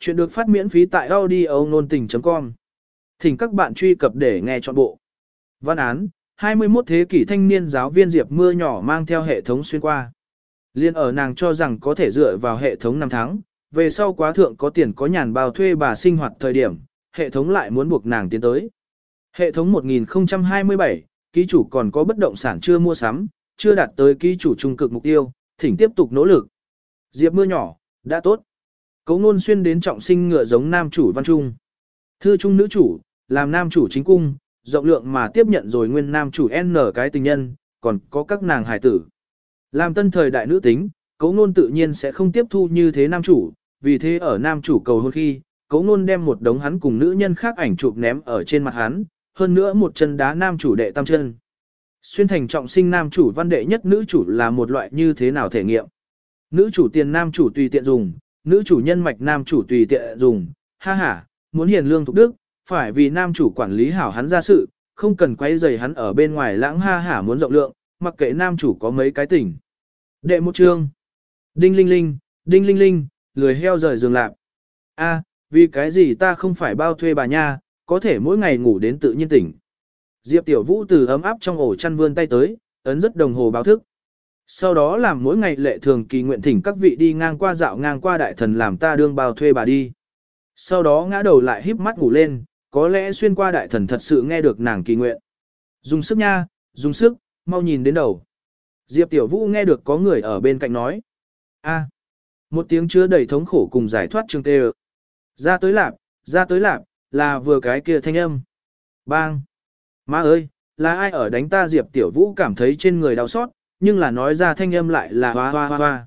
Chuyện được phát miễn phí tại audio nôn tình.com. Thỉnh các bạn truy cập để nghe trọn bộ. Văn án, 21 thế kỷ thanh niên giáo viên Diệp Mưa nhỏ mang theo hệ thống xuyên qua. Liên ở nàng cho rằng có thể dựa vào hệ thống năm tháng, về sau quá thượng có tiền có nhàn bao thuê bà sinh hoạt thời điểm, hệ thống lại muốn buộc nàng tiến tới. Hệ thống 1027, ký chủ còn có bất động sản chưa mua sắm, chưa đạt tới ký chủ trung cực mục tiêu, thỉnh tiếp tục nỗ lực. Diệp mưa nhỏ, đã tốt. Cấu ngôn xuyên đến trọng sinh ngựa giống nam chủ văn trung. Thư trung nữ chủ, làm nam chủ chính cung, rộng lượng mà tiếp nhận rồi nguyên nam chủ N cái tình nhân, còn có các nàng hải tử. Làm tân thời đại nữ tính, cấu ngôn tự nhiên sẽ không tiếp thu như thế nam chủ, vì thế ở nam chủ cầu hôn khi, cấu ngôn đem một đống hắn cùng nữ nhân khác ảnh chụp ném ở trên mặt hắn, hơn nữa một chân đá nam chủ đệ tam chân. Xuyên thành trọng sinh nam chủ văn đệ nhất nữ chủ là một loại như thế nào thể nghiệm. Nữ chủ tiền nam chủ tùy tiện dùng, nữ chủ nhân mạch nam chủ tùy tiện dùng, ha ha, muốn hiền lương thục đức, phải vì nam chủ quản lý hảo hắn ra sự, không cần quay rầy hắn ở bên ngoài lãng ha hả muốn rộng lượng, mặc kệ nam chủ có mấy cái tỉnh. Đệ một chương. Đinh linh linh, đinh linh linh, lười heo rời giường lạp. A, vì cái gì ta không phải bao thuê bà nha, có thể mỗi ngày ngủ đến tự nhiên tỉnh. Diệp Tiểu Vũ từ ấm áp trong ổ chăn vươn tay tới, ấn rất đồng hồ báo thức. Sau đó làm mỗi ngày lệ thường kỳ nguyện thỉnh các vị đi ngang qua dạo ngang qua đại thần làm ta đương bao thuê bà đi. Sau đó ngã đầu lại híp mắt ngủ lên, có lẽ xuyên qua đại thần thật sự nghe được nàng kỳ nguyện. Dùng sức nha, dùng sức, mau nhìn đến đầu. Diệp Tiểu Vũ nghe được có người ở bên cạnh nói. a một tiếng chứa đầy thống khổ cùng giải thoát trường tê Ra tới lạp, ra tới lạp, là vừa cái kia thanh âm. Bang! Má ơi, là ai ở đánh ta Diệp Tiểu Vũ cảm thấy trên người đau xót, nhưng là nói ra thanh âm lại là hoa hoa hoa hoa.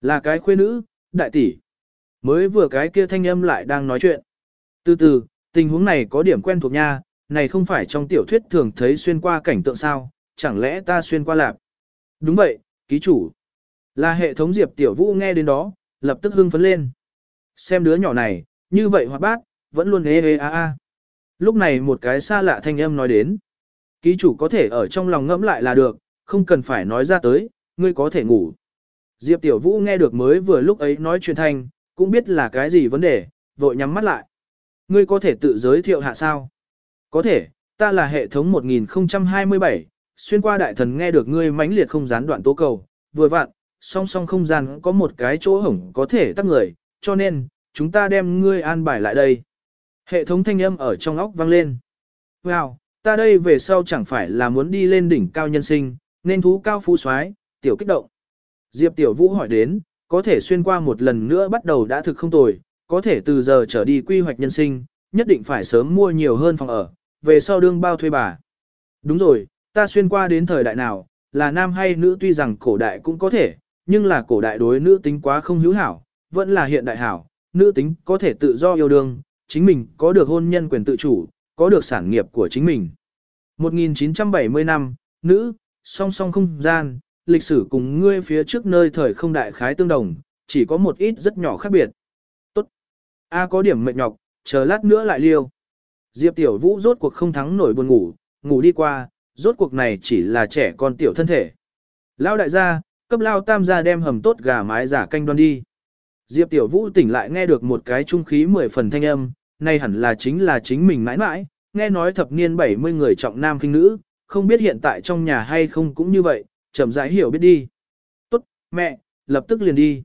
Là cái khuê nữ, đại tỷ. Mới vừa cái kia thanh âm lại đang nói chuyện. Từ từ, tình huống này có điểm quen thuộc nha, này không phải trong tiểu thuyết thường thấy xuyên qua cảnh tượng sao, chẳng lẽ ta xuyên qua lạc. Đúng vậy, ký chủ. Là hệ thống Diệp Tiểu Vũ nghe đến đó, lập tức hưng phấn lên. Xem đứa nhỏ này, như vậy hoạt bát, vẫn luôn ê ê a a. Lúc này một cái xa lạ thanh âm nói đến. Ký chủ có thể ở trong lòng ngẫm lại là được, không cần phải nói ra tới, ngươi có thể ngủ. Diệp Tiểu Vũ nghe được mới vừa lúc ấy nói chuyện thanh, cũng biết là cái gì vấn đề, vội nhắm mắt lại. Ngươi có thể tự giới thiệu hạ sao? Có thể, ta là hệ thống 1027, xuyên qua đại thần nghe được ngươi mãnh liệt không gián đoạn tố cầu, vừa vặn, song song không gian có một cái chỗ hổng có thể tắt người, cho nên, chúng ta đem ngươi an bài lại đây. Hệ thống thanh âm ở trong óc vang lên. Wow, ta đây về sau chẳng phải là muốn đi lên đỉnh cao nhân sinh, nên thú cao phú soái, tiểu kích động. Diệp Tiểu Vũ hỏi đến, có thể xuyên qua một lần nữa bắt đầu đã thực không tồi, có thể từ giờ trở đi quy hoạch nhân sinh, nhất định phải sớm mua nhiều hơn phòng ở, về sau đương bao thuê bà. Đúng rồi, ta xuyên qua đến thời đại nào, là nam hay nữ tuy rằng cổ đại cũng có thể, nhưng là cổ đại đối nữ tính quá không hữu hảo, vẫn là hiện đại hảo, nữ tính có thể tự do yêu đương, chính mình có được hôn nhân quyền tự chủ, có được sản nghiệp của chính mình. 1970 năm, nữ, song song không gian, lịch sử cùng ngươi phía trước nơi thời không đại khái tương đồng, chỉ có một ít rất nhỏ khác biệt. Tốt. A có điểm mệt nhọc, chờ lát nữa lại liêu. Diệp Tiểu Vũ rốt cuộc không thắng nổi buồn ngủ, ngủ đi qua, rốt cuộc này chỉ là trẻ con tiểu thân thể. Lao đại gia, cấp lao tam gia đem hầm tốt gà mái giả canh đoan đi. Diệp Tiểu Vũ tỉnh lại nghe được một cái trung khí mười phần thanh âm, nay hẳn là chính là chính mình mãi mãi, nghe nói thập niên 70 người trọng nam kinh nữ, không biết hiện tại trong nhà hay không cũng như vậy, chậm rãi hiểu biết đi. Tốt, mẹ, lập tức liền đi.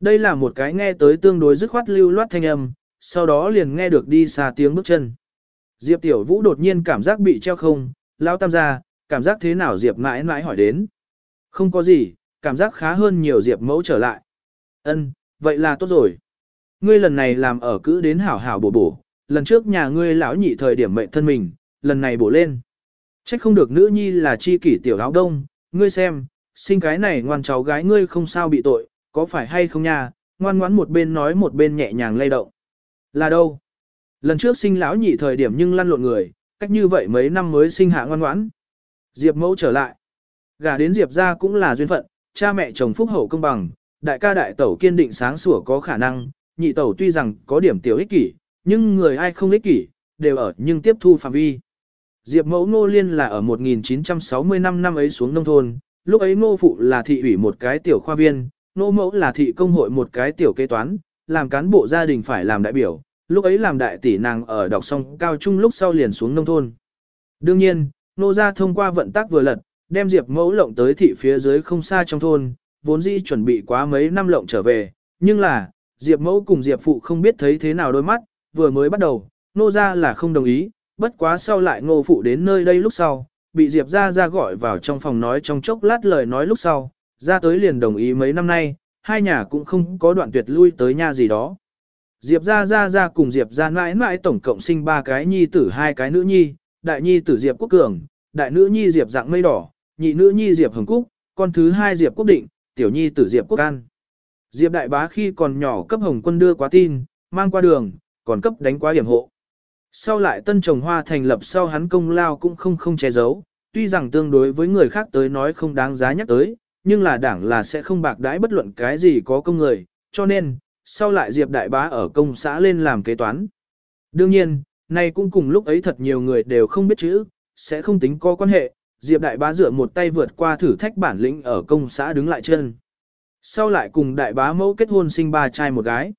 Đây là một cái nghe tới tương đối dứt khoát lưu loát thanh âm, sau đó liền nghe được đi xa tiếng bước chân. Diệp Tiểu Vũ đột nhiên cảm giác bị treo không, lao tam gia, cảm giác thế nào Diệp mãi mãi hỏi đến. Không có gì, cảm giác khá hơn nhiều Diệp mẫu trở lại. Ân, vậy là tốt rồi. Ngươi lần này làm ở cữ đến hảo hảo bổ bổ, lần trước nhà ngươi lão nhị thời điểm mệnh thân mình, lần này bổ lên. Trách không được nữ nhi là chi kỷ tiểu áo đông, ngươi xem, sinh cái này ngoan cháu gái ngươi không sao bị tội, có phải hay không nha, ngoan ngoãn một bên nói một bên nhẹ nhàng lay động. Là đâu? Lần trước sinh lão nhị thời điểm nhưng lăn lộn người, cách như vậy mấy năm mới sinh hạ ngoan ngoãn. Diệp mẫu trở lại. Gả đến Diệp ra cũng là duyên phận, cha mẹ chồng phúc hậu công bằng, đại ca đại tẩu kiên định sáng sủa có khả năng, nhị tẩu tuy rằng có điểm tiểu ích kỷ, nhưng người ai không ích kỷ, đều ở nhưng tiếp thu phạm vi. Diệp mẫu Ngô Liên là ở 1960 năm năm ấy xuống nông thôn, lúc ấy Ngô Phụ là thị ủy một cái tiểu khoa viên, Ngô Mẫu là thị công hội một cái tiểu kế toán, làm cán bộ gia đình phải làm đại biểu, lúc ấy làm đại tỷ nàng ở đọc xong cao trung lúc sau liền xuống nông thôn. Đương nhiên, nô gia thông qua vận tác vừa lật, đem Diệp mẫu lộng tới thị phía dưới không xa trong thôn, vốn dĩ chuẩn bị quá mấy năm lộng trở về, nhưng là, Diệp mẫu cùng Diệp phụ không biết thấy thế nào đôi mắt, vừa mới bắt đầu, nô gia là không đồng ý, bất quá sau lại ngô phụ đến nơi đây lúc sau, bị Diệp ra ra gọi vào trong phòng nói trong chốc lát lời nói lúc sau, ra tới liền đồng ý mấy năm nay, hai nhà cũng không có đoạn tuyệt lui tới nhà gì đó. Diệp ra ra ra cùng Diệp ra mãi mãi tổng cộng sinh ba cái nhi tử hai cái nữ nhi, đại nhi tử Diệp Quốc Cường, đại nữ nhi Diệp dạng mây đỏ, nhị nữ nhi Diệp Hồng Cúc, con thứ hai Diệp Quốc Định, tiểu nhi tử Diệp Quốc An. Diệp đại bá khi còn nhỏ cấp Hồng quân đưa quá tin, mang qua đường, còn cấp đánh quá điểm hộ. Sau lại tân trồng hoa thành lập sau hắn công lao cũng không không che giấu, tuy rằng tương đối với người khác tới nói không đáng giá nhắc tới, nhưng là đảng là sẽ không bạc đãi bất luận cái gì có công người, cho nên, sau lại Diệp Đại Bá ở công xã lên làm kế toán. Đương nhiên, nay cũng cùng lúc ấy thật nhiều người đều không biết chữ, sẽ không tính có quan hệ, Diệp Đại Bá dựa một tay vượt qua thử thách bản lĩnh ở công xã đứng lại chân. Sau lại cùng Đại Bá mẫu kết hôn sinh ba trai một gái.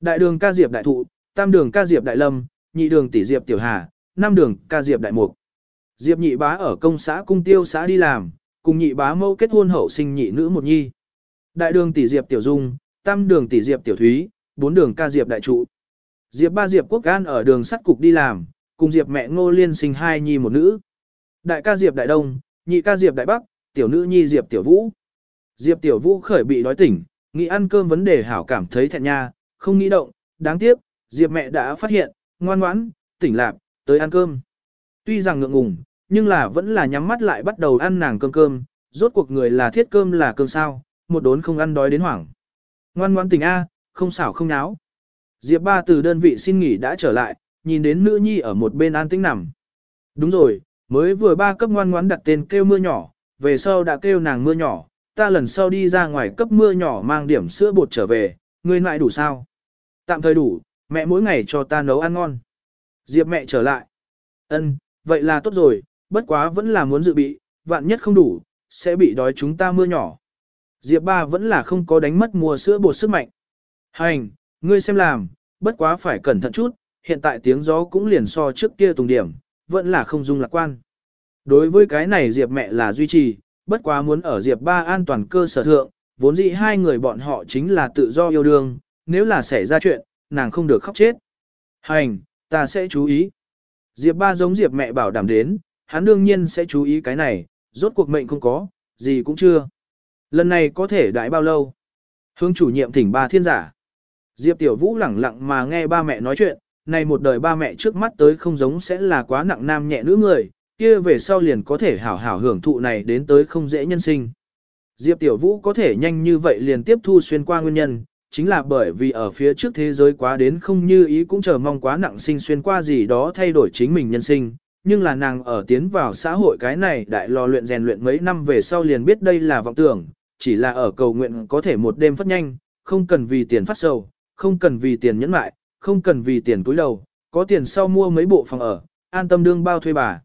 Đại đường ca Diệp Đại Thụ, tam đường ca Diệp Đại Lâm, nhị đường tỷ Diệp Tiểu Hà, năm đường ca Diệp Đại Mục. Diệp nhị bá ở công xã cung tiêu xã đi làm, cùng nhị bá mẫu kết hôn hậu sinh nhị nữ một nhi. Đại đường tỷ Diệp Tiểu Dung, tam đường tỷ Diệp Tiểu Thúy, bốn đường ca Diệp Đại Trụ. Diệp ba Diệp Quốc Gan ở đường sắt cục đi làm, cùng Diệp mẹ Ngô Liên sinh hai nhi một nữ. Đại ca Diệp Đại Đông, nhị ca Diệp Đại Bắc, tiểu nữ nhi Diệp Tiểu Vũ. Diệp Tiểu Vũ khởi bị đói tỉnh, nghĩ ăn cơm vấn đề hảo cảm thấy thẹn nha, không nghĩ động, đáng tiếc, Diệp mẹ đã phát hiện, ngoan ngoãn, tỉnh lạc, tới ăn cơm. Tuy rằng ngượng ngùng, nhưng là vẫn là nhắm mắt lại bắt đầu ăn nàng cơm cơm, rốt cuộc người là thiết cơm là cơm sao, một đốn không ăn đói đến hoảng. Ngoan ngoãn tỉnh A, không xảo không náo. Diệp ba từ đơn vị xin nghỉ đã trở lại, nhìn đến nữ nhi ở một bên an tĩnh nằm. Đúng rồi, mới vừa ba cấp ngoan ngoãn đặt tên kêu mưa nhỏ, về sau đã kêu nàng mưa nhỏ, ta lần sau đi ra ngoài cấp mưa nhỏ mang điểm sữa bột trở về, ngươi lại đủ sao? Tạm thời đủ, mẹ mỗi ngày cho ta nấu ăn ngon. Diệp mẹ trở lại. Ân, vậy là tốt rồi, bất quá vẫn là muốn dự bị, vạn nhất không đủ, sẽ bị đói chúng ta mưa nhỏ. Diệp ba vẫn là không có đánh mất mùa sữa bột sức mạnh. Hành, ngươi xem làm, bất quá phải cẩn thận chút, hiện tại tiếng gió cũng liền so trước kia tùng điểm, vẫn là không dung lạc quan. Đối với cái này Diệp mẹ là duy trì, bất quá muốn ở Diệp ba an toàn cơ sở thượng, vốn dĩ hai người bọn họ chính là tự do yêu đương, nếu là xảy ra chuyện, nàng không được khóc chết. Hành, ta sẽ chú ý. Diệp ba giống Diệp mẹ bảo đảm đến, hắn đương nhiên sẽ chú ý cái này, rốt cuộc mệnh không có, gì cũng chưa. Lần này có thể đãi bao lâu? Hương chủ nhiệm thỉnh ba thiên giả. Diệp tiểu vũ lẳng lặng mà nghe ba mẹ nói chuyện, này một đời ba mẹ trước mắt tới không giống sẽ là quá nặng nam nhẹ nữ người, kia về sau liền có thể hảo hảo hưởng thụ này đến tới không dễ nhân sinh. Diệp Tiểu Vũ có thể nhanh như vậy liền tiếp thu xuyên qua nguyên nhân, chính là bởi vì ở phía trước thế giới quá đến không như ý cũng chờ mong quá nặng sinh xuyên qua gì đó thay đổi chính mình nhân sinh, nhưng là nàng ở tiến vào xã hội cái này đại lò luyện rèn luyện mấy năm về sau liền biết đây là vọng tưởng, chỉ là ở cầu nguyện có thể một đêm phát nhanh, không cần vì tiền phát sầu, không cần vì tiền nhẫn mại, không cần vì tiền túi đầu, có tiền sau mua mấy bộ phòng ở, an tâm đương bao thuê bà.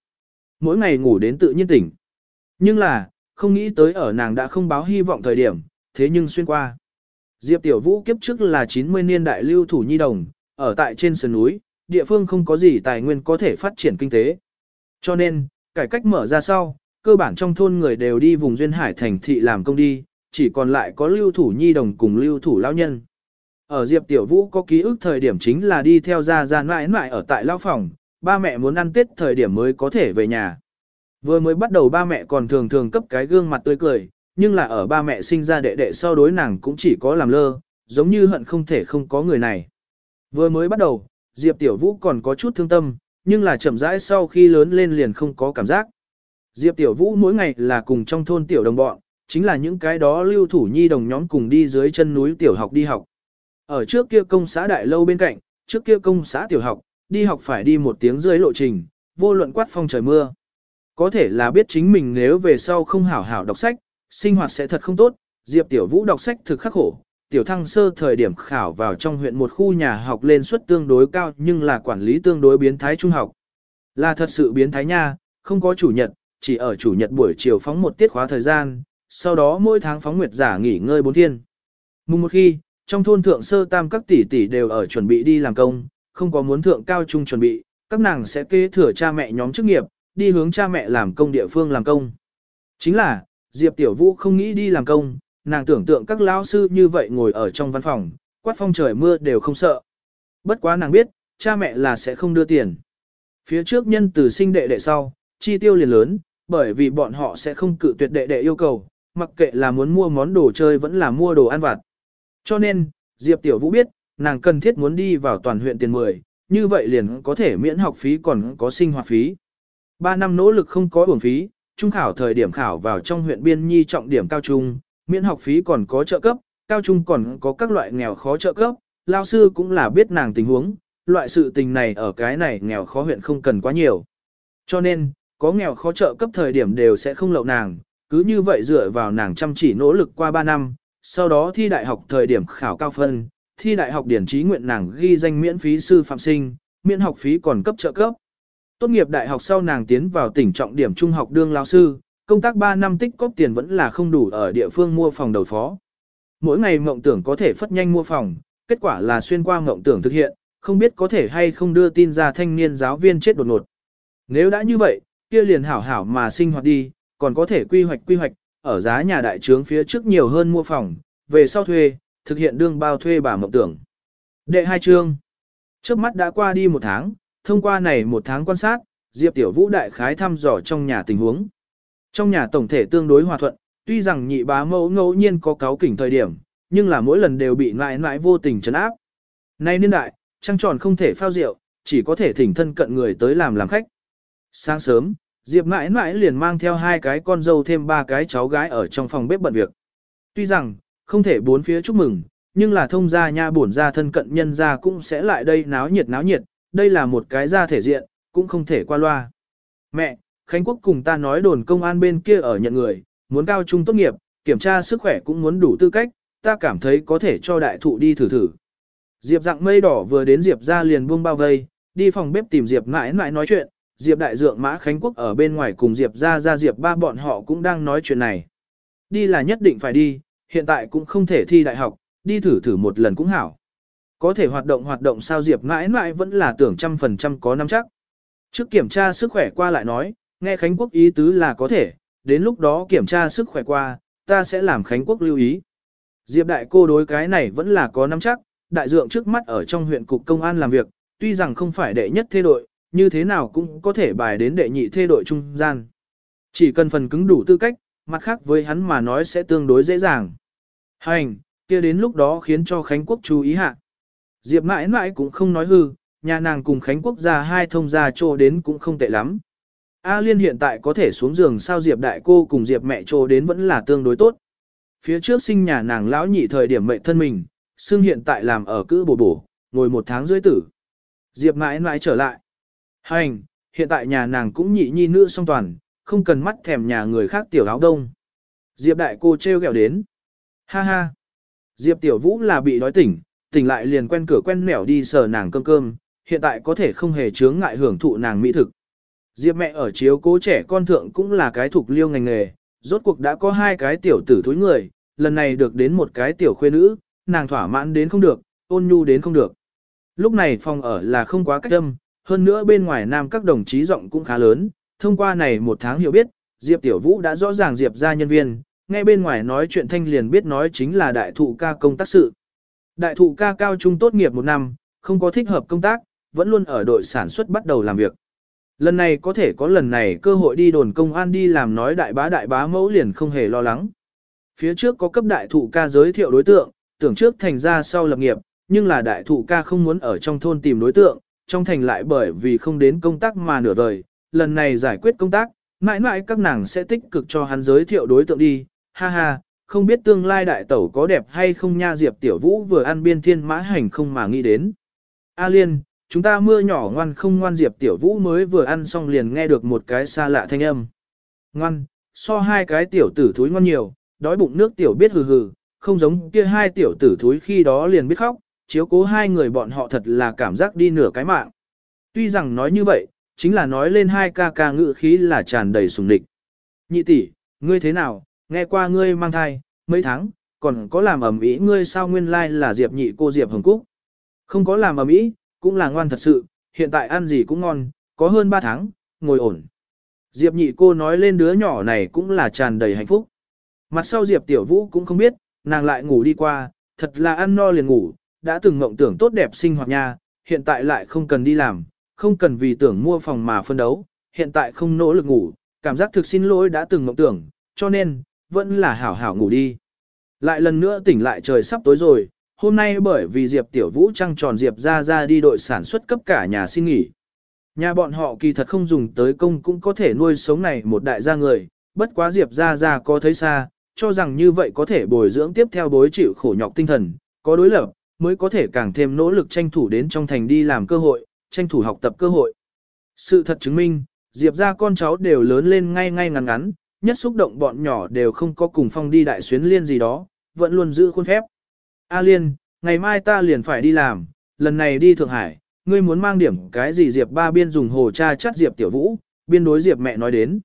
Mỗi ngày ngủ đến tự nhiên tỉnh. Nhưng là, không nghĩ tới ở nàng đã không báo hy vọng thời điểm, thế nhưng xuyên qua. Diệp Tiểu Vũ kiếp trước là 90 niên đại lưu thủ nhi đồng, ở tại trên sườn núi, địa phương không có gì tài nguyên có thể phát triển kinh tế. Cho nên, cải cách mở ra sau, cơ bản trong thôn người đều đi vùng duyên hải thành thị làm công đi, chỉ còn lại có lưu thủ nhi đồng cùng lưu thủ lão nhân. Ở Diệp Tiểu Vũ có ký ức thời điểm chính là đi theo gia gia mãi mãi ở tại lao phòng, ba mẹ muốn ăn tết thời điểm mới có thể về nhà. Vừa mới bắt đầu ba mẹ còn thường thường cấp cái gương mặt tươi cười, nhưng là ở ba mẹ sinh ra đệ đệ sau đối nàng cũng chỉ có làm lơ, giống như hận không thể không có người này. Vừa mới bắt đầu, Diệp Tiểu Vũ còn có chút thương tâm, nhưng là chậm rãi sau khi lớn lên liền không có cảm giác. Diệp Tiểu Vũ mỗi ngày là cùng trong thôn tiểu đồng bọn, chính là những cái đó lưu thủ nhi đồng nhóm cùng đi dưới chân núi tiểu học đi học. Ở trước kia công xã đại lâu bên cạnh, trước kia công xã tiểu học, đi học phải đi một tiếng dưới lộ trình, vô luận quát phong trời mưa. Có thể là biết chính mình nếu về sau không hảo hảo đọc sách, sinh hoạt sẽ thật không tốt, Diệp Tiểu Vũ đọc sách thực khắc khổ. Tiểu thăng sơ thời điểm khảo vào trong huyện một khu nhà học lên suất tương đối cao nhưng là quản lý tương đối biến thái trung học. Là thật sự biến thái nha, không có chủ nhật, chỉ ở chủ nhật buổi chiều phóng một tiết khóa thời gian, sau đó mỗi tháng phóng nguyệt giả nghỉ ngơi bốn thiên. Mùng một khi, trong thôn thượng sơ tam các tỷ tỷ đều ở chuẩn bị đi làm công, không có muốn thượng cao trung chuẩn bị, các nàng sẽ kế thừa cha mẹ nhóm chức nghiệp, đi hướng cha mẹ làm công địa phương làm công. Chính là, Diệp Tiểu Vũ không nghĩ đi làm công, nàng tưởng tượng các lão sư như vậy ngồi ở trong văn phòng, quát phong trời mưa đều không sợ. Bất quá nàng biết, cha mẹ là sẽ không đưa tiền. Phía trước nhân từ sinh đệ đệ sau, chi tiêu liền lớn, bởi vì bọn họ sẽ không cự tuyệt đệ đệ yêu cầu, mặc kệ là muốn mua món đồ chơi vẫn là mua đồ ăn vặt. Cho nên, Diệp Tiểu Vũ biết, nàng cần thiết muốn đi vào toàn huyện tiền 10, như vậy liền có thể miễn học phí còn có sinh hoạt phí. 3 năm nỗ lực không có uổng phí, trung khảo thời điểm khảo vào trong huyện Biên Nhi trọng điểm cao trung, miễn học phí còn có trợ cấp, cao trung còn có các loại nghèo khó trợ cấp, lao sư cũng là biết nàng tình huống, loại sự tình này ở cái này nghèo khó huyện không cần quá nhiều. Cho nên, có nghèo khó trợ cấp thời điểm đều sẽ không lậu nàng, cứ như vậy dựa vào nàng chăm chỉ nỗ lực qua 3 năm, sau đó thi đại học thời điểm khảo cao phân, thi đại học điển trí nguyện nàng ghi danh miễn phí sư phạm sinh, miễn học phí còn cấp trợ cấp. Tốt nghiệp đại học sau nàng tiến vào tỉnh trọng điểm trung học đương lao sư, công tác 3 năm tích cóp tiền vẫn là không đủ ở địa phương mua phòng đầu phó. Mỗi ngày mộng tưởng có thể phất nhanh mua phòng, kết quả là xuyên qua mộng tưởng thực hiện, không biết có thể hay không đưa tin ra thanh niên giáo viên chết đột ngột. Nếu đã như vậy, kia liền hảo hảo mà sinh hoạt đi, còn có thể quy hoạch quy hoạch, ở giá nhà đại trướng phía trước nhiều hơn mua phòng, về sau thuê, thực hiện đương bao thuê bà mộng tưởng. Đệ hai chương. Trước mắt đã qua đi một tháng, thông qua này một tháng quan sát, Diệp Tiểu Vũ đại khái thăm dò trong nhà tình huống. Trong nhà tổng thể tương đối hòa thuận, tuy rằng nhị bá mẫu ngẫu nhiên có cáo kỉnh thời điểm, nhưng là mỗi lần đều bị mãi mãi vô tình trấn áp. Nay niên đại, trăng tròn không thể phao rượu, chỉ có thể thỉnh thân cận người tới làm làm khách. Sáng sớm, Diệp mãi mãi liền mang theo hai cái con dâu thêm ba cái cháu gái ở trong phòng bếp bận việc. Tuy rằng, không thể bốn phía chúc mừng, nhưng là thông gia nha bổn gia thân cận nhân gia cũng sẽ lại đây náo nhiệt náo nhiệt, đây là một cái gia thể diện, cũng không thể qua loa. Mẹ, Khánh Quốc cùng ta nói đồn công an bên kia ở nhận người, muốn cao trung tốt nghiệp, kiểm tra sức khỏe cũng muốn đủ tư cách, ta cảm thấy có thể cho đại thụ đi thử thử. Diệp dạng mây đỏ vừa đến Diệp ra liền buông bao vây, đi phòng bếp tìm Diệp mãi mãi nói chuyện, Diệp đại dượng mã Khánh Quốc ở bên ngoài cùng Diệp ra ra Diệp ba bọn họ cũng đang nói chuyện này. Đi là nhất định phải đi, hiện tại cũng không thể thi đại học, đi thử thử một lần cũng hảo. Có thể hoạt động hoạt động sao Diệp mãi mãi vẫn là tưởng trăm phần trăm có năm chắc. Trước kiểm tra sức khỏe qua lại nói, nghe Khánh Quốc ý tứ là có thể, đến lúc đó kiểm tra sức khỏe qua, ta sẽ làm Khánh Quốc lưu ý. Diệp đại cô đối cái này vẫn là có năm chắc, đại dượng trước mắt ở trong huyện cục công an làm việc, tuy rằng không phải đệ nhất thê đội, như thế nào cũng có thể bài đến đệ nhị thê đội trung gian. Chỉ cần phần cứng đủ tư cách, mặt khác với hắn mà nói sẽ tương đối dễ dàng. Hành, kia đến lúc đó khiến cho Khánh Quốc chú ý hạ. Diệp mãi mãi cũng không nói hư, nhà nàng cùng Khánh Quốc gia hai thông gia trô đến cũng không tệ lắm. A Liên hiện tại có thể xuống giường sao Diệp đại cô cùng Diệp mẹ trô đến vẫn là tương đối tốt. Phía trước sinh nhà nàng lão nhị thời điểm mệnh thân mình, xương hiện tại làm ở cữ bổ bổ, ngồi một tháng dưới tử. Diệp mãi mãi trở lại. Hành, hiện tại nhà nàng cũng nhị nhi nữ song toàn, không cần mắt thèm nhà người khác tiểu áo đông. Diệp đại cô treo gẹo đến. Ha ha. Diệp tiểu vũ là bị đói tỉnh, tỉnh lại liền quen cửa quen nẻo đi sờ nàng cơm cơm, hiện tại có thể không hề chướng ngại hưởng thụ nàng mỹ thực. Diệp mẹ ở chiếu cố trẻ con thượng cũng là cái thuộc liêu ngành nghề, rốt cuộc đã có hai cái tiểu tử thối người, lần này được đến một cái tiểu khuê nữ, nàng thỏa mãn đến không được, ôn nhu đến không được. Lúc này phòng ở là không quá cách âm, hơn nữa bên ngoài nam các đồng chí giọng cũng khá lớn, thông qua này một tháng hiểu biết, Diệp Tiểu Vũ đã rõ ràng Diệp ra nhân viên, nghe bên ngoài nói chuyện thanh liền biết nói chính là đại thụ ca công tác sự. Đại thụ ca cao trung tốt nghiệp một năm, không có thích hợp công tác, vẫn luôn ở đội sản xuất bắt đầu làm việc. Lần này có thể có lần này cơ hội đi đồn công an đi làm nói đại bá đại bá mẫu liền không hề lo lắng. Phía trước có cấp đại thụ ca giới thiệu đối tượng, tưởng trước thành ra sau lập nghiệp, nhưng là đại thụ ca không muốn ở trong thôn tìm đối tượng, trong thành lại bởi vì không đến công tác mà nửa vời, lần này giải quyết công tác, mãi mãi các nàng sẽ tích cực cho hắn giới thiệu đối tượng đi, ha ha, không biết tương lai đại tẩu có đẹp hay không nha Diệp Tiểu Vũ vừa ăn biên thiên mã hành không mà nghĩ đến. A Liên, chúng ta mưa nhỏ ngoan không ngoan Diệp Tiểu Vũ mới vừa ăn xong liền nghe được một cái xa lạ thanh âm. Ngoan, so hai cái tiểu tử thúi ngoan nhiều, đói bụng nước tiểu biết hừ hừ, không giống kia hai tiểu tử thúi khi đó liền biết khóc, chiếu cố hai người bọn họ thật là cảm giác đi nửa cái mạng. Tuy rằng nói như vậy, chính là nói lên hai ca ca ngự khí là tràn đầy sùng địch. Nhị tỷ, ngươi thế nào, nghe qua ngươi mang thai, mấy tháng, còn có làm ẩm ý ngươi sao nguyên lai like là Diệp nhị cô Diệp Hồng Cúc. Không có làm ẩm ý, cũng là ngoan thật sự, hiện tại ăn gì cũng ngon, có hơn 3 tháng, ngồi ổn. Diệp nhị cô nói lên đứa nhỏ này cũng là tràn đầy hạnh phúc. Mặt sau Diệp tiểu vũ cũng không biết, nàng lại ngủ đi qua, thật là ăn no liền ngủ, đã từng mộng tưởng tốt đẹp sinh hoạt nha, hiện tại lại không cần đi làm, không cần vì tưởng mua phòng mà phân đấu, hiện tại không nỗ lực ngủ, cảm giác thực xin lỗi đã từng mộng tưởng, cho nên, vẫn là hảo hảo ngủ đi. Lại lần nữa tỉnh lại trời sắp tối rồi, hôm nay bởi vì Diệp Tiểu Vũ trăng tròn Diệp ra ra đi đội sản xuất cấp cả nhà xin nghỉ. Nhà bọn họ kỳ thật không dùng tới công cũng có thể nuôi sống này một đại gia người, bất quá Diệp ra ra có thấy xa, cho rằng như vậy có thể bồi dưỡng tiếp theo đối chịu khổ nhọc tinh thần, có đối lập, mới có thể càng thêm nỗ lực tranh thủ đến trong thành đi làm cơ hội, tranh thủ học tập cơ hội. Sự thật chứng minh, Diệp ra con cháu đều lớn lên ngay ngay ngắn ngắn, nhất xúc động bọn nhỏ đều không có cùng phong đi đại xuyến liên gì đó, vẫn luôn giữ khuôn phép. A Liên, ngày mai ta liền phải đi làm, lần này đi Thượng Hải, ngươi muốn mang điểm cái gì Diệp ba biên dùng hồ cha chắt Diệp Tiểu Vũ, biên đối Diệp mẹ nói đến.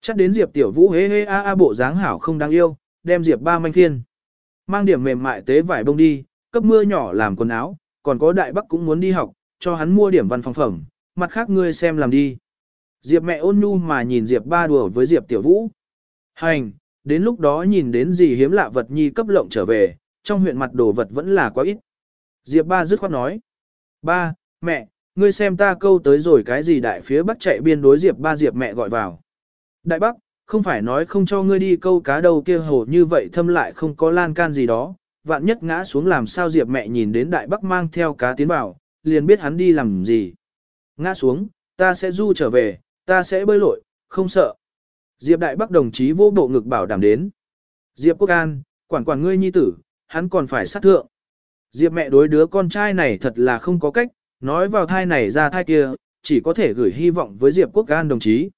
Chắt đến Diệp Tiểu Vũ hê hê a a bộ dáng hảo không đáng yêu, đem Diệp ba manh phiên. Mang điểm mềm mại tế vải bông đi, cấp mưa nhỏ làm quần áo, còn có đại bắc cũng muốn đi học, cho hắn mua điểm văn phòng phẩm, mặt khác ngươi xem làm đi. Diệp mẹ ôn nhu mà nhìn Diệp ba đùa với Diệp Tiểu Vũ. Hành, đến lúc đó nhìn đến gì hiếm lạ vật nhi cấp lộng trở về, trong huyện mặt đồ vật vẫn là quá ít. Diệp ba dứt khoát nói. Ba, mẹ, ngươi xem ta câu tới rồi cái gì đại phía bắc chạy biên đối Diệp ba Diệp mẹ gọi vào. Đại bắc, không phải nói không cho ngươi đi câu cá đâu kia hồ như vậy thâm lại không có lan can gì đó, vạn nhất ngã xuống làm sao Diệp mẹ nhìn đến đại bắc mang theo cá tiến vào, liền biết hắn đi làm gì. Ngã xuống, ta sẽ du trở về, ta sẽ bơi lội, không sợ. Diệp đại bắc đồng chí vô bộ ngực bảo đảm đến. Diệp quốc an, quản quản ngươi nhi tử, hắn còn phải sát thượng. Diệp mẹ đối đứa con trai này thật là không có cách, nói vào thai này ra thai kia, chỉ có thể gửi hy vọng với Diệp quốc an đồng chí.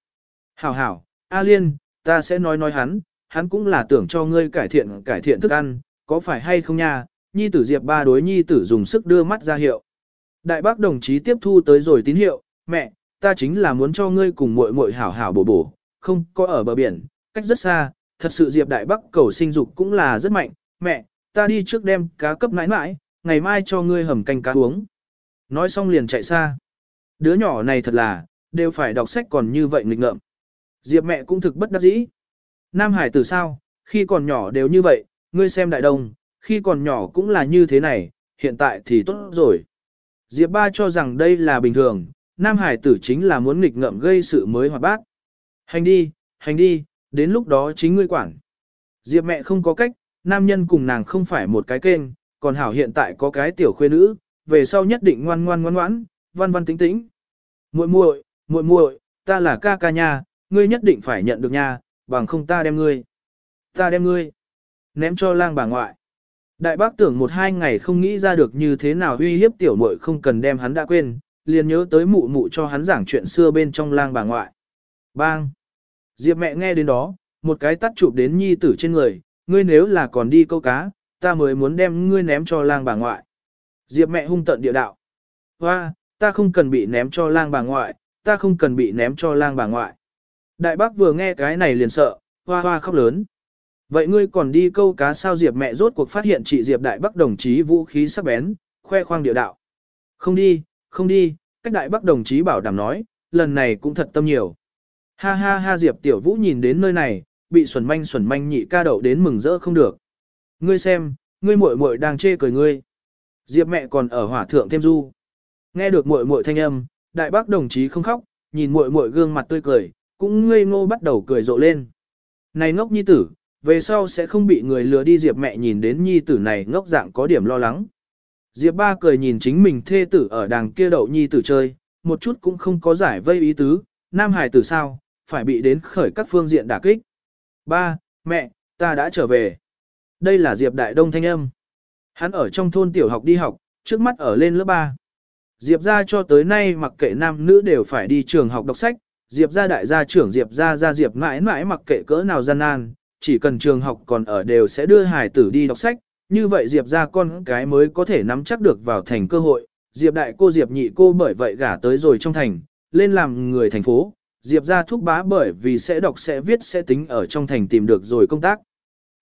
Hảo hảo, A Liên, ta sẽ nói nói hắn, hắn cũng là tưởng cho ngươi cải thiện cải thiện thức ăn, có phải hay không nha, nhi tử Diệp ba đối nhi tử dùng sức đưa mắt ra hiệu. Đại bác đồng chí tiếp thu tới rồi tín hiệu, mẹ, ta chính là muốn cho ngươi cùng muội muội hảo hảo bổ bổ, không có ở bờ biển, cách rất xa, thật sự Diệp Đại Bắc cầu sinh dục cũng là rất mạnh, mẹ, ta đi trước đem cá cấp nãi nãi, ngày mai cho ngươi hầm canh cá uống. Nói xong liền chạy xa. Đứa nhỏ này thật là, đều phải đọc sách còn như vậy nghịch ngợm. Diệp mẹ cũng thực bất đắc dĩ. Nam Hải từ sao, khi còn nhỏ đều như vậy, ngươi xem đại đông, khi còn nhỏ cũng là như thế này, hiện tại thì tốt rồi. Diệp ba cho rằng đây là bình thường, Nam Hải tử chính là muốn nghịch ngợm gây sự mới hoạt bát. Hành đi, hành đi, đến lúc đó chính ngươi quản. Diệp mẹ không có cách, nam nhân cùng nàng không phải một cái kênh, còn hảo hiện tại có cái tiểu khuê nữ, về sau nhất định ngoan ngoan ngoan ngoãn, văn văn tính tĩnh. Muội muội, muội muội, ta là ca ca nha, ngươi nhất định phải nhận được nha, bằng không ta đem ngươi. Ta đem ngươi. Ném cho lang bà ngoại. Đại bác tưởng một hai ngày không nghĩ ra được như thế nào uy hiếp tiểu muội không cần đem hắn đã quên, liền nhớ tới mụ mụ cho hắn giảng chuyện xưa bên trong lang bà ngoại. Bang! Diệp mẹ nghe đến đó, một cái tắt chụp đến nhi tử trên người, ngươi nếu là còn đi câu cá, ta mới muốn đem ngươi ném cho lang bà ngoại. Diệp mẹ hung tận địa đạo. Hoa, ta không cần bị ném cho lang bà ngoại, ta không cần bị ném cho lang bà ngoại. Đại bác vừa nghe cái này liền sợ, hoa hoa khóc lớn. Vậy ngươi còn đi câu cá sao Diệp mẹ rốt cuộc phát hiện chị Diệp đại bác đồng chí vũ khí sắc bén, khoe khoang địa đạo. Không đi, không đi, cách đại bác đồng chí bảo đảm nói, lần này cũng thật tâm nhiều. Ha ha ha Diệp Tiểu Vũ nhìn đến nơi này, bị xuẩn manh xuẩn manh nhị ca đậu đến mừng rỡ không được. Ngươi xem, ngươi muội muội đang chê cười ngươi. Diệp mẹ còn ở hỏa thượng thêm du. Nghe được muội muội thanh âm, đại bác đồng chí không khóc, nhìn muội muội gương mặt tươi cười, cũng ngây ngô bắt đầu cười rộ lên. Này ngốc nhi tử, về sau sẽ không bị người lừa đi Diệp mẹ nhìn đến nhi tử này ngốc dạng có điểm lo lắng. Diệp ba cười nhìn chính mình thê tử ở đàng kia đậu nhi tử chơi, một chút cũng không có giải vây ý tứ, nam hải tử sao, phải bị đến khởi các phương diện đả kích. Ba, mẹ, ta đã trở về. Đây là Diệp Đại Đông thanh âm. Hắn ở trong thôn tiểu học đi học, trước mắt ở lên lớp 3. Diệp ra cho tới nay mặc kệ nam nữ đều phải đi trường học đọc sách, Diệp ra đại gia trưởng Diệp ra ra Diệp mãi mãi mặc kệ cỡ nào gian nan, chỉ cần trường học còn ở đều sẽ đưa hải tử đi đọc sách, như vậy Diệp ra con cái mới có thể nắm chắc được vào thành cơ hội. Diệp đại cô Diệp nhị cô bởi vậy gả tới rồi trong thành, lên làm người thành phố, Diệp ra thúc bá bởi vì sẽ đọc sẽ viết sẽ tính ở trong thành tìm được rồi công tác.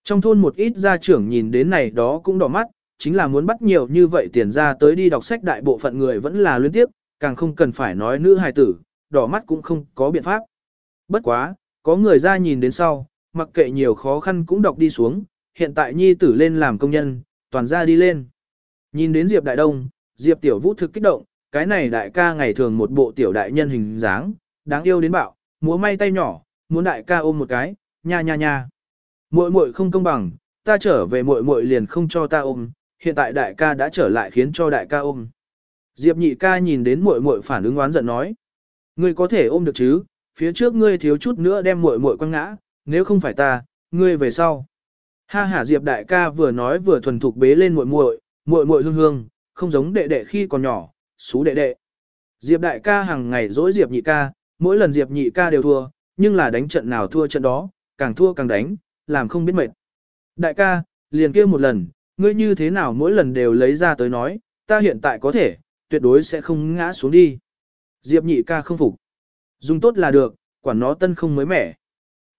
Trong thôn một ít gia trưởng nhìn đến này đó cũng đỏ mắt, chính là muốn bắt nhiều như vậy tiền ra tới đi đọc sách đại bộ phận người vẫn là luyến tiếp, càng không cần phải nói nữ hài tử, đỏ mắt cũng không có biện pháp. Bất quá, có người ra nhìn đến sau, mặc kệ nhiều khó khăn cũng đọc đi xuống, hiện tại nhi tử lên làm công nhân, toàn ra đi lên. Nhìn đến Diệp Đại Đông, Diệp Tiểu Vũ thực kích động, cái này đại ca ngày thường một bộ tiểu đại nhân hình dáng, đáng yêu đến bạo, múa may tay nhỏ, muốn đại ca ôm một cái, nha nha nha. Muội muội không công bằng, ta trở về muội muội liền không cho ta ôm, hiện tại đại ca đã trở lại khiến cho đại ca ôm. Diệp nhị ca nhìn đến muội muội phản ứng oán giận nói. Ngươi có thể ôm được chứ, phía trước ngươi thiếu chút nữa đem muội muội quăng ngã, nếu không phải ta, ngươi về sau. Ha hả Diệp đại ca vừa nói vừa thuần thục bế lên muội muội, muội muội hương hương, không giống đệ đệ khi còn nhỏ, xú đệ đệ. Diệp đại ca hàng ngày dỗi Diệp nhị ca, mỗi lần Diệp nhị ca đều thua, nhưng là đánh trận nào thua trận đó, càng thua càng đánh, làm không biết mệt. Đại ca, liền kia một lần, ngươi như thế nào mỗi lần đều lấy ra tới nói, ta hiện tại có thể, tuyệt đối sẽ không ngã xuống đi. Diệp nhị ca không phục. Dùng tốt là được, quản nó tân không mới mẻ.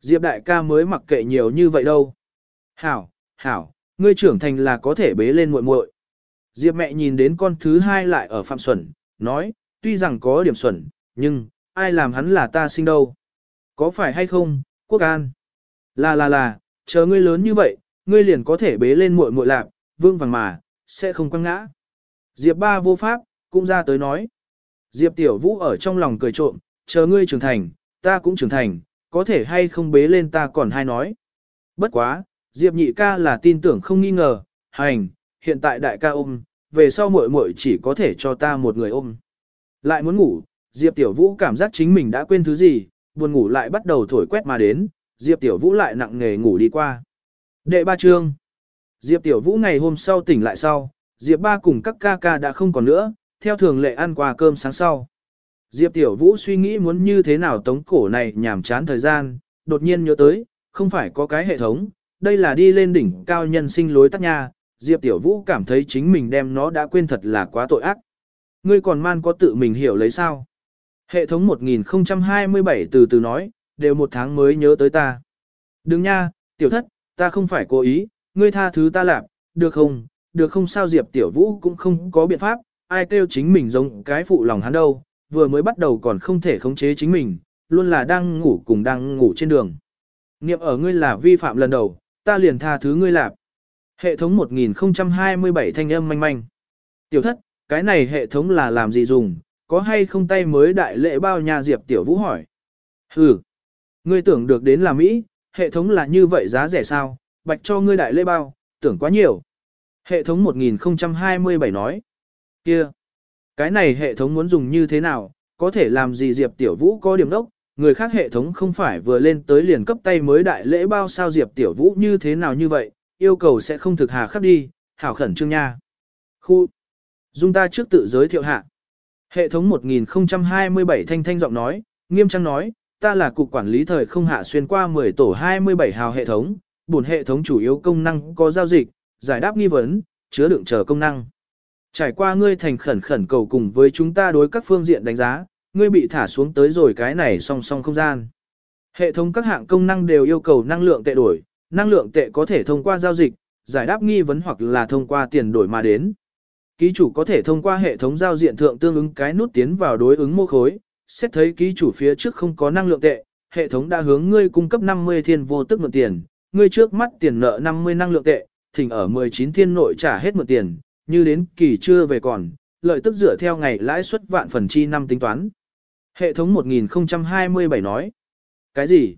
Diệp đại ca mới mặc kệ nhiều như vậy đâu. Hảo, hảo, ngươi trưởng thành là có thể bế lên muội muội. Diệp mẹ nhìn đến con thứ hai lại ở phạm xuẩn, nói, tuy rằng có điểm xuẩn, nhưng, ai làm hắn là ta sinh đâu. Có phải hay không, quốc an? Là là là, chờ ngươi lớn như vậy, ngươi liền có thể bế lên muội muội lạc, vương vàng mà, sẽ không quăng ngã. Diệp ba vô pháp, cũng ra tới nói. Diệp tiểu vũ ở trong lòng cười trộm, chờ ngươi trưởng thành, ta cũng trưởng thành, có thể hay không bế lên ta còn hay nói. Bất quá, Diệp nhị ca là tin tưởng không nghi ngờ, hành, hiện tại đại ca ôm, về sau muội muội chỉ có thể cho ta một người ôm. Lại muốn ngủ, Diệp tiểu vũ cảm giác chính mình đã quên thứ gì, buồn ngủ lại bắt đầu thổi quét mà đến, Diệp tiểu vũ lại nặng nghề ngủ đi qua. Đệ ba chương. Diệp tiểu vũ ngày hôm sau tỉnh lại sau, Diệp ba cùng các ca ca đã không còn nữa, theo thường lệ ăn quà cơm sáng sau. Diệp Tiểu Vũ suy nghĩ muốn như thế nào tống cổ này nhảm chán thời gian, đột nhiên nhớ tới, không phải có cái hệ thống, đây là đi lên đỉnh cao nhân sinh lối tắt nha, Diệp Tiểu Vũ cảm thấy chính mình đem nó đã quên thật là quá tội ác. Ngươi còn man có tự mình hiểu lấy sao? Hệ thống 1027 từ từ nói, đều một tháng mới nhớ tới ta. Đừng nha, tiểu thất, ta không phải cố ý, ngươi tha thứ ta làm, được không, được không sao Diệp Tiểu Vũ cũng không có biện pháp, ai kêu chính mình giống cái phụ lòng hắn đâu, vừa mới bắt đầu còn không thể khống chế chính mình, luôn là đang ngủ cùng đang ngủ trên đường. Niệm ở ngươi là vi phạm lần đầu, ta liền tha thứ ngươi lạp. Hệ thống 1027 thanh âm manh manh. Tiểu thất, cái này hệ thống là làm gì dùng, có hay không tay mới đại lễ bao nhà Diệp Tiểu Vũ hỏi. Ừ, ngươi tưởng được đến là Mỹ, hệ thống là như vậy giá rẻ sao, bạch cho ngươi đại lễ bao, tưởng quá nhiều. Hệ thống 1027 nói. Kia, cái này hệ thống muốn dùng như thế nào, có thể làm gì Diệp Tiểu Vũ có điểm đốc, người khác hệ thống không phải vừa lên tới liền cấp tay mới đại lễ bao sao Diệp Tiểu Vũ như thế nào như vậy, yêu cầu sẽ không thực hà khắc đi, hảo khẩn trương nha. Khu, dung ta trước tự giới thiệu hạ. Hệ thống 1027 thanh thanh giọng nói, nghiêm trang nói, ta là cục quản lý thời không hạ xuyên qua 10 tổ 27 hào hệ thống, bổn hệ thống chủ yếu công năng có giao dịch, giải đáp nghi vấn, chứa đựng chờ công năng. Trải qua ngươi thành khẩn khẩn cầu cùng với chúng ta đối các phương diện đánh giá, ngươi bị thả xuống tới rồi cái này song song không gian. Hệ thống các hạng công năng đều yêu cầu năng lượng tệ đổi, năng lượng tệ có thể thông qua giao dịch, giải đáp nghi vấn hoặc là thông qua tiền đổi mà đến. Ký chủ có thể thông qua hệ thống giao diện thượng tương ứng cái nút tiến vào đối ứng mô khối, xét thấy ký chủ phía trước không có năng lượng tệ, hệ thống đã hướng ngươi cung cấp 50 thiên vô tức mượn tiền, ngươi trước mắt tiền nợ 50 năng lượng tệ, thỉnh ở 19 thiên nội trả hết mượn tiền, như đến kỳ chưa về còn, lợi tức dựa theo ngày lãi suất vạn phần chi năm tính toán. Hệ thống 1027 nói. Cái gì?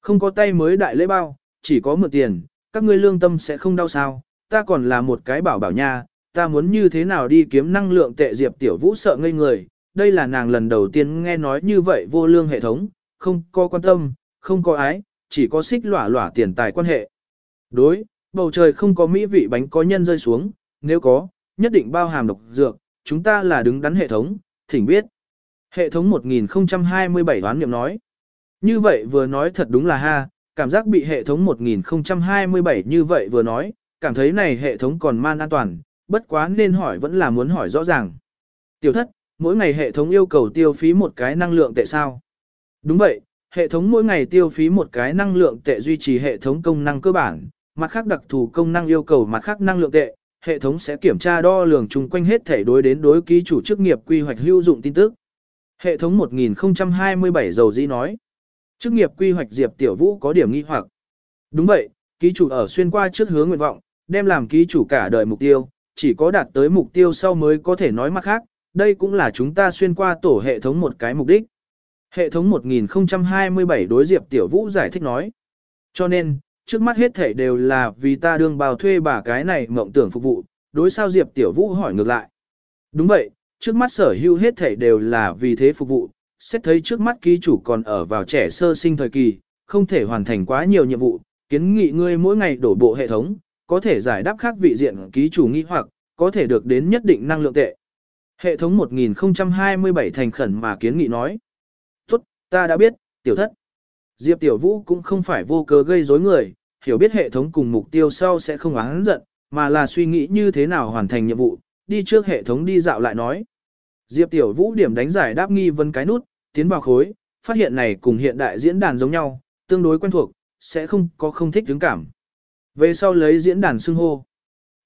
Không có tay mới đại lễ bao, chỉ có mượn tiền, các ngươi lương tâm sẽ không đau sao, ta còn là một cái bảo bảo nha, ta muốn như thế nào đi kiếm năng lượng tệ diệp tiểu vũ sợ ngây người, đây là nàng lần đầu tiên nghe nói như vậy vô lương hệ thống, không có quan tâm, không có ái, chỉ có xích lỏa lỏa tiền tài quan hệ. Đối, bầu trời không có mỹ vị bánh có nhân rơi xuống, nếu có, nhất định bao hàm độc dược, chúng ta là đứng đắn hệ thống, thỉnh biết. Hệ thống 1027 đoán niệm nói. Như vậy vừa nói thật đúng là ha, cảm giác bị hệ thống 1027 như vậy vừa nói, cảm thấy này hệ thống còn man an toàn, bất quá nên hỏi vẫn là muốn hỏi rõ ràng. Tiểu thất, mỗi ngày hệ thống yêu cầu tiêu phí một cái năng lượng tệ sao? Đúng vậy, hệ thống mỗi ngày tiêu phí một cái năng lượng tệ duy trì hệ thống công năng cơ bản, mặt khác đặc thù công năng yêu cầu mặt khác năng lượng tệ, hệ thống sẽ kiểm tra đo lường chung quanh hết thể đối đến đối ký chủ chức nghiệp quy hoạch hữu dụng tin tức. Hệ thống 1027 dầu dĩ nói. Chức nghiệp quy hoạch Diệp Tiểu Vũ có điểm nghi hoặc. Đúng vậy, ký chủ ở xuyên qua trước hướng nguyện vọng, đem làm ký chủ cả đời mục tiêu, chỉ có đạt tới mục tiêu sau mới có thể nói mặt khác, đây cũng là chúng ta xuyên qua tổ hệ thống một cái mục đích. Hệ thống 1027 đối Diệp Tiểu Vũ giải thích nói. Cho nên, trước mắt hết thể đều là vì ta đương bào thuê bà cái này mộng tưởng phục vụ, đối sao Diệp Tiểu Vũ hỏi ngược lại. Đúng vậy, trước mắt sở hữu hết thảy đều là vì thế phục vụ, xét thấy trước mắt ký chủ còn ở vào trẻ sơ sinh thời kỳ, không thể hoàn thành quá nhiều nhiệm vụ, kiến nghị ngươi mỗi ngày đổ bộ hệ thống, có thể giải đáp khác vị diện ký chủ nghi hoặc, có thể được đến nhất định năng lượng tệ. Hệ thống 1027 thành khẩn mà kiến nghị nói. Tốt, ta đã biết, tiểu thất. Diệp Tiểu Vũ cũng không phải vô cớ gây rối người, hiểu biết hệ thống cùng mục tiêu sau sẽ không oán giận, mà là suy nghĩ như thế nào hoàn thành nhiệm vụ, đi trước hệ thống đi dạo lại nói. Diệp Tiểu Vũ điểm đánh giải đáp nghi vấn cái nút, tiến vào khối, phát hiện này cùng hiện đại diễn đàn giống nhau, tương đối quen thuộc, sẽ không có không thích đứng cảm. Về sau lấy diễn đàn xưng hô.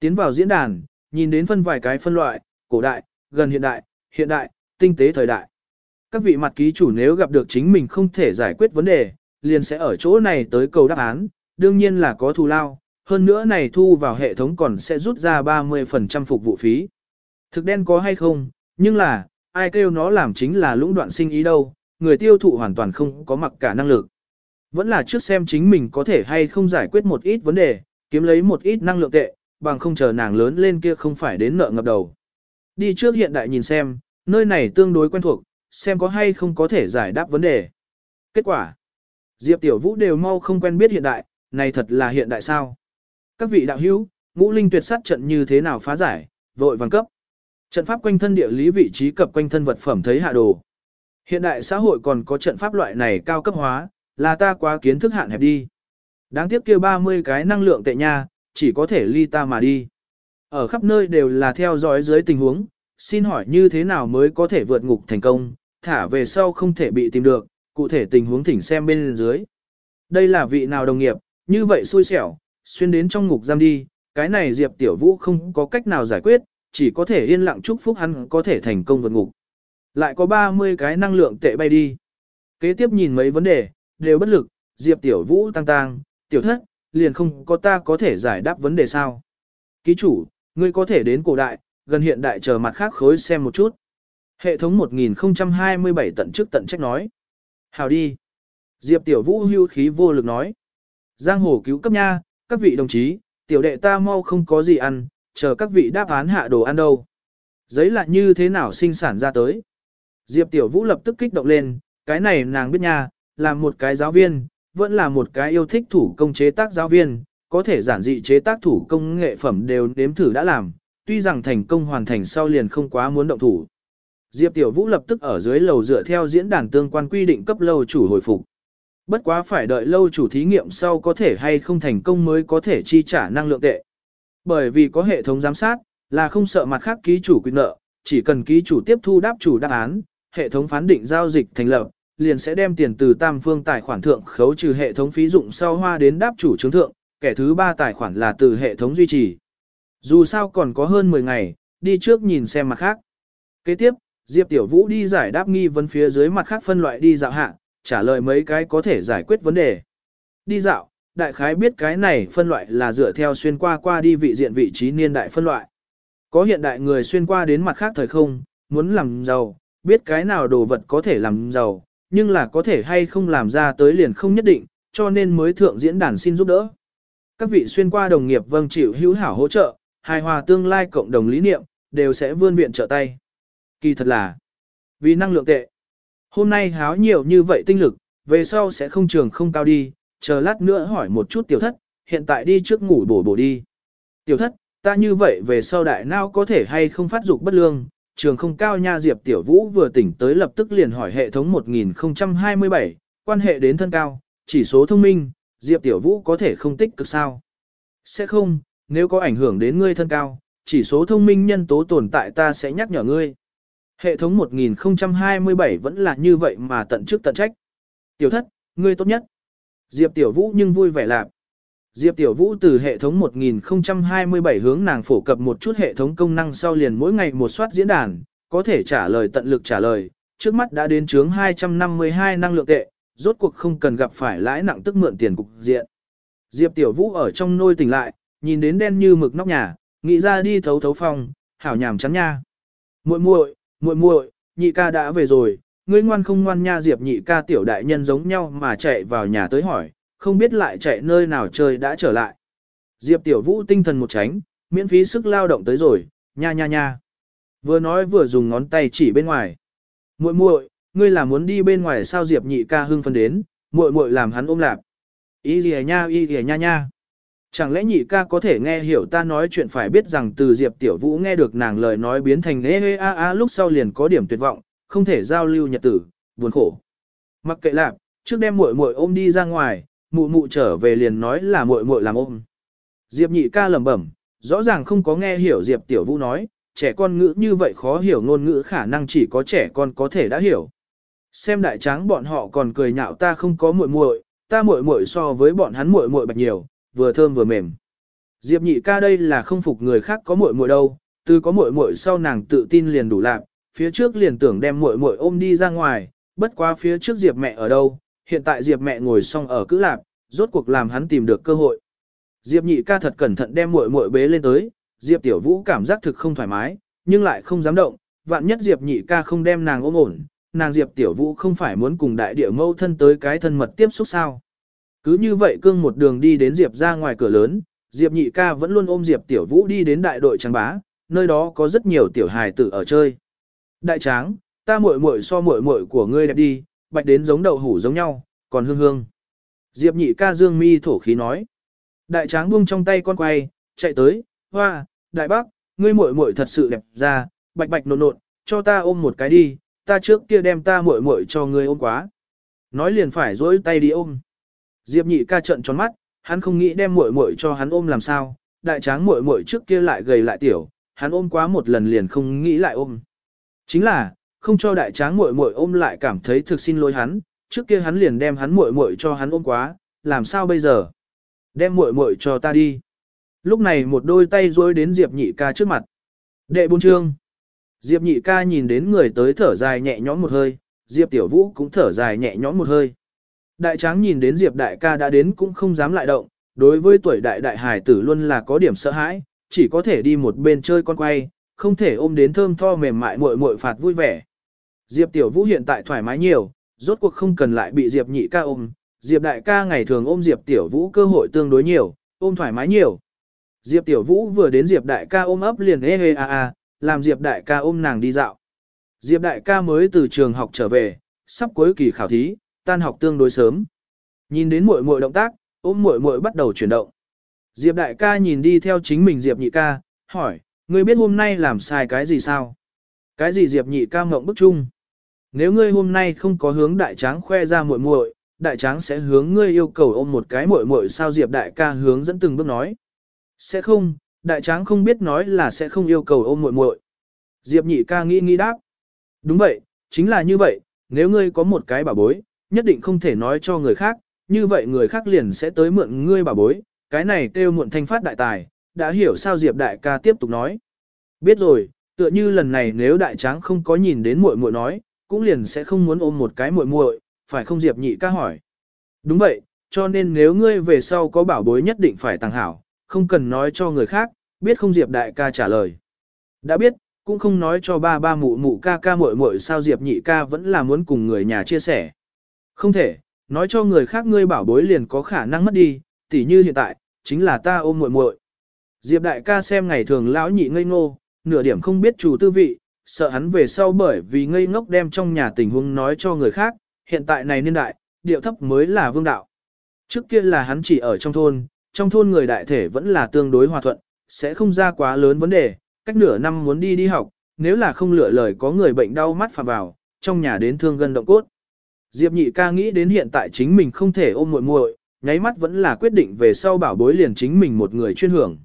Tiến vào diễn đàn, nhìn đến phân vài cái phân loại, cổ đại, gần hiện đại, hiện đại, tinh tế thời đại. Các vị mặt ký chủ nếu gặp được chính mình không thể giải quyết vấn đề, liền sẽ ở chỗ này tới cầu đáp án, đương nhiên là có thù lao, hơn nữa này thu vào hệ thống còn sẽ rút ra 30% phục vụ phí. Thực đen có hay không, nhưng là, ai kêu nó làm chính là lũng đoạn sinh ý đâu, người tiêu thụ hoàn toàn không có mặc cả năng lực. Vẫn là trước xem chính mình có thể hay không giải quyết một ít vấn đề, kiếm lấy một ít năng lượng tệ, bằng không chờ nàng lớn lên kia không phải đến nợ ngập đầu. Đi trước hiện đại nhìn xem, nơi này tương đối quen thuộc, xem có hay không có thể giải đáp vấn đề. Kết quả, Diệp Tiểu Vũ đều mau không quen biết hiện đại, này thật là hiện đại sao. Các vị đạo hữu, ngũ linh tuyệt sát trận như thế nào phá giải, vội vàng cấp. Trận pháp quanh thân địa lý vị trí cập quanh thân vật phẩm thấy hạ đồ. Hiện đại xã hội còn có trận pháp loại này cao cấp hóa, là ta quá kiến thức hạn hẹp đi. Đáng tiếc kia 30 cái năng lượng tệ nha, chỉ có thể ly ta mà đi. Ở khắp nơi đều là theo dõi dưới tình huống, xin hỏi như thế nào mới có thể vượt ngục thành công, thả về sau không thể bị tìm được, cụ thể tình huống thỉnh xem bên dưới. Đây là vị nào đồng nghiệp, như vậy xui xẻo, xuyên đến trong ngục giam đi, cái này Diệp Tiểu Vũ không có cách nào giải quyết, chỉ có thể yên lặng chúc phúc hắn có thể thành công vượt ngục. Lại có 30 cái năng lượng tệ bay đi. Kế tiếp nhìn mấy vấn đề, đều bất lực, Diệp Tiểu Vũ tăng tăng, tiểu thất, liền không có ta có thể giải đáp vấn đề sao. Ký chủ, ngươi có thể đến cổ đại, gần hiện đại chờ mặt khác khối xem một chút. Hệ thống 1027 tận trước tận trách nói. Hào đi. Diệp Tiểu Vũ hưu khí vô lực nói. Giang hồ cứu cấp nha, các vị đồng chí, tiểu đệ ta mau không có gì ăn, chờ các vị đáp án hạ đồ ăn đâu. Giấy là như thế nào sinh sản ra tới. Diệp Tiểu Vũ lập tức kích động lên, cái này nàng biết nha, là một cái giáo viên, vẫn là một cái yêu thích thủ công chế tác giáo viên, có thể giản dị chế tác thủ công nghệ phẩm đều nếm thử đã làm, tuy rằng thành công hoàn thành sau liền không quá muốn động thủ. Diệp Tiểu Vũ lập tức ở dưới lầu dựa theo diễn đàn tương quan quy định cấp lầu chủ hồi phục. Bất quá phải đợi lâu chủ thí nghiệm sau có thể hay không thành công mới có thể chi trả năng lượng tệ. Bởi vì có hệ thống giám sát, là không sợ mặt khác ký chủ quyền nợ, chỉ cần ký chủ tiếp thu đáp chủ đáp án, hệ thống phán định giao dịch thành lập, liền sẽ đem tiền từ tam phương tài khoản thượng khấu trừ hệ thống phí dụng sau hoa đến đáp chủ chứng thượng, kẻ thứ ba tài khoản là từ hệ thống duy trì. Dù sao còn có hơn 10 ngày, đi trước nhìn xem mặt khác. Kế tiếp, Diệp Tiểu Vũ đi giải đáp nghi vấn phía dưới mặt khác phân loại đi dạo hạ, trả lời mấy cái có thể giải quyết vấn đề. Đi dạo, đại khái biết cái này phân loại là dựa theo xuyên qua qua đi vị diện vị trí niên đại phân loại. Có hiện đại người xuyên qua đến mặt khác thời không, muốn làm giàu, biết cái nào đồ vật có thể làm giàu, nhưng là có thể hay không làm ra tới liền không nhất định, cho nên mới thượng diễn đàn xin giúp đỡ. Các vị xuyên qua đồng nghiệp vâng chịu hữu hảo hỗ trợ, hài hòa tương lai cộng đồng lý niệm, đều sẽ vươn viện trợ tay. Kỳ thật là vì năng lượng tệ. Hôm nay háo nhiều như vậy tinh lực, về sau sẽ không trường không cao đi, chờ lát nữa hỏi một chút tiểu thất, hiện tại đi trước ngủ bổ bổ đi. Tiểu thất, ta như vậy về sau đại nào có thể hay không phát dục bất lương, trường không cao nha Diệp Tiểu Vũ vừa tỉnh tới lập tức liền hỏi hệ thống 1027, quan hệ đến thân cao, chỉ số thông minh, Diệp Tiểu Vũ có thể không tích cực sao? Sẽ không, nếu có ảnh hưởng đến ngươi thân cao, chỉ số thông minh nhân tố tồn tại ta sẽ nhắc nhở ngươi. Hệ thống 1027 vẫn là như vậy mà tận chức tận trách. Tiểu thất, ngươi tốt nhất. Diệp Tiểu Vũ nhưng vui vẻ lạc. Diệp Tiểu Vũ từ hệ thống 1027 hướng nàng phổ cập một chút hệ thống công năng sau liền mỗi ngày một soát diễn đàn, có thể trả lời tận lực trả lời, trước mắt đã đến chướng 252 năng lượng tệ, rốt cuộc không cần gặp phải lãi nặng tức mượn tiền cục diện. Diệp Tiểu Vũ ở trong nôi tỉnh lại, nhìn đến đen như mực nóc nhà, nghĩ ra đi thấu thấu phòng, hảo nhảm chán nha. Muội muội, muội muội, nhị ca đã về rồi, ngươi ngoan không ngoan nha Diệp nhị ca tiểu đại nhân giống nhau mà chạy vào nhà tới hỏi, không biết lại chạy nơi nào chơi đã trở lại. Diệp tiểu vũ tinh thần một tránh, miễn phí sức lao động tới rồi, nha nha nha. Vừa nói vừa dùng ngón tay chỉ bên ngoài. Muội muội, ngươi là muốn đi bên ngoài sao Diệp nhị ca hưng phân đến, muội muội làm hắn ôm lạp. Ý gì nha, ý gì nha nha. Chẳng lẽ nhị ca có thể nghe hiểu ta nói chuyện phải biết rằng từ Diệp Tiểu Vũ nghe được nàng lời nói biến thành ê ê a a lúc sau liền có điểm tuyệt vọng, không thể giao lưu nhật tử, buồn khổ. Mặc kệ lạc, trước đem muội muội ôm đi ra ngoài, mụ mụ trở về liền nói là muội muội làm ôm. Diệp nhị ca lẩm bẩm, rõ ràng không có nghe hiểu Diệp Tiểu Vũ nói, trẻ con ngữ như vậy khó hiểu ngôn ngữ khả năng chỉ có trẻ con có thể đã hiểu. Xem đại tráng bọn họ còn cười nhạo ta không có muội muội, ta muội muội so với bọn hắn muội muội bạch nhiều, vừa thơm vừa mềm. Diệp nhị ca đây là không phục người khác có muội muội đâu, từ có muội muội sau nàng tự tin liền đủ lạc, phía trước liền tưởng đem muội muội ôm đi ra ngoài, bất quá phía trước Diệp mẹ ở đâu, hiện tại Diệp mẹ ngồi xong ở cữ lạc, rốt cuộc làm hắn tìm được cơ hội. Diệp nhị ca thật cẩn thận đem muội muội bế lên tới, Diệp tiểu vũ cảm giác thực không thoải mái, nhưng lại không dám động, vạn nhất Diệp nhị ca không đem nàng ôm ổn, nàng Diệp tiểu vũ không phải muốn cùng đại địa mâu thân tới cái thân mật tiếp xúc sao. Cứ như vậy cương một đường đi đến Diệp ra ngoài cửa lớn, Diệp nhị ca vẫn luôn ôm Diệp tiểu vũ đi đến đại đội trang bá, nơi đó có rất nhiều tiểu hài tử ở chơi. Đại tráng, ta muội muội so muội muội của ngươi đẹp đi, bạch đến giống đậu hủ giống nhau, còn hương hương. Diệp nhị ca dương mi thổ khí nói. Đại tráng buông trong tay con quay, chạy tới, hoa, đại bác, ngươi muội muội thật sự đẹp ra, bạch bạch nộn nộn, cho ta ôm một cái đi, ta trước kia đem ta muội muội cho ngươi ôm quá. Nói liền phải dỗi tay đi ôm. Diệp nhị ca trợn tròn mắt, hắn không nghĩ đem muội muội cho hắn ôm làm sao, đại tráng muội muội trước kia lại gầy lại tiểu, hắn ôm quá một lần liền không nghĩ lại ôm. Chính là, không cho đại tráng muội muội ôm lại cảm thấy thực xin lỗi hắn, trước kia hắn liền đem hắn muội muội cho hắn ôm quá, làm sao bây giờ? Đem muội muội cho ta đi. Lúc này một đôi tay duỗi đến Diệp Nhị ca trước mặt. Đệ bốn chương. Diệp Nhị ca nhìn đến người tới thở dài nhẹ nhõm một hơi, Diệp Tiểu Vũ cũng thở dài nhẹ nhõm một hơi. Đại tráng nhìn đến Diệp đại ca đã đến cũng không dám lại động, đối với tuổi đại đại hải tử luôn là có điểm sợ hãi, chỉ có thể đi một bên chơi con quay, không thể ôm đến thơm tho mềm mại muội muội phạt vui vẻ. Diệp Tiểu Vũ hiện tại thoải mái nhiều, rốt cuộc không cần lại bị Diệp nhị ca ôm, Diệp đại ca ngày thường ôm Diệp Tiểu Vũ cơ hội tương đối nhiều, ôm thoải mái nhiều. Diệp Tiểu Vũ vừa đến Diệp đại ca ôm ấp liền ê hê a a, làm Diệp đại ca ôm nàng đi dạo. Diệp đại ca mới từ trường học trở về, sắp cuối kỳ khảo thí, tan học tương đối sớm. Nhìn đến muội muội động tác, ôm muội muội bắt đầu chuyển động. Diệp đại ca nhìn đi theo chính mình Diệp nhị ca, hỏi, ngươi biết hôm nay làm sai cái gì sao? Cái gì Diệp nhị ca mộng bức chung? Nếu ngươi hôm nay không có hướng đại tráng khoe ra muội muội, đại tráng sẽ hướng ngươi yêu cầu ôm một cái muội muội sao Diệp đại ca hướng dẫn từng bước nói. Sẽ không, đại tráng không biết nói là sẽ không yêu cầu ôm muội muội. Diệp nhị ca nghĩ nghĩ đáp. Đúng vậy, chính là như vậy, nếu ngươi có một cái bảo bối, nhất định không thể nói cho người khác, như vậy người khác liền sẽ tới mượn ngươi bảo bối, cái này kêu muộn thanh phát đại tài, đã hiểu sao Diệp đại ca tiếp tục nói. Biết rồi, tựa như lần này nếu đại tráng không có nhìn đến muội muội nói, cũng liền sẽ không muốn ôm một cái muội muội, phải không Diệp nhị ca hỏi. Đúng vậy, cho nên nếu ngươi về sau có bảo bối nhất định phải tàng hảo, không cần nói cho người khác, biết không Diệp đại ca trả lời. Đã biết, cũng không nói cho ba ba mụ mụ ca ca muội muội sao Diệp nhị ca vẫn là muốn cùng người nhà chia sẻ. Không thể, nói cho người khác ngươi bảo bối liền có khả năng mất đi, tỉ như hiện tại, chính là ta ôm muội muội. Diệp đại ca xem ngày thường lão nhị ngây ngô, nửa điểm không biết chủ tư vị, sợ hắn về sau bởi vì ngây ngốc đem trong nhà tình huống nói cho người khác, hiện tại này niên đại, điệu thấp mới là vương đạo. Trước kia là hắn chỉ ở trong thôn, trong thôn người đại thể vẫn là tương đối hòa thuận, sẽ không ra quá lớn vấn đề, cách nửa năm muốn đi đi học, nếu là không lựa lời có người bệnh đau mắt phạm vào, trong nhà đến thương gân động cốt. Diệp nhị ca nghĩ đến hiện tại chính mình không thể ôm muội muội, nháy mắt vẫn là quyết định về sau bảo bối liền chính mình một người chuyên hưởng.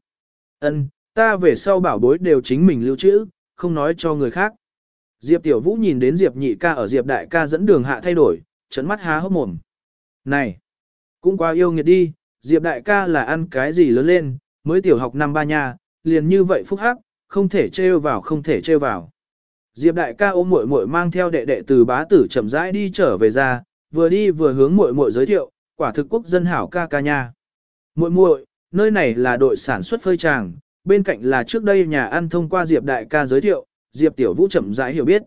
Ân, ta về sau bảo bối đều chính mình lưu trữ, không nói cho người khác. Diệp Tiểu Vũ nhìn đến Diệp nhị ca ở Diệp đại ca dẫn đường hạ thay đổi, trấn mắt há hốc mồm. Này, cũng quá yêu nghiệt đi, Diệp đại ca là ăn cái gì lớn lên, mới tiểu học năm ba nha, liền như vậy phúc hắc, không thể trêu vào không thể trêu vào. Diệp đại ca ôm muội muội mang theo đệ đệ từ bá tử chậm rãi đi trở về ra, vừa đi vừa hướng muội muội giới thiệu, quả thực quốc dân hảo ca ca nha. Muội muội, nơi này là đội sản xuất phơi tràng, bên cạnh là trước đây nhà ăn thông qua Diệp đại ca giới thiệu, Diệp tiểu vũ chậm rãi hiểu biết.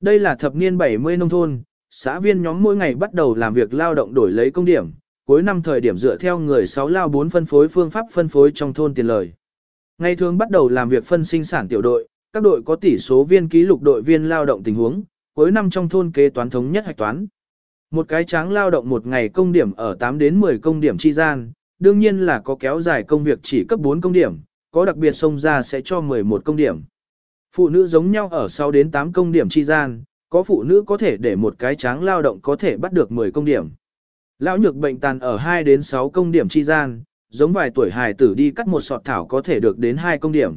Đây là thập niên 70 nông thôn, xã viên nhóm mỗi ngày bắt đầu làm việc lao động đổi lấy công điểm, cuối năm thời điểm dựa theo người 6 lao 4 phân phối phương pháp phân phối trong thôn tiền lời. Ngày thường bắt đầu làm việc phân sinh sản tiểu đội, các đội có tỷ số viên ký lục đội viên lao động tình huống, cuối năm trong thôn kế toán thống nhất hạch toán. Một cái tráng lao động một ngày công điểm ở 8 đến 10 công điểm chi gian, đương nhiên là có kéo dài công việc chỉ cấp 4 công điểm, có đặc biệt xông ra sẽ cho 11 công điểm. Phụ nữ giống nhau ở 6 đến 8 công điểm chi gian, có phụ nữ có thể để một cái tráng lao động có thể bắt được 10 công điểm. Lão nhược bệnh tàn ở 2 đến 6 công điểm chi gian, giống vài tuổi hài tử đi cắt một sọt thảo có thể được đến 2 công điểm.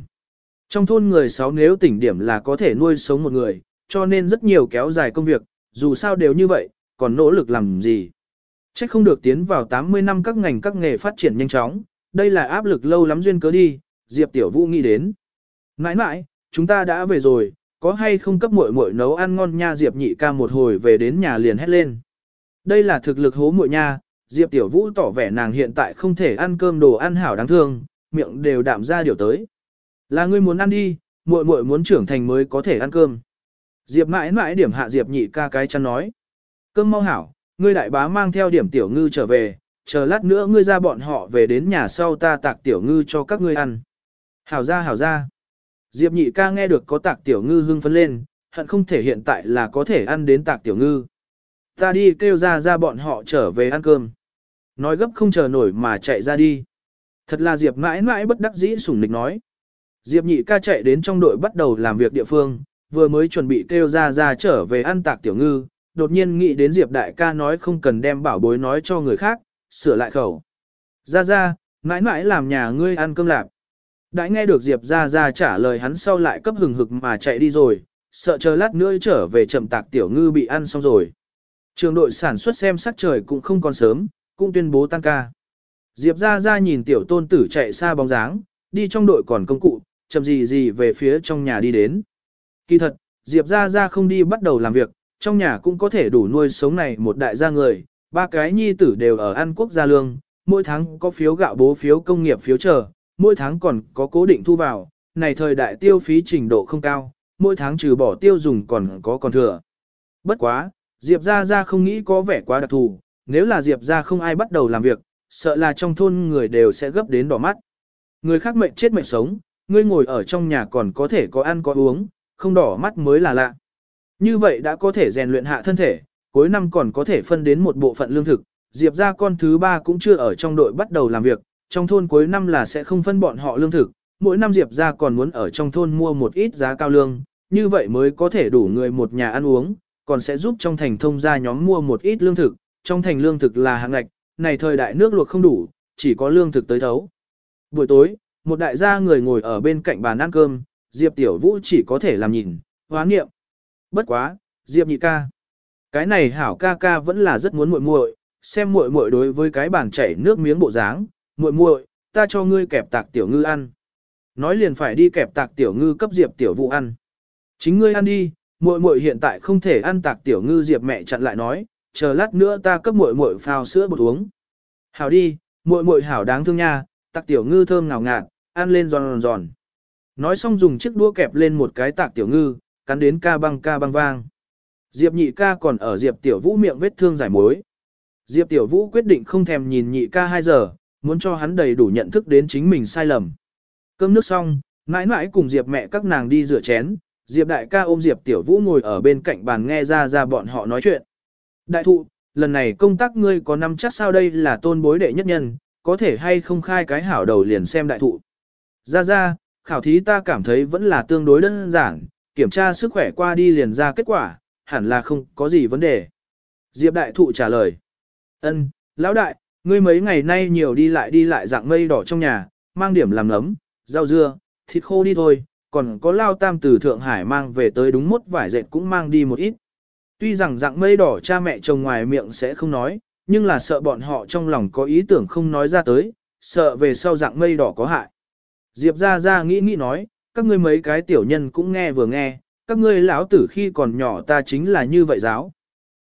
Trong thôn người sáu nếu tỉnh điểm là có thể nuôi sống một người, cho nên rất nhiều kéo dài công việc, dù sao đều như vậy, còn nỗ lực làm gì. Chắc không được tiến vào 80 năm các ngành các nghề phát triển nhanh chóng, đây là áp lực lâu lắm duyên cớ đi, Diệp Tiểu Vũ nghĩ đến. Nãi nãi, chúng ta đã về rồi, có hay không cấp muội muội nấu ăn ngon nha Diệp nhị ca một hồi về đến nhà liền hét lên. Đây là thực lực hố muội nha, Diệp Tiểu Vũ tỏ vẻ nàng hiện tại không thể ăn cơm đồ ăn hảo đáng thương, miệng đều đạm ra điều tới. Là ngươi muốn ăn đi, muội muội muốn trưởng thành mới có thể ăn cơm. Diệp mãi mãi điểm hạ Diệp nhị ca cái chăn nói. Cơm mau hảo, ngươi đại bá mang theo điểm tiểu ngư trở về, chờ lát nữa ngươi ra bọn họ về đến nhà sau ta tạc tiểu ngư cho các ngươi ăn. Hảo ra hảo ra. Diệp nhị ca nghe được có tạc tiểu ngư hưng phấn lên, hận không thể hiện tại là có thể ăn đến tạc tiểu ngư. Ta đi kêu ra ra bọn họ trở về ăn cơm. Nói gấp không chờ nổi mà chạy ra đi. Thật là Diệp mãi mãi bất đắc dĩ sủng nịch nói. Diệp nhị ca chạy đến trong đội bắt đầu làm việc địa phương, vừa mới chuẩn bị kêu ra ra trở về ăn tạc tiểu ngư, đột nhiên nghĩ đến Diệp đại ca nói không cần đem bảo bối nói cho người khác, sửa lại khẩu. Ra ra, mãi mãi làm nhà ngươi ăn cơm lạp. Đã nghe được Diệp ra ra trả lời hắn sau lại cấp hừng hực mà chạy đi rồi, sợ chờ lát nữa trở về chậm tạc tiểu ngư bị ăn xong rồi. Trường đội sản xuất xem sắc trời cũng không còn sớm, cũng tuyên bố tăng ca. Diệp ra ra nhìn tiểu tôn tử chạy xa bóng dáng, đi trong đội còn công cụ, chậm gì gì về phía trong nhà đi đến. Kỳ thật, Diệp ra ra không đi bắt đầu làm việc, trong nhà cũng có thể đủ nuôi sống này một đại gia người, ba cái nhi tử đều ở An Quốc gia lương, mỗi tháng có phiếu gạo bố phiếu công nghiệp phiếu chờ, mỗi tháng còn có cố định thu vào, này thời đại tiêu phí trình độ không cao, mỗi tháng trừ bỏ tiêu dùng còn có còn thừa. Bất quá, Diệp ra ra không nghĩ có vẻ quá đặc thù, nếu là Diệp ra không ai bắt đầu làm việc, sợ là trong thôn người đều sẽ gấp đến đỏ mắt. Người khác mệnh chết mệnh sống, ngươi ngồi ở trong nhà còn có thể có ăn có uống, không đỏ mắt mới là lạ. Như vậy đã có thể rèn luyện hạ thân thể, cuối năm còn có thể phân đến một bộ phận lương thực, Diệp ra con thứ ba cũng chưa ở trong đội bắt đầu làm việc, trong thôn cuối năm là sẽ không phân bọn họ lương thực, mỗi năm Diệp ra còn muốn ở trong thôn mua một ít giá cao lương, như vậy mới có thể đủ người một nhà ăn uống, còn sẽ giúp trong thành thông gia nhóm mua một ít lương thực, trong thành lương thực là hạng ngạch, này thời đại nước luộc không đủ, chỉ có lương thực tới thấu. Buổi tối, một đại gia người ngồi ở bên cạnh bàn ăn cơm, Diệp Tiểu Vũ chỉ có thể làm nhìn, hoán nghiệm. Bất quá, Diệp nhị ca. Cái này hảo ca ca vẫn là rất muốn muội muội, xem muội muội đối với cái bàn chảy nước miếng bộ dáng, muội muội, ta cho ngươi kẹp tạc tiểu ngư ăn. Nói liền phải đi kẹp tạc tiểu ngư cấp Diệp Tiểu Vũ ăn. Chính ngươi ăn đi, muội muội hiện tại không thể ăn tạc tiểu ngư Diệp mẹ chặn lại nói, chờ lát nữa ta cấp muội muội phao sữa bột uống. Hảo đi, muội muội hảo đáng thương nha, tạc tiểu ngư thơm ngào ngạt, ăn lên giòn giòn. Nói xong dùng chiếc đũa kẹp lên một cái tạc tiểu ngư, cắn đến ca băng ca băng vang. Diệp nhị ca còn ở Diệp tiểu vũ miệng vết thương giải mối. Diệp tiểu vũ quyết định không thèm nhìn nhị ca 2 giờ, muốn cho hắn đầy đủ nhận thức đến chính mình sai lầm. Cơm nước xong, mãi mãi cùng Diệp mẹ các nàng đi rửa chén, Diệp đại ca ôm Diệp tiểu vũ ngồi ở bên cạnh bàn nghe ra ra bọn họ nói chuyện. Đại thụ, lần này công tác ngươi có năm chắc sao đây là tôn bối đệ nhất nhân, có thể hay không khai cái hảo đầu liền xem đại thụ. Ra ra, khảo thí ta cảm thấy vẫn là tương đối đơn giản, kiểm tra sức khỏe qua đi liền ra kết quả, hẳn là không có gì vấn đề. Diệp đại thụ trả lời. Ân, lão đại, ngươi mấy ngày nay nhiều đi lại đi lại dạng mây đỏ trong nhà, mang điểm làm lấm, rau dưa, thịt khô đi thôi, còn có lao tam từ Thượng Hải mang về tới đúng mốt vải dệt cũng mang đi một ít. Tuy rằng dạng mây đỏ cha mẹ chồng ngoài miệng sẽ không nói, nhưng là sợ bọn họ trong lòng có ý tưởng không nói ra tới, sợ về sau dạng mây đỏ có hại. Diệp ra ra nghĩ nghĩ nói, các ngươi mấy cái tiểu nhân cũng nghe vừa nghe, các ngươi lão tử khi còn nhỏ ta chính là như vậy giáo.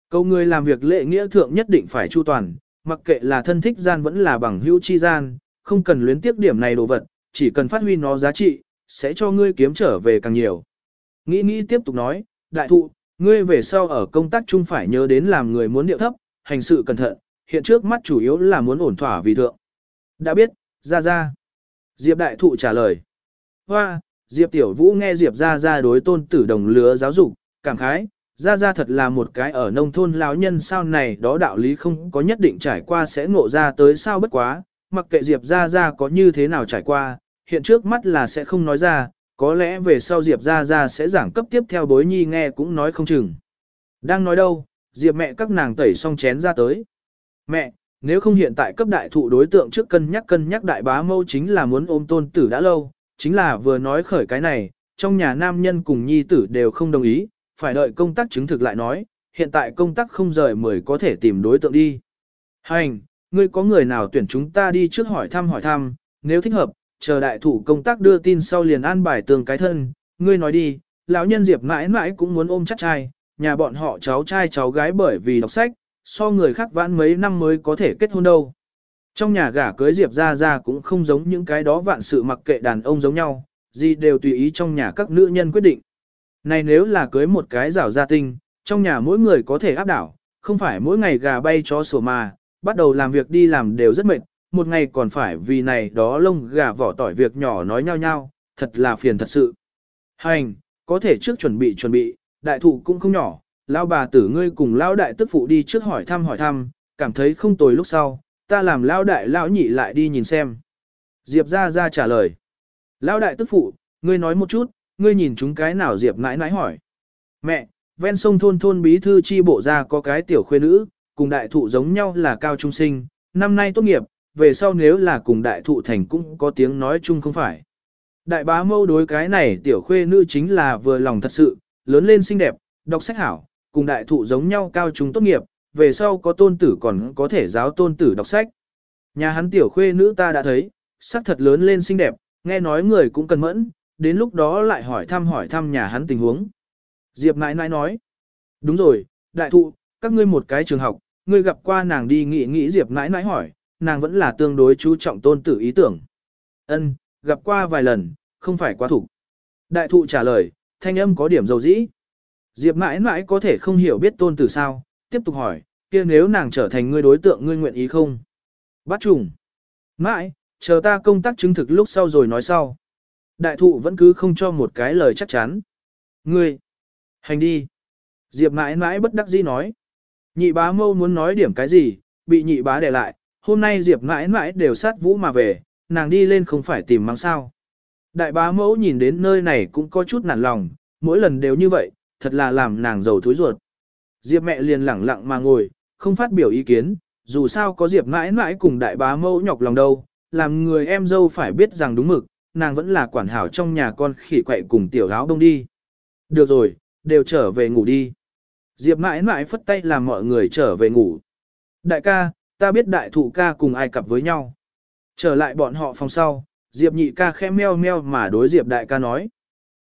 Câu ngươi làm việc lệ nghĩa thượng nhất định phải chu toàn, mặc kệ là thân thích gian vẫn là bằng hữu chi gian, không cần luyến tiếc điểm này đồ vật, chỉ cần phát huy nó giá trị, sẽ cho ngươi kiếm trở về càng nhiều. Nghĩ nghĩ tiếp tục nói, đại thụ, ngươi về sau ở công tác chung phải nhớ đến làm người muốn điệu thấp, hành sự cẩn thận, hiện trước mắt chủ yếu là muốn ổn thỏa vì thượng. Đã biết, ra ra. Diệp đại thụ trả lời. Hoa, Diệp tiểu vũ nghe Diệp ra ra đối tôn tử đồng lứa giáo dục, cảm khái, ra ra thật là một cái ở nông thôn lão nhân sao này đó đạo lý không có nhất định trải qua sẽ ngộ ra tới sao bất quá, mặc kệ Diệp ra ra có như thế nào trải qua, hiện trước mắt là sẽ không nói ra, có lẽ về sau Diệp ra ra sẽ giảng cấp tiếp theo bối nhi nghe cũng nói không chừng. Đang nói đâu, Diệp mẹ các nàng tẩy xong chén ra tới. Mẹ, nếu không hiện tại cấp đại thụ đối tượng trước cân nhắc cân nhắc đại bá mâu chính là muốn ôm tôn tử đã lâu, chính là vừa nói khởi cái này, trong nhà nam nhân cùng nhi tử đều không đồng ý, phải đợi công tác chứng thực lại nói, hiện tại công tác không rời mới có thể tìm đối tượng đi. Hành, ngươi có người nào tuyển chúng ta đi trước hỏi thăm hỏi thăm, nếu thích hợp, chờ đại thủ công tác đưa tin sau liền an bài tường cái thân, ngươi nói đi, lão nhân Diệp mãi mãi cũng muốn ôm chắc trai, nhà bọn họ cháu trai cháu gái bởi vì đọc sách, so người khác vãn mấy năm mới có thể kết hôn đâu. Trong nhà gả cưới Diệp ra ra cũng không giống những cái đó vạn sự mặc kệ đàn ông giống nhau, gì đều tùy ý trong nhà các nữ nhân quyết định. Này nếu là cưới một cái rảo gia tinh, trong nhà mỗi người có thể áp đảo, không phải mỗi ngày gà bay chó sủa mà, bắt đầu làm việc đi làm đều rất mệt, một ngày còn phải vì này đó lông gà vỏ tỏi việc nhỏ nói nhau nhau, thật là phiền thật sự. Hành, có thể trước chuẩn bị chuẩn bị, đại thụ cũng không nhỏ, lão bà tử ngươi cùng lão đại tức phụ đi trước hỏi thăm hỏi thăm, cảm thấy không tồi lúc sau, ta làm lão đại lão nhị lại đi nhìn xem. Diệp ra ra trả lời. Lão đại tức phụ, ngươi nói một chút, ngươi nhìn chúng cái nào Diệp nãi nãi hỏi. Mẹ, ven sông thôn thôn bí thư chi bộ ra có cái tiểu khuê nữ, cùng đại thụ giống nhau là cao trung sinh, năm nay tốt nghiệp, về sau nếu là cùng đại thụ thành cũng có tiếng nói chung không phải. Đại bá mâu đối cái này tiểu khuê nữ chính là vừa lòng thật sự, lớn lên xinh đẹp, đọc sách hảo, cùng đại thụ giống nhau cao trung tốt nghiệp, về sau có tôn tử còn có thể giáo tôn tử đọc sách. Nhà hắn tiểu khuê nữ ta đã thấy, sắc thật lớn lên xinh đẹp, nghe nói người cũng cần mẫn, đến lúc đó lại hỏi thăm hỏi thăm nhà hắn tình huống. Diệp nãi nãi nói, đúng rồi, đại thụ, các ngươi một cái trường học, ngươi gặp qua nàng đi nghĩ nghĩ Diệp nãi nãi hỏi, nàng vẫn là tương đối chú trọng tôn tử ý tưởng. Ân, gặp qua vài lần, không phải quá thủ. Đại thụ trả lời, thanh âm có điểm dầu dĩ. Diệp mãi mãi có thể không hiểu biết tôn tử sao, tiếp tục hỏi, kia nếu nàng trở thành ngươi đối tượng ngươi nguyện ý không? Bắt trùng. Mãi, chờ ta công tác chứng thực lúc sau rồi nói sau. Đại thụ vẫn cứ không cho một cái lời chắc chắn. Ngươi, hành đi. Diệp mãi mãi bất đắc dĩ nói. Nhị bá mâu muốn nói điểm cái gì, bị nhị bá để lại, hôm nay Diệp mãi mãi đều sát vũ mà về, nàng đi lên không phải tìm mang sao. Đại bá mẫu nhìn đến nơi này cũng có chút nản lòng, mỗi lần đều như vậy, thật là làm nàng giàu thối ruột. Diệp mẹ liền lẳng lặng mà ngồi, không phát biểu ý kiến, dù sao có Diệp mãi mãi cùng đại bá mẫu nhọc lòng đâu, làm người em dâu phải biết rằng đúng mực, nàng vẫn là quản hảo trong nhà con khỉ quậy cùng tiểu áo đông đi. Được rồi, đều trở về ngủ đi. Diệp mãi mãi phất tay làm mọi người trở về ngủ. Đại ca, ta biết đại thụ ca cùng ai cặp với nhau. Trở lại bọn họ phòng sau, Diệp nhị ca khẽ meo meo mà đối Diệp đại ca nói.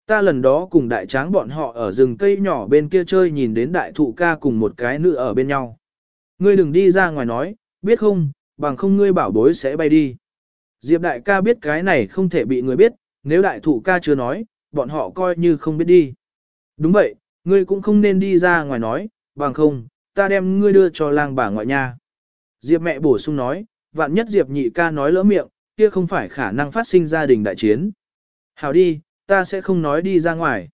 Ta lần đó cùng đại tráng bọn họ ở rừng cây nhỏ bên kia chơi nhìn đến đại thụ ca cùng một cái nữ ở bên nhau. Ngươi đừng đi ra ngoài nói, biết không, bằng không ngươi bảo bối sẽ bay đi. Diệp đại ca biết cái này không thể bị người biết, nếu đại thụ ca chưa nói, bọn họ coi như không biết đi. Đúng vậy, ngươi cũng không nên đi ra ngoài nói, bằng không, ta đem ngươi đưa cho lang bà ngoại nhà Diệp mẹ bổ sung nói, vạn nhất Diệp nhị ca nói lỡ miệng, kia không phải khả năng phát sinh gia đình đại chiến. Hảo đi, ta sẽ không nói đi ra ngoài.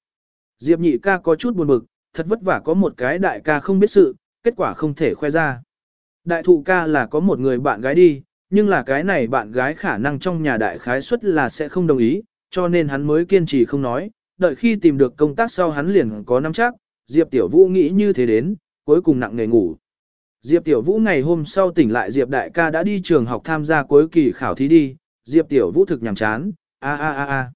Diệp nhị ca có chút buồn bực, thật vất vả có một cái đại ca không biết sự, kết quả không thể khoe ra. Đại thụ ca là có một người bạn gái đi, nhưng là cái này bạn gái khả năng trong nhà đại khái suất là sẽ không đồng ý, cho nên hắn mới kiên trì không nói, đợi khi tìm được công tác sau hắn liền có nắm chắc, Diệp Tiểu Vũ nghĩ như thế đến, cuối cùng nặng nề ngủ. Diệp Tiểu Vũ ngày hôm sau tỉnh lại Diệp Đại ca đã đi trường học tham gia cuối kỳ khảo thí đi, Diệp Tiểu Vũ thực nhàm chán, a a a a.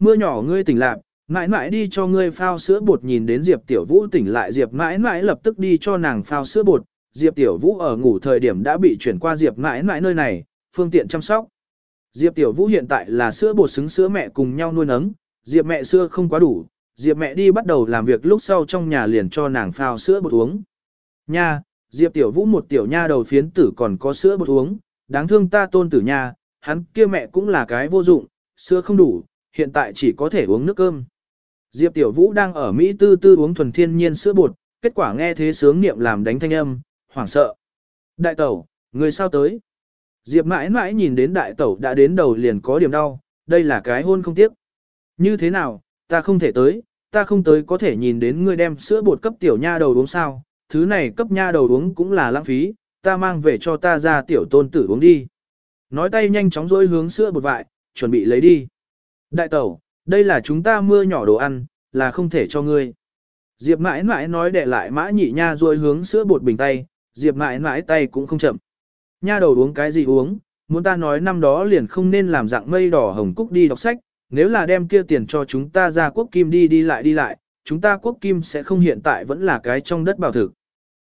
Mưa nhỏ ngươi tỉnh lạc, mãi mãi đi cho ngươi phao sữa bột nhìn đến Diệp Tiểu Vũ tỉnh lại Diệp mãi mãi lập tức đi cho nàng phao sữa bột, Diệp Tiểu Vũ ở ngủ thời điểm đã bị chuyển qua Diệp mãi mãi nơi này, phương tiện chăm sóc. Diệp Tiểu Vũ hiện tại là sữa bột xứng sữa mẹ cùng nhau nuôi nấng, Diệp mẹ xưa không quá đủ, Diệp mẹ đi bắt đầu làm việc lúc sau trong nhà liền cho nàng phao sữa bột uống. Nha, Diệp Tiểu Vũ một tiểu nha đầu phiến tử còn có sữa bột uống, đáng thương ta tôn tử nha, hắn kia mẹ cũng là cái vô dụng, sữa không đủ, hiện tại chỉ có thể uống nước cơm. Diệp Tiểu Vũ đang ở Mỹ tư tư uống thuần thiên nhiên sữa bột, kết quả nghe thế sướng niệm làm đánh thanh âm, hoảng sợ. Đại tẩu, người sao tới? Diệp mãi mãi nhìn đến đại tẩu đã đến đầu liền có điểm đau, đây là cái hôn không tiếc. Như thế nào, ta không thể tới, ta không tới có thể nhìn đến ngươi đem sữa bột cấp tiểu nha đầu uống sao, thứ này cấp nha đầu uống cũng là lãng phí, ta mang về cho ta ra tiểu tôn tử uống đi. Nói tay nhanh chóng dối hướng sữa bột vại, chuẩn bị lấy đi. Đại tẩu, đây là chúng ta mưa nhỏ đồ ăn, là không thể cho ngươi. Diệp mãi mãi nói để lại mã nhị nha rồi hướng sữa bột bình tay, Diệp mãi mãi tay cũng không chậm. Nha đầu uống cái gì uống, muốn ta nói năm đó liền không nên làm dạng mây đỏ hồng cúc đi đọc sách, nếu là đem kia tiền cho chúng ta ra quốc kim đi đi lại đi lại, chúng ta quốc kim sẽ không hiện tại vẫn là cái trong đất bảo thực.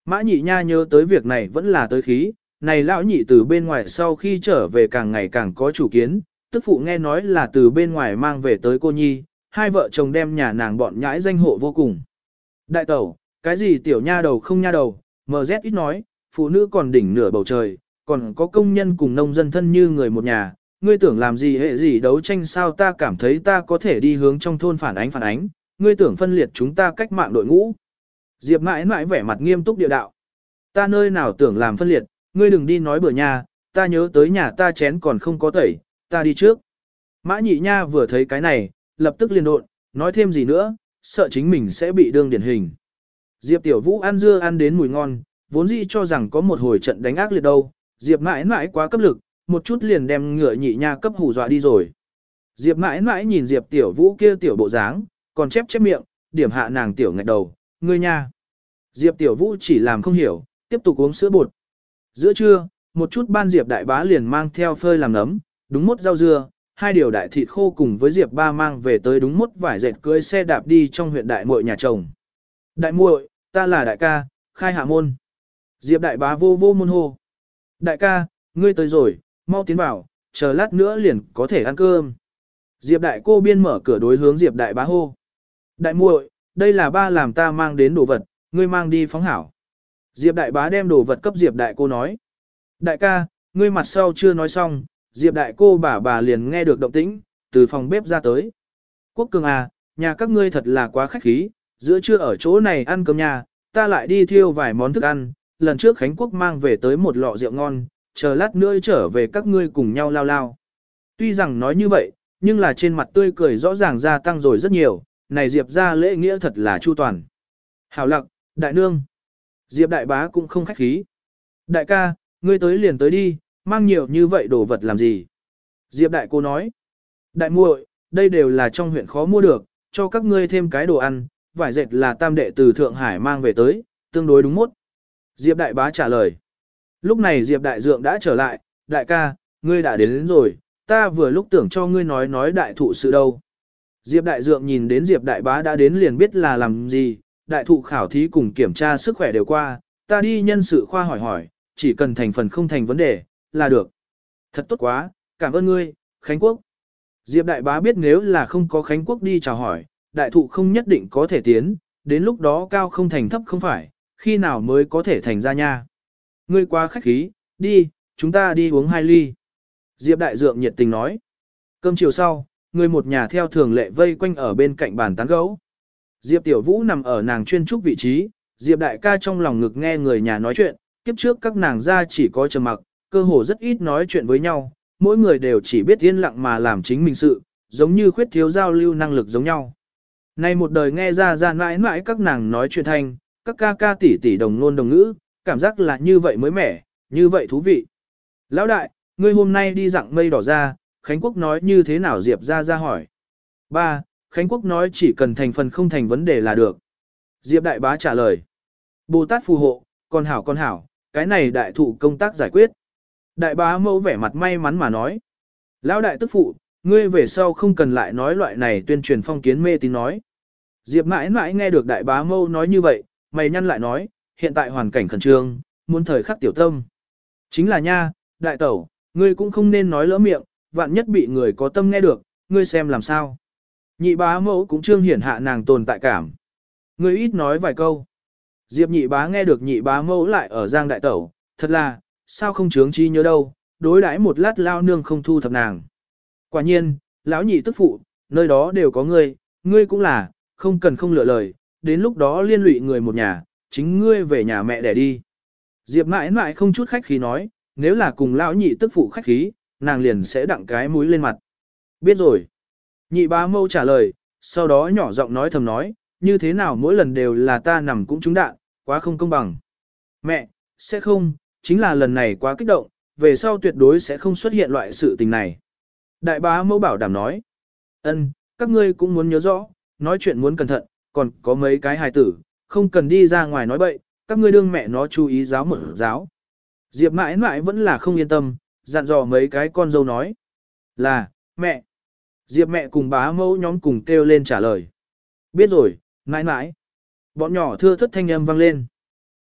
Mã nhị nha nhớ tới việc này vẫn là tới khí, này lão nhị từ bên ngoài sau khi trở về càng ngày càng có chủ kiến, tức phụ nghe nói là từ bên ngoài mang về tới cô nhi, hai vợ chồng đem nhà nàng bọn nhãi danh hộ vô cùng. Đại tẩu, cái gì tiểu nha đầu không nha đầu, MZ ít nói, phụ nữ còn đỉnh nửa bầu trời, còn có công nhân cùng nông dân thân như người một nhà, ngươi tưởng làm gì hệ gì đấu tranh sao ta cảm thấy ta có thể đi hướng trong thôn phản ánh phản ánh, ngươi tưởng phân liệt chúng ta cách mạng đội ngũ. Diệp mãi mãi vẻ mặt nghiêm túc địa đạo. Ta nơi nào tưởng làm phân liệt, ngươi đừng đi nói bừa nhà, ta nhớ tới nhà ta chén còn không có tẩy, ta đi trước. Mã nhị nha vừa thấy cái này, lập tức liền độn, nói thêm gì nữa, sợ chính mình sẽ bị đương điển hình. Diệp tiểu vũ ăn dưa ăn đến mùi ngon, vốn dĩ cho rằng có một hồi trận đánh ác liệt đâu, Diệp mãi mãi quá cấp lực, một chút liền đem ngựa nhị nha cấp hù dọa đi rồi. Diệp mãi mãi nhìn Diệp tiểu vũ kia tiểu bộ dáng, còn chép chép miệng, điểm hạ nàng tiểu ngạch đầu, ngươi nha. Diệp tiểu vũ chỉ làm không hiểu, tiếp tục uống sữa bột. Giữa trưa, một chút ban Diệp đại bá liền mang theo phơi làm nấm, đúng mốt rau dưa, hai điều đại thịt khô cùng với Diệp ba mang về tới đúng mốt vải dệt cưới xe đạp đi trong huyện đại muội nhà chồng. Đại muội, ta là đại ca, khai hạ môn. Diệp đại bá vô vô môn hô. Đại ca, ngươi tới rồi, mau tiến vào, chờ lát nữa liền có thể ăn cơm. Diệp đại cô biên mở cửa đối hướng Diệp đại bá hô. Đại muội, đây là ba làm ta mang đến đồ vật, ngươi mang đi phóng hảo. Diệp đại bá đem đồ vật cấp Diệp đại cô nói. Đại ca, ngươi mặt sau chưa nói xong, Diệp đại cô bà bà liền nghe được động tĩnh, từ phòng bếp ra tới. Quốc cường à, nhà các ngươi thật là quá khách khí, giữa trưa ở chỗ này ăn cơm nhà, ta lại đi thiêu vài món thức ăn, lần trước Khánh Quốc mang về tới một lọ rượu ngon, chờ lát nữa trở về các ngươi cùng nhau lao lao. Tuy rằng nói như vậy, nhưng là trên mặt tươi cười rõ ràng gia tăng rồi rất nhiều, này Diệp ra lễ nghĩa thật là chu toàn. Hảo lặc, đại nương. Diệp đại bá cũng không khách khí. Đại ca, ngươi tới liền tới đi, mang nhiều như vậy đồ vật làm gì? Diệp đại cô nói. Đại muội, đây đều là trong huyện khó mua được, cho các ngươi thêm cái đồ ăn, vải dệt là tam đệ từ Thượng Hải mang về tới, tương đối đúng mốt. Diệp đại bá trả lời. Lúc này Diệp đại dượng đã trở lại, đại ca, ngươi đã đến, đến rồi, ta vừa lúc tưởng cho ngươi nói nói đại thụ sự đâu. Diệp đại dượng nhìn đến Diệp đại bá đã đến liền biết là làm gì, đại thụ khảo thí cùng kiểm tra sức khỏe đều qua, ta đi nhân sự khoa hỏi hỏi, chỉ cần thành phần không thành vấn đề, là được. Thật tốt quá, cảm ơn ngươi, Khánh Quốc. Diệp đại bá biết nếu là không có Khánh Quốc đi chào hỏi, đại thụ không nhất định có thể tiến, đến lúc đó cao không thành thấp không phải, khi nào mới có thể thành ra nha. Ngươi quá khách khí, đi, chúng ta đi uống hai ly. Diệp đại dượng nhiệt tình nói. Cơm chiều sau, người một nhà theo thường lệ vây quanh ở bên cạnh bàn tán gấu. Diệp tiểu vũ nằm ở nàng chuyên trúc vị trí, Diệp đại ca trong lòng ngực nghe người nhà nói chuyện, kiếp trước các nàng ra chỉ có trầm mặc, cơ hồ rất ít nói chuyện với nhau, mỗi người đều chỉ biết yên lặng mà làm chính mình sự, giống như khuyết thiếu giao lưu năng lực giống nhau. Nay một đời nghe ra ra mãi mãi các nàng nói chuyện thanh, các ca ca tỷ tỷ đồng ngôn đồng ngữ, cảm giác là như vậy mới mẻ, như vậy thú vị. Lão đại, ngươi hôm nay đi dặng mây đỏ ra, Khánh Quốc nói như thế nào Diệp ra ra hỏi. Ba, Khánh Quốc nói chỉ cần thành phần không thành vấn đề là được. Diệp đại bá trả lời. Bồ Tát phù hộ, con hảo con hảo, cái này đại thụ công tác giải quyết. Đại bá mẫu vẻ mặt may mắn mà nói. Lão đại tức phụ, ngươi về sau không cần lại nói loại này tuyên truyền phong kiến mê tín nói. Diệp mãi mãi nghe được đại bá mẫu nói như vậy, mày nhăn lại nói, hiện tại hoàn cảnh khẩn trương, muốn thời khắc tiểu tâm. Chính là nha, đại tẩu, ngươi cũng không nên nói lỡ miệng, vạn nhất bị người có tâm nghe được, ngươi xem làm sao. Nhị bá mẫu cũng trương hiển hạ nàng tồn tại cảm. Ngươi ít nói vài câu. Diệp nhị bá nghe được nhị bá mẫu lại ở giang đại tẩu, thật là, sao không chướng chi nhớ đâu, đối đãi một lát lao nương không thu thập nàng. Quả nhiên, lão nhị tức phụ, nơi đó đều có ngươi, ngươi cũng là, không cần không lựa lời, đến lúc đó liên lụy người một nhà, chính ngươi về nhà mẹ để đi. Diệp mãi mãi không chút khách khí nói, nếu là cùng lão nhị tức phụ khách khí, nàng liền sẽ đặng cái mũi lên mặt. Biết rồi. Nhị bá mâu trả lời, sau đó nhỏ giọng nói thầm nói, như thế nào mỗi lần đều là ta nằm cũng trúng đạn, quá không công bằng. Mẹ, sẽ không, chính là lần này quá kích động, về sau tuyệt đối sẽ không xuất hiện loại sự tình này. Đại bá mẫu bảo đảm nói, ân, các ngươi cũng muốn nhớ rõ, nói chuyện muốn cẩn thận, còn có mấy cái hài tử, không cần đi ra ngoài nói bậy, các ngươi đương mẹ nó chú ý giáo một giáo. Diệp mãi mãi vẫn là không yên tâm, dặn dò mấy cái con dâu nói. Là, mẹ. Diệp mẹ cùng bá mẫu nhóm cùng kêu lên trả lời. Biết rồi, mãi mãi. Bọn nhỏ thưa thất thanh âm vang lên.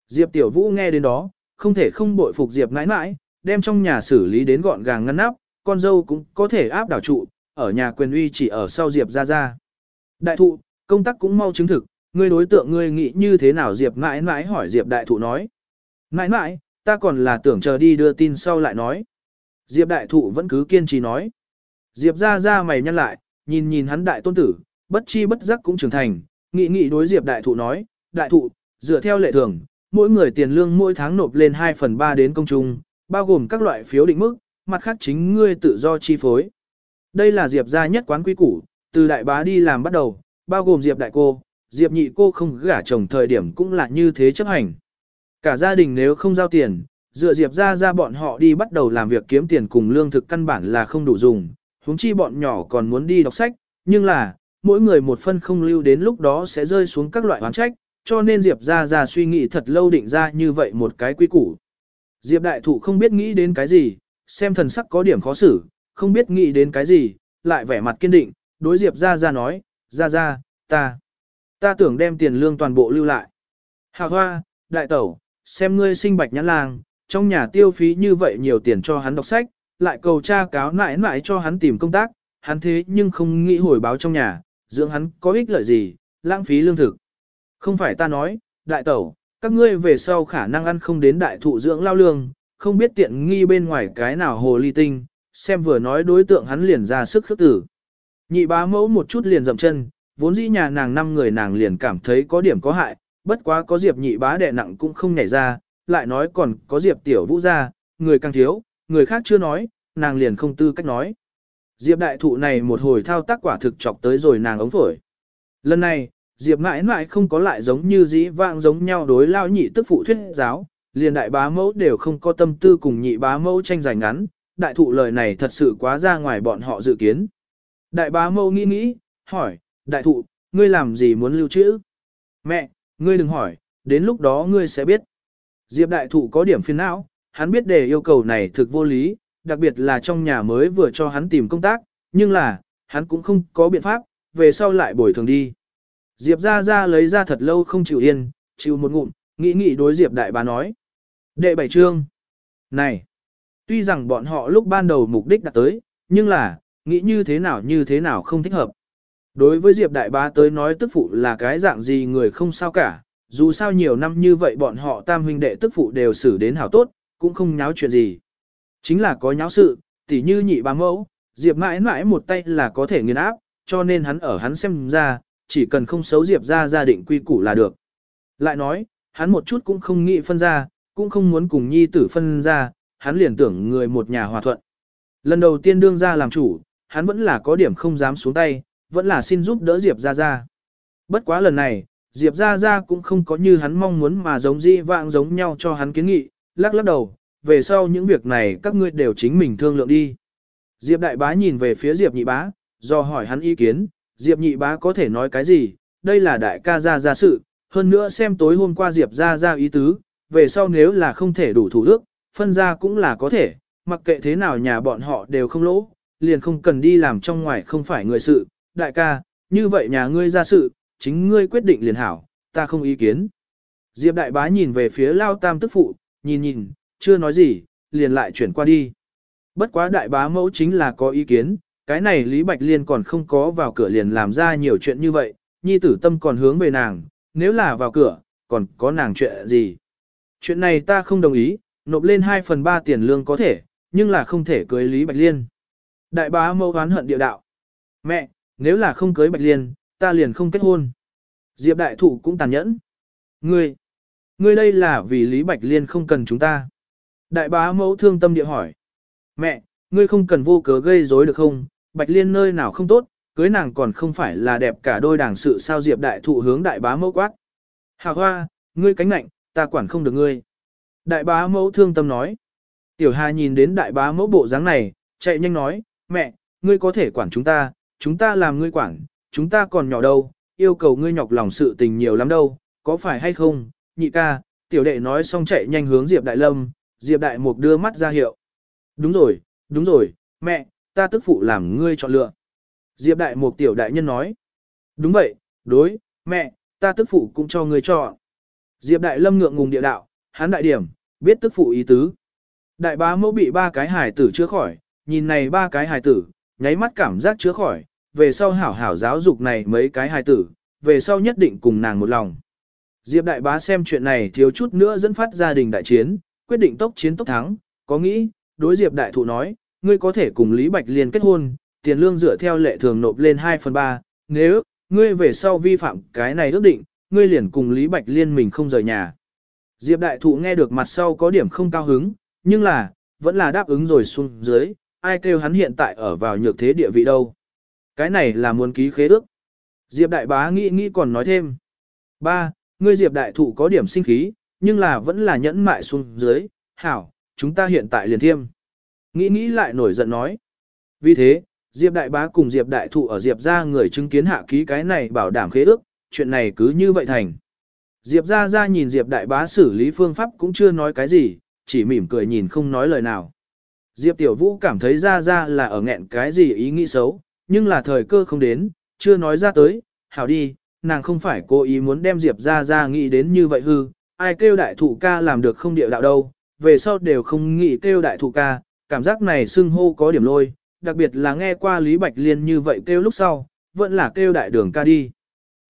Diệp tiểu vũ nghe đến đó, không thể không bội phục Diệp nãi nãi, đem trong nhà xử lý đến gọn gàng ngăn nắp, con dâu cũng có thể áp đảo trụ, ở nhà quyền uy chỉ ở sau Diệp ra ra. Đại thụ, công tác cũng mau chứng thực, ngươi đối tượng ngươi nghĩ như thế nào Diệp nãi nãi hỏi Diệp đại thụ nói. Nãi nãi, ta còn là tưởng chờ đi đưa tin sau lại nói. Diệp đại thụ vẫn cứ kiên trì nói. Diệp ra ra mày nhăn lại, nhìn nhìn hắn đại tôn tử, bất chi bất giác cũng trưởng thành, nghị nghị đối Diệp đại thụ nói, đại thụ, dựa theo lệ thường, mỗi người tiền lương mỗi tháng nộp lên 2 phần 3 đến công trung, bao gồm các loại phiếu định mức, mặt khác chính ngươi tự do chi phối. Đây là Diệp gia nhất quán quý củ, từ đại bá đi làm bắt đầu, bao gồm Diệp đại cô, Diệp nhị cô không gả chồng thời điểm cũng là như thế chấp hành. Cả gia đình nếu không giao tiền, dựa Diệp ra ra bọn họ đi bắt đầu làm việc kiếm tiền cùng lương thực căn bản là không đủ dùng, huống chi bọn nhỏ còn muốn đi đọc sách, nhưng là, mỗi người một phân không lưu đến lúc đó sẽ rơi xuống các loại oán trách, cho nên Diệp ra ra suy nghĩ thật lâu định ra như vậy một cái quy củ. Diệp đại thụ không biết nghĩ đến cái gì, xem thần sắc có điểm khó xử, không biết nghĩ đến cái gì, lại vẻ mặt kiên định, đối Diệp ra ra nói, ra ra, ta, ta tưởng đem tiền lương toàn bộ lưu lại. Hào hoa, đại tẩu, xem ngươi sinh bạch nhãn lang, trong nhà tiêu phí như vậy nhiều tiền cho hắn đọc sách, lại cầu cha cáo nại nại cho hắn tìm công tác, hắn thế nhưng không nghĩ hồi báo trong nhà, dưỡng hắn có ích lợi gì, lãng phí lương thực. Không phải ta nói, đại tẩu, các ngươi về sau khả năng ăn không đến đại thụ dưỡng lao lương, không biết tiện nghi bên ngoài cái nào hồ ly tinh, xem vừa nói đối tượng hắn liền ra sức khước tử. Nhị bá mẫu một chút liền dậm chân, vốn dĩ nhà nàng năm người nàng liền cảm thấy có điểm có hại, bất quá có diệp nhị bá đẻ nặng cũng không nhảy ra, lại nói còn có diệp tiểu vũ ra, người càng thiếu, người khác chưa nói, nàng liền không tư cách nói. Diệp đại thụ này một hồi thao tác quả thực chọc tới rồi nàng ống phổi. Lần này, Diệp mãi mãi không có lại giống như dĩ vãng giống nhau đối lao nhị tức phụ thuyết giáo, liền đại bá mẫu đều không có tâm tư cùng nhị bá mẫu tranh giành ngắn, đại thụ lời này thật sự quá ra ngoài bọn họ dự kiến. Đại bá mẫu nghĩ nghĩ, hỏi, đại thụ, ngươi làm gì muốn lưu trữ? Mẹ, ngươi đừng hỏi, đến lúc đó ngươi sẽ biết. Diệp đại thụ có điểm phiền não, hắn biết để yêu cầu này thực vô lý, đặc biệt là trong nhà mới vừa cho hắn tìm công tác, nhưng là, hắn cũng không có biện pháp, về sau lại bồi thường đi. Diệp ra ra lấy ra thật lâu không chịu yên, chịu một ngụm, nghĩ nghĩ đối Diệp đại bá nói. Đệ bảy trương. Này, tuy rằng bọn họ lúc ban đầu mục đích đã tới, nhưng là, nghĩ như thế nào như thế nào không thích hợp. Đối với Diệp đại bá tới nói tức phụ là cái dạng gì người không sao cả, dù sao nhiều năm như vậy bọn họ tam huynh đệ tức phụ đều xử đến hảo tốt, cũng không nháo chuyện gì. Chính là có nháo sự, tỉ như nhị bá mẫu, Diệp mãi mãi một tay là có thể nghiền áp, cho nên hắn ở hắn xem ra, chỉ cần không xấu Diệp ra gia định quy củ là được. Lại nói, hắn một chút cũng không nghĩ phân ra, cũng không muốn cùng nhi tử phân ra, hắn liền tưởng người một nhà hòa thuận. Lần đầu tiên đương ra làm chủ, hắn vẫn là có điểm không dám xuống tay, vẫn là xin giúp đỡ Diệp ra ra. Bất quá lần này, Diệp ra ra cũng không có như hắn mong muốn mà giống di vạng giống nhau cho hắn kiến nghị, lắc lắc đầu, về sau những việc này các ngươi đều chính mình thương lượng đi. Diệp đại bá nhìn về phía Diệp nhị bá, do hỏi hắn ý kiến, Diệp nhị bá có thể nói cái gì, đây là đại ca gia gia sự, hơn nữa xem tối hôm qua Diệp gia ra ý tứ, về sau nếu là không thể đủ thủ đức, phân ra cũng là có thể, mặc kệ thế nào nhà bọn họ đều không lỗ, liền không cần đi làm trong ngoài không phải người sự, đại ca, như vậy nhà ngươi ra sự, chính ngươi quyết định liền hảo, ta không ý kiến. Diệp đại bá nhìn về phía lao tam tức phụ, nhìn nhìn, chưa nói gì, liền lại chuyển qua đi. Bất quá đại bá mẫu chính là có ý kiến, cái này Lý Bạch Liên còn không có vào cửa liền làm ra nhiều chuyện như vậy, nhi tử tâm còn hướng về nàng, nếu là vào cửa, còn có nàng chuyện gì. Chuyện này ta không đồng ý, nộp lên 2 phần 3 tiền lương có thể, nhưng là không thể cưới Lý Bạch Liên. Đại bá mẫu oán hận địa đạo. Mẹ, nếu là không cưới Bạch Liên, ta liền không kết hôn. Diệp đại thụ cũng tàn nhẫn. Ngươi, ngươi đây là vì Lý Bạch Liên không cần chúng ta. Đại bá mẫu thương tâm địa hỏi. Mẹ, ngươi không cần vô cớ gây rối được không? Bạch Liên nơi nào không tốt, cưới nàng còn không phải là đẹp cả đôi đảng sự sao Diệp đại thụ hướng đại bá mẫu quát. Hà hoa, ngươi cánh nạnh, ta quản không được ngươi. Đại bá mẫu thương tâm nói. Tiểu Hà nhìn đến đại bá mẫu bộ dáng này, chạy nhanh nói, mẹ, ngươi có thể quản chúng ta, chúng ta làm ngươi quản, chúng ta còn nhỏ đâu, yêu cầu ngươi nhọc lòng sự tình nhiều lắm đâu, có phải hay không, nhị ca, tiểu đệ nói xong chạy nhanh hướng Diệp Đại Lâm, Diệp Đại Mục đưa mắt ra hiệu. Đúng rồi, đúng rồi, mẹ, ta tức phụ làm ngươi chọn lựa. Diệp Đại Mục tiểu đại nhân nói. Đúng vậy, đối, mẹ, ta tức phụ cũng cho ngươi chọn. Diệp Đại Lâm ngượng ngùng địa đạo, hắn đại điểm, biết tức phụ ý tứ. Đại bá mẫu bị ba cái hài tử chữa khỏi, nhìn này ba cái hài tử, nháy mắt cảm giác chữa khỏi, về sau hảo hảo giáo dục này mấy cái hài tử, về sau nhất định cùng nàng một lòng. Diệp đại bá xem chuyện này thiếu chút nữa dẫn phát gia đình đại chiến, quyết định tốc chiến tốc thắng, có nghĩ, đối Diệp đại thụ nói, ngươi có thể cùng Lý Bạch Liên kết hôn, tiền lương dựa theo lệ thường nộp lên 2 phần 3, nếu, ngươi về sau vi phạm cái này ước định, ngươi liền cùng Lý Bạch Liên mình không rời nhà. Diệp đại thụ nghe được mặt sau có điểm không cao hứng, nhưng là, vẫn là đáp ứng rồi xuống dưới, ai kêu hắn hiện tại ở vào nhược thế địa vị đâu. Cái này là muốn ký khế ước. Diệp đại bá nghĩ nghĩ còn nói thêm. Ba, ngươi Diệp đại thụ có điểm sinh khí, nhưng là vẫn là nhẫn mại xuống dưới, hảo, chúng ta hiện tại liền thiêm. Nghĩ nghĩ lại nổi giận nói. Vì thế, Diệp đại bá cùng Diệp đại thụ ở Diệp ra người chứng kiến hạ ký cái này bảo đảm khế ước, chuyện này cứ như vậy thành. Diệp ra ra nhìn Diệp đại bá xử lý phương pháp cũng chưa nói cái gì, chỉ mỉm cười nhìn không nói lời nào. Diệp tiểu vũ cảm thấy ra ra là ở nghẹn cái gì ý nghĩ xấu, nhưng là thời cơ không đến, chưa nói ra tới, hảo đi, nàng không phải cố ý muốn đem Diệp ra ra nghĩ đến như vậy hư, ai kêu đại thụ ca làm được không địa đạo đâu, về sau đều không nghĩ kêu đại thụ ca, cảm giác này xưng hô có điểm lôi, đặc biệt là nghe qua Lý Bạch Liên như vậy kêu lúc sau, vẫn là kêu đại đường ca đi.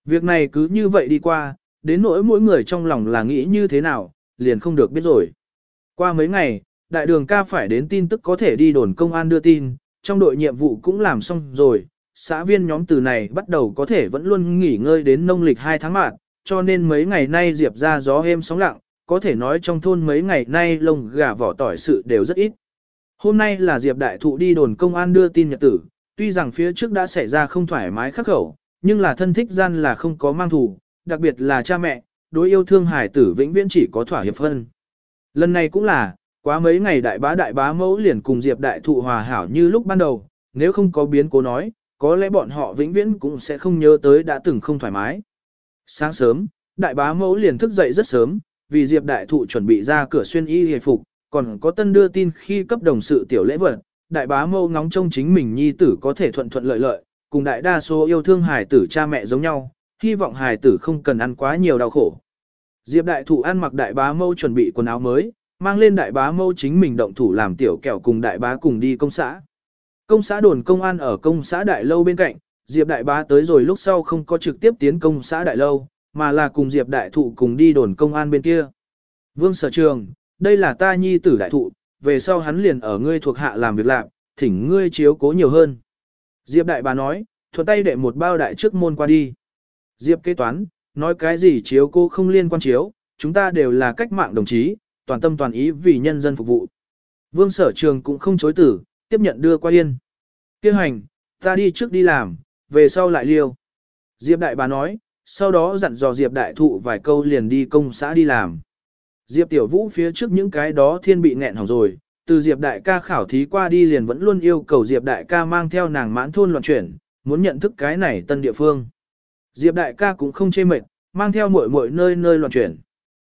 Việc này cứ như vậy đi qua, đến nỗi mỗi người trong lòng là nghĩ như thế nào, liền không được biết rồi. Qua mấy ngày, đại đường ca phải đến tin tức có thể đi đồn công an đưa tin, trong đội nhiệm vụ cũng làm xong rồi, xã viên nhóm từ này bắt đầu có thể vẫn luôn nghỉ ngơi đến nông lịch 2 tháng mạng, cho nên mấy ngày nay Diệp ra gió êm sóng lặng, có thể nói trong thôn mấy ngày nay lông gà vỏ tỏi sự đều rất ít. Hôm nay là Diệp đại thụ đi đồn công an đưa tin nhật tử, tuy rằng phía trước đã xảy ra không thoải mái khắc khẩu, nhưng là thân thích gian là không có mang thù, đặc biệt là cha mẹ, đối yêu thương hải tử vĩnh viễn chỉ có thỏa hiệp phân. Lần này cũng là, quá mấy ngày đại bá đại bá mẫu liền cùng Diệp đại thụ hòa hảo như lúc ban đầu, nếu không có biến cố nói, có lẽ bọn họ vĩnh viễn cũng sẽ không nhớ tới đã từng không thoải mái. Sáng sớm, đại bá mẫu liền thức dậy rất sớm, vì Diệp đại thụ chuẩn bị ra cửa xuyên y hề phục, còn có tân đưa tin khi cấp đồng sự tiểu lễ vật, đại bá mâu ngóng trông chính mình nhi tử có thể thuận thuận lợi lợi, cùng đại đa số yêu thương hài tử cha mẹ giống nhau, hy vọng hài tử không cần ăn quá nhiều đau khổ. Diệp đại thụ ăn mặc đại bá mâu chuẩn bị quần áo mới, mang lên đại bá mâu chính mình động thủ làm tiểu kẹo cùng đại bá cùng đi công xã. Công xã đồn công an ở công xã đại lâu bên cạnh, Diệp đại bá tới rồi lúc sau không có trực tiếp tiến công xã đại lâu, mà là cùng Diệp đại thụ cùng đi đồn công an bên kia. Vương sở trường, đây là ta nhi tử đại thụ, về sau hắn liền ở ngươi thuộc hạ làm việc lạc, thỉnh ngươi chiếu cố nhiều hơn. Diệp đại bà nói, thuận tay đệ một bao đại trước môn qua đi. Diệp kế toán, nói cái gì chiếu cô không liên quan chiếu, chúng ta đều là cách mạng đồng chí, toàn tâm toàn ý vì nhân dân phục vụ. Vương sở trường cũng không chối tử, tiếp nhận đưa qua yên. Kêu hành, ta đi trước đi làm, về sau lại liêu. Diệp đại bà nói, sau đó dặn dò Diệp đại thụ vài câu liền đi công xã đi làm. Diệp tiểu vũ phía trước những cái đó thiên bị nghẹn hỏng rồi, từ Diệp đại ca khảo thí qua đi liền vẫn luôn yêu cầu Diệp đại ca mang theo nàng mãn thôn loạn chuyển, muốn nhận thức cái này tân địa phương. Diệp đại ca cũng không chê mệt, mang theo muội muội nơi nơi loạn chuyển.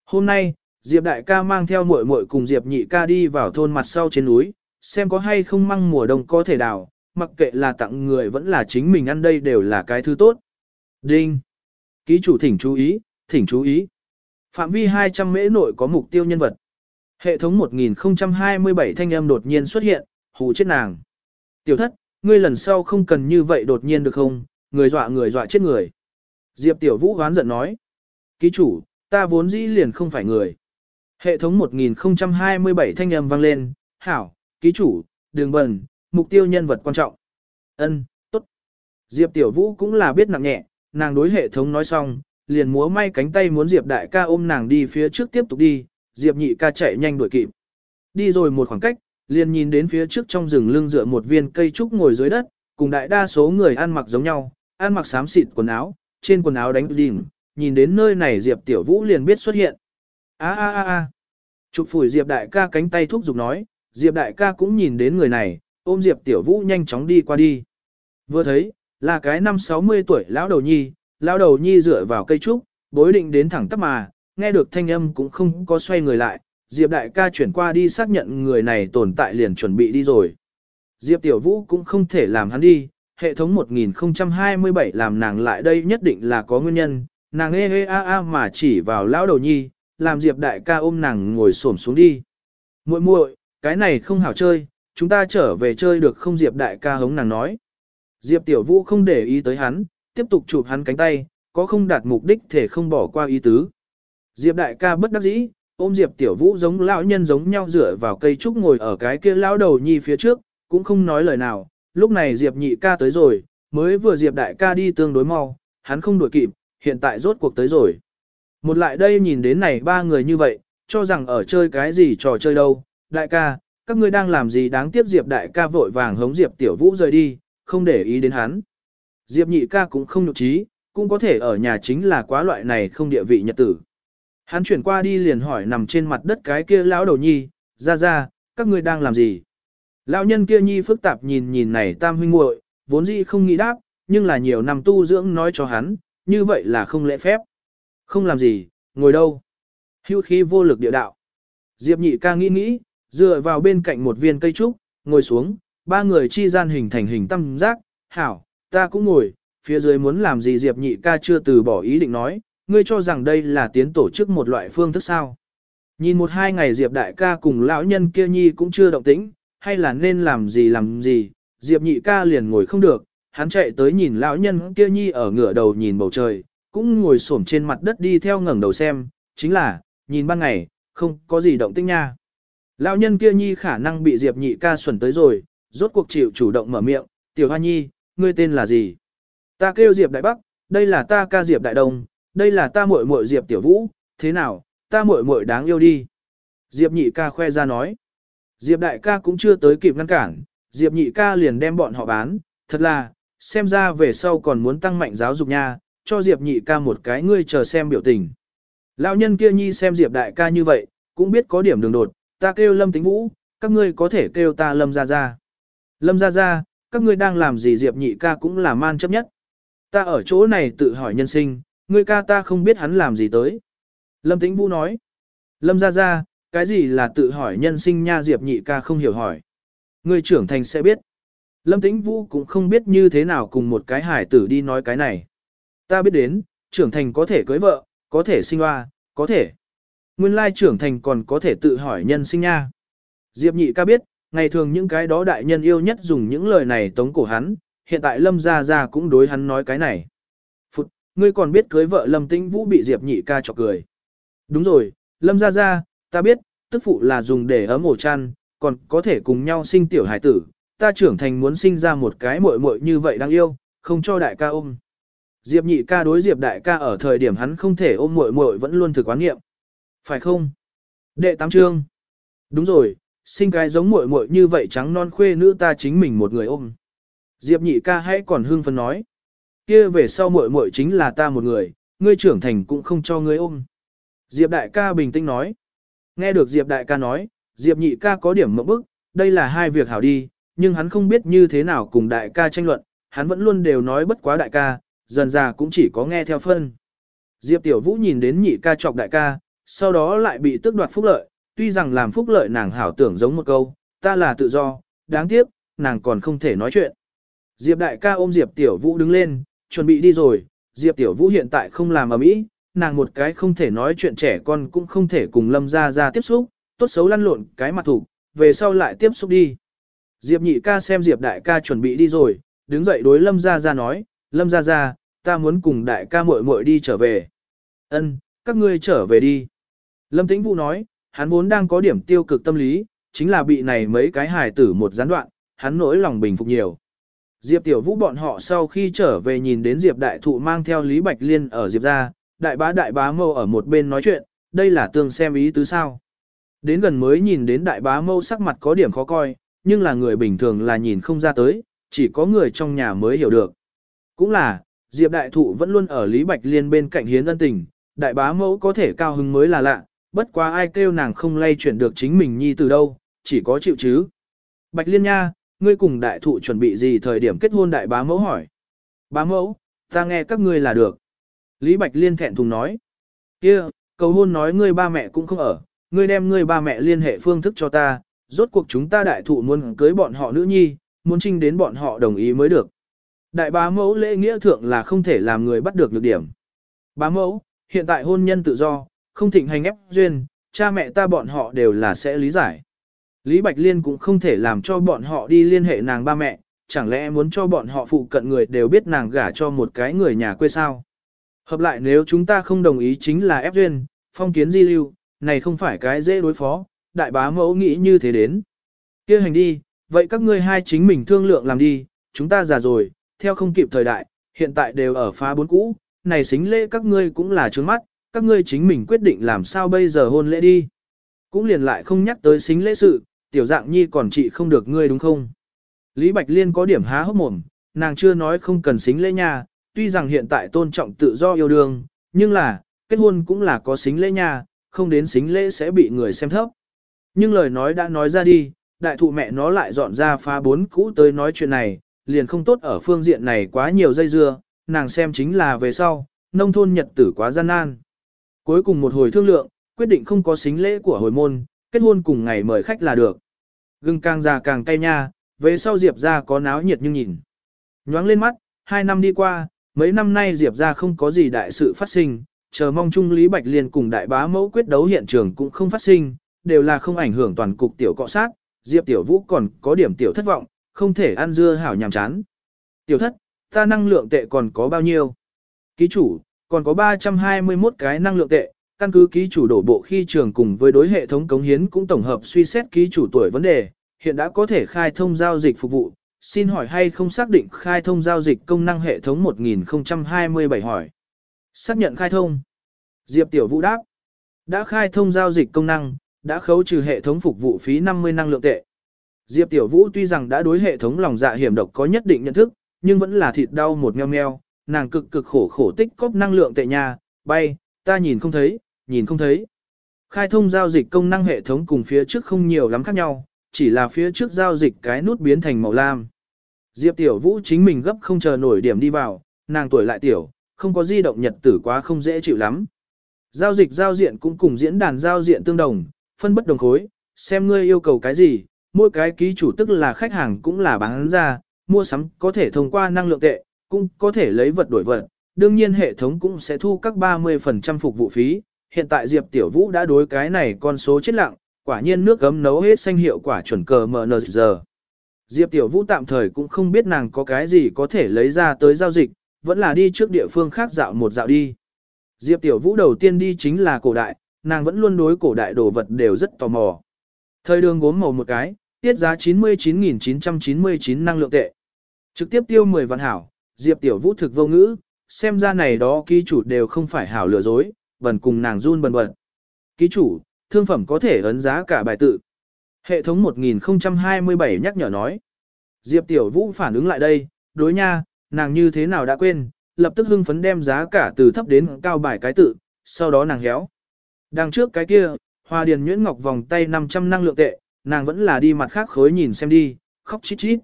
Hôm nay, Diệp đại ca mang theo muội muội cùng Diệp nhị ca đi vào thôn mặt sau trên núi, xem có hay không măng mùa đông có thể đào, mặc kệ là tặng người vẫn là chính mình ăn đây đều là cái thứ tốt. Đinh. Ký chủ thỉnh chú ý, thỉnh chú ý. Phạm vi 200 mễ nội có mục tiêu nhân vật. Hệ thống 1027 thanh âm đột nhiên xuất hiện, hù chết nàng. Tiểu thất, ngươi lần sau không cần như vậy đột nhiên được không, người dọa người dọa chết người. Diệp Tiểu Vũ hoán giận nói. Ký chủ, ta vốn dĩ liền không phải người. Hệ thống 1027 thanh âm vang lên, hảo, ký chủ, đường bần, mục tiêu nhân vật quan trọng. Ân, tốt. Diệp Tiểu Vũ cũng là biết nặng nhẹ, nàng đối hệ thống nói xong, liền múa may cánh tay muốn Diệp đại ca ôm nàng đi phía trước tiếp tục đi, Diệp nhị ca chạy nhanh đuổi kịp. Đi rồi một khoảng cách, liền nhìn đến phía trước trong rừng lưng dựa một viên cây trúc ngồi dưới đất, cùng đại đa số người ăn mặc giống nhau, ăn mặc xám xịt quần áo, trên quần áo đánh đỉnh, nhìn đến nơi này Diệp Tiểu Vũ liền biết xuất hiện. A a a a. Chụp phủi Diệp đại ca cánh tay thúc giục nói, Diệp đại ca cũng nhìn đến người này, ôm Diệp Tiểu Vũ nhanh chóng đi qua đi. Vừa thấy, là cái năm 60 tuổi lão đầu nhi, lão đầu nhi dựa vào cây trúc, bối định đến thẳng tắp mà, nghe được thanh âm cũng không có xoay người lại, Diệp đại ca chuyển qua đi xác nhận người này tồn tại liền chuẩn bị đi rồi. Diệp Tiểu Vũ cũng không thể làm hắn đi, hệ thống 1027 làm nàng lại đây nhất định là có nguyên nhân, nàng ê ê a a mà chỉ vào lão đầu nhi, làm Diệp đại ca ôm nàng ngồi xổm xuống đi. muội muội, cái này không hảo chơi, chúng ta trở về chơi được không Diệp đại ca hống nàng nói. Diệp Tiểu Vũ không để ý tới hắn, tiếp tục chụp hắn cánh tay, có không đạt mục đích thể không bỏ qua ý tứ. Diệp đại ca bất đắc dĩ, ôm Diệp Tiểu Vũ giống lão nhân giống nhau dựa vào cây trúc ngồi ở cái kia lão đầu nhi phía trước, cũng không nói lời nào. Lúc này Diệp nhị ca tới rồi, mới vừa Diệp đại ca đi tương đối mau, hắn không đuổi kịp, hiện tại rốt cuộc tới rồi. Một lại đây nhìn đến này ba người như vậy, cho rằng ở chơi cái gì trò chơi đâu, đại ca, các ngươi đang làm gì đáng tiếc Diệp đại ca vội vàng hống Diệp Tiểu Vũ rời đi, không để ý đến hắn. Diệp nhị ca cũng không nhục trí, cũng có thể ở nhà chính là quá loại này không địa vị nhật tử. Hắn chuyển qua đi liền hỏi nằm trên mặt đất cái kia lão đầu nhi, ra ra, các ngươi đang làm gì? Lão nhân kia nhi phức tạp nhìn nhìn này tam huynh muội, vốn dĩ không nghĩ đáp, nhưng là nhiều năm tu dưỡng nói cho hắn, như vậy là không lễ phép. Không làm gì, ngồi đâu? Hưu khí vô lực địa đạo. Diệp nhị ca nghĩ nghĩ, dựa vào bên cạnh một viên cây trúc, ngồi xuống, ba người chi gian hình thành hình tam giác, hảo, ta cũng ngồi, phía dưới muốn làm gì Diệp nhị ca chưa từ bỏ ý định nói, ngươi cho rằng đây là tiến tổ chức một loại phương thức sao. Nhìn một hai ngày Diệp đại ca cùng lão nhân kia nhi cũng chưa động tĩnh, hay là nên làm gì làm gì, Diệp nhị ca liền ngồi không được, hắn chạy tới nhìn lão nhân kia nhi ở ngửa đầu nhìn bầu trời, cũng ngồi xổm trên mặt đất đi theo ngẩng đầu xem, chính là, nhìn ban ngày, không có gì động tĩnh nha. Lão nhân kia nhi khả năng bị Diệp nhị ca xuẩn tới rồi, rốt cuộc chịu chủ động mở miệng, tiểu hoa nhi, ngươi tên là gì? Ta kêu Diệp Đại Bắc, đây là ta ca Diệp Đại Đông, đây là ta muội muội Diệp Tiểu Vũ, thế nào, ta muội muội đáng yêu đi. Diệp nhị ca khoe ra nói. Diệp đại ca cũng chưa tới kịp ngăn cản, Diệp nhị ca liền đem bọn họ bán, thật là, xem ra về sau còn muốn tăng mạnh giáo dục nha, cho Diệp nhị ca một cái ngươi chờ xem biểu tình. Lão nhân kia nhi xem Diệp đại ca như vậy, cũng biết có điểm đường đột, ta kêu Lâm Tính Vũ, các ngươi có thể kêu ta Lâm Gia Gia. Lâm Gia Gia, các ngươi đang làm gì Diệp nhị ca cũng là man chấp nhất. Ta ở chỗ này tự hỏi nhân sinh, ngươi ca ta không biết hắn làm gì tới. Lâm Tĩnh Vũ nói. Lâm ra ra, cái gì là tự hỏi nhân sinh nha Diệp nhị ca không hiểu hỏi. Ngươi trưởng thành sẽ biết. Lâm Tĩnh Vũ cũng không biết như thế nào cùng một cái hải tử đi nói cái này. Ta biết đến, trưởng thành có thể cưới vợ, có thể sinh hoa, có thể. Nguyên lai trưởng thành còn có thể tự hỏi nhân sinh nha. Diệp nhị ca biết, ngày thường những cái đó đại nhân yêu nhất dùng những lời này tống cổ hắn, hiện tại Lâm Gia Gia cũng đối hắn nói cái này ngươi còn biết cưới vợ Lâm Tĩnh Vũ bị Diệp nhị ca chọc cười. Đúng rồi, Lâm gia gia ta biết, tức phụ là dùng để ấm ổ chăn, còn có thể cùng nhau sinh tiểu hải tử, ta trưởng thành muốn sinh ra một cái muội muội như vậy đáng yêu, không cho đại ca ôm. Diệp nhị ca đối Diệp đại ca ở thời điểm hắn không thể ôm muội muội vẫn luôn thực quán nghiệm. Phải không? Đệ tám chương. Đúng rồi, sinh cái giống muội muội như vậy trắng non khuê nữ ta chính mình một người ôm. Diệp nhị ca hãy còn hương phấn nói kia về sau muội muội chính là ta một người, ngươi trưởng thành cũng không cho ngươi ôm. Diệp đại ca bình tĩnh nói. Nghe được Diệp đại ca nói, Diệp nhị ca có điểm mộng bức, đây là hai việc hảo đi, nhưng hắn không biết như thế nào cùng đại ca tranh luận, hắn vẫn luôn đều nói bất quá đại ca, dần già cũng chỉ có nghe theo phân. Diệp tiểu vũ nhìn đến nhị ca chọc đại ca, sau đó lại bị tước đoạt phúc lợi, tuy rằng làm phúc lợi nàng hảo tưởng giống một câu, ta là tự do, đáng tiếc, nàng còn không thể nói chuyện. Diệp đại ca ôm Diệp tiểu vũ đứng lên, chuẩn bị đi rồi, Diệp Tiểu Vũ hiện tại không làm ở mỹ, nàng một cái không thể nói chuyện trẻ con cũng không thể cùng Lâm Gia Gia tiếp xúc, tốt xấu lăn lộn cái mặt thủ, về sau lại tiếp xúc đi. Diệp nhị ca xem Diệp đại ca chuẩn bị đi rồi, đứng dậy đối Lâm Gia Gia nói, Lâm Gia Gia, ta muốn cùng đại ca muội muội đi trở về. Ân, các ngươi trở về đi. Lâm Tĩnh Vũ nói, hắn vốn đang có điểm tiêu cực tâm lý, chính là bị này mấy cái hài tử một gián đoạn, hắn nỗi lòng bình phục nhiều. Diệp Tiểu Vũ bọn họ sau khi trở về nhìn đến Diệp Đại Thụ mang theo Lý Bạch Liên ở Diệp ra, đại bá đại bá mâu ở một bên nói chuyện, đây là tương xem ý tứ sao. Đến gần mới nhìn đến đại bá mâu sắc mặt có điểm khó coi, nhưng là người bình thường là nhìn không ra tới, chỉ có người trong nhà mới hiểu được. Cũng là, Diệp Đại Thụ vẫn luôn ở Lý Bạch Liên bên cạnh hiến ân tình, đại bá mẫu có thể cao hứng mới là lạ, bất quá ai kêu nàng không lay chuyển được chính mình nhi từ đâu, chỉ có chịu chứ. Bạch Liên nha, ngươi cùng đại thụ chuẩn bị gì thời điểm kết hôn đại bá mẫu hỏi. Bá mẫu, ta nghe các ngươi là được. Lý Bạch Liên thẹn thùng nói. kia, cầu hôn nói ngươi ba mẹ cũng không ở, ngươi đem ngươi ba mẹ liên hệ phương thức cho ta, rốt cuộc chúng ta đại thụ muốn cưới bọn họ nữ nhi, muốn trinh đến bọn họ đồng ý mới được. Đại bá mẫu lễ nghĩa thượng là không thể làm người bắt được nhược điểm. Bá mẫu, hiện tại hôn nhân tự do, không thịnh hành ép duyên, cha mẹ ta bọn họ đều là sẽ lý giải. Lý Bạch Liên cũng không thể làm cho bọn họ đi liên hệ nàng ba mẹ, chẳng lẽ muốn cho bọn họ phụ cận người đều biết nàng gả cho một cái người nhà quê sao. Hợp lại nếu chúng ta không đồng ý chính là ép duyên, phong kiến di lưu, này không phải cái dễ đối phó, đại bá mẫu nghĩ như thế đến. kia hành đi, vậy các ngươi hai chính mình thương lượng làm đi, chúng ta già rồi, theo không kịp thời đại, hiện tại đều ở phá bốn cũ, này xính lễ các ngươi cũng là trướng mắt, các ngươi chính mình quyết định làm sao bây giờ hôn lễ đi. Cũng liền lại không nhắc tới xính lễ sự, tiểu dạng nhi còn trị không được ngươi đúng không? Lý Bạch Liên có điểm há hốc mồm, nàng chưa nói không cần xính lễ nha, tuy rằng hiện tại tôn trọng tự do yêu đương, nhưng là, kết hôn cũng là có xính lễ nha, không đến xính lễ sẽ bị người xem thấp. Nhưng lời nói đã nói ra đi, đại thụ mẹ nó lại dọn ra phá bốn cũ tới nói chuyện này, liền không tốt ở phương diện này quá nhiều dây dưa, nàng xem chính là về sau, nông thôn nhật tử quá gian nan. Cuối cùng một hồi thương lượng, quyết định không có xính lễ của hồi môn, kết hôn cùng ngày mời khách là được. Gừng càng già càng cay nha, về sau Diệp ra có náo nhiệt như nhìn. Nhoáng lên mắt, hai năm đi qua, mấy năm nay Diệp ra không có gì đại sự phát sinh, chờ mong chung Lý Bạch Liên cùng đại bá mẫu quyết đấu hiện trường cũng không phát sinh, đều là không ảnh hưởng toàn cục tiểu cọ sát, Diệp Tiểu Vũ còn có điểm tiểu thất vọng, không thể ăn dưa hảo nhàm chán. Tiểu thất, ta năng lượng tệ còn có bao nhiêu? Ký chủ, còn có 321 cái năng lượng tệ, căn cứ ký chủ đổ bộ khi trường cùng với đối hệ thống cống hiến cũng tổng hợp suy xét ký chủ tuổi vấn đề, hiện đã có thể khai thông giao dịch phục vụ, xin hỏi hay không xác định khai thông giao dịch công năng hệ thống 1027 hỏi. Xác nhận khai thông. Diệp Tiểu Vũ đáp. Đã khai thông giao dịch công năng, đã khấu trừ hệ thống phục vụ phí 50 năng lượng tệ. Diệp Tiểu Vũ tuy rằng đã đối hệ thống lòng dạ hiểm độc có nhất định nhận thức, nhưng vẫn là thịt đau một meo meo, nàng cực cực khổ khổ tích cóp năng lượng tệ nhà, bay, ta nhìn không thấy, nhìn không thấy. Khai thông giao dịch công năng hệ thống cùng phía trước không nhiều lắm khác nhau, chỉ là phía trước giao dịch cái nút biến thành màu lam. Diệp Tiểu Vũ chính mình gấp không chờ nổi điểm đi vào, nàng tuổi lại tiểu, không có di động nhật tử quá không dễ chịu lắm. Giao dịch giao diện cũng cùng diễn đàn giao diện tương đồng, phân bất đồng khối, xem ngươi yêu cầu cái gì, mỗi cái ký chủ tức là khách hàng cũng là bán ra, mua sắm có thể thông qua năng lượng tệ, cũng có thể lấy vật đổi vật. Đương nhiên hệ thống cũng sẽ thu các 30% phục vụ phí. Hiện tại Diệp Tiểu Vũ đã đối cái này con số chết lặng, quả nhiên nước gấm nấu hết xanh hiệu quả chuẩn cờ giờ. Diệp Tiểu Vũ tạm thời cũng không biết nàng có cái gì có thể lấy ra tới giao dịch, vẫn là đi trước địa phương khác dạo một dạo đi. Diệp Tiểu Vũ đầu tiên đi chính là cổ đại, nàng vẫn luôn đối cổ đại đồ vật đều rất tò mò. Thời đường gốm màu một cái, tiết giá 99.999 năng lượng tệ. Trực tiếp tiêu 10 vạn hảo, Diệp Tiểu Vũ thực vô ngữ, xem ra này đó ký chủ đều không phải hảo lừa dối, bần cùng nàng run bần bật. Ký chủ, thương phẩm có thể ấn giá cả bài tự. Hệ thống 1027 nhắc nhở nói. Diệp Tiểu Vũ phản ứng lại đây, đối nha, nàng như thế nào đã quên, lập tức hưng phấn đem giá cả từ thấp đến cao bài cái tự, sau đó nàng héo. Đằng trước cái kia, Hoa Điền Nhuyễn Ngọc vòng tay 500 năng lượng tệ, nàng vẫn là đi mặt khác khối nhìn xem đi, khóc chít chít.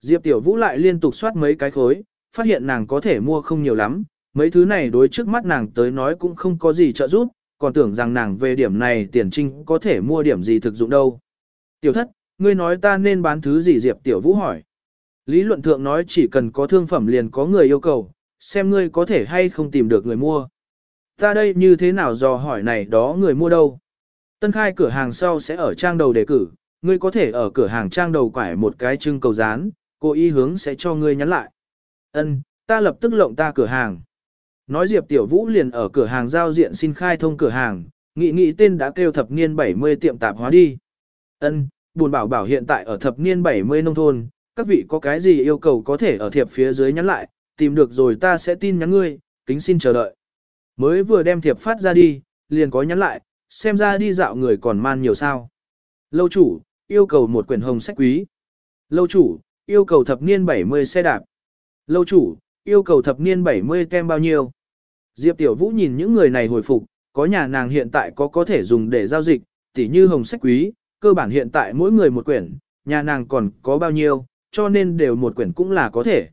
Diệp Tiểu Vũ lại liên tục soát mấy cái khối, phát hiện nàng có thể mua không nhiều lắm, mấy thứ này đối trước mắt nàng tới nói cũng không có gì trợ giúp, còn tưởng rằng nàng về điểm này tiền trinh có thể mua điểm gì thực dụng đâu. Tiểu thất, ngươi nói ta nên bán thứ gì Diệp Tiểu Vũ hỏi. Lý luận thượng nói chỉ cần có thương phẩm liền có người yêu cầu, xem ngươi có thể hay không tìm được người mua. Ta đây như thế nào dò hỏi này đó người mua đâu. Tân khai cửa hàng sau sẽ ở trang đầu đề cử, ngươi có thể ở cửa hàng trang đầu quải một cái trưng cầu dán, cô y hướng sẽ cho ngươi nhắn lại. Ân, ta lập tức lộng ta cửa hàng. Nói Diệp Tiểu Vũ liền ở cửa hàng giao diện xin khai thông cửa hàng, nghị nghị tên đã kêu thập niên 70 tiệm tạp hóa đi. Ân, buồn bảo bảo hiện tại ở thập niên 70 nông thôn, các vị có cái gì yêu cầu có thể ở thiệp phía dưới nhắn lại, tìm được rồi ta sẽ tin nhắn ngươi, kính xin chờ đợi. Mới vừa đem thiệp phát ra đi, liền có nhắn lại, xem ra đi dạo người còn man nhiều sao. Lâu chủ, yêu cầu một quyển hồng sách quý. Lâu chủ, yêu cầu thập niên 70 xe đạp. Lâu chủ, yêu cầu thập niên 70 kem bao nhiêu. Diệp Tiểu Vũ nhìn những người này hồi phục, có nhà nàng hiện tại có có thể dùng để giao dịch, tỉ như hồng sách quý, cơ bản hiện tại mỗi người một quyển, nhà nàng còn có bao nhiêu, cho nên đều một quyển cũng là có thể.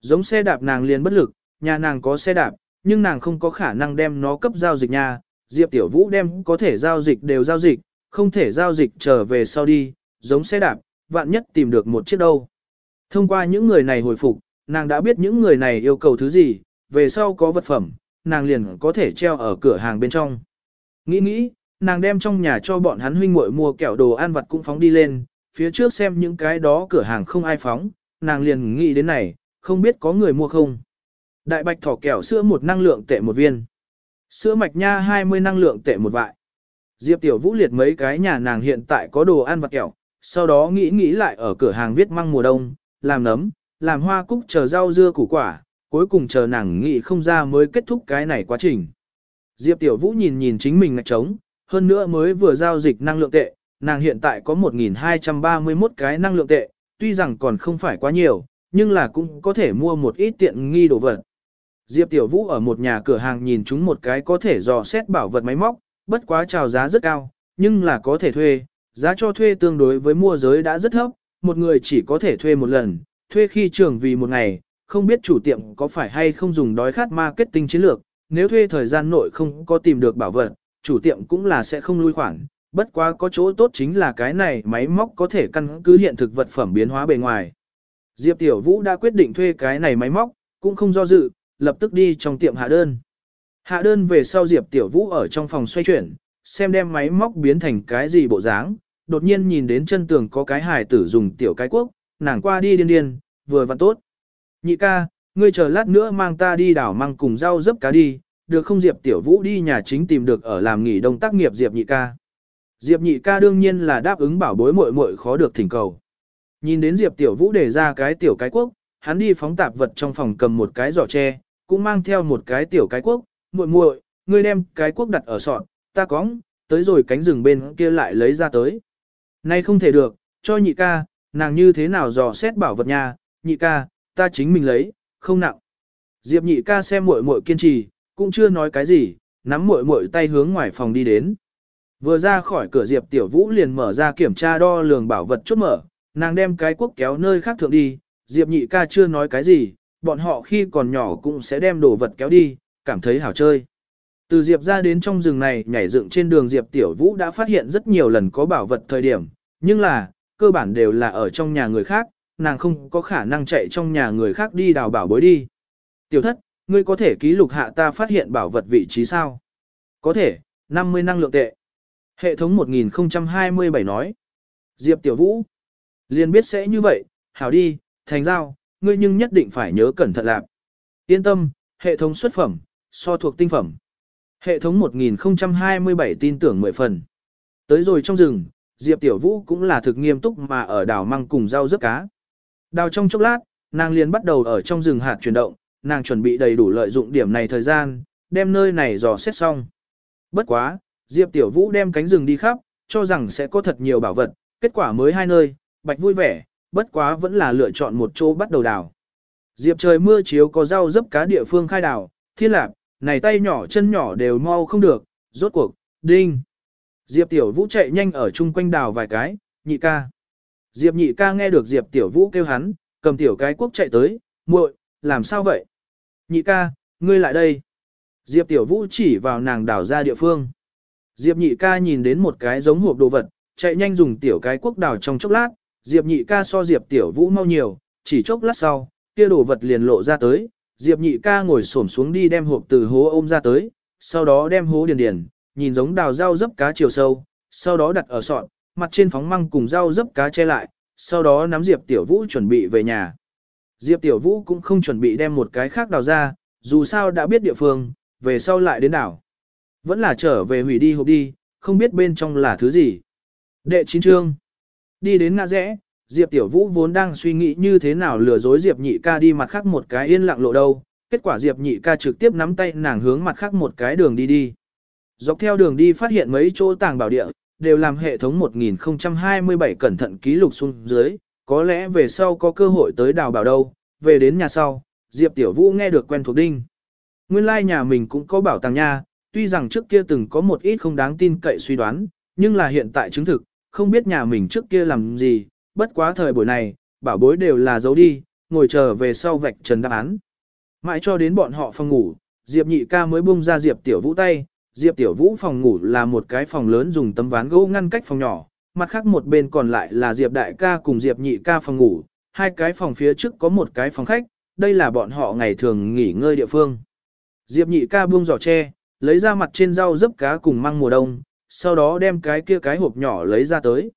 Giống xe đạp nàng liền bất lực, nhà nàng có xe đạp, nhưng nàng không có khả năng đem nó cấp giao dịch nha, Diệp Tiểu Vũ đem có thể giao dịch đều giao dịch, không thể giao dịch trở về sau đi, giống xe đạp, vạn nhất tìm được một chiếc đâu. Thông qua những người này hồi phục, nàng đã biết những người này yêu cầu thứ gì, về sau có vật phẩm, nàng liền có thể treo ở cửa hàng bên trong. Nghĩ nghĩ, nàng đem trong nhà cho bọn hắn huynh muội mua kẹo đồ ăn vặt cũng phóng đi lên, phía trước xem những cái đó cửa hàng không ai phóng, nàng liền nghĩ đến này, không biết có người mua không. Đại bạch thỏ kẹo sữa một năng lượng tệ một viên. Sữa mạch nha 20 năng lượng tệ một vại. Diệp Tiểu Vũ liệt mấy cái nhà nàng hiện tại có đồ ăn vặt kẹo, sau đó nghĩ nghĩ lại ở cửa hàng viết măng mùa đông, làm nấm, làm hoa cúc chờ rau dưa củ quả, cuối cùng chờ nàng nghĩ không ra mới kết thúc cái này quá trình. Diệp Tiểu Vũ nhìn nhìn chính mình ngạch trống, hơn nữa mới vừa giao dịch năng lượng tệ, nàng hiện tại có 1.231 cái năng lượng tệ, tuy rằng còn không phải quá nhiều, nhưng là cũng có thể mua một ít tiện nghi đồ vật. Diệp Tiểu Vũ ở một nhà cửa hàng nhìn chúng một cái có thể dò xét bảo vật máy móc, bất quá chào giá rất cao, nhưng là có thể thuê, giá cho thuê tương đối với mua giới đã rất thấp, một người chỉ có thể thuê một lần, thuê khi trường vì một ngày, không biết chủ tiệm có phải hay không dùng đói khát marketing chiến lược, nếu thuê thời gian nội không có tìm được bảo vật, chủ tiệm cũng là sẽ không lui khoản, bất quá có chỗ tốt chính là cái này máy móc có thể căn cứ hiện thực vật phẩm biến hóa bề ngoài. Diệp Tiểu Vũ đã quyết định thuê cái này máy móc, cũng không do dự, lập tức đi trong tiệm hạ đơn. Hạ đơn về sau Diệp Tiểu Vũ ở trong phòng xoay chuyển, xem đem máy móc biến thành cái gì bộ dáng, đột nhiên nhìn đến chân tường có cái hài tử dùng tiểu cái quốc, nàng qua đi điên điên, vừa vặn tốt. Nhị ca, ngươi chờ lát nữa mang ta đi đảo mang cùng rau dấp cá đi, được không Diệp Tiểu Vũ đi nhà chính tìm được ở làm nghỉ đông tác nghiệp Diệp nhị ca. Diệp nhị ca đương nhiên là đáp ứng bảo bối muội muội khó được thỉnh cầu. Nhìn đến Diệp Tiểu Vũ để ra cái tiểu cái quốc, hắn đi phóng tạp vật trong phòng cầm một cái giỏ tre, cũng mang theo một cái tiểu cái quốc, muội muội, ngươi đem cái quốc đặt ở sọt, ta cóng, tới rồi cánh rừng bên kia lại lấy ra tới. Nay không thể được, cho nhị ca, nàng như thế nào dò xét bảo vật nha, nhị ca, ta chính mình lấy, không nặng. Diệp nhị ca xem muội muội kiên trì, cũng chưa nói cái gì, nắm muội muội tay hướng ngoài phòng đi đến. Vừa ra khỏi cửa Diệp Tiểu Vũ liền mở ra kiểm tra đo lường bảo vật chốt mở, nàng đem cái quốc kéo nơi khác thượng đi, Diệp nhị ca chưa nói cái gì, bọn họ khi còn nhỏ cũng sẽ đem đồ vật kéo đi, cảm thấy hảo chơi. Từ Diệp ra đến trong rừng này nhảy dựng trên đường Diệp Tiểu Vũ đã phát hiện rất nhiều lần có bảo vật thời điểm, nhưng là, cơ bản đều là ở trong nhà người khác, nàng không có khả năng chạy trong nhà người khác đi đào bảo bối đi. Tiểu thất, ngươi có thể ký lục hạ ta phát hiện bảo vật vị trí sao? Có thể, 50 năng lượng tệ. Hệ thống 1027 nói. Diệp Tiểu Vũ. Liền biết sẽ như vậy, hảo đi, thành giao, ngươi nhưng nhất định phải nhớ cẩn thận lạc. Yên tâm, hệ thống xuất phẩm, so thuộc tinh phẩm. Hệ thống 1027 tin tưởng 10 phần. Tới rồi trong rừng, Diệp Tiểu Vũ cũng là thực nghiêm túc mà ở đảo măng cùng rau rớt cá. Đào trong chốc lát, nàng liền bắt đầu ở trong rừng hạt chuyển động, nàng chuẩn bị đầy đủ lợi dụng điểm này thời gian, đem nơi này dò xét xong. Bất quá, Diệp Tiểu Vũ đem cánh rừng đi khắp, cho rằng sẽ có thật nhiều bảo vật, kết quả mới hai nơi, bạch vui vẻ, bất quá vẫn là lựa chọn một chỗ bắt đầu đào. Diệp trời mưa chiếu có rau dấp cá địa phương khai đào, thiên lạc, này tay nhỏ chân nhỏ đều mau không được, rốt cuộc, đinh. Diệp Tiểu Vũ chạy nhanh ở chung quanh đào vài cái, nhị ca. Diệp nhị ca nghe được Diệp Tiểu Vũ kêu hắn, cầm tiểu cái quốc chạy tới, muội, làm sao vậy? Nhị ca, ngươi lại đây. Diệp Tiểu Vũ chỉ vào nàng đào ra địa phương. Diệp nhị ca nhìn đến một cái giống hộp đồ vật, chạy nhanh dùng tiểu cái quốc đào trong chốc lát, Diệp nhị ca so Diệp Tiểu Vũ mau nhiều, chỉ chốc lát sau, kia đồ vật liền lộ ra tới, Diệp nhị ca ngồi xổm xuống đi đem hộp từ hố ôm ra tới, sau đó đem hố điền điền, nhìn giống đào rau dấp cá chiều sâu, sau đó đặt ở sọt, mặt trên phóng măng cùng rau dấp cá che lại, sau đó nắm Diệp Tiểu Vũ chuẩn bị về nhà. Diệp Tiểu Vũ cũng không chuẩn bị đem một cái khác đào ra, dù sao đã biết địa phương, về sau lại đến đảo. Vẫn là trở về hủy đi hộp đi, không biết bên trong là thứ gì. Đệ chín chương. Đi đến ngã rẽ, Diệp Tiểu Vũ vốn đang suy nghĩ như thế nào lừa dối Diệp Nhị ca đi mặt khác một cái yên lặng lộ đâu. Kết quả Diệp Nhị ca trực tiếp nắm tay nàng hướng mặt khác một cái đường đi đi. Dọc theo đường đi phát hiện mấy chỗ tàng bảo địa, đều làm hệ thống 1027 cẩn thận ký lục xuống dưới, có lẽ về sau có cơ hội tới đào bảo đâu, về đến nhà sau, Diệp Tiểu Vũ nghe được quen thuộc đinh. Nguyên lai like nhà mình cũng có bảo tàng nha, tuy rằng trước kia từng có một ít không đáng tin cậy suy đoán, nhưng là hiện tại chứng thực, không biết nhà mình trước kia làm gì, bất quá thời buổi này, bảo bối đều là giấu đi, ngồi chờ về sau vạch trần đáp án. Mãi cho đến bọn họ phòng ngủ, Diệp nhị ca mới buông ra Diệp Tiểu Vũ tay, Diệp Tiểu Vũ phòng ngủ là một cái phòng lớn dùng tấm ván gỗ ngăn cách phòng nhỏ, mặt khác một bên còn lại là Diệp Đại ca cùng Diệp Nhị ca phòng ngủ, hai cái phòng phía trước có một cái phòng khách, đây là bọn họ ngày thường nghỉ ngơi địa phương. Diệp Nhị ca buông giỏ tre, lấy ra mặt trên rau dấp cá cùng măng mùa đông, sau đó đem cái kia cái hộp nhỏ lấy ra tới.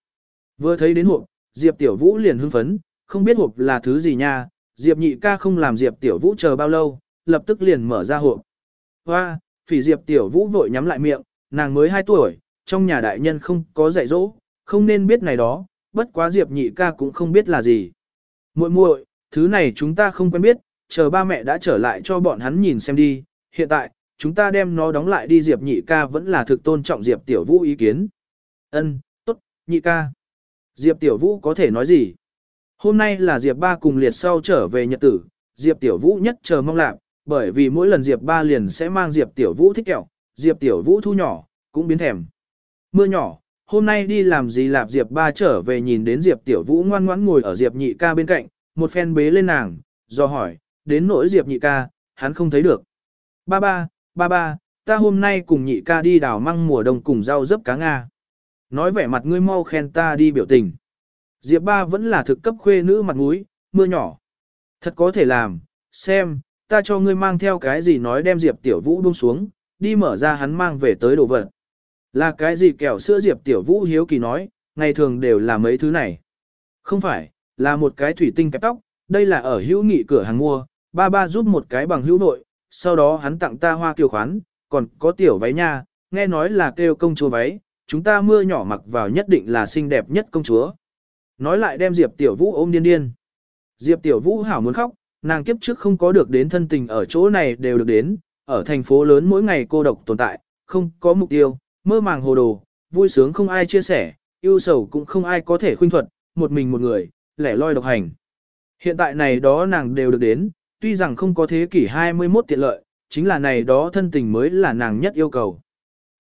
Vừa thấy đến hộp, Diệp Tiểu Vũ liền hưng phấn, không biết hộp là thứ gì nha, Diệp Nhị ca không làm Diệp Tiểu Vũ chờ bao lâu, lập tức liền mở ra hộp. Hoa, phỉ Diệp Tiểu Vũ vội nhắm lại miệng, nàng mới 2 tuổi, trong nhà đại nhân không có dạy dỗ, không nên biết này đó, bất quá Diệp Nhị ca cũng không biết là gì. Muội muội, thứ này chúng ta không quen biết, chờ ba mẹ đã trở lại cho bọn hắn nhìn xem đi, hiện tại, chúng ta đem nó đóng lại đi Diệp Nhị ca vẫn là thực tôn trọng Diệp Tiểu Vũ ý kiến. Ân, tốt, Nhị ca. Diệp Tiểu Vũ có thể nói gì? Hôm nay là Diệp ba cùng liệt sau trở về nhật tử, Diệp Tiểu Vũ nhất chờ mong lạc, bởi vì mỗi lần Diệp ba liền sẽ mang Diệp Tiểu Vũ thích kẹo, Diệp Tiểu Vũ thu nhỏ, cũng biến thèm. Mưa nhỏ, hôm nay đi làm gì lạp Diệp ba trở về nhìn đến Diệp Tiểu Vũ ngoan ngoãn ngồi ở Diệp nhị ca bên cạnh, một phen bế lên nàng, do hỏi, đến nỗi Diệp nhị ca, hắn không thấy được. Ba ba, ba ba, ta hôm nay cùng nhị ca đi đào măng mùa đông cùng rau dấp cá Nga. Nói vẻ mặt ngươi mau khen ta đi biểu tình. Diệp ba vẫn là thực cấp khuê nữ mặt mũi, mưa nhỏ. Thật có thể làm, xem, ta cho ngươi mang theo cái gì nói đem Diệp tiểu vũ buông xuống, đi mở ra hắn mang về tới đồ vật. Là cái gì kẹo sữa Diệp tiểu vũ hiếu kỳ nói, ngày thường đều là mấy thứ này. Không phải, là một cái thủy tinh kẹp tóc, đây là ở hữu nghị cửa hàng mua, ba ba giúp một cái bằng hữu nội, sau đó hắn tặng ta hoa kiều khoán, còn có tiểu váy nha, nghe nói là kêu công chúa váy, chúng ta mưa nhỏ mặc vào nhất định là xinh đẹp nhất công chúa. Nói lại đem Diệp Tiểu Vũ ôm điên điên. Diệp Tiểu Vũ hảo muốn khóc, nàng kiếp trước không có được đến thân tình ở chỗ này đều được đến, ở thành phố lớn mỗi ngày cô độc tồn tại, không có mục tiêu, mơ màng hồ đồ, vui sướng không ai chia sẻ, yêu sầu cũng không ai có thể khuyên thuật, một mình một người, lẻ loi độc hành. Hiện tại này đó nàng đều được đến, tuy rằng không có thế kỷ 21 tiện lợi, chính là này đó thân tình mới là nàng nhất yêu cầu.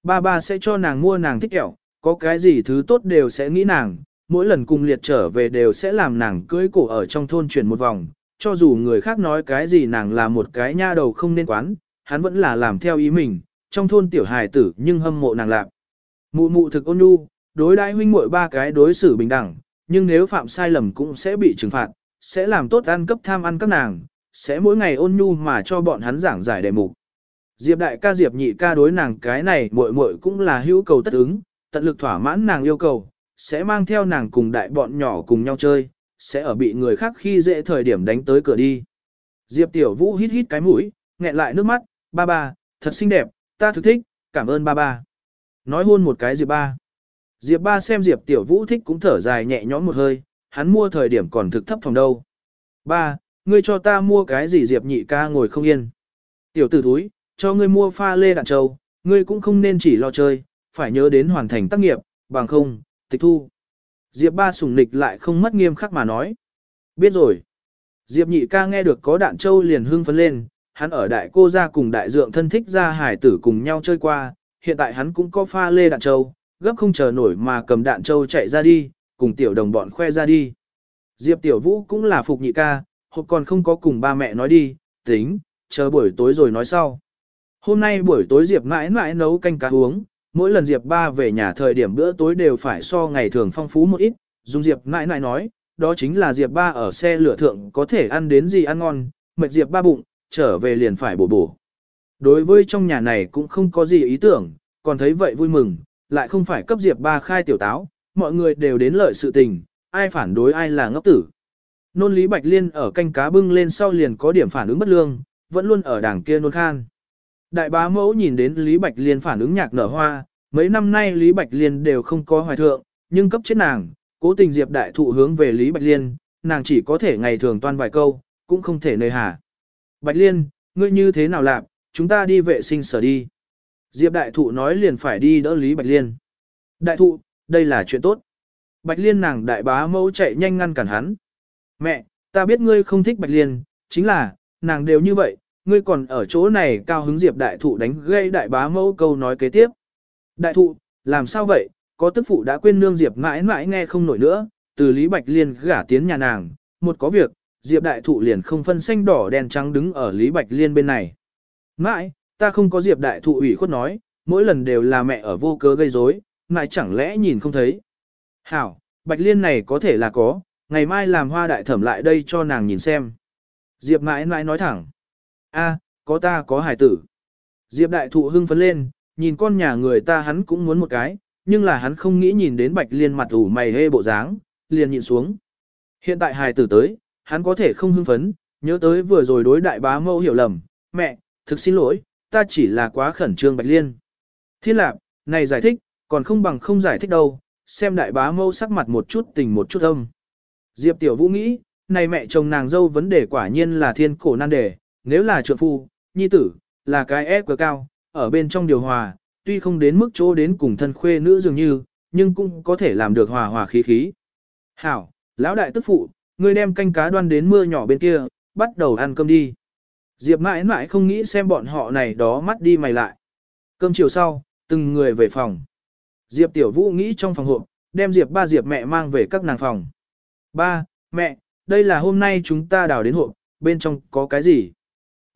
Ba ba sẽ cho nàng mua nàng thích kẹo, có cái gì thứ tốt đều sẽ nghĩ nàng, mỗi lần cùng liệt trở về đều sẽ làm nàng cưới cổ ở trong thôn chuyển một vòng, cho dù người khác nói cái gì nàng là một cái nha đầu không nên quán, hắn vẫn là làm theo ý mình, trong thôn tiểu hài tử nhưng hâm mộ nàng lạc. Mụ mụ thực ôn nhu, đối đãi huynh muội ba cái đối xử bình đẳng, nhưng nếu phạm sai lầm cũng sẽ bị trừng phạt, sẽ làm tốt ăn cấp tham ăn các nàng, sẽ mỗi ngày ôn nhu mà cho bọn hắn giảng giải đề mục. Diệp đại ca Diệp nhị ca đối nàng cái này muội muội cũng là hữu cầu tất ứng, tận lực thỏa mãn nàng yêu cầu, sẽ mang theo nàng cùng đại bọn nhỏ cùng nhau chơi, sẽ ở bị người khác khi dễ thời điểm đánh tới cửa đi. Diệp tiểu vũ hít hít cái mũi, nghẹn lại nước mắt, ba ba, thật xinh đẹp, ta thực thích, cảm ơn ba ba. Nói hôn một cái Diệp ba. Diệp ba xem Diệp tiểu vũ thích cũng thở dài nhẹ nhõm một hơi, hắn mua thời điểm còn thực thấp phòng đâu. Ba, ngươi cho ta mua cái gì Diệp nhị ca ngồi không yên. Tiểu tử thúi, cho ngươi mua pha lê đạn châu, ngươi cũng không nên chỉ lo chơi, phải nhớ đến hoàn thành tác nghiệp, bằng không, tịch thu. Diệp ba sùng nịch lại không mất nghiêm khắc mà nói. Biết rồi. Diệp nhị ca nghe được có đạn châu liền hưng phấn lên, hắn ở đại cô gia cùng đại dượng thân thích ra hải tử cùng nhau chơi qua, hiện tại hắn cũng có pha lê đạn châu, gấp không chờ nổi mà cầm đạn châu chạy ra đi, cùng tiểu đồng bọn khoe ra đi. Diệp tiểu vũ cũng là phục nhị ca, hộp còn không có cùng ba mẹ nói đi, tính, chờ buổi tối rồi nói sau. Hôm nay buổi tối Diệp mãi mãi nấu canh cá uống, mỗi lần Diệp ba về nhà thời điểm bữa tối đều phải so ngày thường phong phú một ít, dùng Diệp nãi nãi nói, đó chính là Diệp ba ở xe lửa thượng có thể ăn đến gì ăn ngon, mệt Diệp ba bụng, trở về liền phải bổ bổ. Đối với trong nhà này cũng không có gì ý tưởng, còn thấy vậy vui mừng, lại không phải cấp Diệp ba khai tiểu táo, mọi người đều đến lợi sự tình, ai phản đối ai là ngốc tử. Nôn Lý Bạch Liên ở canh cá bưng lên sau liền có điểm phản ứng bất lương, vẫn luôn ở đảng kia nôn khan. Đại bá mẫu nhìn đến Lý Bạch Liên phản ứng nhạc nở hoa, mấy năm nay Lý Bạch Liên đều không có hoài thượng, nhưng cấp chết nàng, cố tình Diệp đại thụ hướng về Lý Bạch Liên, nàng chỉ có thể ngày thường toan vài câu, cũng không thể nơi hà. Bạch Liên, ngươi như thế nào làm, chúng ta đi vệ sinh sở đi. Diệp đại thụ nói liền phải đi đỡ Lý Bạch Liên. Đại thụ, đây là chuyện tốt. Bạch Liên nàng đại bá mẫu chạy nhanh ngăn cản hắn. Mẹ, ta biết ngươi không thích Bạch Liên, chính là, nàng đều như vậy, ngươi còn ở chỗ này cao hứng Diệp đại thụ đánh gây đại bá mẫu câu nói kế tiếp. Đại thụ, làm sao vậy, có tức phụ đã quên nương Diệp mãi mãi nghe không nổi nữa, từ Lý Bạch Liên gả tiến nhà nàng, một có việc, Diệp đại thụ liền không phân xanh đỏ đen trắng đứng ở Lý Bạch Liên bên này. Mãi, ta không có Diệp đại thụ ủy khuất nói, mỗi lần đều là mẹ ở vô cớ gây rối, mãi chẳng lẽ nhìn không thấy. Hảo, Bạch Liên này có thể là có, ngày mai làm hoa đại thẩm lại đây cho nàng nhìn xem. Diệp mãi mãi nói thẳng a, có ta có hải tử. Diệp đại thụ hưng phấn lên, nhìn con nhà người ta hắn cũng muốn một cái, nhưng là hắn không nghĩ nhìn đến Bạch Liên mặt ủ mày hê bộ dáng, liền nhìn xuống. Hiện tại hài tử tới, hắn có thể không hưng phấn, nhớ tới vừa rồi đối đại bá mâu hiểu lầm, mẹ, thực xin lỗi, ta chỉ là quá khẩn trương Bạch Liên. Thiên lạc, này giải thích, còn không bằng không giải thích đâu, xem đại bá mâu sắc mặt một chút tình một chút âm. Diệp Tiểu Vũ nghĩ, này mẹ chồng nàng dâu vấn đề quả nhiên là thiên cổ nan đề, nếu là trượng phu, nhi tử, là cái ép quá cao, ở bên trong điều hòa, tuy không đến mức chỗ đến cùng thân khuê nữ dường như, nhưng cũng có thể làm được hòa hòa khí khí. Hảo, lão đại tức phụ, ngươi đem canh cá đoan đến mưa nhỏ bên kia, bắt đầu ăn cơm đi. Diệp mãi mãi không nghĩ xem bọn họ này đó mắt đi mày lại. Cơm chiều sau, từng người về phòng. Diệp tiểu vũ nghĩ trong phòng hộp, đem Diệp ba Diệp mẹ mang về các nàng phòng. Ba, mẹ, đây là hôm nay chúng ta đào đến hộp, bên trong có cái gì?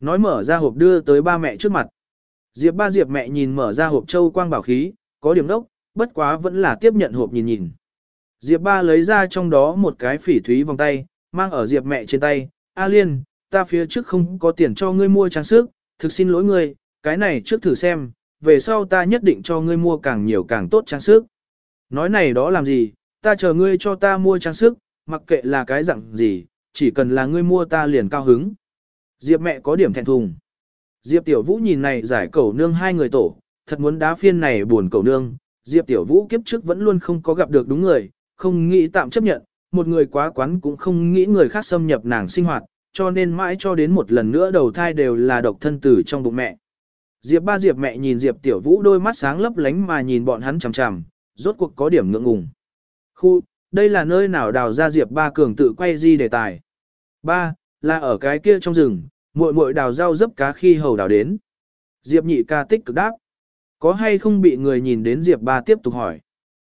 Nói mở ra hộp đưa tới ba mẹ trước mặt. Diệp ba Diệp mẹ nhìn mở ra hộp châu quang bảo khí, có điểm đốc, bất quá vẫn là tiếp nhận hộp nhìn nhìn. Diệp ba lấy ra trong đó một cái phỉ thúy vòng tay, mang ở Diệp mẹ trên tay. A Liên, ta phía trước không có tiền cho ngươi mua trang sức, thực xin lỗi ngươi, cái này trước thử xem, về sau ta nhất định cho ngươi mua càng nhiều càng tốt trang sức. Nói này đó làm gì, ta chờ ngươi cho ta mua trang sức, mặc kệ là cái dạng gì, chỉ cần là ngươi mua ta liền cao hứng. Diệp mẹ có điểm thẹn thùng. Diệp Tiểu Vũ nhìn này giải cầu nương hai người tổ, thật muốn đá phiên này buồn cầu nương. Diệp Tiểu Vũ kiếp trước vẫn luôn không có gặp được đúng người, không nghĩ tạm chấp nhận, một người quá quán cũng không nghĩ người khác xâm nhập nàng sinh hoạt, cho nên mãi cho đến một lần nữa đầu thai đều là độc thân tử trong bụng mẹ. Diệp ba Diệp mẹ nhìn Diệp Tiểu Vũ đôi mắt sáng lấp lánh mà nhìn bọn hắn chằm chằm, rốt cuộc có điểm ngượng ngùng. Khu, đây là nơi nào đào ra Diệp ba cường tự quay di đề tài. Ba, là ở cái kia trong rừng, muội muội đào rau dấp cá khi hầu đào đến. Diệp nhị ca tích cực đáp. Có hay không bị người nhìn đến Diệp ba tiếp tục hỏi.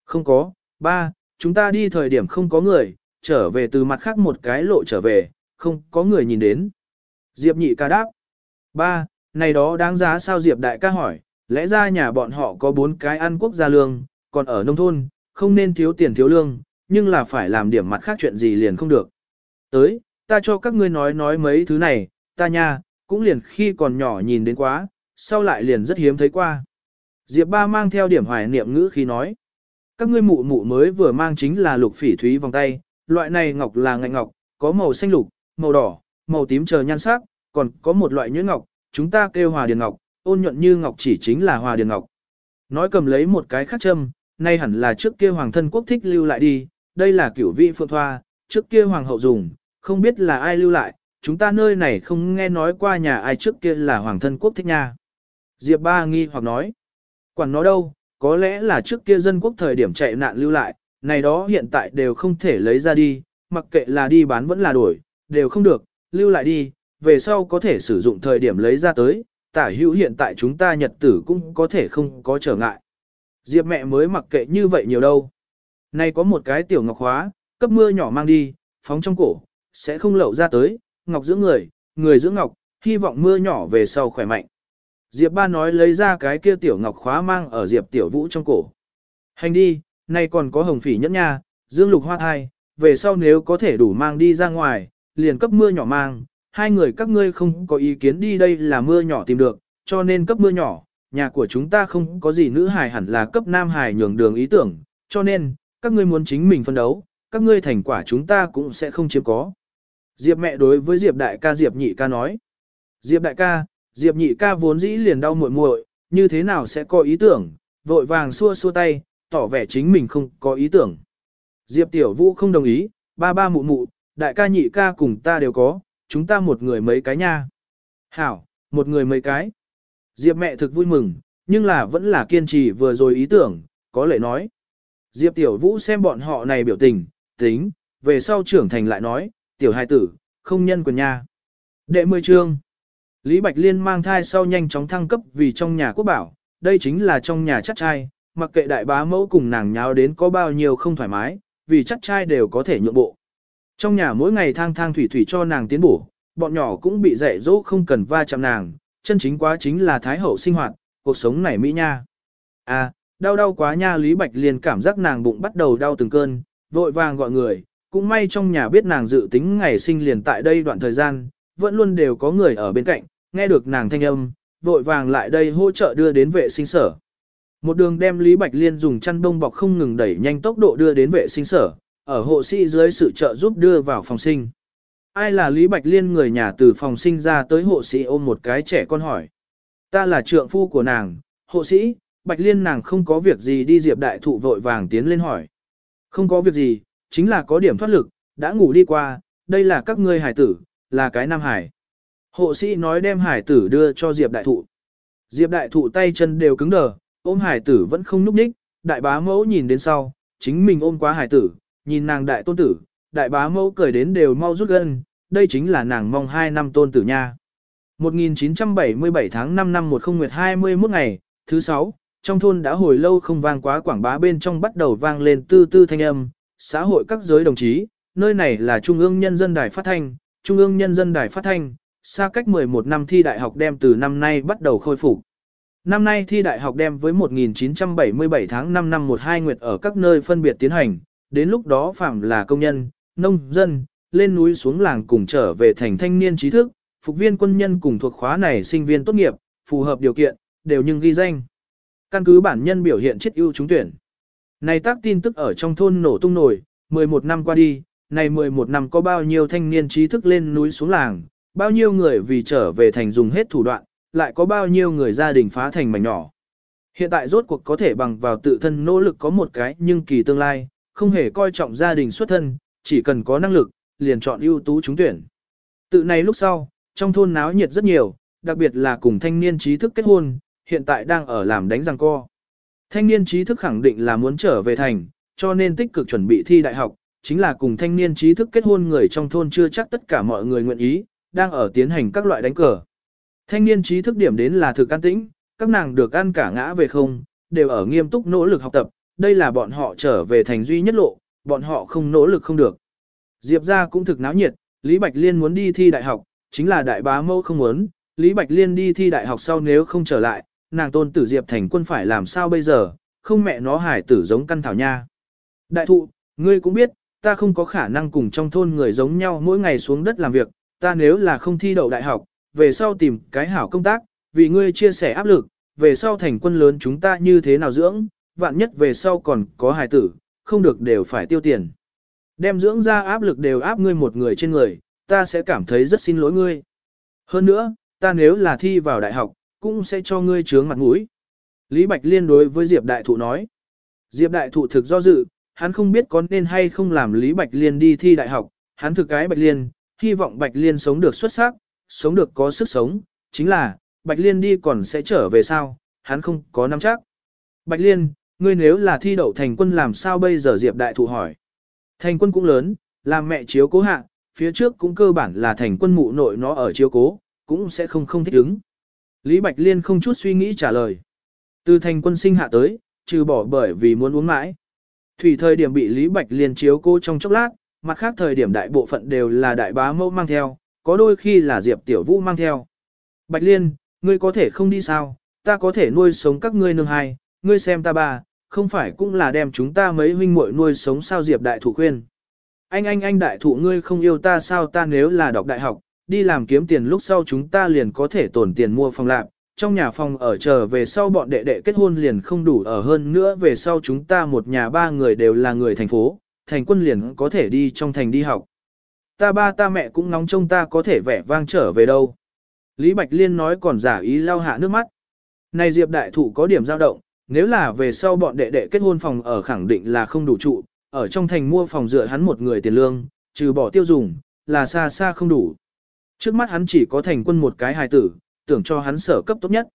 Không có, ba, chúng ta đi thời điểm không có người, trở về từ mặt khác một cái lộ trở về, không có người nhìn đến. Diệp nhị ca đáp. Ba, này đó đáng giá sao Diệp đại ca hỏi, lẽ ra nhà bọn họ có bốn cái ăn quốc gia lương, còn ở nông thôn, không nên thiếu tiền thiếu lương, nhưng là phải làm điểm mặt khác chuyện gì liền không được. Tới, ta cho các ngươi nói nói mấy thứ này, ta nha, cũng liền khi còn nhỏ nhìn đến quá, sau lại liền rất hiếm thấy qua. Diệp ba mang theo điểm hoài niệm ngữ khi nói. Các ngươi mụ mụ mới vừa mang chính là lục phỉ thúy vòng tay, loại này ngọc là ngạnh ngọc, có màu xanh lục, màu đỏ, màu tím chờ nhan sắc, còn có một loại nhuyễn ngọc, chúng ta kêu hòa điền ngọc, ôn nhuận như ngọc chỉ chính là hòa điền ngọc. Nói cầm lấy một cái khắc châm, nay hẳn là trước kia hoàng thân quốc thích lưu lại đi, đây là kiểu vị phượng thoa, trước kia hoàng hậu dùng, không biết là ai lưu lại, chúng ta nơi này không nghe nói qua nhà ai trước kia là hoàng thân quốc thích nha. Diệp ba nghi hoặc nói, quản nó đâu, có lẽ là trước kia dân quốc thời điểm chạy nạn lưu lại, này đó hiện tại đều không thể lấy ra đi, mặc kệ là đi bán vẫn là đổi, đều không được, lưu lại đi, về sau có thể sử dụng thời điểm lấy ra tới, tả hữu hiện tại chúng ta nhật tử cũng có thể không có trở ngại. Diệp mẹ mới mặc kệ như vậy nhiều đâu. Này có một cái tiểu ngọc hóa, cấp mưa nhỏ mang đi, phóng trong cổ, sẽ không lậu ra tới, ngọc dưỡng người, người dưỡng ngọc, hy vọng mưa nhỏ về sau khỏe mạnh. Diệp ba nói lấy ra cái kia tiểu ngọc khóa mang ở Diệp tiểu vũ trong cổ. Hành đi, nay còn có hồng phỉ nhẫn nha, dương lục hoa thai, về sau nếu có thể đủ mang đi ra ngoài, liền cấp mưa nhỏ mang, hai người các ngươi không có ý kiến đi đây là mưa nhỏ tìm được, cho nên cấp mưa nhỏ, nhà của chúng ta không có gì nữ hài hẳn là cấp nam hài nhường đường ý tưởng, cho nên, các ngươi muốn chính mình phân đấu, các ngươi thành quả chúng ta cũng sẽ không chiếm có. Diệp mẹ đối với Diệp đại ca Diệp nhị ca nói. Diệp đại ca, Diệp nhị ca vốn dĩ liền đau muội muội, như thế nào sẽ có ý tưởng, vội vàng xua xua tay, tỏ vẻ chính mình không có ý tưởng. Diệp tiểu vũ không đồng ý, ba ba mụ mụ, đại ca nhị ca cùng ta đều có, chúng ta một người mấy cái nha. Hảo, một người mấy cái. Diệp mẹ thực vui mừng, nhưng là vẫn là kiên trì vừa rồi ý tưởng, có lẽ nói. Diệp tiểu vũ xem bọn họ này biểu tình, tính, về sau trưởng thành lại nói, tiểu hài tử, không nhân quyền nha. Đệ mười chương. Lý Bạch Liên mang thai sau nhanh chóng thăng cấp vì trong nhà quốc bảo, đây chính là trong nhà chắc trai, mặc kệ đại bá mẫu cùng nàng nháo đến có bao nhiêu không thoải mái, vì chắc trai đều có thể nhượng bộ. Trong nhà mỗi ngày thang thang thủy thủy cho nàng tiến bổ, bọn nhỏ cũng bị dạy dỗ không cần va chạm nàng, chân chính quá chính là thái hậu sinh hoạt, cuộc sống này mỹ nha. À, đau đau quá nha Lý Bạch Liên cảm giác nàng bụng bắt đầu đau từng cơn, vội vàng gọi người, cũng may trong nhà biết nàng dự tính ngày sinh liền tại đây đoạn thời gian, vẫn luôn đều có người ở bên cạnh, nghe được nàng thanh âm, vội vàng lại đây hỗ trợ đưa đến vệ sinh sở. Một đường đem Lý Bạch Liên dùng chăn đông bọc không ngừng đẩy nhanh tốc độ đưa đến vệ sinh sở, ở hộ sĩ dưới sự trợ giúp đưa vào phòng sinh. Ai là Lý Bạch Liên người nhà từ phòng sinh ra tới hộ sĩ ôm một cái trẻ con hỏi. Ta là trượng phu của nàng, hộ sĩ, Bạch Liên nàng không có việc gì đi diệp đại thụ vội vàng tiến lên hỏi. Không có việc gì, chính là có điểm thoát lực, đã ngủ đi qua, đây là các ngươi hải tử, là cái nam hải. Hộ sĩ nói đem hải tử đưa cho Diệp đại thụ. Diệp đại thụ tay chân đều cứng đờ, ôm hải tử vẫn không núp ních, đại bá mẫu nhìn đến sau, chính mình ôm quá hải tử, nhìn nàng đại tôn tử, đại bá mẫu cười đến đều mau rút gân, đây chính là nàng mong hai năm tôn tử nha. 1977 tháng 5 năm 10 nguyệt 21 ngày, thứ 6, trong thôn đã hồi lâu không vang quá quảng bá bên trong bắt đầu vang lên tư tư thanh âm, xã hội các giới đồng chí, nơi này là Trung ương Nhân dân Đài Phát Thanh, Trung ương Nhân dân Đài Phát Thanh, xa cách 11 năm thi đại học đem từ năm nay bắt đầu khôi phục. Năm nay thi đại học đem với 1977 tháng 5 năm 12 nguyệt ở các nơi phân biệt tiến hành, đến lúc đó phạm là công nhân, nông dân, lên núi xuống làng cùng trở về thành thanh niên trí thức, phục viên quân nhân cùng thuộc khóa này sinh viên tốt nghiệp, phù hợp điều kiện, đều nhưng ghi danh. Căn cứ bản nhân biểu hiện chết ưu trúng tuyển. Này tác tin tức ở trong thôn nổ tung nổi, 11 năm qua đi, này 11 năm có bao nhiêu thanh niên trí thức lên núi xuống làng, bao nhiêu người vì trở về thành dùng hết thủ đoạn, lại có bao nhiêu người gia đình phá thành mảnh nhỏ. Hiện tại rốt cuộc có thể bằng vào tự thân nỗ lực có một cái nhưng kỳ tương lai, không hề coi trọng gia đình xuất thân, chỉ cần có năng lực, liền chọn ưu tú trúng tuyển. Tự này lúc sau, trong thôn náo nhiệt rất nhiều, đặc biệt là cùng thanh niên trí thức kết hôn, hiện tại đang ở làm đánh răng co. Thanh niên trí thức khẳng định là muốn trở về thành, cho nên tích cực chuẩn bị thi đại học, chính là cùng thanh niên trí thức kết hôn người trong thôn chưa chắc tất cả mọi người nguyện ý, đang ở tiến hành các loại đánh cờ. Thanh niên trí thức điểm đến là thực an tĩnh, các nàng được ăn cả ngã về không, đều ở nghiêm túc nỗ lực học tập, đây là bọn họ trở về thành duy nhất lộ, bọn họ không nỗ lực không được. Diệp ra cũng thực náo nhiệt, Lý Bạch Liên muốn đi thi đại học, chính là đại bá mâu không muốn, Lý Bạch Liên đi thi đại học sau nếu không trở lại, nàng tôn tử Diệp thành quân phải làm sao bây giờ, không mẹ nó hải tử giống căn thảo nha. Đại thụ, ngươi cũng biết, ta không có khả năng cùng trong thôn người giống nhau mỗi ngày xuống đất làm việc, ta nếu là không thi đậu đại học, về sau tìm cái hảo công tác, vì ngươi chia sẻ áp lực, về sau thành quân lớn chúng ta như thế nào dưỡng, vạn nhất về sau còn có hài tử, không được đều phải tiêu tiền. Đem dưỡng ra áp lực đều áp ngươi một người trên người, ta sẽ cảm thấy rất xin lỗi ngươi. Hơn nữa, ta nếu là thi vào đại học, cũng sẽ cho ngươi trướng mặt mũi. Lý Bạch Liên đối với Diệp Đại Thụ nói. Diệp Đại Thụ thực do dự, hắn không biết có nên hay không làm Lý Bạch Liên đi thi đại học, hắn thực cái Bạch Liên, hy vọng Bạch Liên sống được xuất sắc, sống được có sức sống, chính là, Bạch Liên đi còn sẽ trở về sao, hắn không có nắm chắc. Bạch Liên, ngươi nếu là thi đậu thành quân làm sao bây giờ Diệp Đại Thụ hỏi. Thành quân cũng lớn, làm mẹ chiếu cố hạ, phía trước cũng cơ bản là thành quân mụ nội nó ở chiếu cố, cũng sẽ không không thích ứng. Lý Bạch Liên không chút suy nghĩ trả lời. Từ thành quân sinh hạ tới, trừ bỏ bởi vì muốn uống mãi. Thủy thời điểm bị Lý Bạch Liên chiếu cô trong chốc lát, mặt khác thời điểm đại bộ phận đều là đại bá mẫu mang theo, có đôi khi là Diệp Tiểu Vũ mang theo. Bạch Liên, ngươi có thể không đi sao, ta có thể nuôi sống các ngươi nương hai, ngươi xem ta ba, không phải cũng là đem chúng ta mấy huynh muội nuôi sống sao Diệp đại thủ khuyên. Anh anh anh đại thụ ngươi không yêu ta sao ta nếu là đọc đại học, đi làm kiếm tiền lúc sau chúng ta liền có thể tổn tiền mua phòng lạc, trong nhà phòng ở chờ về sau bọn đệ đệ kết hôn liền không đủ ở hơn nữa về sau chúng ta một nhà ba người đều là người thành phố, thành quân liền có thể đi trong thành đi học. Ta ba ta mẹ cũng nóng trông ta có thể vẻ vang trở về đâu. Lý Bạch Liên nói còn giả ý lau hạ nước mắt. Này Diệp đại thụ có điểm dao động, nếu là về sau bọn đệ đệ kết hôn phòng ở khẳng định là không đủ trụ, ở trong thành mua phòng dựa hắn một người tiền lương, trừ bỏ tiêu dùng, là xa xa không đủ. Trước mắt hắn chỉ có thành quân một cái hài tử, tưởng cho hắn sở cấp tốt nhất.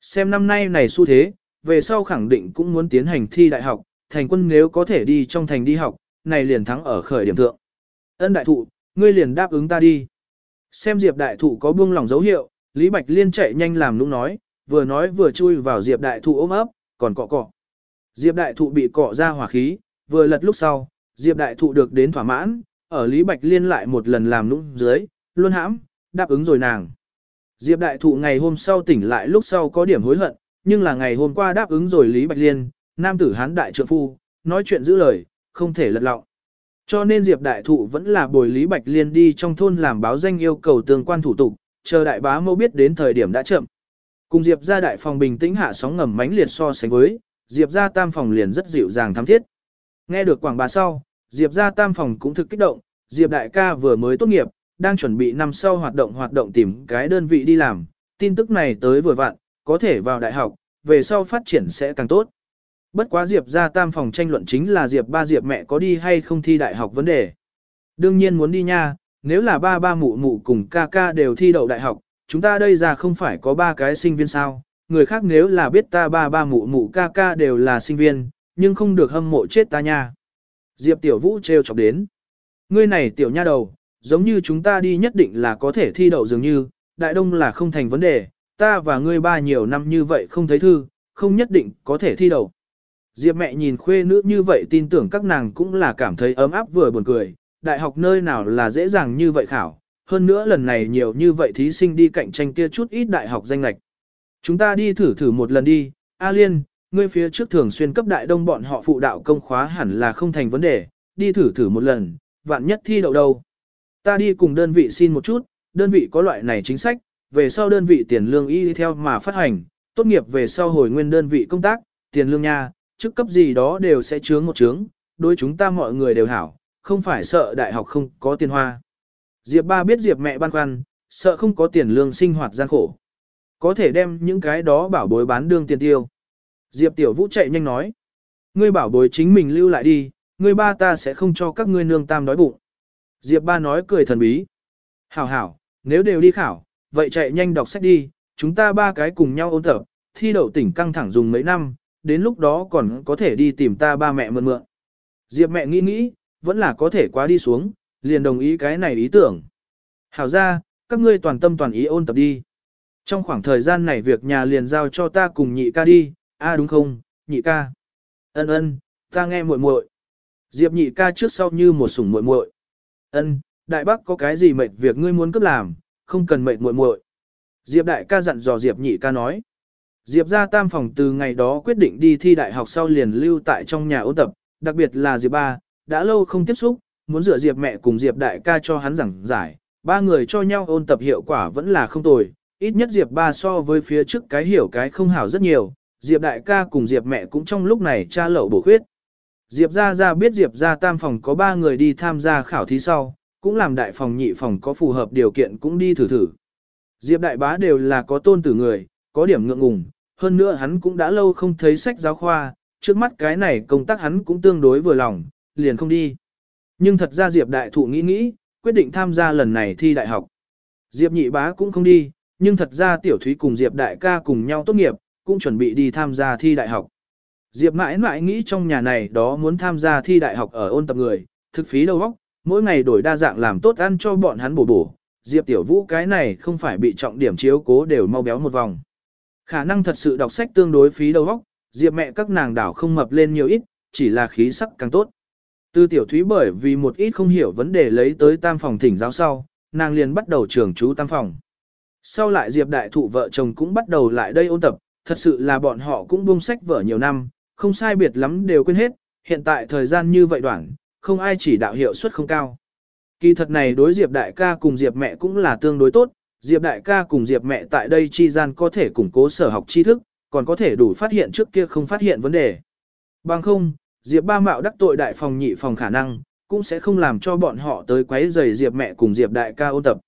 Xem năm nay này xu thế, về sau khẳng định cũng muốn tiến hành thi đại học, thành quân nếu có thể đi trong thành đi học, này liền thắng ở khởi điểm thượng. Ân đại thụ, ngươi liền đáp ứng ta đi. Xem Diệp đại thụ có buông lòng dấu hiệu, Lý Bạch Liên chạy nhanh làm nũng nói, vừa nói vừa chui vào Diệp đại thụ ôm ấp, còn cọ cọ. Diệp đại thụ bị cọ ra hỏa khí, vừa lật lúc sau, Diệp đại thụ được đến thỏa mãn, ở Lý Bạch Liên lại một lần làm nũng dưới, luôn hãm, đáp ứng rồi nàng. Diệp đại thụ ngày hôm sau tỉnh lại lúc sau có điểm hối hận, nhưng là ngày hôm qua đáp ứng rồi Lý Bạch Liên, nam tử hán đại trượng phu, nói chuyện giữ lời, không thể lật lọng. Cho nên Diệp đại thụ vẫn là bồi Lý Bạch Liên đi trong thôn làm báo danh yêu cầu tương quan thủ tục, chờ đại bá mâu biết đến thời điểm đã chậm. Cùng Diệp ra đại phòng bình tĩnh hạ sóng ngầm mãnh liệt so sánh với, Diệp ra tam phòng liền rất dịu dàng thắm thiết. Nghe được quảng bà sau, Diệp ra tam phòng cũng thực kích động, Diệp đại ca vừa mới tốt nghiệp, đang chuẩn bị năm sau hoạt động hoạt động tìm cái đơn vị đi làm, tin tức này tới vừa vặn, có thể vào đại học, về sau phát triển sẽ càng tốt. Bất quá Diệp ra tam phòng tranh luận chính là Diệp ba Diệp mẹ có đi hay không thi đại học vấn đề. Đương nhiên muốn đi nha, nếu là ba ba mụ mụ cùng ca ca đều thi đậu đại học, chúng ta đây ra không phải có ba cái sinh viên sao, người khác nếu là biết ta ba ba mụ mụ ca ca đều là sinh viên, nhưng không được hâm mộ chết ta nha. Diệp tiểu vũ trêu chọc đến. Ngươi này tiểu nha đầu, giống như chúng ta đi nhất định là có thể thi đậu dường như, đại đông là không thành vấn đề, ta và ngươi ba nhiều năm như vậy không thấy thư, không nhất định có thể thi đậu. Diệp mẹ nhìn khuê nữ như vậy tin tưởng các nàng cũng là cảm thấy ấm áp vừa buồn cười, đại học nơi nào là dễ dàng như vậy khảo, hơn nữa lần này nhiều như vậy thí sinh đi cạnh tranh kia chút ít đại học danh lạch. Chúng ta đi thử thử một lần đi, A Liên, ngươi phía trước thường xuyên cấp đại đông bọn họ phụ đạo công khóa hẳn là không thành vấn đề, đi thử thử một lần, vạn nhất thi đậu đâu. Ta đi cùng đơn vị xin một chút, đơn vị có loại này chính sách, về sau đơn vị tiền lương y theo mà phát hành, tốt nghiệp về sau hồi nguyên đơn vị công tác, tiền lương nha, chức cấp gì đó đều sẽ chướng một chướng, đối chúng ta mọi người đều hảo, không phải sợ đại học không có tiền hoa. Diệp ba biết Diệp mẹ băn khoăn, sợ không có tiền lương sinh hoạt gian khổ. Có thể đem những cái đó bảo bối bán đương tiền tiêu. Diệp tiểu vũ chạy nhanh nói. Ngươi bảo bối chính mình lưu lại đi, ngươi ba ta sẽ không cho các ngươi nương tam đói bụng. Diệp ba nói cười thần bí. Hảo hảo, nếu đều đi khảo, vậy chạy nhanh đọc sách đi, chúng ta ba cái cùng nhau ôn tập, thi đậu tỉnh căng thẳng dùng mấy năm, đến lúc đó còn có thể đi tìm ta ba mẹ mượn mượn. Diệp mẹ nghĩ nghĩ, vẫn là có thể quá đi xuống, liền đồng ý cái này ý tưởng. Hảo ra, các ngươi toàn tâm toàn ý ôn tập đi. Trong khoảng thời gian này việc nhà liền giao cho ta cùng nhị ca đi, a à đúng không, nhị ca. Ân ân, ta nghe muội muội. Diệp nhị ca trước sau như một sủng muội muội. Ân, đại bác có cái gì mệt việc ngươi muốn cấp làm, không cần mệt muội muội. Diệp đại ca dặn dò Diệp nhị ca nói. Diệp ra tam phòng từ ngày đó quyết định đi thi đại học sau liền lưu tại trong nhà ôn tập, đặc biệt là Diệp ba, đã lâu không tiếp xúc, muốn dựa Diệp mẹ cùng Diệp đại ca cho hắn giảng giải, ba người cho nhau ôn tập hiệu quả vẫn là không tồi, ít nhất Diệp ba so với phía trước cái hiểu cái không hảo rất nhiều, Diệp đại ca cùng Diệp mẹ cũng trong lúc này tra lậu bổ khuyết. Diệp Gia Gia biết Diệp Gia tam phòng có ba người đi tham gia khảo thí sau, cũng làm đại phòng nhị phòng có phù hợp điều kiện cũng đi thử thử. Diệp đại bá đều là có tôn tử người, có điểm ngượng ngùng, hơn nữa hắn cũng đã lâu không thấy sách giáo khoa, trước mắt cái này công tác hắn cũng tương đối vừa lòng, liền không đi. Nhưng thật ra Diệp đại thụ nghĩ nghĩ, quyết định tham gia lần này thi đại học. Diệp nhị bá cũng không đi, nhưng thật ra tiểu thúy cùng Diệp đại ca cùng nhau tốt nghiệp, cũng chuẩn bị đi tham gia thi đại học. Diệp mãi mãi nghĩ trong nhà này đó muốn tham gia thi đại học ở ôn tập người, thực phí đầu óc, mỗi ngày đổi đa dạng làm tốt ăn cho bọn hắn bổ bổ. Diệp tiểu vũ cái này không phải bị trọng điểm chiếu cố đều mau béo một vòng. Khả năng thật sự đọc sách tương đối phí đầu óc, Diệp mẹ các nàng đảo không mập lên nhiều ít, chỉ là khí sắc càng tốt. Tư tiểu thúy bởi vì một ít không hiểu vấn đề lấy tới tam phòng thỉnh giáo sau, nàng liền bắt đầu trường chú tam phòng. Sau lại Diệp đại thụ vợ chồng cũng bắt đầu lại đây ôn tập, thật sự là bọn họ cũng buông sách vở nhiều năm, không sai biệt lắm đều quên hết, hiện tại thời gian như vậy đoạn, không ai chỉ đạo hiệu suất không cao. Kỳ thật này đối Diệp đại ca cùng Diệp mẹ cũng là tương đối tốt, Diệp đại ca cùng Diệp mẹ tại đây chi gian có thể củng cố sở học tri thức, còn có thể đủ phát hiện trước kia không phát hiện vấn đề. Bằng không, Diệp ba mạo đắc tội đại phòng nhị phòng khả năng, cũng sẽ không làm cho bọn họ tới quấy rầy Diệp mẹ cùng Diệp đại ca ôn tập.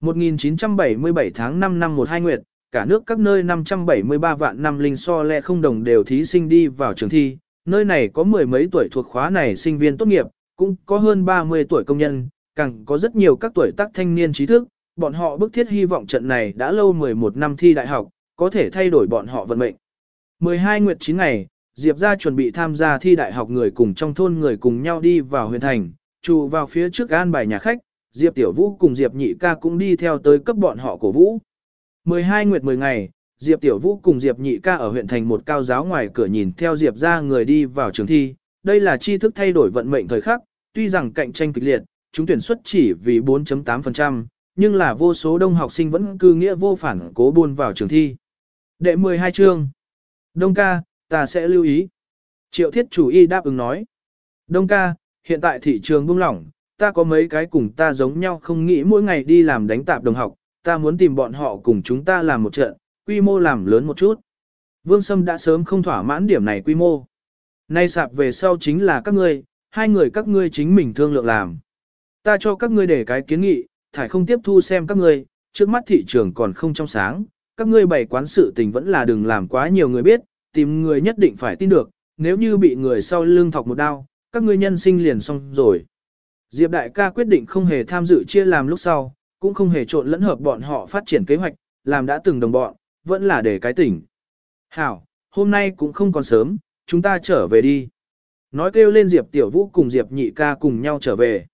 1977 tháng 5 năm 12 nguyệt, cả nước các nơi 573 vạn năm linh so lẹ không đồng đều thí sinh đi vào trường thi, nơi này có mười mấy tuổi thuộc khóa này sinh viên tốt nghiệp, cũng có hơn 30 tuổi công nhân, càng có rất nhiều các tuổi tác thanh niên trí thức, bọn họ bức thiết hy vọng trận này đã lâu 11 năm thi đại học, có thể thay đổi bọn họ vận mệnh. 12 nguyệt 9 ngày, Diệp ra chuẩn bị tham gia thi đại học người cùng trong thôn người cùng nhau đi vào huyện thành, trụ vào phía trước an bài nhà khách, Diệp Tiểu Vũ cùng Diệp Nhị ca cũng đi theo tới cấp bọn họ cổ vũ. 12 nguyệt 10 ngày, Diệp Tiểu Vũ cùng Diệp Nhị ca ở huyện thành một cao giáo ngoài cửa nhìn theo Diệp ra người đi vào trường thi, đây là tri thức thay đổi vận mệnh thời khắc, tuy rằng cạnh tranh kịch liệt, chúng tuyển xuất chỉ vì 4.8%, nhưng là vô số đông học sinh vẫn cư nghĩa vô phản cố buôn vào trường thi. Đệ 12 chương. Đông ca, ta sẽ lưu ý. Triệu thiết chủ y đáp ứng nói. Đông ca, hiện tại thị trường buông lỏng, ta có mấy cái cùng ta giống nhau không nghĩ mỗi ngày đi làm đánh tạp đồng học, ta muốn tìm bọn họ cùng chúng ta làm một trận, quy mô làm lớn một chút. Vương Sâm đã sớm không thỏa mãn điểm này quy mô. Nay sạp về sau chính là các ngươi, hai người các ngươi chính mình thương lượng làm. Ta cho các ngươi để cái kiến nghị, thải không tiếp thu xem các ngươi, trước mắt thị trường còn không trong sáng, các ngươi bày quán sự tình vẫn là đừng làm quá nhiều người biết, tìm người nhất định phải tin được, nếu như bị người sau lưng thọc một đao, các ngươi nhân sinh liền xong rồi. Diệp đại ca quyết định không hề tham dự chia làm lúc sau, cũng không hề trộn lẫn hợp bọn họ phát triển kế hoạch, làm đã từng đồng bọn, vẫn là để cái tỉnh. Hảo, hôm nay cũng không còn sớm, chúng ta trở về đi. Nói kêu lên Diệp Tiểu Vũ cùng Diệp Nhị ca cùng nhau trở về.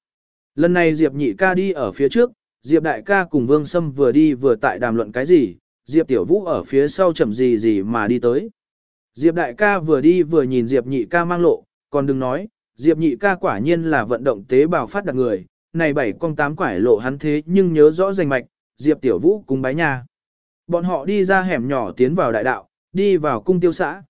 Lần này Diệp Nhị ca đi ở phía trước, Diệp Đại ca cùng Vương Sâm vừa đi vừa tại đàm luận cái gì, Diệp Tiểu Vũ ở phía sau chậm gì gì mà đi tới. Diệp Đại ca vừa đi vừa nhìn Diệp Nhị ca mang lộ, còn đừng nói, Diệp Nhị ca quả nhiên là vận động tế bào phát đạt người, này bảy con tám quải lộ hắn thế nhưng nhớ rõ danh mạch, Diệp Tiểu Vũ cùng bái nhà. Bọn họ đi ra hẻm nhỏ tiến vào đại đạo, đi vào cung tiêu xã.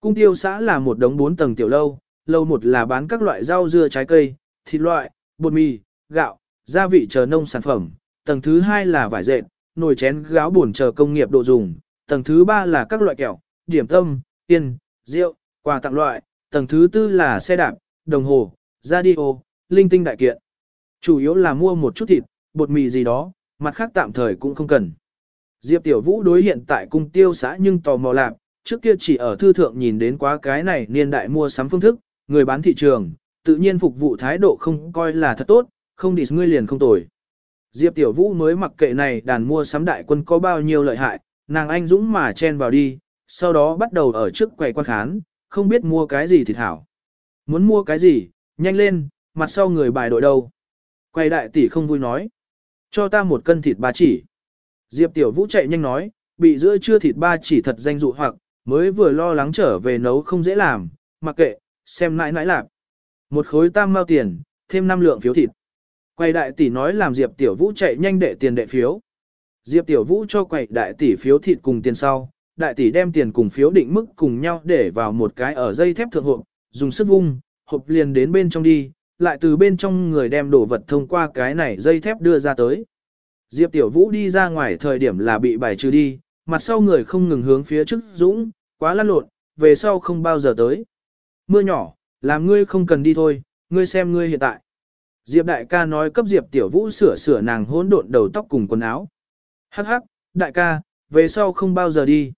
Cung tiêu xã là một đống bốn tầng tiểu lâu, lâu một là bán các loại rau dưa trái cây, thịt loại, bột mì, gạo, gia vị chờ nông sản phẩm. Tầng thứ hai là vải dệt, nồi chén gáo buồn chờ công nghiệp đồ dùng. Tầng thứ ba là các loại kẹo, điểm tâm, tiền, rượu, quà tặng loại. Tầng thứ tư là xe đạp, đồng hồ, radio, linh tinh đại kiện. Chủ yếu là mua một chút thịt, bột mì gì đó, mặt khác tạm thời cũng không cần. Diệp Tiểu Vũ đối hiện tại cung tiêu xã nhưng tò mò lạc, trước kia chỉ ở thư thượng nhìn đến quá cái này niên đại mua sắm phương thức, người bán thị trường, tự nhiên phục vụ thái độ không coi là thật tốt, không đi ngươi liền không tồi. Diệp Tiểu Vũ mới mặc kệ này đàn mua sắm đại quân có bao nhiêu lợi hại, nàng anh dũng mà chen vào đi, sau đó bắt đầu ở trước quầy quan khán, không biết mua cái gì thì thảo. Muốn mua cái gì, nhanh lên, mặt sau người bài đội đâu. Quay đại tỷ không vui nói. Cho ta một cân thịt ba chỉ. Diệp Tiểu Vũ chạy nhanh nói, bị giữa trưa thịt ba chỉ thật danh dụ hoặc, mới vừa lo lắng trở về nấu không dễ làm, mặc kệ, xem nãi nãi lạc. Một khối tam mao tiền, thêm năm lượng phiếu thịt. Quầy đại tỷ nói làm Diệp Tiểu Vũ chạy nhanh đệ tiền đệ phiếu. Diệp Tiểu Vũ cho quầy đại tỷ phiếu thịt cùng tiền sau, đại tỷ đem tiền cùng phiếu định mức cùng nhau để vào một cái ở dây thép thượng hộp, dùng sức vung, hộp liền đến bên trong đi, lại từ bên trong người đem đồ vật thông qua cái này dây thép đưa ra tới. Diệp Tiểu Vũ đi ra ngoài thời điểm là bị bài trừ đi, mặt sau người không ngừng hướng phía trước dũng, quá lăn lộn, về sau không bao giờ tới. Mưa nhỏ, làm ngươi không cần đi thôi, ngươi xem ngươi hiện tại. Diệp đại ca nói cấp Diệp tiểu vũ sửa sửa nàng hỗn độn đầu tóc cùng quần áo. Hắc hắc, đại ca, về sau không bao giờ đi.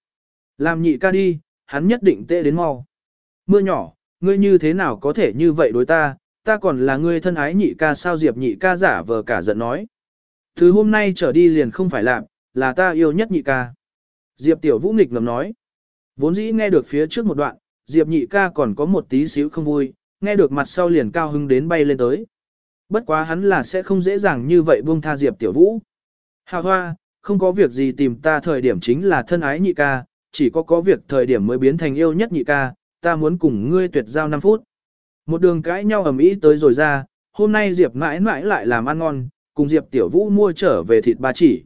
Làm nhị ca đi, hắn nhất định tệ đến mau. Mưa nhỏ, ngươi như thế nào có thể như vậy đối ta, ta còn là ngươi thân ái nhị ca sao Diệp nhị ca giả vờ cả giận nói. Thứ hôm nay trở đi liền không phải làm, là ta yêu nhất nhị ca. Diệp tiểu vũ nghịch ngầm nói. Vốn dĩ nghe được phía trước một đoạn, Diệp nhị ca còn có một tí xíu không vui, nghe được mặt sau liền cao hứng đến bay lên tới. Bất quá hắn là sẽ không dễ dàng như vậy buông tha Diệp tiểu vũ. Hà hoa, không có việc gì tìm ta thời điểm chính là thân ái nhị ca, chỉ có có việc thời điểm mới biến thành yêu nhất nhị ca, ta muốn cùng ngươi tuyệt giao 5 phút. Một đường cãi nhau ầm ĩ tới rồi ra, hôm nay Diệp mãi mãi lại làm ăn ngon, cùng Diệp tiểu vũ mua trở về thịt ba chỉ.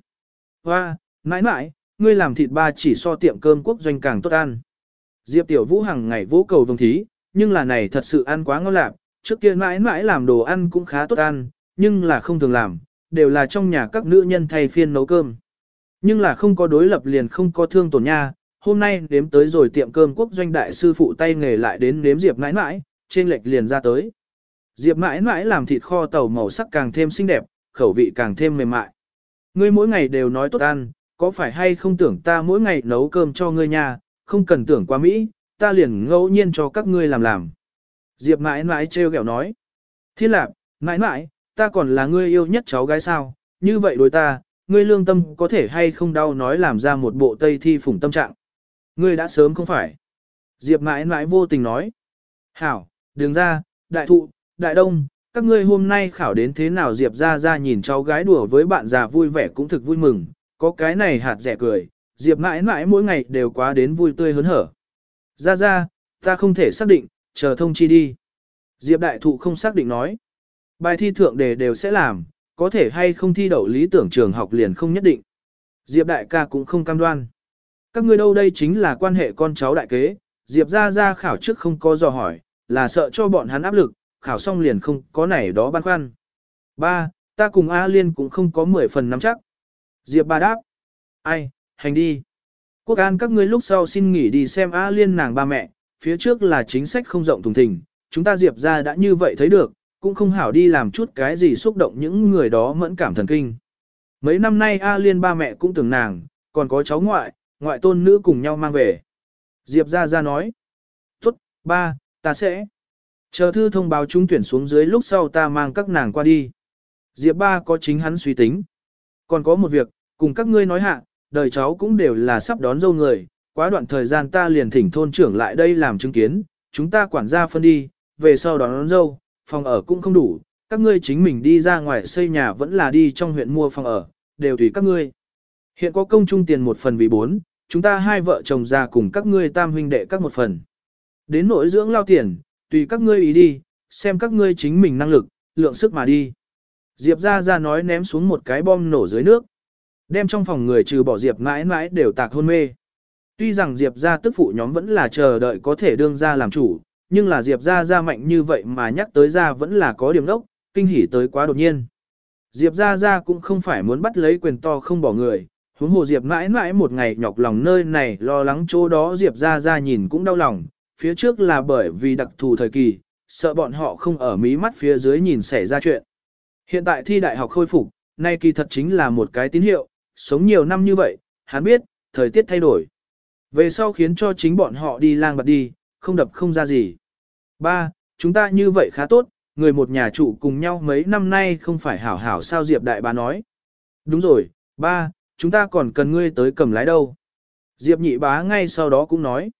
Hoa, mãi mãi, ngươi làm thịt ba chỉ so tiệm cơm quốc doanh càng tốt ăn. Diệp Tiểu Vũ hàng ngày vỗ cầu vương thí, nhưng là này thật sự ăn quá ngon lạc, trước kia mãi mãi làm đồ ăn cũng khá tốt ăn, nhưng là không thường làm, đều là trong nhà các nữ nhân thay phiên nấu cơm. Nhưng là không có đối lập liền không có thương tổn nha, hôm nay đếm tới rồi tiệm cơm quốc doanh đại sư phụ tay nghề lại đến nếm Diệp mãi mãi, trên lệch liền ra tới. Diệp mãi mãi làm thịt kho tàu màu sắc càng thêm xinh đẹp, khẩu vị càng thêm mềm mại. Ngươi mỗi ngày đều nói tốt ăn, có phải hay không tưởng ta mỗi ngày nấu cơm cho ngươi nha, không cần tưởng quá Mỹ, ta liền ngẫu nhiên cho các ngươi làm làm. Diệp mãi mãi trêu ghẹo nói. Thiên lạc, mãi mãi, ta còn là ngươi yêu nhất cháu gái sao, như vậy đối ta, ngươi lương tâm có thể hay không đau nói làm ra một bộ tây thi phủng tâm trạng. Ngươi đã sớm không phải. Diệp mãi mãi vô tình nói. Hảo, đường ra, đại thụ, đại đông, các ngươi hôm nay khảo đến thế nào Diệp ra ra nhìn cháu gái đùa với bạn già vui vẻ cũng thực vui mừng, có cái này hạt rẻ cười, Diệp mãi mãi mỗi ngày đều quá đến vui tươi hớn hở. Ra ra, ta không thể xác định, chờ thông chi đi. Diệp đại thụ không xác định nói. Bài thi thượng đề đều sẽ làm, có thể hay không thi đậu lý tưởng trường học liền không nhất định. Diệp đại ca cũng không cam đoan. Các ngươi đâu đây chính là quan hệ con cháu đại kế, Diệp ra ra khảo trước không có dò hỏi, là sợ cho bọn hắn áp lực, khảo xong liền không có này đó băn khoăn. Ba, ta cùng A Liên cũng không có 10 phần nắm chắc. Diệp ba đáp. Ai, hành đi. Quốc an các ngươi lúc sau xin nghỉ đi xem A Liên nàng ba mẹ, phía trước là chính sách không rộng thùng thình, chúng ta Diệp ra đã như vậy thấy được, cũng không hảo đi làm chút cái gì xúc động những người đó mẫn cảm thần kinh. Mấy năm nay A Liên ba mẹ cũng tưởng nàng, còn có cháu ngoại, ngoại tôn nữ cùng nhau mang về. Diệp ra ra nói. Tốt, ba, ta sẽ. Chờ thư thông báo chúng tuyển xuống dưới lúc sau ta mang các nàng qua đi. Diệp ba có chính hắn suy tính. Còn có một việc, cùng các ngươi nói hạ, đời cháu cũng đều là sắp đón dâu người, quá đoạn thời gian ta liền thỉnh thôn trưởng lại đây làm chứng kiến, chúng ta quản gia phân đi, về sau đón, đón dâu, phòng ở cũng không đủ, các ngươi chính mình đi ra ngoài xây nhà vẫn là đi trong huyện mua phòng ở, đều tùy các ngươi. Hiện có công trung tiền một phần vì bốn, chúng ta hai vợ chồng già cùng các ngươi tam huynh đệ các một phần. Đến nội dưỡng lao tiền, tùy các ngươi ý đi, xem các ngươi chính mình năng lực, lượng sức mà đi. Diệp ra ra nói ném xuống một cái bom nổ dưới nước. Đem trong phòng người trừ bỏ Diệp mãi mãi đều tạc hôn mê. Tuy rằng Diệp ra tức phụ nhóm vẫn là chờ đợi có thể đương ra làm chủ, nhưng là Diệp ra ra mạnh như vậy mà nhắc tới ra vẫn là có điểm đốc, kinh hỉ tới quá đột nhiên. Diệp ra ra cũng không phải muốn bắt lấy quyền to không bỏ người, huống hồ Diệp mãi mãi một ngày nhọc lòng nơi này lo lắng chỗ đó Diệp ra ra nhìn cũng đau lòng, phía trước là bởi vì đặc thù thời kỳ, sợ bọn họ không ở mí mắt phía dưới nhìn xảy ra chuyện. Hiện tại thi đại học khôi phục, nay kỳ thật chính là một cái tín hiệu, sống nhiều năm như vậy, hắn biết, thời tiết thay đổi. Về sau khiến cho chính bọn họ đi lang bạt đi, không đập không ra gì. Ba, chúng ta như vậy khá tốt, người một nhà trụ cùng nhau mấy năm nay không phải hảo hảo sao Diệp đại bá nói. Đúng rồi, ba, chúng ta còn cần ngươi tới cầm lái đâu. Diệp nhị bá ngay sau đó cũng nói.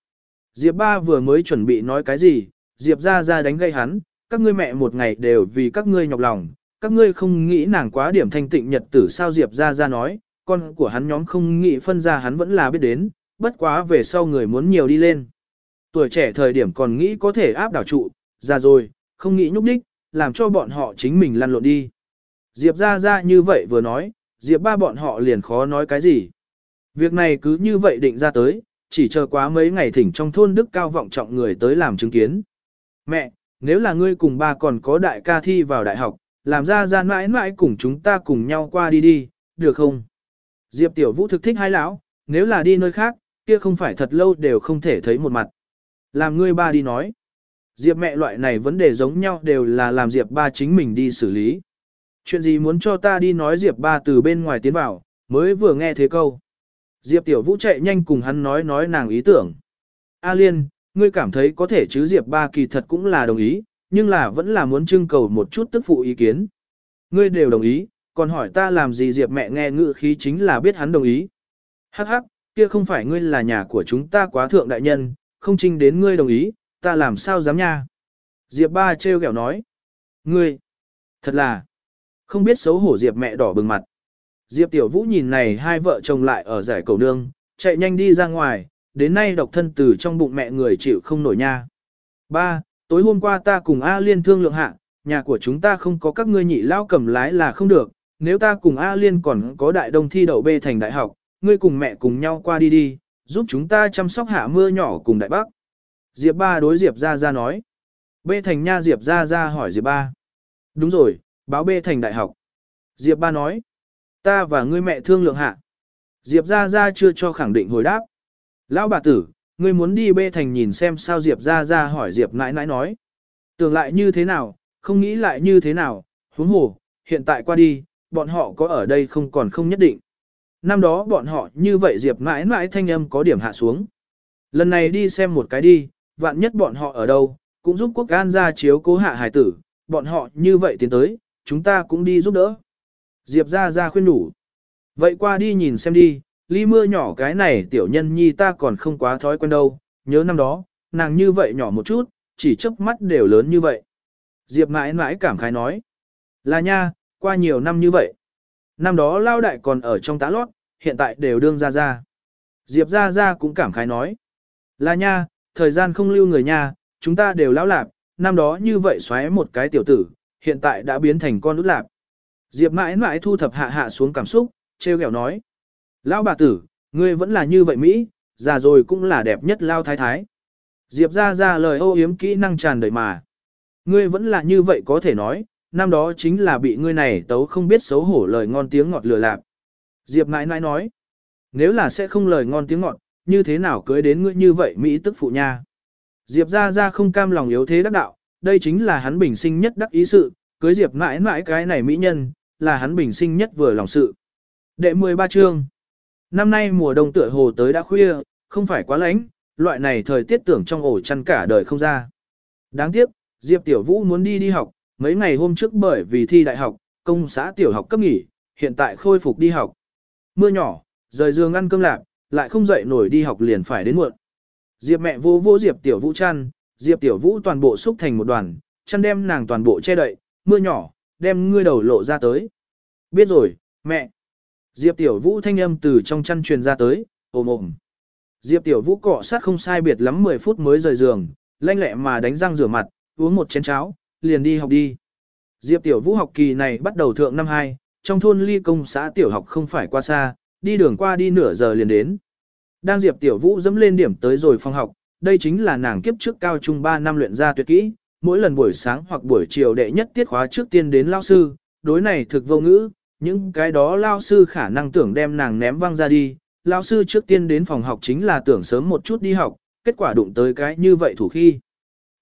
Diệp ba vừa mới chuẩn bị nói cái gì, Diệp ra ra đánh gây hắn, các ngươi mẹ một ngày đều vì các ngươi nhọc lòng, các ngươi không nghĩ nàng quá điểm thanh tịnh nhật tử sao Diệp ra ra nói, con của hắn nhóm không nghĩ phân ra hắn vẫn là biết đến, bất quá về sau người muốn nhiều đi lên. Tuổi trẻ thời điểm còn nghĩ có thể áp đảo trụ, ra rồi, không nghĩ nhúc đích, làm cho bọn họ chính mình lăn lộn đi. Diệp ra ra như vậy vừa nói, Diệp ba bọn họ liền khó nói cái gì. Việc này cứ như vậy định ra tới, chỉ chờ quá mấy ngày thỉnh trong thôn đức cao vọng trọng người tới làm chứng kiến. Mẹ, nếu là ngươi cùng ba còn có đại ca thi vào đại học, làm ra ra mãi mãi cùng chúng ta cùng nhau qua đi đi, được không? Diệp Tiểu Vũ thực thích hai lão, nếu là đi nơi khác, kia không phải thật lâu đều không thể thấy một mặt. Làm ngươi ba đi nói. Diệp mẹ loại này vấn đề giống nhau đều là làm Diệp ba chính mình đi xử lý. Chuyện gì muốn cho ta đi nói Diệp ba từ bên ngoài tiến vào, mới vừa nghe thế câu. Diệp Tiểu Vũ chạy nhanh cùng hắn nói nói nàng ý tưởng. A Liên, ngươi cảm thấy có thể chứ Diệp ba kỳ thật cũng là đồng ý, nhưng là vẫn là muốn trưng cầu một chút tức phụ ý kiến. Ngươi đều đồng ý, còn hỏi ta làm gì Diệp mẹ nghe ngự khí chính là biết hắn đồng ý. Hắc hắc, kia không phải ngươi là nhà của chúng ta quá thượng đại nhân, không trinh đến ngươi đồng ý, ta làm sao dám nha. Diệp ba trêu ghẹo nói. Ngươi, thật là, không biết xấu hổ Diệp mẹ đỏ bừng mặt. Diệp tiểu vũ nhìn này hai vợ chồng lại ở giải cầu nương, chạy nhanh đi ra ngoài, đến nay độc thân từ trong bụng mẹ người chịu không nổi nha. Ba, tối hôm qua ta cùng A Liên thương lượng hạ, nhà của chúng ta không có các ngươi nhị lao cầm lái là không được, nếu ta cùng A Liên còn có đại đông thi đậu B thành đại học, ngươi cùng mẹ cùng nhau qua đi đi, giúp chúng ta chăm sóc hạ mưa nhỏ cùng đại bác. Diệp ba đối Diệp ra ra nói. B thành nha Diệp ra ra hỏi Diệp ba. Đúng rồi, báo B thành đại học. Diệp ba nói. Ta và ngươi mẹ thương lượng hạ. Diệp Gia Gia chưa cho khẳng định hồi đáp. Lão bà tử, ngươi muốn đi bê thành nhìn xem sao Diệp Gia Gia hỏi Diệp nãi nãi nói. Tưởng lại như thế nào, không nghĩ lại như thế nào, huống hồ, hiện tại qua đi, bọn họ có ở đây không còn không nhất định. Năm đó bọn họ như vậy Diệp nãi nãi thanh âm có điểm hạ xuống. Lần này đi xem một cái đi, vạn nhất bọn họ ở đâu, cũng giúp quốc an gia chiếu cố hạ hải tử, bọn họ như vậy tiến tới, chúng ta cũng đi giúp đỡ. Diệp ra ra khuyên đủ. Vậy qua đi nhìn xem đi, ly mưa nhỏ cái này tiểu nhân nhi ta còn không quá thói quen đâu, nhớ năm đó, nàng như vậy nhỏ một chút, chỉ chớp mắt đều lớn như vậy. Diệp mãi mãi cảm khái nói. Là nha, qua nhiều năm như vậy. Năm đó lao đại còn ở trong tá lót, hiện tại đều đương ra ra. Diệp ra ra cũng cảm khái nói. Là nha, thời gian không lưu người nha, chúng ta đều lão lạp, năm đó như vậy xoáy một cái tiểu tử, hiện tại đã biến thành con út lạp. Diệp mãi mãi thu thập hạ hạ xuống cảm xúc, treo kẹo nói. Lão bà tử, ngươi vẫn là như vậy Mỹ, già rồi cũng là đẹp nhất lao thái thái. Diệp ra ra lời ô yếm kỹ năng tràn đầy mà. Ngươi vẫn là như vậy có thể nói, năm đó chính là bị ngươi này tấu không biết xấu hổ lời ngon tiếng ngọt lừa lạc. Diệp nãi nãi nói, nếu là sẽ không lời ngon tiếng ngọt, như thế nào cưới đến ngươi như vậy Mỹ tức phụ nha. Diệp ra ra không cam lòng yếu thế đắc đạo, đây chính là hắn bình sinh nhất đắc ý sự, cưới Diệp mãi mãi cái này Mỹ nhân, là hắn bình sinh nhất vừa lòng sự. Đệ 13 chương Năm nay mùa đông tựa hồ tới đã khuya, không phải quá lạnh, loại này thời tiết tưởng trong ổ chăn cả đời không ra. Đáng tiếc, Diệp Tiểu Vũ muốn đi đi học, mấy ngày hôm trước bởi vì thi đại học, công xã tiểu học cấp nghỉ, hiện tại khôi phục đi học. Mưa nhỏ, rời giường ăn cơm lạc, lại không dậy nổi đi học liền phải đến muộn. Diệp mẹ vô vô Diệp Tiểu Vũ chăn, Diệp Tiểu Vũ toàn bộ xúc thành một đoàn, chăn đem nàng toàn bộ che đậy, mưa nhỏ, đem ngươi đầu lộ ra tới. Biết rồi, mẹ. Diệp Tiểu Vũ thanh âm từ trong chăn truyền ra tới, ồm ồm. Diệp Tiểu Vũ cọ sát không sai biệt lắm 10 phút mới rời giường, lanh lẹ mà đánh răng rửa mặt, uống một chén cháo, liền đi học đi. Diệp Tiểu Vũ học kỳ này bắt đầu thượng năm 2, trong thôn ly công xã tiểu học không phải qua xa, đi đường qua đi nửa giờ liền đến. Đang Diệp Tiểu Vũ dẫm lên điểm tới rồi phòng học, đây chính là nàng kiếp trước cao trung 3 năm luyện ra tuyệt kỹ, mỗi lần buổi sáng hoặc buổi chiều đệ nhất tiết khóa trước tiên đến lao sư, đối này thực vô ngữ, những cái đó lao sư khả năng tưởng đem nàng ném văng ra đi, lao sư trước tiên đến phòng học chính là tưởng sớm một chút đi học, kết quả đụng tới cái như vậy thủ khi.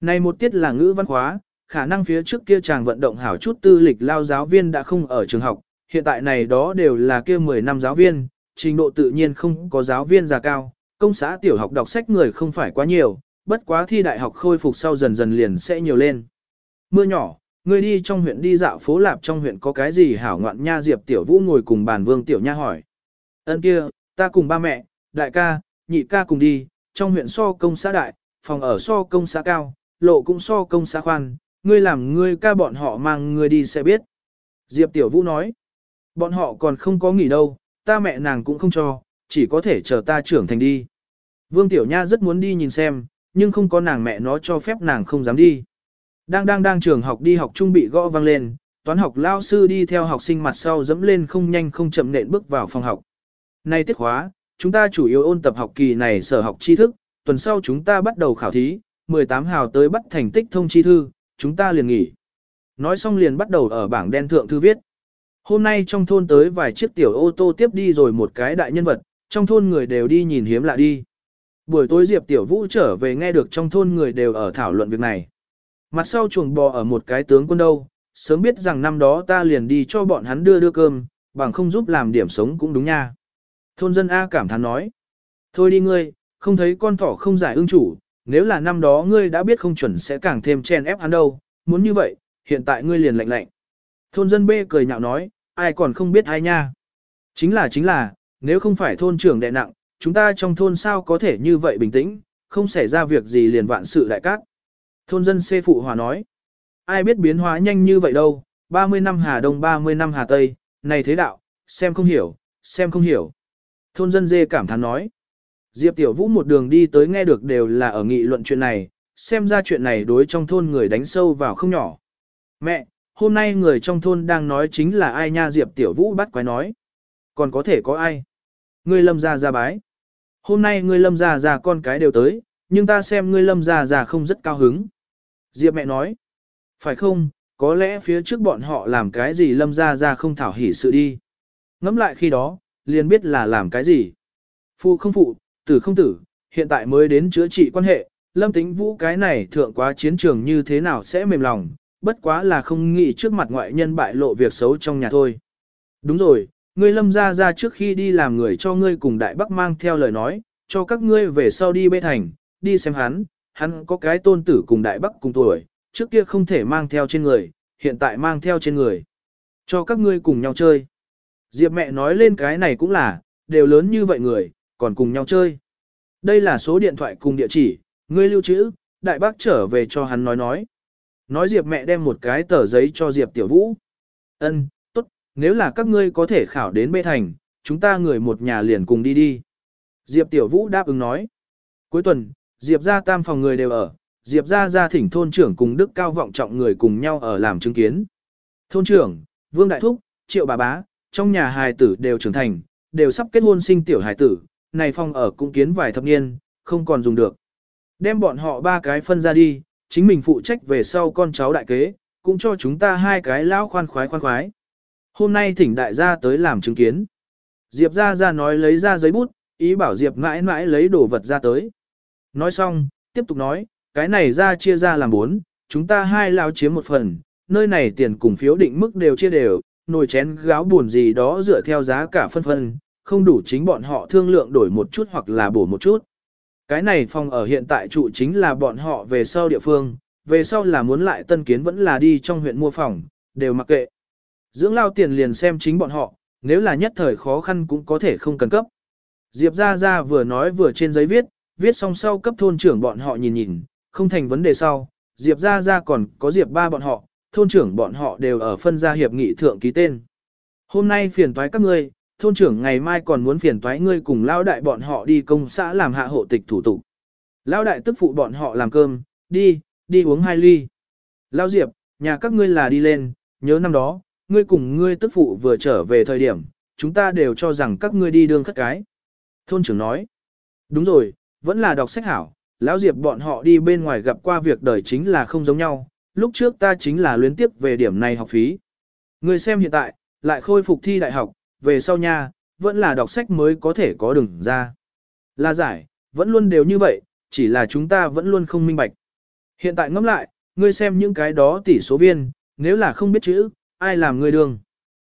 Này một tiết là ngữ văn khóa, khả năng phía trước kia chàng vận động hảo chút tư lịch lao giáo viên đã không ở trường học, hiện tại này đó đều là kia 10 năm giáo viên, trình độ tự nhiên không có giáo viên già cao, công xã tiểu học đọc sách người không phải quá nhiều, bất quá thi đại học khôi phục sau dần dần liền sẽ nhiều lên. Mưa nhỏ, người đi trong huyện đi dạo phố lạp trong huyện có cái gì hảo ngoạn nha Diệp Tiểu Vũ ngồi cùng bàn vương Tiểu Nha hỏi. Ân kia, ta cùng ba mẹ, đại ca, nhị ca cùng đi, trong huyện so công xã đại, phòng ở so công xã cao, lộ cũng so công xã khoan, ngươi làm ngươi ca bọn họ mang ngươi đi sẽ biết. Diệp Tiểu Vũ nói, bọn họ còn không có nghỉ đâu, ta mẹ nàng cũng không cho, chỉ có thể chờ ta trưởng thành đi. Vương Tiểu Nha rất muốn đi nhìn xem, nhưng không có nàng mẹ nó cho phép nàng không dám đi. Đang đang đang trường học đi học trung bị gõ vang lên, toán học lao sư đi theo học sinh mặt sau dẫm lên không nhanh không chậm nện bước vào phòng học. Này tiết khóa, chúng ta chủ yếu ôn tập học kỳ này sở học tri thức, tuần sau chúng ta bắt đầu khảo thí, 18 hào tới bắt thành tích thông chi thư, chúng ta liền nghỉ. Nói xong liền bắt đầu ở bảng đen thượng thư viết. Hôm nay trong thôn tới vài chiếc tiểu ô tô tiếp đi rồi một cái đại nhân vật, trong thôn người đều đi nhìn hiếm lạ đi. Buổi tối Diệp Tiểu Vũ trở về nghe được trong thôn người đều ở thảo luận việc này. Mặt sau chuồng bò ở một cái tướng quân đâu, sớm biết rằng năm đó ta liền đi cho bọn hắn đưa đưa cơm, bằng không giúp làm điểm sống cũng đúng nha. Thôn dân A cảm thán nói. Thôi đi ngươi, không thấy con thỏ không giải ưng chủ, nếu là năm đó ngươi đã biết không chuẩn sẽ càng thêm chen ép hắn đâu, muốn như vậy, hiện tại ngươi liền lạnh lạnh. Thôn dân B cười nhạo nói, ai còn không biết ai nha. Chính là chính là, nếu không phải thôn trưởng đệ nặng, chúng ta trong thôn sao có thể như vậy bình tĩnh, không xảy ra việc gì liền vạn sự đại cát. Thôn dân xê phụ hòa nói, ai biết biến hóa nhanh như vậy đâu, 30 năm Hà Đông 30 năm Hà Tây, này thế đạo, xem không hiểu, xem không hiểu. Thôn dân dê cảm thán nói, Diệp Tiểu Vũ một đường đi tới nghe được đều là ở nghị luận chuyện này, xem ra chuyện này đối trong thôn người đánh sâu vào không nhỏ. Mẹ, hôm nay người trong thôn đang nói chính là ai nha Diệp Tiểu Vũ bắt quái nói. Còn có thể có ai? Ngươi lâm ra ra bái. Hôm nay ngươi lâm ra ra con cái đều tới, nhưng ta xem ngươi lâm ra ra không rất cao hứng. Diệp mẹ nói. Phải không, có lẽ phía trước bọn họ làm cái gì lâm ra ra không thảo hỉ sự đi. Ngắm lại khi đó, liền biết là làm cái gì. Phụ không phụ, tử không tử, hiện tại mới đến chữa trị quan hệ, lâm tính vũ cái này thượng quá chiến trường như thế nào sẽ mềm lòng, bất quá là không nghĩ trước mặt ngoại nhân bại lộ việc xấu trong nhà thôi. Đúng rồi, ngươi lâm ra ra trước khi đi làm người cho ngươi cùng đại bắc mang theo lời nói, cho các ngươi về sau đi bê thành, đi xem hắn, hắn có cái tôn tử cùng đại bắc cùng tuổi, trước kia không thể mang theo trên người, hiện tại mang theo trên người. Cho các ngươi cùng nhau chơi. Diệp mẹ nói lên cái này cũng là, đều lớn như vậy người, còn cùng nhau chơi. Đây là số điện thoại cùng địa chỉ, ngươi lưu trữ, đại bác trở về cho hắn nói nói. Nói Diệp mẹ đem một cái tờ giấy cho Diệp Tiểu Vũ. Ân, nếu là các ngươi có thể khảo đến bê thành, chúng ta người một nhà liền cùng đi đi. Diệp Tiểu Vũ đáp ứng nói. Cuối tuần, Diệp ra tam phòng người đều ở, Diệp ra ra thỉnh thôn trưởng cùng Đức Cao vọng trọng người cùng nhau ở làm chứng kiến. Thôn trưởng, Vương Đại Thúc, Triệu Bà Bá, trong nhà hài tử đều trưởng thành, đều sắp kết hôn sinh tiểu hài tử, này phòng ở cũng kiến vài thập niên, không còn dùng được. Đem bọn họ ba cái phân ra đi, chính mình phụ trách về sau con cháu đại kế, cũng cho chúng ta hai cái lão khoan khoái khoan khoái. Hôm nay thỉnh đại gia tới làm chứng kiến. Diệp ra ra nói lấy ra giấy bút, ý bảo Diệp mãi mãi lấy đồ vật ra tới. Nói xong, tiếp tục nói, cái này ra chia ra làm bốn, chúng ta hai lão chiếm một phần, nơi này tiền cùng phiếu định mức đều chia đều, nồi chén gáo buồn gì đó dựa theo giá cả phân phân, không đủ chính bọn họ thương lượng đổi một chút hoặc là bổ một chút. Cái này phòng ở hiện tại trụ chính là bọn họ về sau địa phương, về sau là muốn lại tân kiến vẫn là đi trong huyện mua phòng, đều mặc kệ. Dưỡng lao tiền liền xem chính bọn họ, nếu là nhất thời khó khăn cũng có thể không cần cấp. Diệp Gia Gia vừa nói vừa trên giấy viết, viết xong sau cấp thôn trưởng bọn họ nhìn nhìn, không thành vấn đề sau. Diệp Gia Gia còn có Diệp ba bọn họ, thôn trưởng bọn họ đều ở phân gia hiệp nghị thượng ký tên. Hôm nay phiền toái các ngươi, thôn trưởng ngày mai còn muốn phiền toái ngươi cùng lao đại bọn họ đi công xã làm hạ hộ tịch thủ tục. Lao đại tức phụ bọn họ làm cơm, đi, đi uống hai ly. Lao Diệp, nhà các ngươi là đi lên, nhớ năm đó, ngươi cùng ngươi tức phụ vừa trở về thời điểm, chúng ta đều cho rằng các ngươi đi đường khất cái. Thôn trưởng nói, đúng rồi, vẫn là đọc sách hảo, lão Diệp bọn họ đi bên ngoài gặp qua việc đời chính là không giống nhau, lúc trước ta chính là luyến tiếp về điểm này học phí. Ngươi xem hiện tại, lại khôi phục thi đại học, về sau nha, vẫn là đọc sách mới có thể có đường ra. Là giải, vẫn luôn đều như vậy, chỉ là chúng ta vẫn luôn không minh bạch. Hiện tại ngẫm lại, ngươi xem những cái đó tỷ số viên, nếu là không biết chữ, ai làm ngươi đường.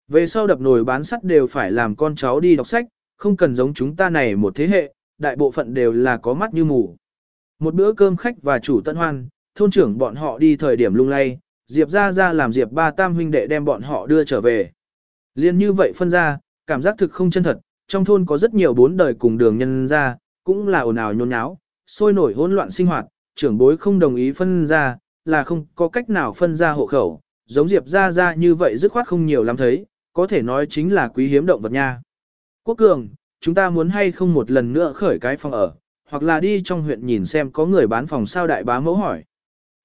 Về sau đập nồi bán sắt đều phải làm con cháu đi đọc sách, không cần giống chúng ta này một thế hệ, đại bộ phận đều là có mắt như mù. Một bữa cơm khách và chủ tận hoan, thôn trưởng bọn họ đi thời điểm lung lay, Diệp ra ra làm Diệp ba tam huynh đệ đem bọn họ đưa trở về. Liên như vậy phân ra, cảm giác thực không chân thật, trong thôn có rất nhiều bốn đời cùng đường nhân ra, cũng là ồn ào nhôn nháo, sôi nổi hỗn loạn sinh hoạt, trưởng bối không đồng ý phân ra, là không có cách nào phân ra hộ khẩu, giống Diệp gia gia như vậy dứt khoát không nhiều lắm thấy, có thể nói chính là quý hiếm động vật nha. Quốc cường, chúng ta muốn hay không một lần nữa khởi cái phòng ở, hoặc là đi trong huyện nhìn xem có người bán phòng sao đại bá mẫu hỏi.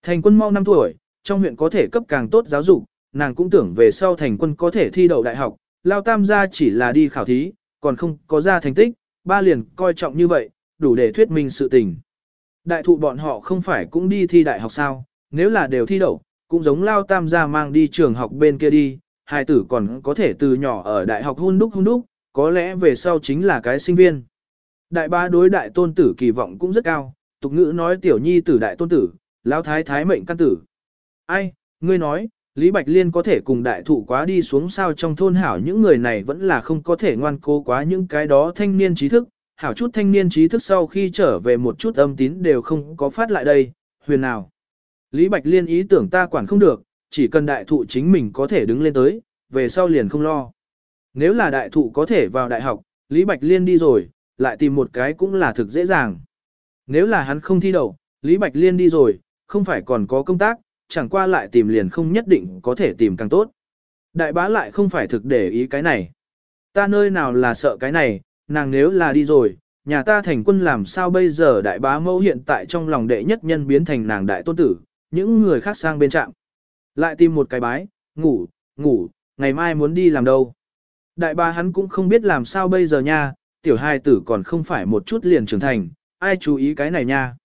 Thành quân mau 5 tuổi, trong huyện có thể cấp càng tốt giáo dục, nàng cũng tưởng về sau thành quân có thể thi đậu đại học, lao tam gia chỉ là đi khảo thí, còn không có ra thành tích, ba liền coi trọng như vậy, đủ để thuyết minh sự tình. Đại thụ bọn họ không phải cũng đi thi đại học sao, nếu là đều thi đậu, cũng giống lao tam gia mang đi trường học bên kia đi, hai tử còn có thể từ nhỏ ở đại học hôn đúc hôn đúc, có lẽ về sau chính là cái sinh viên. Đại ba đối đại tôn tử kỳ vọng cũng rất cao, tục ngữ nói tiểu nhi tử đại tôn tử, lao thái thái mệnh căn tử. Ai, ngươi nói, Lý Bạch Liên có thể cùng đại thụ quá đi xuống sao trong thôn hảo những người này vẫn là không có thể ngoan cố quá những cái đó thanh niên trí thức, hảo chút thanh niên trí thức sau khi trở về một chút âm tín đều không có phát lại đây, huyền nào. Lý Bạch Liên ý tưởng ta quản không được, chỉ cần đại thụ chính mình có thể đứng lên tới, về sau liền không lo. Nếu là đại thụ có thể vào đại học, Lý Bạch Liên đi rồi, lại tìm một cái cũng là thực dễ dàng. Nếu là hắn không thi đậu, Lý Bạch Liên đi rồi, không phải còn có công tác, chẳng qua lại tìm liền không nhất định có thể tìm càng tốt. Đại bá lại không phải thực để ý cái này. Ta nơi nào là sợ cái này, nàng nếu là đi rồi, nhà ta thành quân làm sao bây giờ đại bá mẫu hiện tại trong lòng đệ nhất nhân biến thành nàng đại tôn tử, những người khác sang bên trạm. Lại tìm một cái bái, ngủ, ngủ, ngày mai muốn đi làm đâu. Đại ba hắn cũng không biết làm sao bây giờ nha, tiểu hai tử còn không phải một chút liền trưởng thành, ai chú ý cái này nha.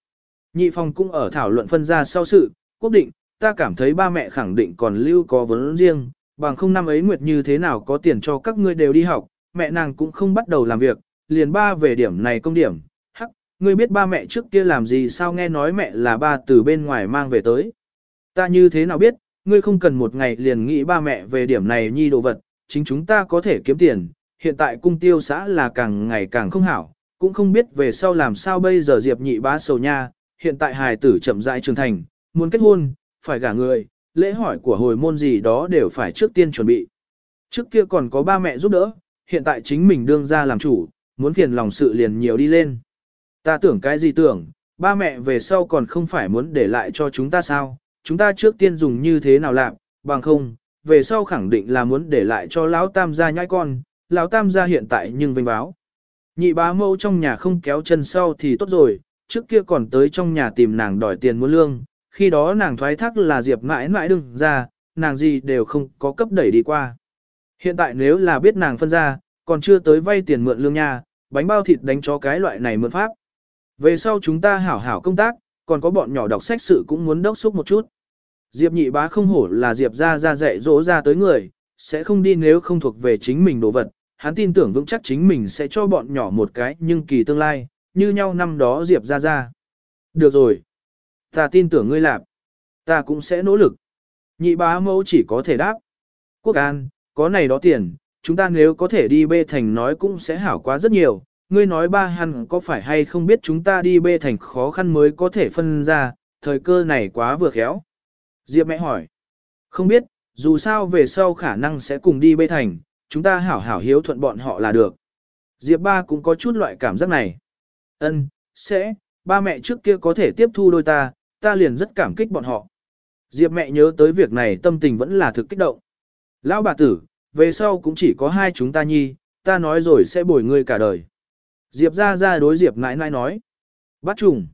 Nhị phòng cũng ở thảo luận phân ra sau sự, quốc định, ta cảm thấy ba mẹ khẳng định còn lưu có vấn riêng, bằng không năm ấy nguyệt như thế nào có tiền cho các ngươi đều đi học, mẹ nàng cũng không bắt đầu làm việc, liền ba về điểm này công điểm, ngươi biết ba mẹ trước kia làm gì sao nghe nói mẹ là ba từ bên ngoài mang về tới. Ta như thế nào biết, ngươi không cần một ngày liền nghĩ ba mẹ về điểm này nhi đồ vật, chính chúng ta có thể kiếm tiền, hiện tại cung tiêu xã là càng ngày càng không hảo, cũng không biết về sau làm sao bây giờ Diệp nhị bá sầu nha, hiện tại hài tử chậm rãi trưởng thành, muốn kết hôn, phải gả người, lễ hỏi của hồi môn gì đó đều phải trước tiên chuẩn bị. Trước kia còn có ba mẹ giúp đỡ, hiện tại chính mình đương ra làm chủ, muốn phiền lòng sự liền nhiều đi lên. Ta tưởng cái gì tưởng, ba mẹ về sau còn không phải muốn để lại cho chúng ta sao, chúng ta trước tiên dùng như thế nào làm, bằng không, về sau khẳng định là muốn để lại cho lão tam gia nhai con, lão tam gia hiện tại nhưng vinh báo. Nhị bá mẫu trong nhà không kéo chân sau thì tốt rồi, trước kia còn tới trong nhà tìm nàng đòi tiền mua lương, khi đó nàng thoái thác là Diệp mãi mãi đừng ra, nàng gì đều không có cấp đẩy đi qua. Hiện tại nếu là biết nàng phân ra, còn chưa tới vay tiền mượn lương nha, bánh bao thịt đánh cho cái loại này mượn pháp. Về sau chúng ta hảo hảo công tác, còn có bọn nhỏ đọc sách sự cũng muốn đốc xúc một chút. Diệp nhị bá không hổ là Diệp ra ra dạy dỗ ra tới người, sẽ không đi nếu không thuộc về chính mình đồ vật. Hắn tin tưởng vững chắc chính mình sẽ cho bọn nhỏ một cái nhưng kỳ tương lai, như nhau năm đó Diệp ra ra. Được rồi. Ta tin tưởng ngươi làm. Ta cũng sẽ nỗ lực. Nhị bá mẫu chỉ có thể đáp. Quốc an, có này đó tiền, chúng ta nếu có thể đi bê thành nói cũng sẽ hảo quá rất nhiều. Ngươi nói ba hẳn có phải hay không biết chúng ta đi bê thành khó khăn mới có thể phân ra, thời cơ này quá vừa khéo. Diệp mẹ hỏi. Không biết, dù sao về sau khả năng sẽ cùng đi bê thành, chúng ta hảo hảo hiếu thuận bọn họ là được. Diệp ba cũng có chút loại cảm giác này. Ân, sẽ, ba mẹ trước kia có thể tiếp thu đôi ta, ta liền rất cảm kích bọn họ. Diệp mẹ nhớ tới việc này tâm tình vẫn là thực kích động. Lão bà tử, về sau cũng chỉ có hai chúng ta nhi, ta nói rồi sẽ bồi ngươi cả đời. Diệp ra ra đối Diệp nãi nãi nói. Bắt trùng.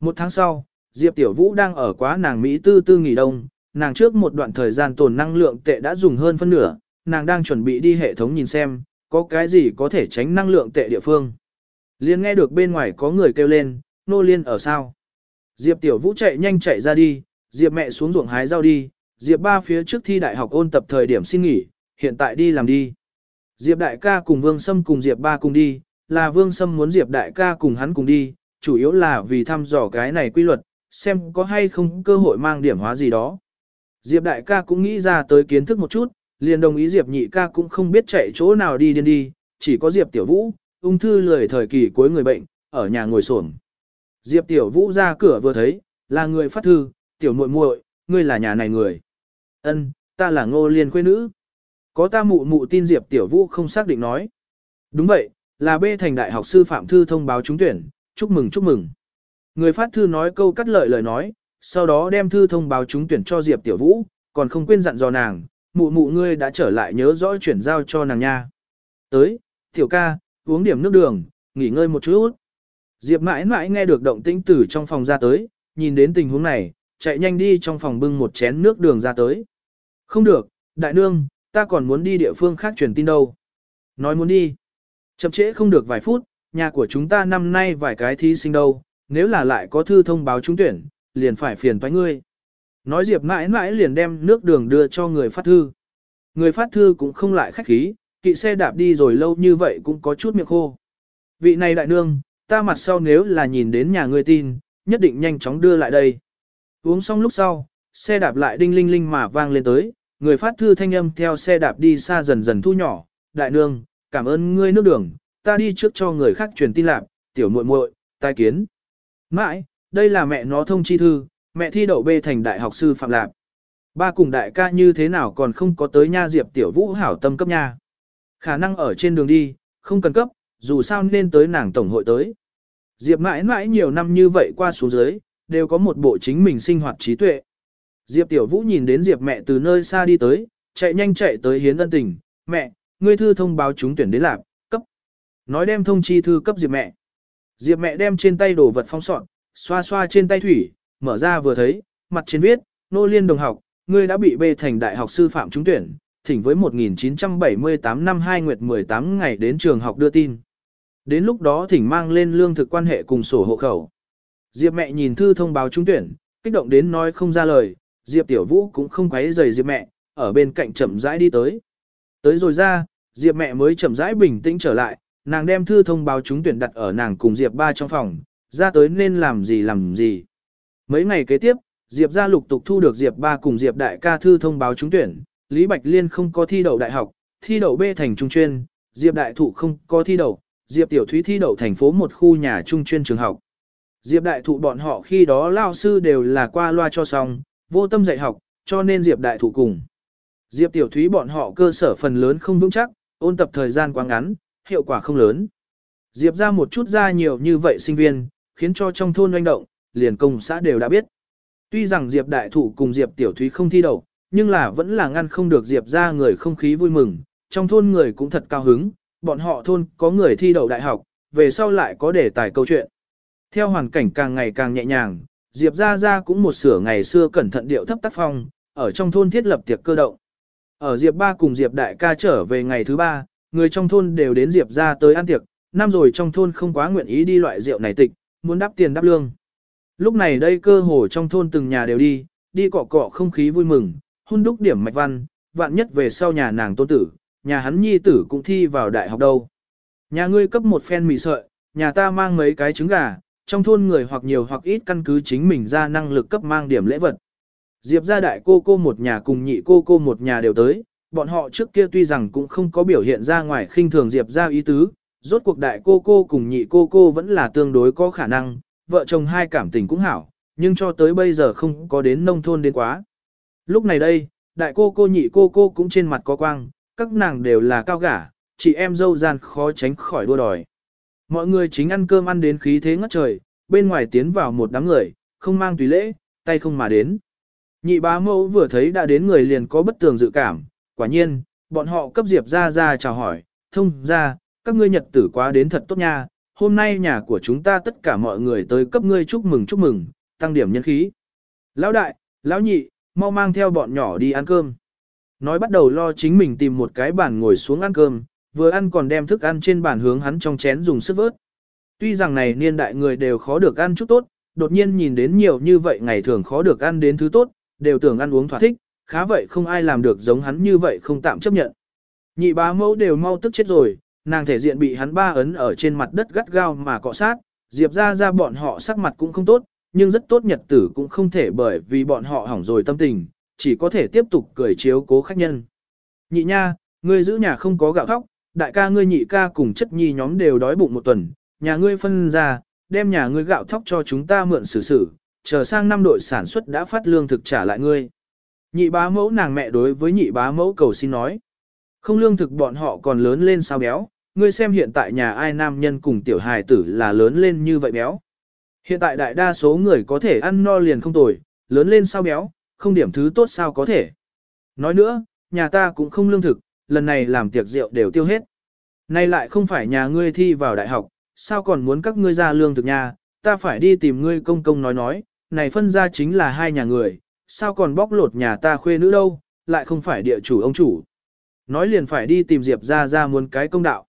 Một tháng sau, Diệp Tiểu Vũ đang ở quá nàng Mỹ tư tư nghỉ đông, nàng trước một đoạn thời gian tồn năng lượng tệ đã dùng hơn phân nửa, nàng đang chuẩn bị đi hệ thống nhìn xem, có cái gì có thể tránh năng lượng tệ địa phương. Liên nghe được bên ngoài có người kêu lên, nô liên ở sao. Diệp Tiểu Vũ chạy nhanh chạy ra đi, Diệp mẹ xuống ruộng hái rau đi, Diệp ba phía trước thi đại học ôn tập thời điểm xin nghỉ, hiện tại đi làm đi. Diệp đại ca cùng Vương Sâm cùng Diệp ba cùng đi, là Vương Sâm muốn Diệp đại ca cùng hắn cùng đi, chủ yếu là vì thăm dò cái này quy luật, xem có hay không cơ hội mang điểm hóa gì đó. Diệp đại ca cũng nghĩ ra tới kiến thức một chút, liền đồng ý Diệp nhị ca cũng không biết chạy chỗ nào đi điên đi, chỉ có Diệp tiểu vũ, ung thư lười thời kỳ cuối người bệnh, ở nhà ngồi xổm. Diệp tiểu vũ ra cửa vừa thấy, là người phát thư, tiểu muội muội, ngươi là nhà này người. Ân, ta là ngô liên khuê nữ. Có ta mụ mụ tin Diệp tiểu vũ không xác định nói. Đúng vậy, là B thành đại học sư phạm thư thông báo trúng tuyển, chúc mừng chúc mừng. Người phát thư nói câu cắt lợi lời nói, sau đó đem thư thông báo trúng tuyển cho Diệp Tiểu Vũ, còn không quên dặn dò nàng, mụ mụ ngươi đã trở lại nhớ rõ chuyển giao cho nàng nha. Tới, Tiểu ca, uống điểm nước đường, nghỉ ngơi một chút. Diệp mãi mãi nghe được động tĩnh từ trong phòng ra tới, nhìn đến tình huống này, chạy nhanh đi trong phòng bưng một chén nước đường ra tới. Không được, đại nương, ta còn muốn đi địa phương khác truyền tin đâu. Nói muốn đi. Chậm trễ không được vài phút, nhà của chúng ta năm nay vài cái thí sinh đâu, nếu là lại có thư thông báo trúng tuyển, liền phải phiền toái ngươi. Nói Diệp mãi mãi liền đem nước đường đưa cho người phát thư. Người phát thư cũng không lại khách khí, kỵ xe đạp đi rồi lâu như vậy cũng có chút miệng khô. Vị này đại nương, ta mặt sau nếu là nhìn đến nhà ngươi tin, nhất định nhanh chóng đưa lại đây. Uống xong lúc sau, xe đạp lại đinh linh linh mà vang lên tới, người phát thư thanh âm theo xe đạp đi xa dần dần thu nhỏ. Đại nương, cảm ơn ngươi nước đường, ta đi trước cho người khác truyền tin lạc, tiểu muội muội, tai kiến. Mãi, đây là mẹ nó thông chi thư, mẹ thi đậu bê thành đại học sư Phạm Lạp. Ba cùng đại ca như thế nào còn không có tới nha Diệp Tiểu Vũ hảo tâm cấp nha. Khả năng ở trên đường đi, không cần cấp, dù sao nên tới nàng tổng hội tới. Diệp mãi mãi nhiều năm như vậy qua xuống dưới, đều có một bộ chính mình sinh hoạt trí tuệ. Diệp Tiểu Vũ nhìn đến Diệp mẹ từ nơi xa đi tới, chạy nhanh chạy tới hiến ân tình, mẹ, ngươi thư thông báo chúng tuyển đến lạp, cấp. Nói đem thông chi thư cấp Diệp mẹ. Diệp mẹ đem trên tay đồ vật phong soạn, xoa xoa trên tay thủy, mở ra vừa thấy, mặt trên viết, nô liên đồng học, ngươi đã bị bê thành đại học sư phạm trúng tuyển, thỉnh với 1978 năm 2 nguyệt 18 ngày đến trường học đưa tin. Đến lúc đó thỉnh mang lên lương thực quan hệ cùng sổ hộ khẩu. Diệp mẹ nhìn thư thông báo trúng tuyển, kích động đến nói không ra lời, Diệp tiểu vũ cũng không quấy rầy Diệp mẹ, ở bên cạnh chậm rãi đi tới. Tới rồi ra, Diệp mẹ mới chậm rãi bình tĩnh trở lại, nàng đem thư thông báo trúng tuyển đặt ở nàng cùng Diệp ba trong phòng, ra tới nên làm gì làm gì. Mấy ngày kế tiếp, Diệp ra lục tục thu được Diệp ba cùng Diệp đại ca thư thông báo trúng tuyển, Lý Bạch Liên không có thi đậu đại học, thi đậu B thành trung chuyên, Diệp đại thụ không có thi đậu, Diệp tiểu thúy thi đậu thành phố một khu nhà trung chuyên trường học. Diệp đại thụ bọn họ khi đó lao sư đều là qua loa cho xong, vô tâm dạy học, cho nên Diệp đại thụ cùng. Diệp tiểu thúy bọn họ cơ sở phần lớn không vững chắc, ôn tập thời gian quá ngắn, hiệu quả không lớn. Diệp ra một chút ra nhiều như vậy sinh viên, khiến cho trong thôn doanh động, liền công xã đều đã biết. Tuy rằng Diệp đại thụ cùng Diệp tiểu thúy không thi đậu, nhưng là vẫn là ngăn không được Diệp ra người không khí vui mừng, trong thôn người cũng thật cao hứng, bọn họ thôn có người thi đậu đại học, về sau lại có đề tài câu chuyện. Theo hoàn cảnh càng ngày càng nhẹ nhàng, Diệp ra ra cũng một sửa ngày xưa cẩn thận điệu thấp tác phong, ở trong thôn thiết lập tiệc cơ động. Ở Diệp ba cùng Diệp đại ca trở về ngày thứ ba, người trong thôn đều đến Diệp ra tới ăn tiệc, năm rồi trong thôn không quá nguyện ý đi loại rượu này tịch, muốn đáp tiền đáp lương. Lúc này đây cơ hồ trong thôn từng nhà đều đi, đi cọ cọ không khí vui mừng, hun đúc điểm mạch văn, vạn nhất về sau nhà nàng tôn tử, nhà hắn nhi tử cũng thi vào đại học đâu. Nhà ngươi cấp một phen mì sợi, nhà ta mang mấy cái trứng gà, trong thôn người hoặc nhiều hoặc ít căn cứ chính mình ra năng lực cấp mang điểm lễ vật. Diệp gia đại cô cô một nhà cùng nhị cô cô một nhà đều tới, bọn họ trước kia tuy rằng cũng không có biểu hiện ra ngoài khinh thường Diệp gia ý tứ, rốt cuộc đại cô cô cùng nhị cô cô vẫn là tương đối có khả năng, vợ chồng hai cảm tình cũng hảo, nhưng cho tới bây giờ không có đến nông thôn đến quá. Lúc này đây, đại cô cô nhị cô cô cũng trên mặt có quang, các nàng đều là cao gả, chị em dâu gian khó tránh khỏi đua đòi. Mọi người chính ăn cơm ăn đến khí thế ngất trời, bên ngoài tiến vào một đám người, không mang tùy lễ, tay không mà đến. Nhị bá mẫu vừa thấy đã đến người liền có bất tường dự cảm, quả nhiên, bọn họ cấp Diệp ra ra chào hỏi, thông ra, các ngươi nhật tử quá đến thật tốt nha, hôm nay nhà của chúng ta tất cả mọi người tới cấp ngươi chúc mừng chúc mừng, tăng điểm nhân khí. Lão đại, lão nhị, mau mang theo bọn nhỏ đi ăn cơm. Nói bắt đầu lo chính mình tìm một cái bàn ngồi xuống ăn cơm, vừa ăn còn đem thức ăn trên bàn hướng hắn trong chén dùng sức vớt. Tuy rằng này niên đại người đều khó được ăn chút tốt, đột nhiên nhìn đến nhiều như vậy ngày thường khó được ăn đến thứ tốt, đều tưởng ăn uống thỏa thích, khá vậy không ai làm được giống hắn như vậy không tạm chấp nhận. Nhị bá mẫu đều mau tức chết rồi, nàng thể diện bị hắn ba ấn ở trên mặt đất gắt gao mà cọ sát, diệp ra ra bọn họ sắc mặt cũng không tốt, nhưng rất tốt nhật tử cũng không thể bởi vì bọn họ hỏng rồi tâm tình, chỉ có thể tiếp tục cười chiếu cố khách nhân. Nhị nha, ngươi giữ nhà không có gạo thóc, đại ca ngươi nhị ca cùng chất nhi nhóm đều đói bụng một tuần, nhà ngươi phân ra, đem nhà ngươi gạo thóc cho chúng ta mượn xử xử, chờ sang năm đội sản xuất đã phát lương thực trả lại ngươi. Nhị bá mẫu nàng mẹ đối với nhị bá mẫu cầu xin nói. Không lương thực bọn họ còn lớn lên sao béo, ngươi xem hiện tại nhà ai nam nhân cùng tiểu hài tử là lớn lên như vậy béo. Hiện tại đại đa số người có thể ăn no liền không tồi, lớn lên sao béo, không điểm thứ tốt sao có thể. Nói nữa, nhà ta cũng không lương thực, lần này làm tiệc rượu đều tiêu hết. Nay lại không phải nhà ngươi thi vào đại học, sao còn muốn các ngươi ra lương thực nhà, ta phải đi tìm ngươi công công nói nói, này phân ra chính là hai nhà người, sao còn bóc lột nhà ta khuê nữ đâu, lại không phải địa chủ ông chủ. Nói liền phải đi tìm Diệp ra ra muốn cái công đạo.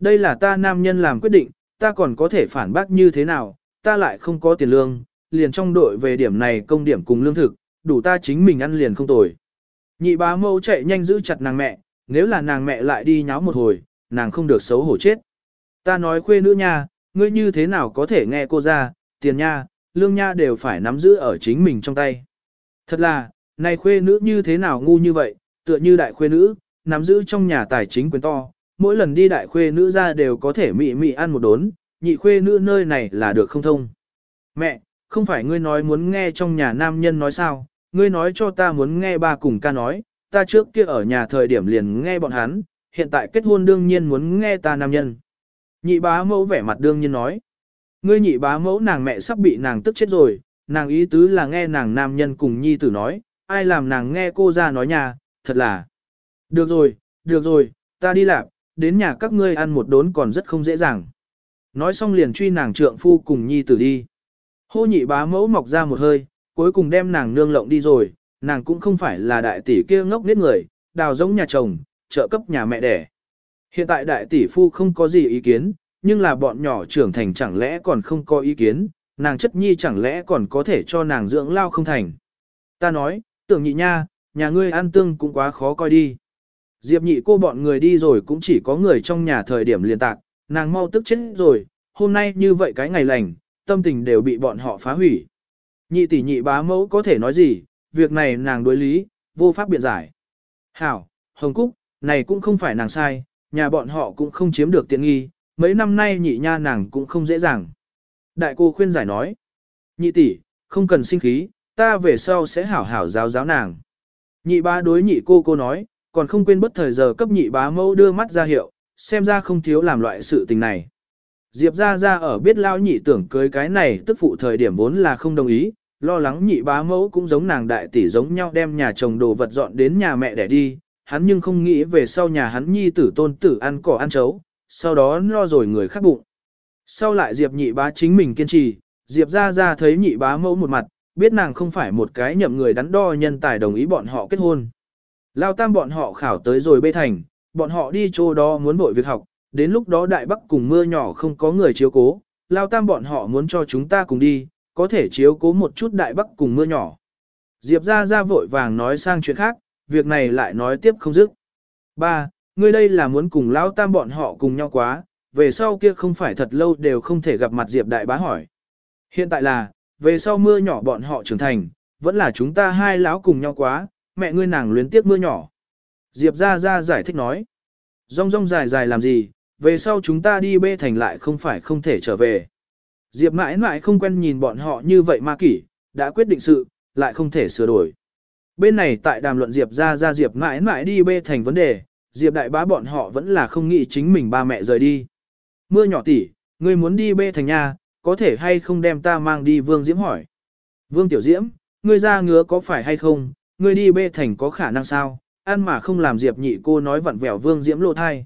Đây là ta nam nhân làm quyết định, ta còn có thể phản bác như thế nào, ta lại không có tiền lương, liền trong đội về điểm này công điểm cùng lương thực, đủ ta chính mình ăn liền không tồi. Nhị bá mâu chạy nhanh giữ chặt nàng mẹ, nếu là nàng mẹ lại đi nháo một hồi, nàng không được xấu hổ chết. Ta nói khuê nữ nha, ngươi như thế nào có thể nghe cô ra, tiền nha, lương nha đều phải nắm giữ ở chính mình trong tay. Thật là, này khuê nữ như thế nào ngu như vậy, tựa như đại khuê nữ, nắm giữ trong nhà tài chính quyền to, mỗi lần đi đại khuê nữ ra đều có thể mị mị ăn một đốn, nhị khuê nữ nơi này là được không thông. Mẹ, không phải ngươi nói muốn nghe trong nhà nam nhân nói sao, ngươi nói cho ta muốn nghe ba cùng ca nói, ta trước kia ở nhà thời điểm liền nghe bọn hắn, hiện tại kết hôn đương nhiên muốn nghe ta nam nhân. Nhị bá mẫu vẻ mặt đương nhiên nói. Ngươi nhị bá mẫu nàng mẹ sắp bị nàng tức chết rồi, nàng ý tứ là nghe nàng nam nhân cùng nhi tử nói, ai làm nàng nghe cô ra nói nhà, thật là. Được rồi, được rồi, ta đi làm, đến nhà các ngươi ăn một đốn còn rất không dễ dàng. Nói xong liền truy nàng trượng phu cùng nhi tử đi. Hô nhị bá mẫu mọc ra một hơi, cuối cùng đem nàng nương lộng đi rồi, nàng cũng không phải là đại tỷ kia ngốc nết người, đào giống nhà chồng, trợ cấp nhà mẹ đẻ. Hiện tại đại tỷ phu không có gì ý kiến, nhưng là bọn nhỏ trưởng thành chẳng lẽ còn không có ý kiến, nàng chất nhi chẳng lẽ còn có thể cho nàng dưỡng lao không thành. Ta nói, tưởng nhị nha, nhà ngươi ăn tương cũng quá khó coi đi. Diệp nhị cô bọn người đi rồi cũng chỉ có người trong nhà thời điểm liên tạc, nàng mau tức chết rồi, hôm nay như vậy cái ngày lành, tâm tình đều bị bọn họ phá hủy. Nhị tỷ nhị bá mẫu có thể nói gì, việc này nàng đối lý, vô pháp biện giải. Hảo, Hồng Cúc, này cũng không phải nàng sai, nhà bọn họ cũng không chiếm được tiện nghi, mấy năm nay nhị nha nàng cũng không dễ dàng. Đại cô khuyên giải nói, nhị tỷ, không cần sinh khí, ta về sau sẽ hảo hảo giáo giáo nàng. Nhị bá đối nhị cô cô nói, còn không quên bất thời giờ cấp nhị bá mẫu đưa mắt ra hiệu, xem ra không thiếu làm loại sự tình này. Diệp ra ra ở biết lao nhị tưởng cưới cái này tức phụ thời điểm vốn là không đồng ý, lo lắng nhị bá mẫu cũng giống nàng đại tỷ giống nhau đem nhà chồng đồ vật dọn đến nhà mẹ để đi, hắn nhưng không nghĩ về sau nhà hắn nhi tử tôn tử ăn cỏ ăn chấu, sau đó lo rồi người khác bụng. Sau lại Diệp nhị bá chính mình kiên trì, Diệp ra ra thấy nhị bá mẫu một mặt, biết nàng không phải một cái nhậm người đắn đo nhân tài đồng ý bọn họ kết hôn. Lao tam bọn họ khảo tới rồi bê thành, bọn họ đi chỗ đó muốn vội việc học, đến lúc đó đại bắc cùng mưa nhỏ không có người chiếu cố, Lao tam bọn họ muốn cho chúng ta cùng đi, có thể chiếu cố một chút đại bắc cùng mưa nhỏ. Diệp ra ra vội vàng nói sang chuyện khác, việc này lại nói tiếp không dứt. Ba, ngươi đây là muốn cùng lão tam bọn họ cùng nhau quá, về sau kia không phải thật lâu đều không thể gặp mặt Diệp đại bá hỏi. Hiện tại là, về sau mưa nhỏ bọn họ trưởng thành, vẫn là chúng ta hai lão cùng nhau quá, mẹ ngươi nàng luyến tiếc mưa nhỏ. Diệp ra ra giải thích nói. Rong rong dài dài làm gì, về sau chúng ta đi bê thành lại không phải không thể trở về. Diệp mãi mãi không quen nhìn bọn họ như vậy ma kỷ, đã quyết định sự, lại không thể sửa đổi. Bên này tại đàm luận Diệp ra ra Diệp mãi mãi đi bê thành vấn đề, Diệp đại bá bọn họ vẫn là không nghĩ chính mình ba mẹ rời đi. Mưa nhỏ tỷ, ngươi muốn đi bê thành nhà, có thể hay không đem ta mang đi Vương Diễm hỏi. Vương Tiểu Diễm, ngươi ra ngứa có phải hay không, ngươi đi bê thành có khả năng sao, ăn mà không làm Diệp nhị cô nói vặn vẹo Vương Diễm lộ thai.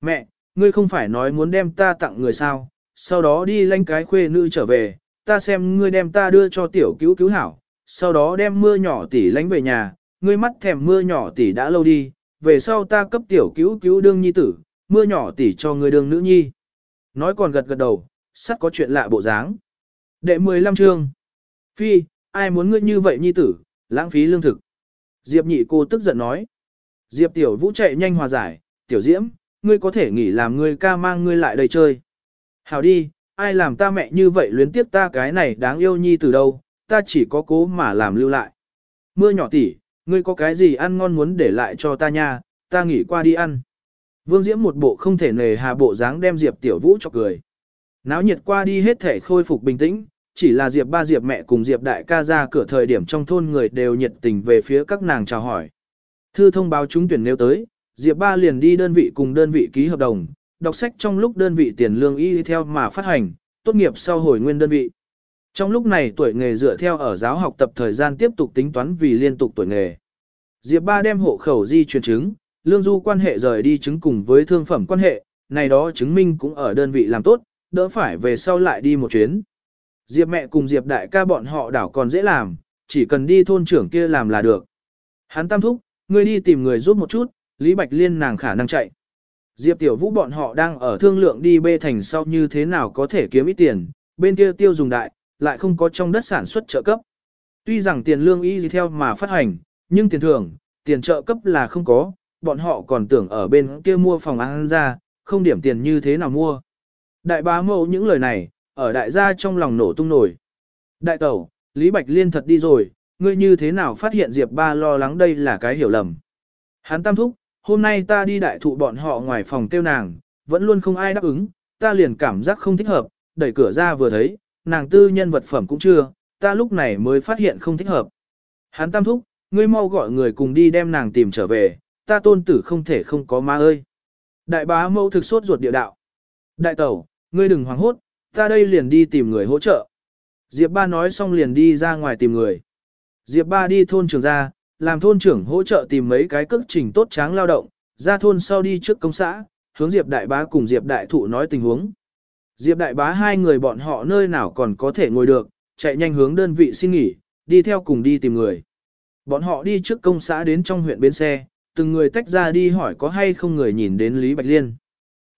Mẹ, ngươi không phải nói muốn đem ta tặng người sao, sau đó đi lanh cái khuê nữ trở về, ta xem ngươi đem ta đưa cho tiểu cứu cứu hảo, sau đó đem mưa nhỏ tỷ lánh về nhà, ngươi mắt thèm mưa nhỏ tỷ đã lâu đi, về sau ta cấp tiểu cứu cứu đương nhi tử, mưa nhỏ tỷ cho ngươi đương nữ nhi. Nói còn gật gật đầu, sắt có chuyện lạ bộ dáng. Đệ 15 chương. Phi, ai muốn ngươi như vậy nhi tử, lãng phí lương thực. Diệp nhị cô tức giận nói. Diệp tiểu vũ chạy nhanh hòa giải, tiểu diễm, ngươi có thể nghỉ làm ngươi ca mang ngươi lại đây chơi. Hảo đi, ai làm ta mẹ như vậy luyến tiếp ta cái này đáng yêu nhi từ đâu, ta chỉ có cố mà làm lưu lại. Mưa nhỏ tỷ, ngươi có cái gì ăn ngon muốn để lại cho ta nha, ta nghỉ qua đi ăn. Vương Diễm một bộ không thể nề hà bộ dáng đem Diệp Tiểu Vũ cho cười. Náo nhiệt qua đi hết thể khôi phục bình tĩnh, chỉ là Diệp ba Diệp mẹ cùng Diệp đại ca ra cửa thời điểm trong thôn người đều nhiệt tình về phía các nàng chào hỏi. Thư thông báo chúng tuyển nếu tới, Diệp ba liền đi đơn vị cùng đơn vị ký hợp đồng, đọc sách trong lúc đơn vị tiền lương y theo mà phát hành, tốt nghiệp sau hồi nguyên đơn vị. Trong lúc này tuổi nghề dựa theo ở giáo học tập thời gian tiếp tục tính toán vì liên tục tuổi nghề. Diệp ba đem hộ khẩu di chuyển chứng, lương du quan hệ rời đi chứng cùng với thương phẩm quan hệ, này đó chứng minh cũng ở đơn vị làm tốt, đỡ phải về sau lại đi một chuyến. Diệp mẹ cùng Diệp đại ca bọn họ đảo còn dễ làm, chỉ cần đi thôn trưởng kia làm là được. Hắn tam thúc, ngươi đi tìm người giúp một chút, Lý Bạch Liên nàng khả năng chạy. Diệp tiểu vũ bọn họ đang ở thương lượng đi bê thành sau như thế nào có thể kiếm ít tiền, bên kia tiêu dùng đại, lại không có trong đất sản xuất trợ cấp. Tuy rằng tiền lương y gì theo mà phát hành, nhưng tiền thưởng, tiền trợ cấp là không có, bọn họ còn tưởng ở bên kia mua phòng ăn ra, không điểm tiền như thế nào mua. Đại bá mẫu những lời này, ở đại gia trong lòng nổ tung nổi. Đại tẩu, Lý Bạch Liên thật đi rồi, ngươi như thế nào phát hiện Diệp ba lo lắng đây là cái hiểu lầm. Hắn tam thúc, hôm nay ta đi đại thụ bọn họ ngoài phòng tiêu nàng, vẫn luôn không ai đáp ứng, ta liền cảm giác không thích hợp, đẩy cửa ra vừa thấy, nàng tư nhân vật phẩm cũng chưa, ta lúc này mới phát hiện không thích hợp. Hắn tam thúc, ngươi mau gọi người cùng đi đem nàng tìm trở về, ta tôn tử không thể không có ma ơi. Đại bá mẫu thực sốt ruột địa đạo. Đại tẩu, ngươi đừng hoảng hốt, ta đây liền đi tìm người hỗ trợ. Diệp ba nói xong liền đi ra ngoài tìm người. Diệp ba đi thôn trưởng ra, làm thôn trưởng hỗ trợ tìm mấy cái cước trình tốt tráng lao động, ra thôn sau đi trước công xã, hướng Diệp đại bá cùng Diệp đại thụ nói tình huống. Diệp đại bá hai người bọn họ nơi nào còn có thể ngồi được, chạy nhanh hướng đơn vị xin nghỉ, đi theo cùng đi tìm người. Bọn họ đi trước công xã đến trong huyện bến xe, từng người tách ra đi hỏi có hay không người nhìn đến Lý Bạch Liên.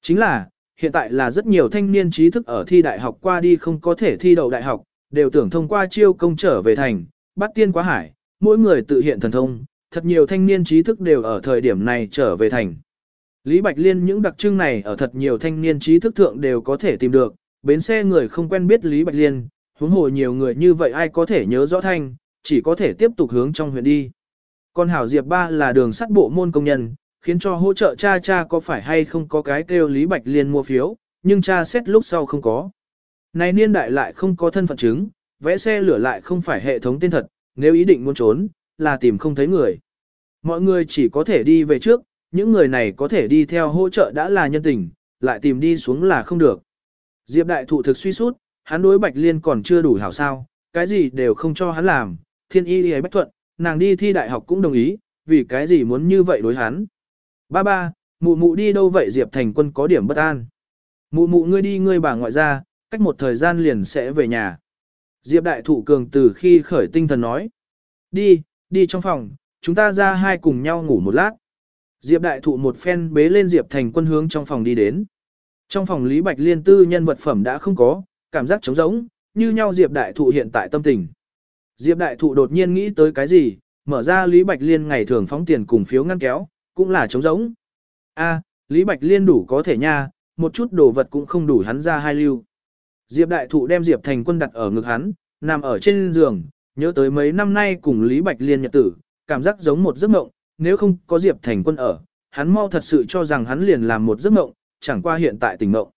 Chính là, hiện tại là rất nhiều thanh niên trí thức ở thi đại học qua đi không có thể thi đậu đại học, đều tưởng thông qua chiêu công trở về thành, bắt tiên quá hải, mỗi người tự hiện thần thông, thật nhiều thanh niên trí thức đều ở thời điểm này trở về thành. Lý Bạch Liên những đặc trưng này ở thật nhiều thanh niên trí thức thượng đều có thể tìm được, bến xe người không quen biết Lý Bạch Liên, huống hồ nhiều người như vậy ai có thể nhớ rõ thanh, chỉ có thể tiếp tục hướng trong huyện đi. Còn Hảo Diệp Ba là đường sắt bộ môn công nhân, khiến cho hỗ trợ cha cha có phải hay không có cái kêu Lý Bạch Liên mua phiếu, nhưng cha xét lúc sau không có. Này niên đại lại không có thân phận chứng, vẽ xe lửa lại không phải hệ thống tên thật, nếu ý định muốn trốn, là tìm không thấy người. Mọi người chỉ có thể đi về trước, những người này có thể đi theo hỗ trợ đã là nhân tình, lại tìm đi xuống là không được. Diệp đại thụ thực suy sút, hắn đối Bạch Liên còn chưa đủ hảo sao, cái gì đều không cho hắn làm, thiên y y bách thuận, nàng đi thi đại học cũng đồng ý, vì cái gì muốn như vậy đối hắn. Ba ba, mụ mụ đi đâu vậy Diệp thành quân có điểm bất an. Mụ mụ ngươi đi ngươi bà ngoại ra, cách một thời gian liền sẽ về nhà. Diệp đại thụ cường từ khi khởi tinh thần nói. Đi, đi trong phòng, chúng ta ra hai cùng nhau ngủ một lát. Diệp đại thụ một phen bế lên Diệp thành quân hướng trong phòng đi đến. Trong phòng Lý Bạch Liên tư nhân vật phẩm đã không có, cảm giác trống rỗng, như nhau Diệp đại thụ hiện tại tâm tình. Diệp đại thụ đột nhiên nghĩ tới cái gì, mở ra Lý Bạch Liên ngày thường phóng tiền cùng phiếu ngăn kéo, cũng là trống rỗng. A, Lý Bạch Liên đủ có thể nha, một chút đồ vật cũng không đủ hắn ra hai lưu. Diệp đại thụ đem Diệp thành quân đặt ở ngực hắn, nằm ở trên giường, nhớ tới mấy năm nay cùng Lý Bạch Liên nhật tử, cảm giác giống một giấc mộng, nếu không có Diệp thành quân ở, hắn mau thật sự cho rằng hắn liền làm một giấc mộng, chẳng qua hiện tại tình mộng.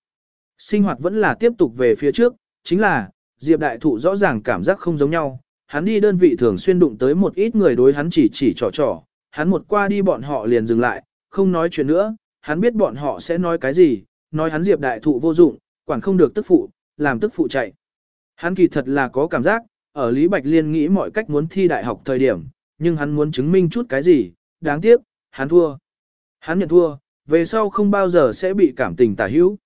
Sinh hoạt vẫn là tiếp tục về phía trước, chính là, Diệp đại thụ rõ ràng cảm giác không giống nhau, hắn đi đơn vị thường xuyên đụng tới một ít người đối hắn chỉ chỉ trò trò, hắn một qua đi bọn họ liền dừng lại, không nói chuyện nữa, hắn biết bọn họ sẽ nói cái gì, nói hắn Diệp đại thụ vô dụng, quản không được tức phụ, làm tức phụ chạy. Hắn kỳ thật là có cảm giác, ở Lý Bạch Liên nghĩ mọi cách muốn thi đại học thời điểm, nhưng hắn muốn chứng minh chút cái gì, đáng tiếc, hắn thua. Hắn nhận thua, về sau không bao giờ sẽ bị cảm tình tả hữu.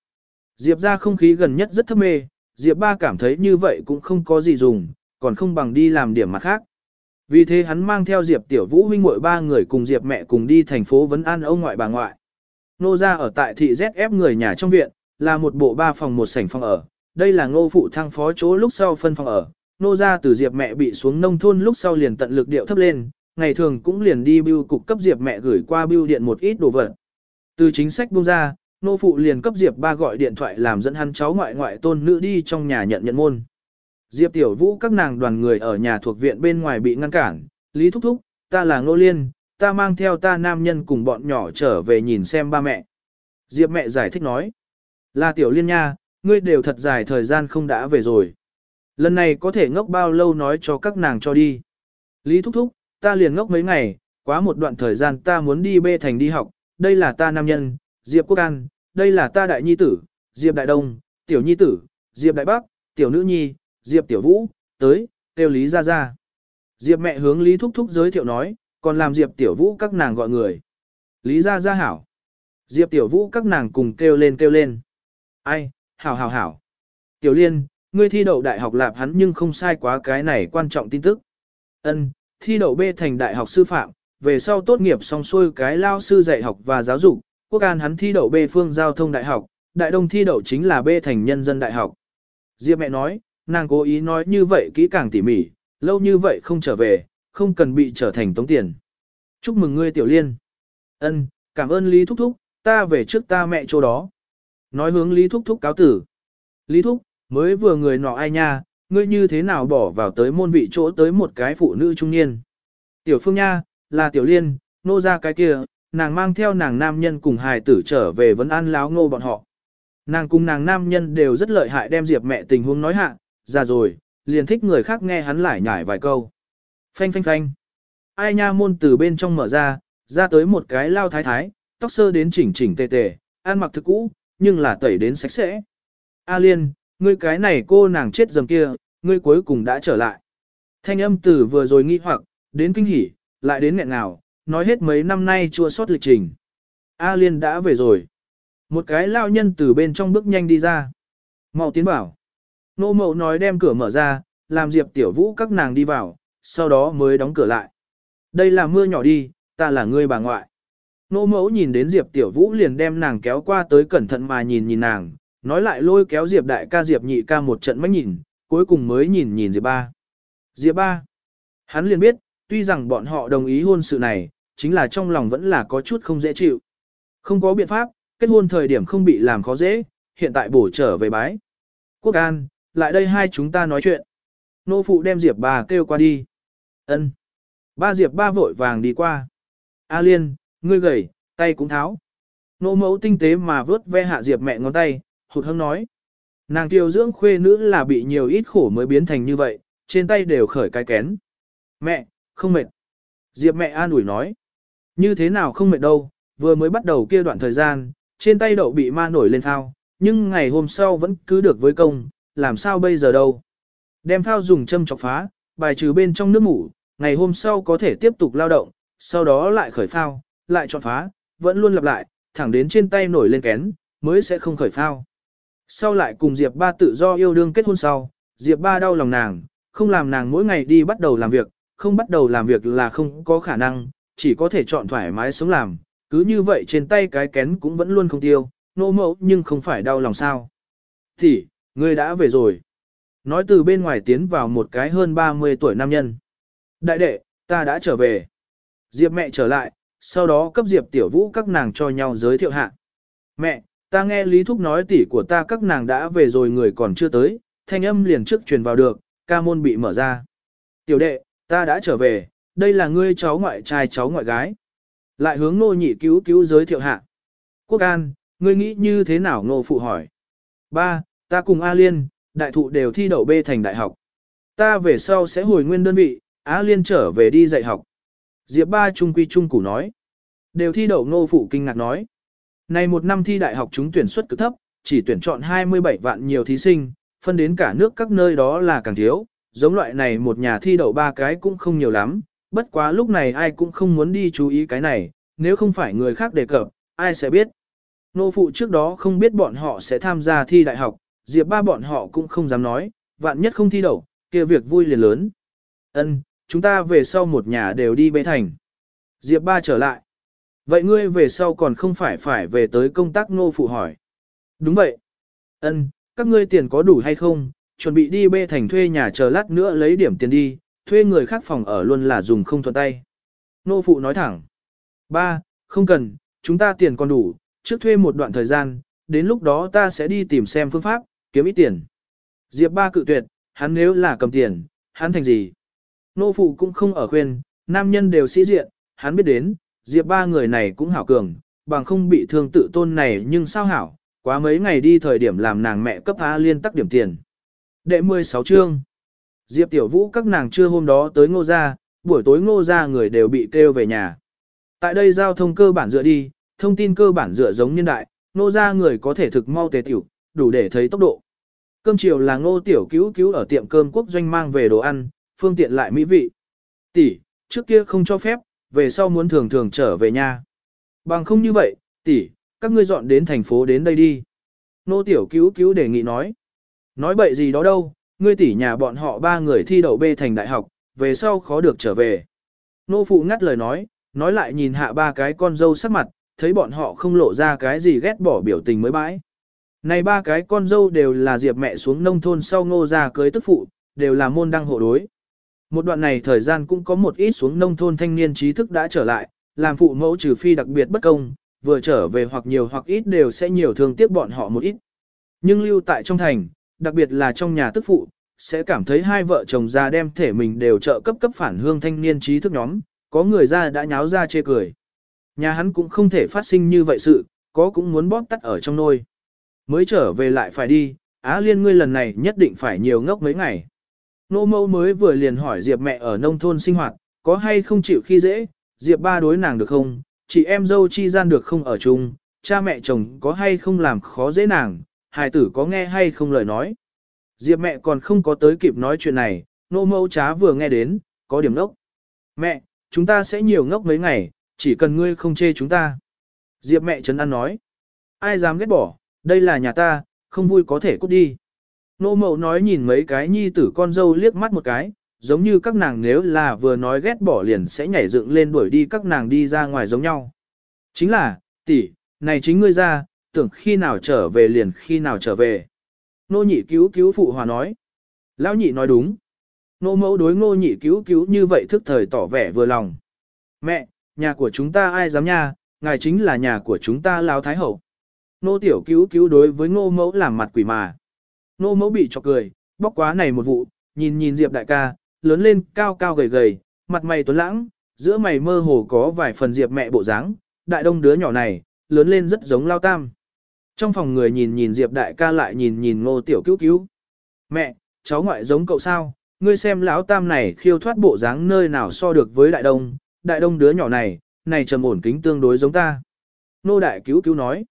Diệp ra không khí gần nhất rất thấp mê, Diệp ba cảm thấy như vậy cũng không có gì dùng, còn không bằng đi làm điểm mặt khác. Vì thế hắn mang theo Diệp Tiểu Vũ huynh muội ba người cùng Diệp mẹ cùng đi thành phố vấn an ông ngoại bà ngoại. Nô ra ở tại thị ZF người nhà trong viện, là một bộ ba phòng một sảnh phòng ở. Đây là ngô phụ thăng phó chỗ lúc sau phân phòng ở. Nô ra từ Diệp mẹ bị xuống nông thôn lúc sau liền tận lực điệu thấp lên, ngày thường cũng liền đi bưu cục cấp Diệp mẹ gửi qua bưu điện một ít đồ vật. Từ chính sách buông ra, nô phụ liền cấp Diệp ba gọi điện thoại làm dẫn hắn cháu ngoại ngoại tôn nữ đi trong nhà nhận nhận môn. Diệp Tiểu Vũ các nàng đoàn người ở nhà thuộc viện bên ngoài bị ngăn cản, Lý Thúc Thúc, ta là Ngô Liên, ta mang theo ta nam nhân cùng bọn nhỏ trở về nhìn xem ba mẹ. Diệp mẹ giải thích nói, là Tiểu Liên nha, ngươi đều thật dài thời gian không đã về rồi. Lần này có thể ngốc bao lâu nói cho các nàng cho đi. Lý Thúc Thúc, ta liền ngốc mấy ngày, quá một đoạn thời gian ta muốn đi bê thành đi học, đây là ta nam nhân, Diệp Quốc An, đây là ta đại nhi tử, Diệp Đại Đông, tiểu nhi tử, Diệp Đại Bắc, tiểu nữ nhi, Diệp Tiểu Vũ, tới, tiêu Lý ra ra. Diệp mẹ hướng Lý Thúc Thúc giới thiệu nói, còn làm Diệp Tiểu Vũ các nàng gọi người. Lý ra ra hảo. Diệp Tiểu Vũ các nàng cùng kêu lên kêu lên. Ai, hảo hảo hảo. Tiểu Liên, ngươi thi đậu đại học lạp hắn nhưng không sai quá cái này quan trọng tin tức. Ân, thi đậu B thành đại học sư phạm, về sau tốt nghiệp xong xuôi cái lao sư dạy học và giáo dục, quốc an hắn thi đậu B phương giao thông đại học, đại đông thi đậu chính là B thành nhân dân đại học. Diệp mẹ nói, nàng cố ý nói như vậy kỹ càng tỉ mỉ, lâu như vậy không trở về, không cần bị trở thành tống tiền. Chúc mừng ngươi tiểu liên. Ân, cảm ơn Lý Thúc Thúc, ta về trước ta mẹ chỗ đó. Nói hướng Lý Thúc Thúc cáo tử. Lý Thúc, mới vừa người nọ ai nha, ngươi như thế nào bỏ vào tới môn vị chỗ tới một cái phụ nữ trung niên. Tiểu Phương Nha, là Tiểu Liên, nô ra cái kia, nàng mang theo nàng nam nhân cùng hài tử trở về vấn an láo ngô bọn họ. Nàng cùng nàng nam nhân đều rất lợi hại đem Diệp mẹ tình huống nói hạ, ra rồi, liền thích người khác nghe hắn lại nhải vài câu. Phanh phanh phanh. Ai nha môn từ bên trong mở ra, ra tới một cái lao thái thái, tóc sơ đến chỉnh chỉnh tề tề, ăn mặc thực cũ, nhưng là tẩy đến sạch sẽ. A Liên, ngươi cái này cô nàng chết dầm kia, ngươi cuối cùng đã trở lại. Thanh âm từ vừa rồi nghi hoặc, đến kinh hỉ, lại đến nghẹn ngào, nói hết mấy năm nay chua sót lịch trình. A Liên đã về rồi. Một cái lao nhân từ bên trong bước nhanh đi ra. Mau tiến bảo. Nô mậu nói đem cửa mở ra, làm Diệp Tiểu Vũ các nàng đi vào, sau đó mới đóng cửa lại. Đây là mưa nhỏ đi, ta là ngươi bà ngoại. Nô mẫu nhìn đến Diệp Tiểu Vũ liền đem nàng kéo qua tới cẩn thận mà nhìn nhìn nàng, nói lại lôi kéo Diệp đại ca Diệp nhị ca một trận mắt nhìn, cuối cùng mới nhìn nhìn Diệp ba. Diệp ba. Hắn liền biết, tuy rằng bọn họ đồng ý hôn sự này, chính là trong lòng vẫn là có chút không dễ chịu. Không có biện pháp, kết hôn thời điểm không bị làm khó dễ, hiện tại bổ trở về bái. Quốc An, lại đây hai chúng ta nói chuyện. Nô phụ đem Diệp bà kêu qua đi. Ân. Ba Diệp ba vội vàng đi qua. A Liên, ngươi gầy, tay cũng tháo. Nô mẫu tinh tế mà vớt ve hạ Diệp mẹ ngón tay, hụt hăng nói. Nàng tiêu dưỡng khuê nữ là bị nhiều ít khổ mới biến thành như vậy, trên tay đều khởi cái kén. Mẹ, không mệt. Diệp mẹ an ủi nói. Như thế nào không mệt đâu, vừa mới bắt đầu kia đoạn thời gian, trên tay đậu bị ma nổi lên thao, nhưng ngày hôm sau vẫn cứ được với công, làm sao bây giờ đâu. Đem phao dùng châm chọc phá, bài trừ bên trong nước mủ, ngày hôm sau có thể tiếp tục lao động, sau đó lại khởi phao, lại chọn phá, vẫn luôn lặp lại, thẳng đến trên tay nổi lên kén, mới sẽ không khởi phao. Sau lại cùng Diệp Ba tự do yêu đương kết hôn sau, Diệp Ba đau lòng nàng, không làm nàng mỗi ngày đi bắt đầu làm việc, không bắt đầu làm việc là không có khả năng, chỉ có thể chọn thoải mái sống làm, cứ như vậy trên tay cái kén cũng vẫn luôn không tiêu, nô mẫu nhưng không phải đau lòng sao. Thì, ngươi đã về rồi. Nói từ bên ngoài tiến vào một cái hơn 30 tuổi nam nhân. Đại đệ, ta đã trở về. Diệp mẹ trở lại, sau đó cấp Diệp tiểu vũ các nàng cho nhau giới thiệu hạ. Mẹ, ta nghe Lý Thúc nói tỷ của ta các nàng đã về rồi người còn chưa tới, thanh âm liền trước truyền vào được, ca môn bị mở ra. Tiểu đệ, ta đã trở về, đây là ngươi cháu ngoại trai cháu ngoại gái. Lại hướng nô nhị cứu cứu giới thiệu hạ. Quốc An, ngươi nghĩ như thế nào nô phụ hỏi. Ba, ta cùng A Liên, đại thụ đều thi đậu B thành đại học. Ta về sau sẽ hồi nguyên đơn vị, A Liên trở về đi dạy học. Diệp ba trung quy trung củ nói. Đều thi đậu nô phụ kinh ngạc nói. Này một năm thi đại học chúng tuyển suất cực thấp, chỉ tuyển chọn 27 vạn nhiều thí sinh, phân đến cả nước các nơi đó là càng thiếu, giống loại này một nhà thi đậu ba cái cũng không nhiều lắm, bất quá lúc này ai cũng không muốn đi chú ý cái này, nếu không phải người khác đề cập, ai sẽ biết. Nô phụ trước đó không biết bọn họ sẽ tham gia thi đại học, Diệp ba bọn họ cũng không dám nói, vạn nhất không thi đậu, kia việc vui liền lớn. Ân, chúng ta về sau một nhà đều đi bê thành. Diệp ba trở lại. Vậy ngươi về sau còn không phải phải về tới công tác nô phụ hỏi. Đúng vậy. Ân, các ngươi tiền có đủ hay không, chuẩn bị đi bê thành thuê nhà chờ lát nữa lấy điểm tiền đi, thuê người khác phòng ở luôn là dùng không thuận tay. Nô phụ nói thẳng. Ba, không cần, chúng ta tiền còn đủ, trước thuê một đoạn thời gian, đến lúc đó ta sẽ đi tìm xem phương pháp, kiếm ít tiền. Diệp ba cự tuyệt, hắn nếu là cầm tiền, hắn thành gì? Nô phụ cũng không ở khuyên, nam nhân đều sĩ diện, hắn biết đến, Diệp ba người này cũng hảo cường, bằng không bị thương tự tôn này nhưng sao hảo, quá mấy ngày đi thời điểm làm nàng mẹ cấp A liên tắc điểm tiền. Đệ 16 chương Diệp Tiểu Vũ các nàng trưa hôm đó tới ngô gia, buổi tối ngô gia người đều bị kêu về nhà. Tại đây giao thông cơ bản dựa đi, thông tin cơ bản dựa giống nhân đại, ngô gia người có thể thực mau tề tiểu, đủ để thấy tốc độ. Cơm chiều là ngô tiểu cứu cứu ở tiệm cơm quốc doanh mang về đồ ăn, phương tiện lại mỹ vị. Tỷ, trước kia không cho phép, về sau muốn thường thường trở về nhà. Bằng không như vậy, tỷ, các ngươi dọn đến thành phố đến đây đi. Nô tiểu cứu cứu đề nghị nói. Nói bậy gì đó đâu, ngươi tỷ nhà bọn họ ba người thi đậu bê thành đại học, về sau khó được trở về. Nô phụ ngắt lời nói, nói lại nhìn hạ ba cái con dâu sắc mặt, thấy bọn họ không lộ ra cái gì ghét bỏ biểu tình mới bãi. Này ba cái con dâu đều là diệp mẹ xuống nông thôn sau ngô ra cưới tức phụ, đều là môn đăng hộ đối. Một đoạn này thời gian cũng có một ít xuống nông thôn thanh niên trí thức đã trở lại, làm phụ mẫu trừ phi đặc biệt bất công, vừa trở về hoặc nhiều hoặc ít đều sẽ nhiều thương tiếc bọn họ một ít. Nhưng lưu tại trong thành, đặc biệt là trong nhà tức phụ, sẽ cảm thấy hai vợ chồng già đem thể mình đều trợ cấp cấp phản hương thanh niên trí thức nhóm, có người ra đã nháo ra chê cười. Nhà hắn cũng không thể phát sinh như vậy sự, có cũng muốn bóp tắt ở trong nôi. Mới trở về lại phải đi, Á Liên ngươi lần này nhất định phải nhiều ngốc mấy ngày. Nô mâu mới vừa liền hỏi Diệp mẹ ở nông thôn sinh hoạt, có hay không chịu khi dễ, Diệp ba đối nàng được không, chị em dâu chi gian được không ở chung, cha mẹ chồng có hay không làm khó dễ nàng, hài tử có nghe hay không lời nói. Diệp mẹ còn không có tới kịp nói chuyện này, nô mâu trá vừa nghe đến, có điểm ngốc. Mẹ, chúng ta sẽ nhiều ngốc mấy ngày, chỉ cần ngươi không chê chúng ta. Diệp mẹ trấn an nói. Ai dám ghét bỏ, đây là nhà ta, không vui có thể cút đi. Nô mậu nói nhìn mấy cái nhi tử con dâu liếc mắt một cái, giống như các nàng nếu là vừa nói ghét bỏ liền sẽ nhảy dựng lên đuổi đi các nàng đi ra ngoài giống nhau. Chính là, tỷ, này chính ngươi ra, tưởng khi nào trở về liền khi nào trở về. Nô nhị cứu cứu phụ hòa nói. Lão nhị nói đúng. Nô mẫu đối ngô nhị cứu cứu như vậy thức thời tỏ vẻ vừa lòng. Mẹ, nhà của chúng ta ai dám nha, ngài chính là nhà của chúng ta lão thái hậu. Nô tiểu cứu cứu đối với ngô mẫu làm mặt quỷ mà. Nô mẫu bị chọc cười, bóc quá này một vụ, nhìn nhìn Diệp đại ca, lớn lên cao cao gầy gầy, mặt mày tuấn lãng, giữa mày mơ hồ có vài phần Diệp mẹ bộ dáng, đại đông đứa nhỏ này, lớn lên rất giống lao tam. Trong phòng người nhìn nhìn Diệp đại ca lại nhìn nhìn ngô tiểu cứu cứu. Mẹ, cháu ngoại giống cậu sao, ngươi xem lão tam này khiêu thoát bộ dáng nơi nào so được với đại đông, đại đông đứa nhỏ này, này trầm ổn kính tương đối giống ta. Nô đại cứu cứu nói.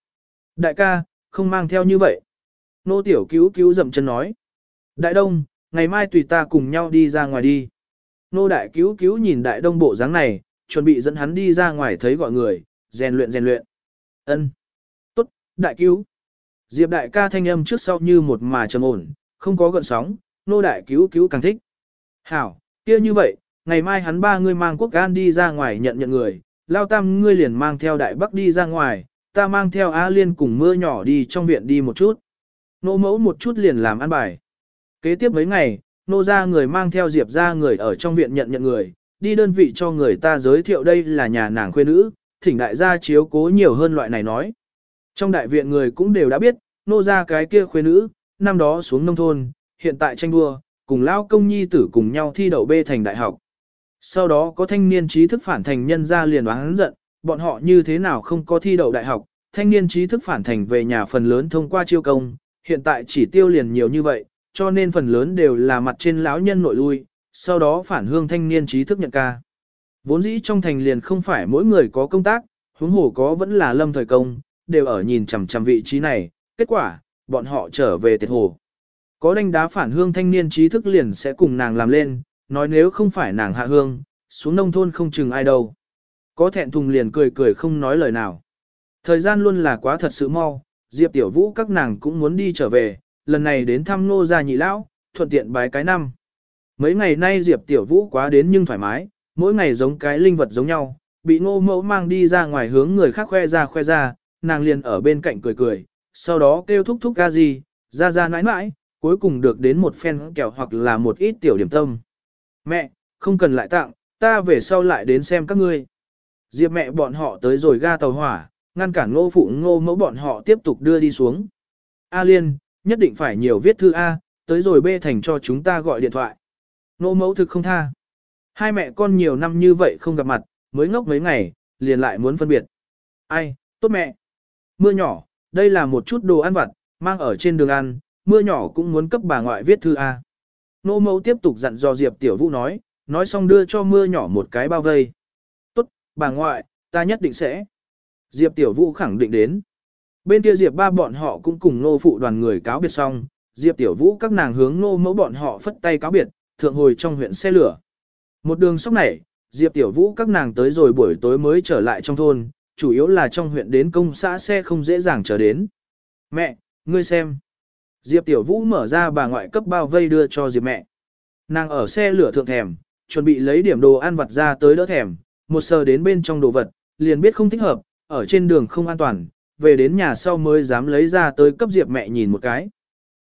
Đại ca, không mang theo như vậy. Nô tiểu cứu cứu dậm chân nói. Đại đông, ngày mai tùy ta cùng nhau đi ra ngoài đi. Nô đại cứu cứu nhìn đại đông bộ dáng này, chuẩn bị dẫn hắn đi ra ngoài thấy gọi người, rèn luyện rèn luyện. Ân, Tốt, đại cứu. Diệp đại ca thanh âm trước sau như một mà trầm ổn, không có gợn sóng, nô đại cứu cứu càng thích. Hảo, kia như vậy, ngày mai hắn ba ngươi mang quốc gan đi ra ngoài nhận nhận người, lao tam ngươi liền mang theo đại bắc đi ra ngoài, ta mang theo A Liên cùng mưa nhỏ đi trong viện đi một chút. Nô mẫu một chút liền làm ăn bài. Kế tiếp mấy ngày, nô ra người mang theo diệp ra người ở trong viện nhận nhận người, đi đơn vị cho người ta giới thiệu đây là nhà nàng khuê nữ, thỉnh đại gia chiếu cố nhiều hơn loại này nói. Trong đại viện người cũng đều đã biết, nô ra cái kia khuê nữ, năm đó xuống nông thôn, hiện tại tranh đua, cùng lao công nhi tử cùng nhau thi đậu bê thành đại học. Sau đó có thanh niên trí thức phản thành nhân ra liền oán giận, bọn họ như thế nào không có thi đậu đại học, thanh niên trí thức phản thành về nhà phần lớn thông qua chiêu công, hiện tại chỉ tiêu liền nhiều như vậy, cho nên phần lớn đều là mặt trên lão nhân nội lui, sau đó phản hương thanh niên trí thức nhận ca. Vốn dĩ trong thành liền không phải mỗi người có công tác, huống hồ có vẫn là lâm thời công, đều ở nhìn chằm chằm vị trí này, kết quả, bọn họ trở về tiệt hồ. Có đánh đá phản hương thanh niên trí thức liền sẽ cùng nàng làm lên, nói nếu không phải nàng hạ hương, xuống nông thôn không chừng ai đâu. Có thẹn thùng liền cười cười không nói lời nào. Thời gian luôn là quá thật sự mau, Diệp Tiểu Vũ các nàng cũng muốn đi trở về, lần này đến thăm nô gia nhị lão, thuận tiện bái cái năm. Mấy ngày nay Diệp Tiểu Vũ quá đến nhưng thoải mái, mỗi ngày giống cái linh vật giống nhau, bị ngô mẫu mang đi ra ngoài hướng người khác khoe ra khoe ra, nàng liền ở bên cạnh cười cười, sau đó kêu thúc thúc ca gì, ra ra nãi nãi, cuối cùng được đến một phen kẹo hoặc là một ít tiểu điểm tâm. Mẹ, không cần lại tặng, ta về sau lại đến xem các ngươi. Diệp mẹ bọn họ tới rồi ga tàu hỏa, ngăn cản ngô phụ ngô mẫu bọn họ tiếp tục đưa đi xuống. A Liên, nhất định phải nhiều viết thư A, tới rồi B thành cho chúng ta gọi điện thoại. Ngô mẫu thực không tha. Hai mẹ con nhiều năm như vậy không gặp mặt, mới ngốc mấy ngày, liền lại muốn phân biệt. Ai, tốt mẹ. Mưa nhỏ, đây là một chút đồ ăn vặt, mang ở trên đường ăn, mưa nhỏ cũng muốn cấp bà ngoại viết thư A. Nô mẫu tiếp tục dặn dò Diệp Tiểu Vũ nói, nói xong đưa cho mưa nhỏ một cái bao vây. Tốt, bà ngoại, ta nhất định sẽ. Diệp Tiểu Vũ khẳng định đến. Bên kia Diệp ba bọn họ cũng cùng nô phụ đoàn người cáo biệt xong, Diệp Tiểu Vũ các nàng hướng nô mẫu bọn họ phất tay cáo biệt, thượng hồi trong huyện xe lửa. Một đường sóc này, Diệp Tiểu Vũ các nàng tới rồi buổi tối mới trở lại trong thôn, chủ yếu là trong huyện đến công xã xe không dễ dàng trở đến. Mẹ, ngươi xem. Diệp Tiểu Vũ mở ra bà ngoại cấp bao vây đưa cho Diệp mẹ. Nàng ở xe lửa thượng thèm, chuẩn bị lấy điểm đồ ăn vặt ra tới đỡ thèm, một sờ đến bên trong đồ vật, liền biết không thích hợp, ở trên đường không an toàn, về đến nhà sau mới dám lấy ra tới cấp Diệp mẹ nhìn một cái.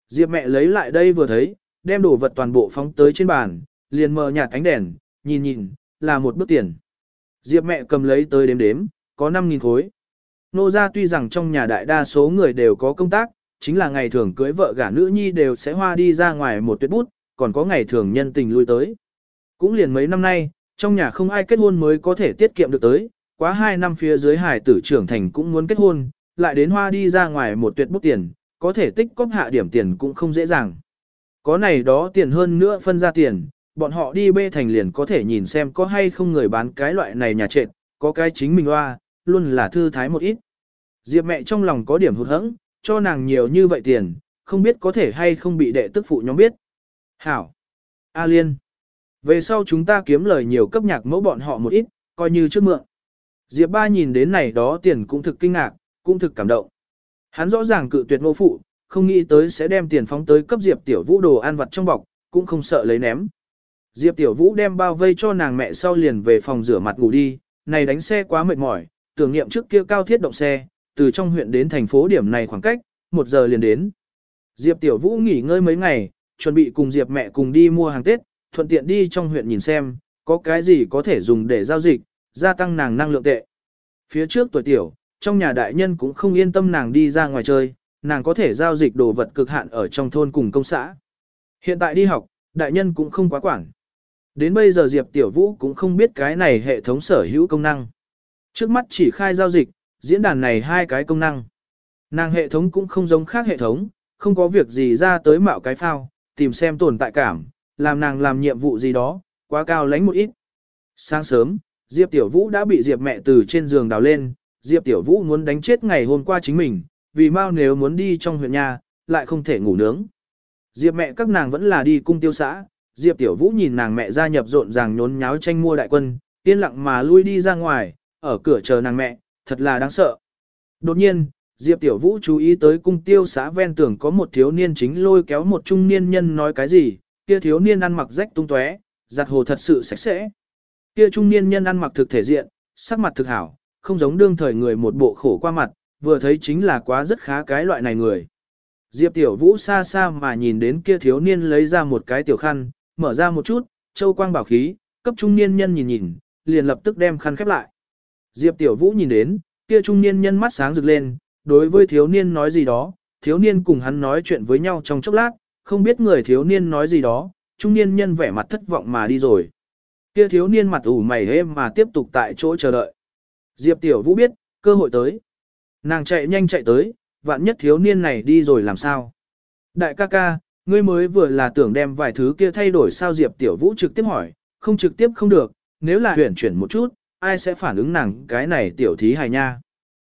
Diệp mẹ lấy lại đây vừa thấy, đem đồ vật toàn bộ phóng tới trên bàn, liền mở nhạt ánh đèn, nhìn nhìn, là một bức tiền. Diệp mẹ cầm lấy tới đếm đếm, có 5.000 khối. Nô ra tuy rằng trong nhà đại đa số người đều có công tác, chính là ngày thường cưới vợ gả nữ nhi đều sẽ hoa đi ra ngoài một tuyệt bút, còn có ngày thường nhân tình lui tới. Cũng liền mấy năm nay, trong nhà không ai kết hôn mới có thể tiết kiệm được tới, quá 2 năm phía dưới hải tử trưởng thành cũng muốn kết hôn, lại đến hoa đi ra ngoài một tuyệt bút tiền, có thể tích cóp hạ điểm tiền cũng không dễ dàng. Có này đó tiền hơn nữa phân ra tiền, bọn họ đi bê thành liền có thể nhìn xem có hay không người bán cái loại này nhà trệt, có cái chính mình hoa, luôn là thư thái một ít. Diệp mẹ trong lòng có điểm hụt hẫng, cho nàng nhiều như vậy tiền, không biết có thể hay không bị đệ tức phụ nhóm biết. Hảo! A Liên! Về sau chúng ta kiếm lời nhiều cấp nhạc mẫu bọn họ một ít, coi như trước mượn. Diệp ba nhìn đến này đó tiền cũng thực kinh ngạc, cũng thực cảm động. Hắn rõ ràng cự tuyệt ngô phụ, không nghĩ tới sẽ đem tiền phóng tới cấp Diệp tiểu vũ đồ ăn vặt trong bọc, cũng không sợ lấy ném. Diệp tiểu vũ đem bao vây cho nàng mẹ sau liền về phòng rửa mặt ngủ đi, này đánh xe quá mệt mỏi, tưởng niệm trước kia cao thiết động xe, từ trong huyện đến thành phố điểm này khoảng cách, một giờ liền đến. Diệp Tiểu Vũ nghỉ ngơi mấy ngày, chuẩn bị cùng Diệp mẹ cùng đi mua hàng Tết, thuận tiện đi trong huyện nhìn xem, có cái gì có thể dùng để giao dịch, gia tăng nàng năng lượng tệ. Phía trước tuổi tiểu, trong nhà đại nhân cũng không yên tâm nàng đi ra ngoài chơi, nàng có thể giao dịch đồ vật cực hạn ở trong thôn cùng công xã. Hiện tại đi học, đại nhân cũng không quá quản. Đến bây giờ Diệp Tiểu Vũ cũng không biết cái này hệ thống sở hữu công năng. Trước mắt chỉ khai giao dịch, diễn đàn này hai cái công năng. Nàng hệ thống cũng không giống khác hệ thống, không có việc gì ra tới mạo cái phao, tìm xem tồn tại cảm, làm nàng làm nhiệm vụ gì đó, quá cao lánh một ít. Sáng sớm, Diệp Tiểu Vũ đã bị Diệp mẹ từ trên giường đào lên, Diệp Tiểu Vũ muốn đánh chết ngày hôm qua chính mình, vì mau nếu muốn đi trong huyện nhà, lại không thể ngủ nướng. Diệp mẹ các nàng vẫn là đi cung tiêu xã, Diệp Tiểu Vũ nhìn nàng mẹ gia nhập rộn ràng nhốn nháo tranh mua đại quân, yên lặng mà lui đi ra ngoài, ở cửa chờ nàng mẹ, thật là đáng sợ. Đột nhiên, Diệp Tiểu Vũ chú ý tới cung tiêu xã ven tường có một thiếu niên chính lôi kéo một trung niên nhân nói cái gì, kia thiếu niên ăn mặc rách tung tóe, giặt hồ thật sự sạch sẽ. Kia trung niên nhân ăn mặc thực thể diện, sắc mặt thực hảo, không giống đương thời người một bộ khổ qua mặt, vừa thấy chính là quá rất khá cái loại này người. Diệp Tiểu Vũ xa xa mà nhìn đến kia thiếu niên lấy ra một cái tiểu khăn, mở ra một chút, châu quang bảo khí, cấp trung niên nhân nhìn nhìn, liền lập tức đem khăn khép lại. Diệp Tiểu Vũ nhìn đến, kia trung niên nhân mắt sáng rực lên, đối với thiếu niên nói gì đó, thiếu niên cùng hắn nói chuyện với nhau trong chốc lát, không biết người thiếu niên nói gì đó, trung niên nhân vẻ mặt thất vọng mà đi rồi. Kia thiếu niên mặt ủ mày êm mà tiếp tục tại chỗ chờ đợi. Diệp Tiểu Vũ biết, cơ hội tới. Nàng chạy nhanh chạy tới, vạn nhất thiếu niên này đi rồi làm sao? Đại ca ca, ngươi mới vừa là tưởng đem vài thứ kia thay đổi sao Diệp Tiểu Vũ trực tiếp hỏi, không trực tiếp không được, nếu là huyển chuyển một chút, ai sẽ phản ứng nàng cái này tiểu thí hài nha.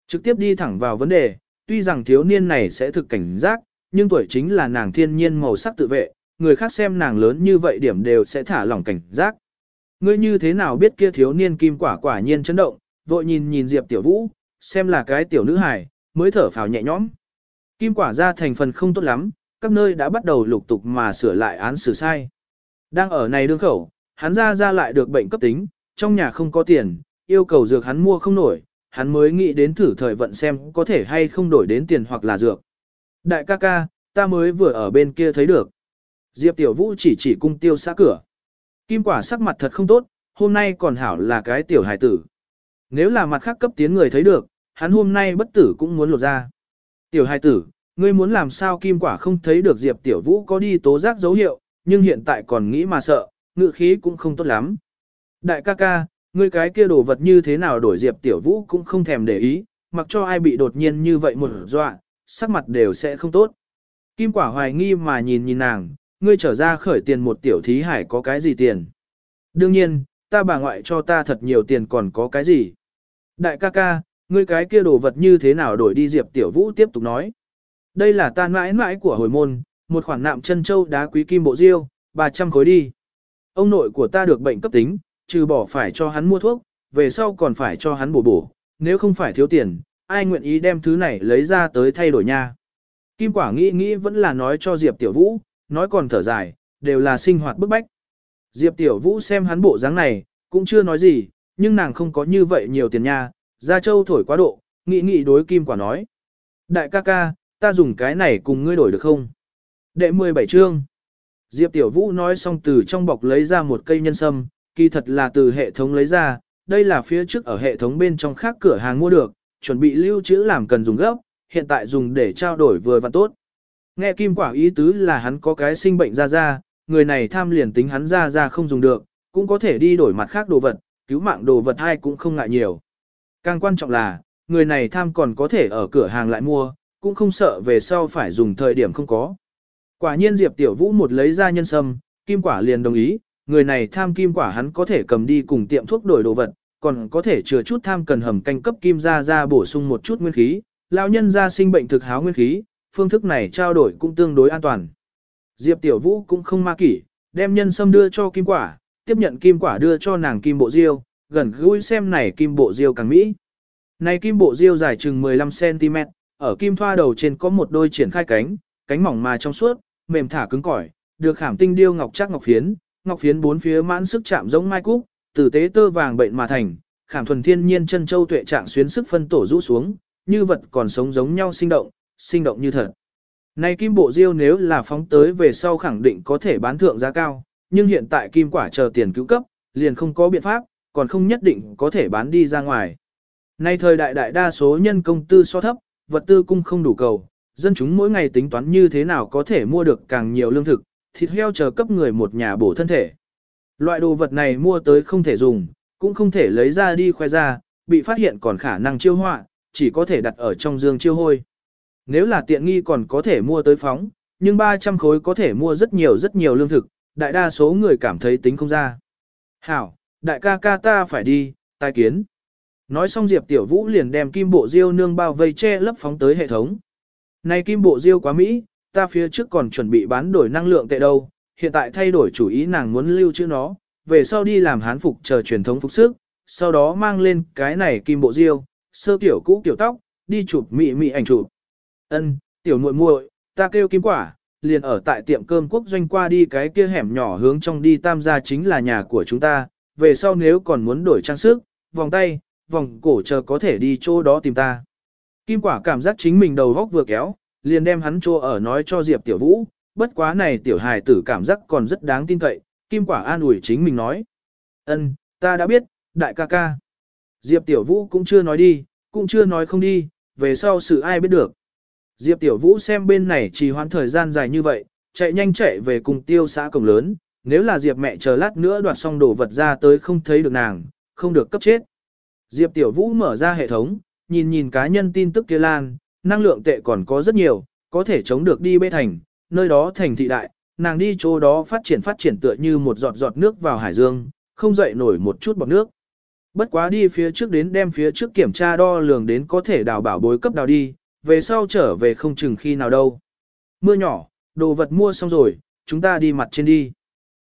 Trực tiếp đi thẳng vào vấn đề, tuy rằng thiếu niên này sẽ thực cảnh giác, nhưng tuổi chính là nàng thiên nhiên màu sắc tự vệ, người khác xem nàng lớn như vậy điểm đều sẽ thả lỏng cảnh giác. Ngươi như thế nào biết kia thiếu niên kim quả quả nhiên chấn động, vội nhìn nhìn Diệp Tiểu Vũ, xem là cái tiểu nữ hài, mới thở phào nhẹ nhõm. Kim quả ra thành phần không tốt lắm, các nơi đã bắt đầu lục tục mà sửa lại án xử sai. Đang ở này đương khẩu, hắn ra ra lại được bệnh cấp tính, trong nhà không có tiền, yêu cầu dược hắn mua không nổi, hắn mới nghĩ đến thử thời vận xem có thể hay không đổi đến tiền hoặc là dược. Đại ca ca, ta mới vừa ở bên kia thấy được. Diệp Tiểu Vũ chỉ chỉ cung tiêu xã cửa. Kim quả sắc mặt thật không tốt, hôm nay còn hảo là cái tiểu hài tử. Nếu là mặt khác cấp tiến người thấy được, hắn hôm nay bất tử cũng muốn lột ra. Tiểu hài tử, ngươi muốn làm sao kim quả không thấy được Diệp Tiểu Vũ có đi tố giác dấu hiệu, nhưng hiện tại còn nghĩ mà sợ, ngự khí cũng không tốt lắm. Đại ca ca, ngươi cái kia đồ vật như thế nào đổi Diệp Tiểu Vũ cũng không thèm để ý, mặc cho ai bị đột nhiên như vậy một dọa, sắc mặt đều sẽ không tốt. Kim quả hoài nghi mà nhìn nhìn nàng, ngươi trở ra khởi tiền một tiểu thí hải có cái gì tiền. Đương nhiên, ta bà ngoại cho ta thật nhiều tiền còn có cái gì. Đại ca ca, ngươi cái kia đồ vật như thế nào đổi đi Diệp Tiểu Vũ tiếp tục nói. Đây là ta mãi mãi của hồi môn, một khoản nạm chân châu đá quý kim bộ diêu, 300 khối đi. Ông nội của ta được bệnh cấp tính, trừ bỏ phải cho hắn mua thuốc, về sau còn phải cho hắn bổ bổ, nếu không phải thiếu tiền, ai nguyện ý đem thứ này lấy ra tới thay đổi nha. Kim quả nghĩ nghĩ vẫn là nói cho Diệp Tiểu Vũ, nói còn thở dài, đều là sinh hoạt bức bách. Diệp Tiểu Vũ xem hắn bộ dáng này, cũng chưa nói gì, nhưng nàng không có như vậy nhiều tiền nha, Gia Châu thổi quá độ, nghị nghị đối Kim quả nói. Đại ca ca, ta dùng cái này cùng ngươi đổi được không? Đệ 17 chương. Diệp Tiểu Vũ nói xong từ trong bọc lấy ra một cây nhân sâm, kỳ thật là từ hệ thống lấy ra, đây là phía trước ở hệ thống bên trong khác cửa hàng mua được, chuẩn bị lưu trữ làm cần dùng gấp, hiện tại dùng để trao đổi vừa và tốt. Nghe Kim Quả ý tứ là hắn có cái sinh bệnh ra ra, người này tham liền tính hắn ra ra không dùng được, cũng có thể đi đổi mặt khác đồ vật, cứu mạng đồ vật hay cũng không ngại nhiều. Càng quan trọng là, người này tham còn có thể ở cửa hàng lại mua, cũng không sợ về sau phải dùng thời điểm không có. Quả nhiên Diệp Tiểu Vũ một lấy ra nhân sâm, Kim Quả liền đồng ý, người này tham kim quả hắn có thể cầm đi cùng tiệm thuốc đổi đồ vật, còn có thể chừa chút tham cần hầm canh cấp kim ra ra bổ sung một chút nguyên khí, lão nhân ra sinh bệnh thực háo nguyên khí, phương thức này trao đổi cũng tương đối an toàn. Diệp Tiểu Vũ cũng không ma kỷ, đem nhân sâm đưa cho kim quả, tiếp nhận kim quả đưa cho nàng kim bộ diêu, gần gũi xem này kim bộ diêu càng mỹ. Này kim bộ diêu dài chừng 15cm, ở kim thoa đầu trên có một đôi triển khai cánh, cánh mỏng mà trong suốt, mềm thả cứng cỏi, được khảm tinh điêu ngọc chắc ngọc phiến, ngọc phiến bốn phía mãn sức chạm giống mai cúc, từ tế tơ vàng bệnh mà thành, khảm thuần thiên nhiên chân châu tuệ trạng xuyến sức phân tổ rũ xuống, như vật còn sống giống nhau sinh động, sinh động như thật. Này kim bộ diêu nếu là phóng tới về sau khẳng định có thể bán thượng giá cao, nhưng hiện tại kim quả chờ tiền cứu cấp, liền không có biện pháp, còn không nhất định có thể bán đi ra ngoài. Nay thời đại đại đa số nhân công tư so thấp, vật tư cung không đủ cầu, dân chúng mỗi ngày tính toán như thế nào có thể mua được càng nhiều lương thực, thịt heo chờ cấp người một nhà bổ thân thể. Loại đồ vật này mua tới không thể dùng, cũng không thể lấy ra đi khoe ra, bị phát hiện còn khả năng chiêu họa, chỉ có thể đặt ở trong dương chiêu hôi. Nếu là tiện nghi còn có thể mua tới phóng, nhưng 300 khối có thể mua rất nhiều rất nhiều lương thực, đại đa số người cảm thấy tính không ra. Hảo, đại ca ca ta phải đi, tai kiến. Nói xong Diệp Tiểu Vũ liền đem kim bộ diêu nương bao vây che lấp phóng tới hệ thống. Này kim bộ diêu quá Mỹ, ta phía trước còn chuẩn bị bán đổi năng lượng tệ đâu, hiện tại thay đổi chủ ý nàng muốn lưu trữ nó, về sau đi làm hán phục chờ truyền thống phục sức, sau đó mang lên cái này kim bộ diêu, sơ tiểu cũ kiểu tóc, đi chụp mị mị ảnh chụp. Ân, tiểu muội muội, ta kêu kim quả, liền ở tại tiệm cơm quốc doanh qua đi cái kia hẻm nhỏ hướng trong đi tam gia chính là nhà của chúng ta, về sau nếu còn muốn đổi trang sức, vòng tay, vòng cổ chờ có thể đi chỗ đó tìm ta. Kim quả cảm giác chính mình đầu góc vừa kéo, liền đem hắn chỗ ở nói cho Diệp Tiểu Vũ, bất quá này tiểu hài tử cảm giác còn rất đáng tin cậy, Kim quả an ủi chính mình nói. ân ta đã biết, đại ca ca. Diệp Tiểu Vũ cũng chưa nói đi, cũng chưa nói không đi, về sau sự ai biết được. Diệp Tiểu Vũ xem bên này trì hoãn thời gian dài như vậy, chạy nhanh chạy về cùng tiêu xã cổng lớn, nếu là Diệp mẹ chờ lát nữa đoạt xong đồ vật ra tới không thấy được nàng, không được cấp chết. Diệp Tiểu Vũ mở ra hệ thống, nhìn nhìn cá nhân tin tức kia lan, năng lượng tệ còn có rất nhiều, có thể chống được đi bê thành, nơi đó thành thị đại, nàng đi chỗ đó phát triển phát triển tựa như một giọt giọt nước vào hải dương, không dậy nổi một chút bọt nước. Bất quá đi phía trước đến đem phía trước kiểm tra đo lường đến có thể đào bảo bối cấp đào đi, về sau trở về không chừng khi nào đâu. Mưa nhỏ, đồ vật mua xong rồi, chúng ta đi mặt trên đi.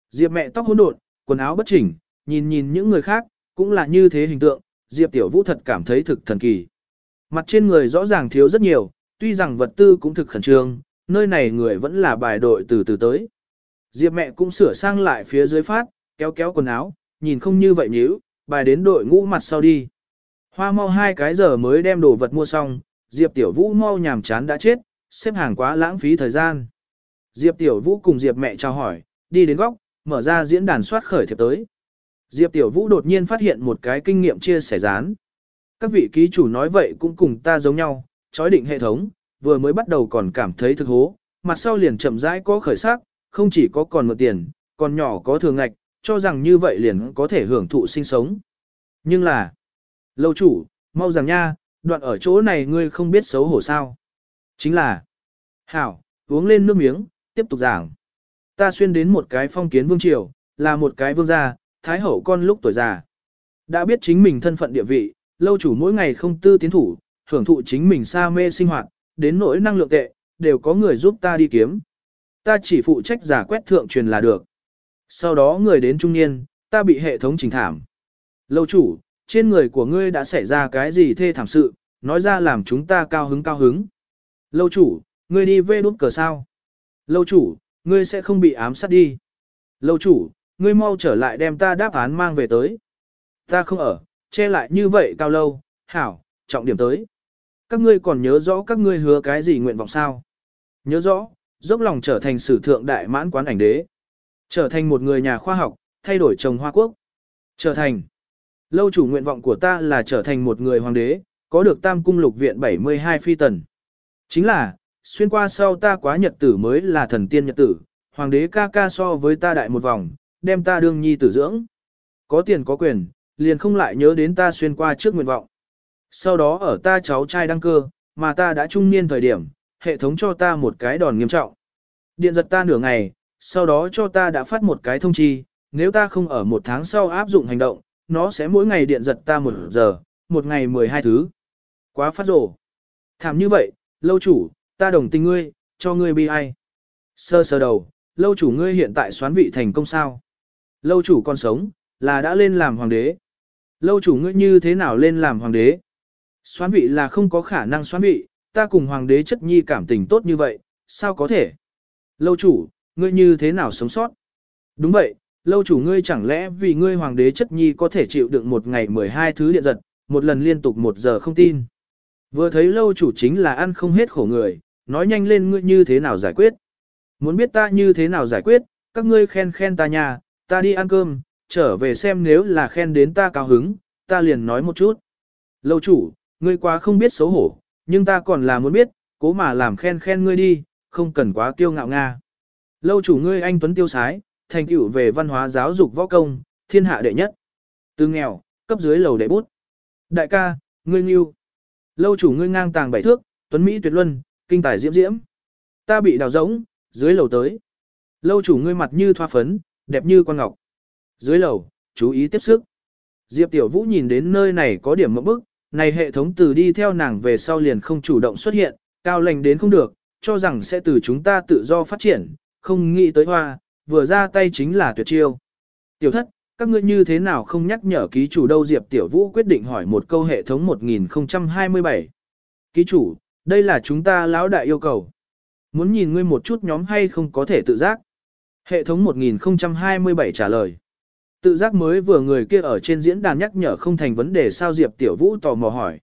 Diệp mẹ tóc hỗn độn, quần áo bất chỉnh, nhìn nhìn những người khác, cũng là như thế hình tượng, Diệp Tiểu Vũ thật cảm thấy thực thần kỳ. Mặt trên người rõ ràng thiếu rất nhiều, tuy rằng vật tư cũng thực khẩn trương, nơi này người vẫn là bài đội từ từ tới. Diệp mẹ cũng sửa sang lại phía dưới phát, kéo kéo quần áo, nhìn không như vậy nhíu, bài đến đội ngũ mặt sau đi. Hoa mau hai cái giờ mới đem đồ vật mua xong, Diệp Tiểu Vũ mau nhàm chán đã chết, xếp hàng quá lãng phí thời gian. Diệp Tiểu Vũ cùng Diệp mẹ chào hỏi, đi đến góc, mở ra diễn đàn soát khởi thiệp tới. Diệp Tiểu Vũ đột nhiên phát hiện một cái kinh nghiệm chia sẻ rán. Các vị ký chủ nói vậy cũng cùng ta giống nhau, chói định hệ thống, vừa mới bắt đầu còn cảm thấy thực hố, mặt sau liền chậm rãi có khởi sắc, không chỉ có còn một tiền, còn nhỏ có thường ngạch, cho rằng như vậy liền có thể hưởng thụ sinh sống. Nhưng là, lâu chủ, mau rằng nha, đoạn ở chỗ này ngươi không biết xấu hổ sao. Chính là, hảo, uống lên nước miếng, tiếp tục giảng. Ta xuyên đến một cái phong kiến vương triều, là một cái vương gia, thái hậu con lúc tuổi già. Đã biết chính mình thân phận địa vị, lâu chủ mỗi ngày không tư tiến thủ, hưởng thụ chính mình xa mê sinh hoạt, đến nỗi năng lượng tệ, đều có người giúp ta đi kiếm. Ta chỉ phụ trách giả quét thượng truyền là được. Sau đó người đến trung niên, ta bị hệ thống chỉnh thảm. Lâu chủ, trên người của ngươi đã xảy ra cái gì thê thảm sự, nói ra làm chúng ta cao hứng cao hứng. Lâu chủ, ngươi đi về đút cờ sao? Lâu chủ, ngươi sẽ không bị ám sát đi. Lâu chủ, ngươi mau trở lại đem ta đáp án mang về tới. Ta không ở, che lại như vậy cao lâu, hảo, trọng điểm tới. Các ngươi còn nhớ rõ các ngươi hứa cái gì nguyện vọng sao? Nhớ rõ, dốc lòng trở thành sử thượng đại mãn quán ảnh đế. Trở thành một người nhà khoa học, thay đổi trồng hoa quốc. Trở thành. Lâu chủ nguyện vọng của ta là trở thành một người hoàng đế, có được tam cung lục viện 72 phi tần. Chính là, xuyên qua sau ta quá nhật tử mới là thần tiên nhật tử, hoàng đế ca ca so với ta đại một vòng, đem ta đương nhi tử dưỡng. Có tiền có quyền, liền không lại nhớ đến ta xuyên qua trước nguyện vọng. Sau đó ở ta cháu trai đăng cơ, mà ta đã trung niên thời điểm, hệ thống cho ta một cái đòn nghiêm trọng. Điện giật ta nửa ngày, sau đó cho ta đã phát một cái thông chi, nếu ta không ở một tháng sau áp dụng hành động, nó sẽ mỗi ngày điện giật ta một giờ, một ngày 12 thứ. Quá phát rổ. Thảm như vậy, lâu chủ, ta đồng tình ngươi, cho ngươi bi ai. Sơ sơ đầu, lâu chủ ngươi hiện tại xoán vị thành công sao? Lâu chủ còn sống, là đã lên làm hoàng đế. Lâu chủ ngươi như thế nào lên làm hoàng đế? Xoán vị là không có khả năng xoán vị, ta cùng hoàng đế chất nhi cảm tình tốt như vậy, sao có thể? Lâu chủ, ngươi như thế nào sống sót? Đúng vậy, lâu chủ ngươi chẳng lẽ vì ngươi hoàng đế chất nhi có thể chịu đựng một ngày 12 thứ điện giật, một lần liên tục một giờ không tin. Vừa thấy lâu chủ chính là ăn không hết khổ người, nói nhanh lên ngươi như thế nào giải quyết. Muốn biết ta như thế nào giải quyết, các ngươi khen khen ta nhà, ta đi ăn cơm, trở về xem nếu là khen đến ta cao hứng, ta liền nói một chút. Lâu chủ, ngươi quá không biết xấu hổ, nhưng ta còn là muốn biết, cố mà làm khen khen ngươi đi, không cần quá kiêu ngạo nga. Lâu chủ ngươi anh Tuấn Tiêu Sái, thành tựu về văn hóa giáo dục võ công, thiên hạ đệ nhất. Từ nghèo, cấp dưới lầu đệ bút. Đại ca, ngươi nghiêu. Lâu chủ ngươi ngang tàng bảy thước, Tuấn Mỹ tuyệt luân, kinh tài diễm diễm. Ta bị đào rỗng, dưới lầu tới. Lâu chủ ngươi mặt như thoa phấn, đẹp như con ngọc. Dưới lầu, chú ý tiếp sức. Diệp Tiểu Vũ nhìn đến nơi này có điểm mẫu bức, này hệ thống từ đi theo nàng về sau liền không chủ động xuất hiện, cao lành đến không được, cho rằng sẽ từ chúng ta tự do phát triển, không nghĩ tới hoa, vừa ra tay chính là tuyệt chiêu. Tiểu thất, các ngươi như thế nào không nhắc nhở ký chủ đâu Diệp Tiểu Vũ quyết định hỏi một câu hệ thống 1027. Ký chủ, đây là chúng ta lão đại yêu cầu. Muốn nhìn ngươi một chút nhóm hay không có thể tự giác. Hệ thống 1027 trả lời. Tự giác mới vừa người kia ở trên diễn đàn nhắc nhở không thành vấn đề sao Diệp Tiểu Vũ tò mò hỏi.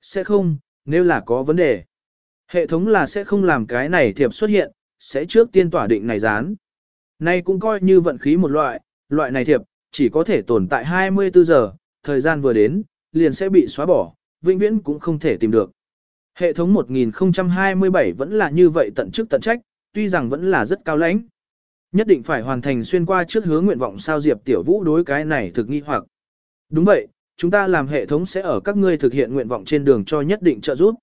Sẽ không, nếu là có vấn đề. Hệ thống là sẽ không làm cái này thiệp xuất hiện, sẽ trước tiên tỏa định này dán. Nay cũng coi như vận khí một loại, loại này thiệp, chỉ có thể tồn tại 24 giờ, thời gian vừa đến, liền sẽ bị xóa bỏ, vĩnh viễn cũng không thể tìm được. Hệ thống 1027 vẫn là như vậy tận chức tận trách, tuy rằng vẫn là rất cao lãnh. Nhất định phải hoàn thành xuyên qua trước hướng nguyện vọng sao Diệp Tiểu Vũ đối cái này thực nghi hoặc. Đúng vậy, chúng ta làm hệ thống sẽ ở các ngươi thực hiện nguyện vọng trên đường cho nhất định trợ giúp.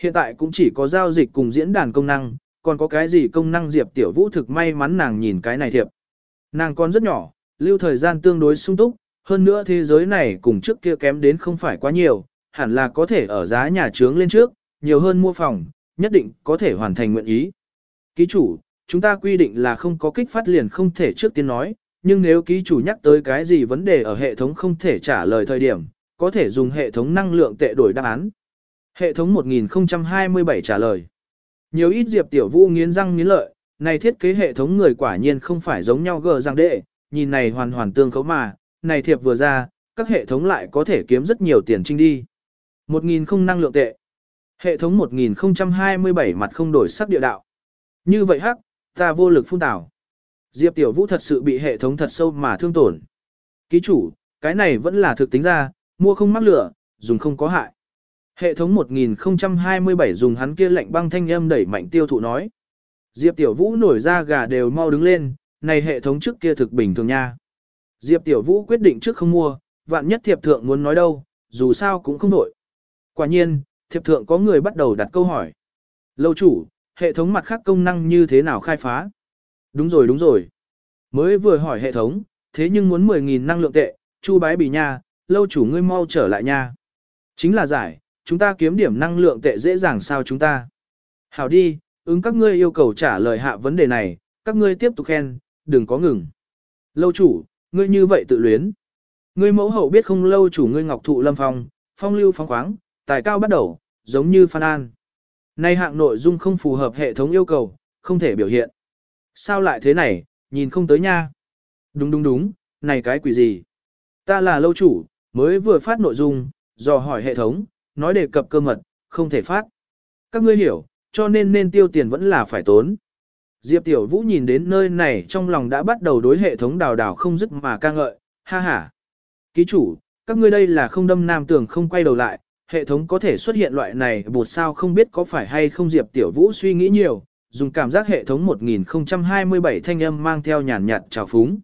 Hiện tại cũng chỉ có giao dịch cùng diễn đàn công năng, còn có cái gì công năng Diệp Tiểu Vũ thực may mắn nàng nhìn cái này thiệp. Nàng còn rất nhỏ, lưu thời gian tương đối sung túc, hơn nữa thế giới này cùng trước kia kém đến không phải quá nhiều, hẳn là có thể ở giá nhà trướng lên trước, nhiều hơn mua phòng, nhất định có thể hoàn thành nguyện ý. Ký chủ, chúng ta quy định là không có kích phát liền không thể trước tiên nói, nhưng nếu ký chủ nhắc tới cái gì vấn đề ở hệ thống không thể trả lời thời điểm, có thể dùng hệ thống năng lượng tệ đổi đáp án. Hệ thống 1027 trả lời. Nhiều ít Diệp Tiểu Vũ nghiến răng nghiến lợi, này thiết kế hệ thống người quả nhiên không phải giống nhau gờ răng đệ, nhìn này hoàn hoàn tương khấu mà, này thiệp vừa ra, các hệ thống lại có thể kiếm rất nhiều tiền trinh đi. 1.000 không năng lượng tệ. Hệ thống 1027 mặt không đổi sắc địa đạo. Như vậy hắc, ta vô lực phun tảo. Diệp Tiểu Vũ thật sự bị hệ thống thật sâu mà thương tổn. Ký chủ, cái này vẫn là thực tính ra, mua không mắc lửa, dùng không có hại. Hệ thống 1027 dùng hắn kia lệnh băng thanh âm đẩy mạnh tiêu thụ nói. Diệp Tiểu Vũ nổi ra gà đều mau đứng lên, này hệ thống trước kia thực bình thường nha. Diệp Tiểu Vũ quyết định trước không mua, vạn nhất thiệp thượng muốn nói đâu, dù sao cũng không đổi. Quả nhiên, thiệp thượng có người bắt đầu đặt câu hỏi. Lâu chủ, hệ thống mặt khác công năng như thế nào khai phá? Đúng rồi đúng rồi. Mới vừa hỏi hệ thống, thế nhưng muốn 10.000 năng lượng tệ, chu bái bì nha, lâu chủ ngươi mau trở lại nha. Chính là giải, chúng ta kiếm điểm năng lượng tệ dễ dàng sao chúng ta. Hảo đi, ứng các ngươi yêu cầu trả lời hạ vấn đề này, các ngươi tiếp tục khen, đừng có ngừng. Lâu chủ, ngươi như vậy tự luyến. Ngươi mẫu hậu biết không lâu chủ ngươi ngọc thụ lâm phong, phong lưu phong khoáng, tài cao bắt đầu, giống như Phan An. Nay hạng nội dung không phù hợp hệ thống yêu cầu, không thể biểu hiện. Sao lại thế này, nhìn không tới nha. Đúng đúng đúng, này cái quỷ gì? Ta là lâu chủ, mới vừa phát nội dung, dò hỏi hệ thống, nói đề cập cơ mật, không thể phát. Các ngươi hiểu, cho nên nên tiêu tiền vẫn là phải tốn. Diệp Tiểu Vũ nhìn đến nơi này trong lòng đã bắt đầu đối hệ thống đào đào không dứt mà ca ngợi, ha ha. Ký chủ, các ngươi đây là không đâm nam tường không quay đầu lại, hệ thống có thể xuất hiện loại này bột sao không biết có phải hay không Diệp Tiểu Vũ suy nghĩ nhiều, dùng cảm giác hệ thống 1027 thanh âm mang theo nhàn nhạt trào phúng.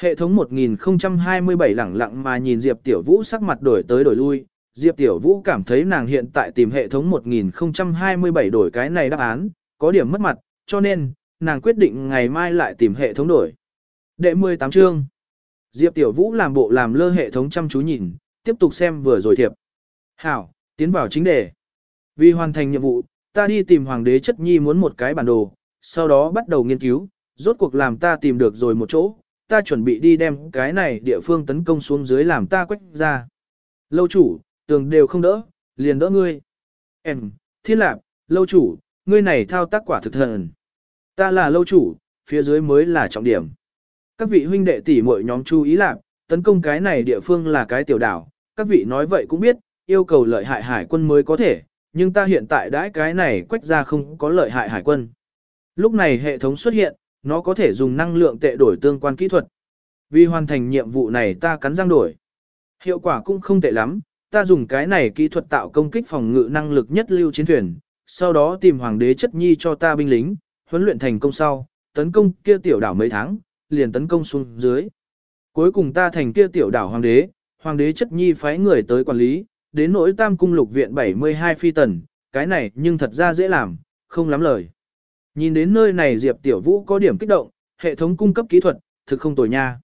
Hệ thống 1027 lẳng lặng mà nhìn Diệp Tiểu Vũ sắc mặt đổi tới đổi lui, Diệp Tiểu Vũ cảm thấy nàng hiện tại tìm hệ thống 1027 đổi cái này đáp án, có điểm mất mặt, cho nên, nàng quyết định ngày mai lại tìm hệ thống đổi. Đệ 18 chương Diệp Tiểu Vũ làm bộ làm lơ hệ thống chăm chú nhìn, tiếp tục xem vừa rồi thiệp. Hảo, tiến vào chính đề. Vì hoàn thành nhiệm vụ, ta đi tìm hoàng đế chất nhi muốn một cái bản đồ, sau đó bắt đầu nghiên cứu, rốt cuộc làm ta tìm được rồi một chỗ, ta chuẩn bị đi đem cái này địa phương tấn công xuống dưới làm ta quách ra. Lâu chủ, tường đều không đỡ, liền đỡ ngươi. Em, thiên lạc, lâu chủ, ngươi này thao tác quả thực thần. Ta là lâu chủ, phía dưới mới là trọng điểm. Các vị huynh đệ tỷ muội nhóm chú ý lạc, tấn công cái này địa phương là cái tiểu đảo, các vị nói vậy cũng biết, yêu cầu lợi hại hải quân mới có thể, nhưng ta hiện tại đãi cái này quách ra không có lợi hại hải quân. Lúc này hệ thống xuất hiện, nó có thể dùng năng lượng tệ đổi tương quan kỹ thuật. Vì hoàn thành nhiệm vụ này ta cắn răng đổi. Hiệu quả cũng không tệ lắm, ta dùng cái này kỹ thuật tạo công kích phòng ngự năng lực nhất lưu chiến thuyền, sau đó tìm hoàng đế chất nhi cho ta binh lính, huấn luyện thành công sau, tấn công kia tiểu đảo mấy tháng, liền tấn công xuống dưới. Cuối cùng ta thành kia tiểu đảo hoàng đế, hoàng đế chất nhi phái người tới quản lý, đến nỗi tam cung lục viện 72 phi tần, cái này nhưng thật ra dễ làm, không lắm lời. Nhìn đến nơi này Diệp Tiểu Vũ có điểm kích động, hệ thống cung cấp kỹ thuật, thực không tồi nha.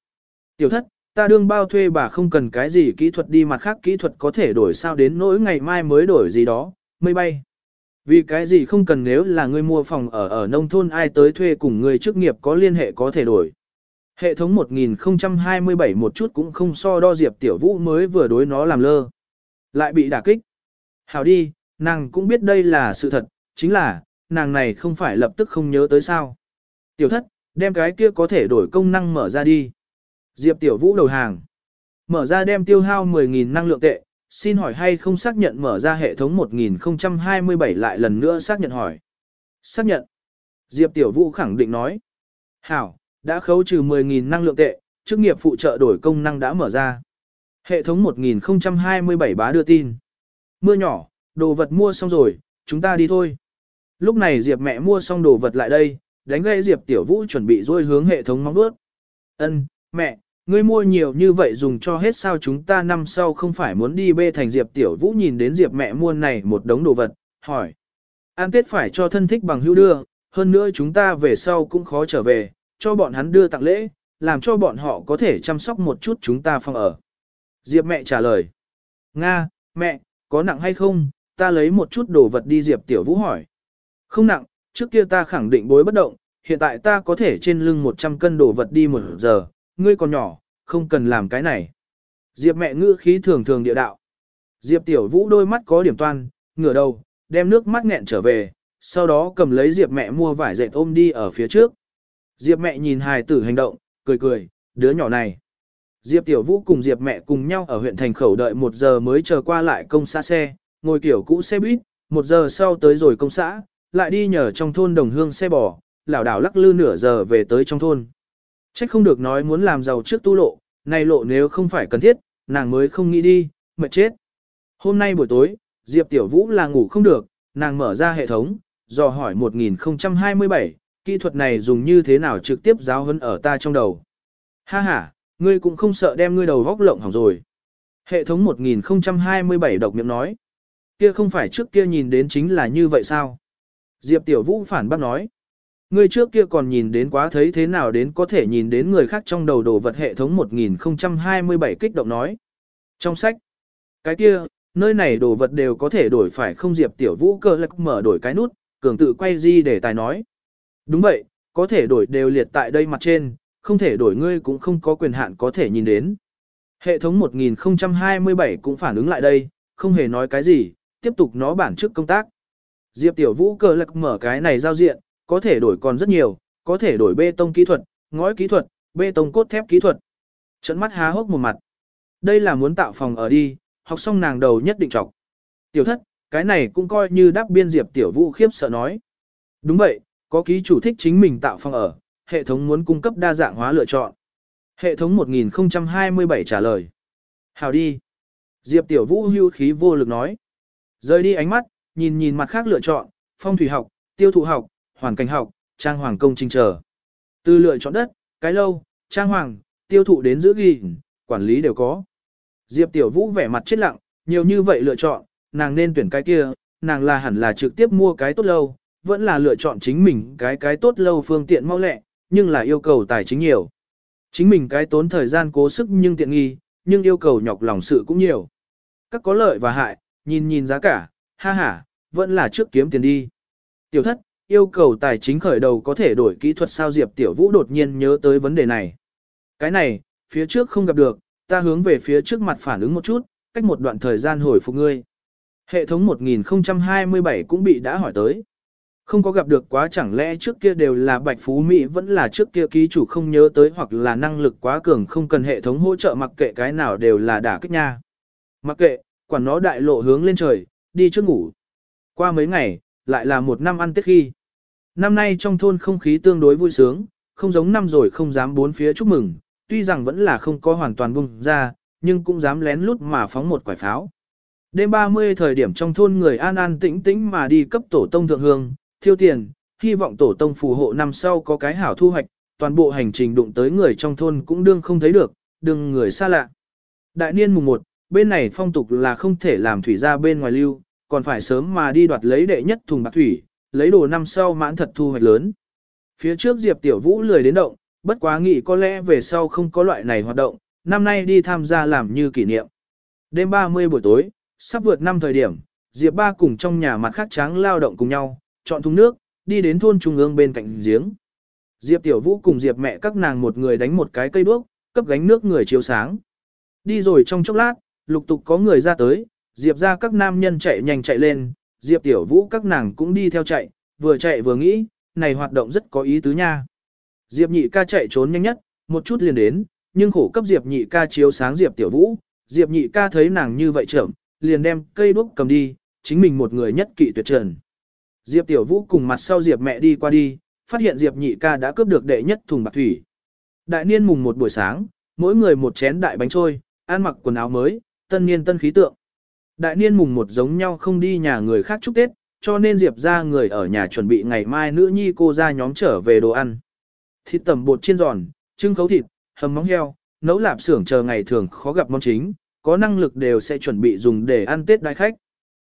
Tiểu thất, ta đương bao thuê bà không cần cái gì kỹ thuật đi mặt khác kỹ thuật có thể đổi sao đến nỗi ngày mai mới đổi gì đó, mây bay. Vì cái gì không cần nếu là ngươi mua phòng ở ở nông thôn ai tới thuê cùng người chức nghiệp có liên hệ có thể đổi. Hệ thống 1027 một chút cũng không so đo Diệp Tiểu Vũ mới vừa đối nó làm lơ. Lại bị đả kích. Hảo đi, nàng cũng biết đây là sự thật, chính là, nàng này không phải lập tức không nhớ tới sao. Tiểu thất, đem cái kia có thể đổi công năng mở ra đi. Diệp Tiểu Vũ đầu hàng. Mở ra đem tiêu hao 10.000 năng lượng tệ, xin hỏi hay không xác nhận mở ra hệ thống 1027 lại lần nữa xác nhận hỏi. Xác nhận. Diệp Tiểu Vũ khẳng định nói. Hảo, đã khấu trừ 10.000 năng lượng tệ, chức nghiệp phụ trợ đổi công năng đã mở ra. Hệ thống 1027 bá đưa tin. Mưa nhỏ, đồ vật mua xong rồi, chúng ta đi thôi. Lúc này Diệp mẹ mua xong đồ vật lại đây, đánh gây Diệp Tiểu Vũ chuẩn bị dôi hướng hệ thống mong bước. Ân, mẹ, ngươi mua nhiều như vậy dùng cho hết sao chúng ta năm sau không phải muốn đi bê thành Diệp Tiểu Vũ nhìn đến Diệp mẹ mua này một đống đồ vật, hỏi. An Tết phải cho thân thích bằng hữu đưa, hơn nữa chúng ta về sau cũng khó trở về, cho bọn hắn đưa tặng lễ, làm cho bọn họ có thể chăm sóc một chút chúng ta phòng ở. Diệp mẹ trả lời. Nga, mẹ, có nặng hay không, ta lấy một chút đồ vật đi Diệp Tiểu Vũ hỏi. Không nặng, trước kia ta khẳng định bối bất động, hiện tại ta có thể trên lưng 100 cân đồ vật đi một giờ, ngươi còn nhỏ, không cần làm cái này. Diệp mẹ ngữ khí thường thường địa đạo. Diệp Tiểu Vũ đôi mắt có điểm toan, ngửa đầu, đem nước mắt nghẹn trở về, sau đó cầm lấy Diệp mẹ mua vải dệt ôm đi ở phía trước. Diệp mẹ nhìn hài tử hành động, cười cười, đứa nhỏ này. Diệp Tiểu Vũ cùng Diệp mẹ cùng nhau ở huyện thành khẩu đợi một giờ mới chờ qua lại công xã xe, ngồi kiểu cũ xe buýt, một giờ sau tới rồi công xã, lại đi nhờ trong thôn đồng hương xe bò, lảo đảo lắc lư nửa giờ về tới trong thôn. Trách không được nói muốn làm giàu trước tu lộ, này lộ nếu không phải cần thiết, nàng mới không nghĩ đi, mệt chết. Hôm nay buổi tối, Diệp Tiểu Vũ là ngủ không được, nàng mở ra hệ thống, dò hỏi 1027, kỹ thuật này dùng như thế nào trực tiếp giáo huấn ở ta trong đầu. Ha ha, ngươi cũng không sợ đem ngươi đầu vóc lộng hỏng rồi. Hệ thống 1027 độc miệng nói. Kia không phải trước kia nhìn đến chính là như vậy sao? Diệp Tiểu Vũ phản bác nói. Ngươi trước kia còn nhìn đến quá thấy thế nào đến có thể nhìn đến người khác trong đầu đồ vật hệ thống 1027 kích động nói. Trong sách, cái kia, nơi này đồ vật đều có thể đổi phải không Diệp Tiểu Vũ cơ lạc mở đổi cái nút, cường tự quay di để tài nói. Đúng vậy, có thể đổi đều liệt tại đây mặt trên, không thể đổi ngươi cũng không có quyền hạn có thể nhìn đến. Hệ thống 1027 cũng phản ứng lại đây, không hề nói cái gì, tiếp tục nó bản chức công tác. Diệp Tiểu Vũ cờ lạc mở cái này giao diện, có thể đổi còn rất nhiều, có thể đổi bê tông kỹ thuật, ngói kỹ thuật, bê tông cốt thép kỹ thuật. Trận mắt há hốc một mặt. Đây là muốn tạo phòng ở đi, học xong nàng đầu nhất định trọc. Tiểu thất, cái này cũng coi như đáp biên Diệp Tiểu Vũ khiếp sợ nói. Đúng vậy, có ký chủ thích chính mình tạo phòng ở, hệ thống muốn cung cấp đa dạng hóa lựa chọn. Hệ thống 1027 trả lời. Hào đi. Diệp Tiểu Vũ hưu khí vô lực nói. Rời đi ánh mắt, nhìn nhìn mặt khác lựa chọn, phong thủy học, tiêu thụ học, hoàn cảnh học, trang hoàng công trình chờ. Từ lựa chọn đất, cái lâu, trang hoàng, tiêu thụ đến giữ ghi, quản lý đều có. Diệp Tiểu Vũ vẻ mặt chết lặng, nhiều như vậy lựa chọn, nàng nên tuyển cái kia, nàng là hẳn là trực tiếp mua cái tốt lâu, vẫn là lựa chọn chính mình cái cái tốt lâu phương tiện mau lẹ, nhưng là yêu cầu tài chính nhiều. Chính mình cái tốn thời gian cố sức nhưng tiện nghi, nhưng yêu cầu nhọc lòng sự cũng nhiều. Các có lợi và hại, nhìn nhìn giá cả, ha ha, vẫn là trước kiếm tiền đi. Tiểu thất, yêu cầu tài chính khởi đầu có thể đổi kỹ thuật sao Diệp Tiểu Vũ đột nhiên nhớ tới vấn đề này. Cái này, phía trước không gặp được, ta hướng về phía trước mặt phản ứng một chút, cách một đoạn thời gian hồi phục ngươi. Hệ thống 1027 cũng bị đã hỏi tới. Không có gặp được quá chẳng lẽ trước kia đều là bạch phú Mỹ vẫn là trước kia ký chủ không nhớ tới hoặc là năng lực quá cường không cần hệ thống hỗ trợ mặc kệ cái nào đều là đả kích nha. Mặc kệ, quản nó đại lộ hướng lên trời, đi trước ngủ. Qua mấy ngày, lại là một năm ăn tết khi. Năm nay trong thôn không khí tương đối vui sướng, không giống năm rồi không dám bốn phía chúc mừng, tuy rằng vẫn là không có hoàn toàn bung ra, nhưng cũng dám lén lút mà phóng một quả pháo. Đêm 30 thời điểm trong thôn người an an tĩnh tĩnh mà đi cấp tổ tông thượng hương, thiêu tiền, hy vọng tổ tông phù hộ năm sau có cái hảo thu hoạch, toàn bộ hành trình đụng tới người trong thôn cũng đương không thấy được, đừng người xa lạ. Đại niên mùng 1, bên này phong tục là không thể làm thủy ra bên ngoài lưu, còn phải sớm mà đi đoạt lấy đệ nhất thùng bạc thủy, lấy đồ năm sau mãn thật thu hoạch lớn. Phía trước Diệp Tiểu Vũ lười đến động, bất quá nghĩ có lẽ về sau không có loại này hoạt động, năm nay đi tham gia làm như kỷ niệm. Đêm 30 buổi tối, sắp vượt năm thời điểm, Diệp Ba cùng trong nhà mặt khác tráng lao động cùng nhau, chọn thùng nước, đi đến thôn trung ương bên cạnh giếng. Diệp Tiểu Vũ cùng Diệp mẹ các nàng một người đánh một cái cây đuốc, cấp gánh nước người chiếu sáng. Đi rồi trong chốc lát, lục tục có người ra tới, Diệp ra các nam nhân chạy nhanh chạy lên, Diệp Tiểu Vũ các nàng cũng đi theo chạy, vừa chạy vừa nghĩ, này hoạt động rất có ý tứ nha. Diệp nhị ca chạy trốn nhanh nhất, một chút liền đến, nhưng khổ cấp Diệp nhị ca chiếu sáng Diệp Tiểu Vũ, Diệp nhị ca thấy nàng như vậy chậm, liền đem cây đuốc cầm đi, chính mình một người nhất kỵ tuyệt trần. Diệp Tiểu Vũ cùng mặt sau Diệp mẹ đi qua đi, phát hiện Diệp nhị ca đã cướp được đệ nhất thùng bạc thủy. Đại niên mùng một buổi sáng, mỗi người một chén đại bánh trôi, ăn mặc quần áo mới, tân niên tân khí tượng. Đại niên mùng một giống nhau không đi nhà người khác chúc Tết, cho nên Diệp ra người ở nhà chuẩn bị ngày mai nữ nhi cô ra nhóm trở về đồ ăn. Thịt tẩm bột chiên giòn, trưng khấu thịt, hầm móng heo, nấu lạp xưởng chờ ngày thường khó gặp món chính, có năng lực đều sẽ chuẩn bị dùng để ăn Tết đại khách.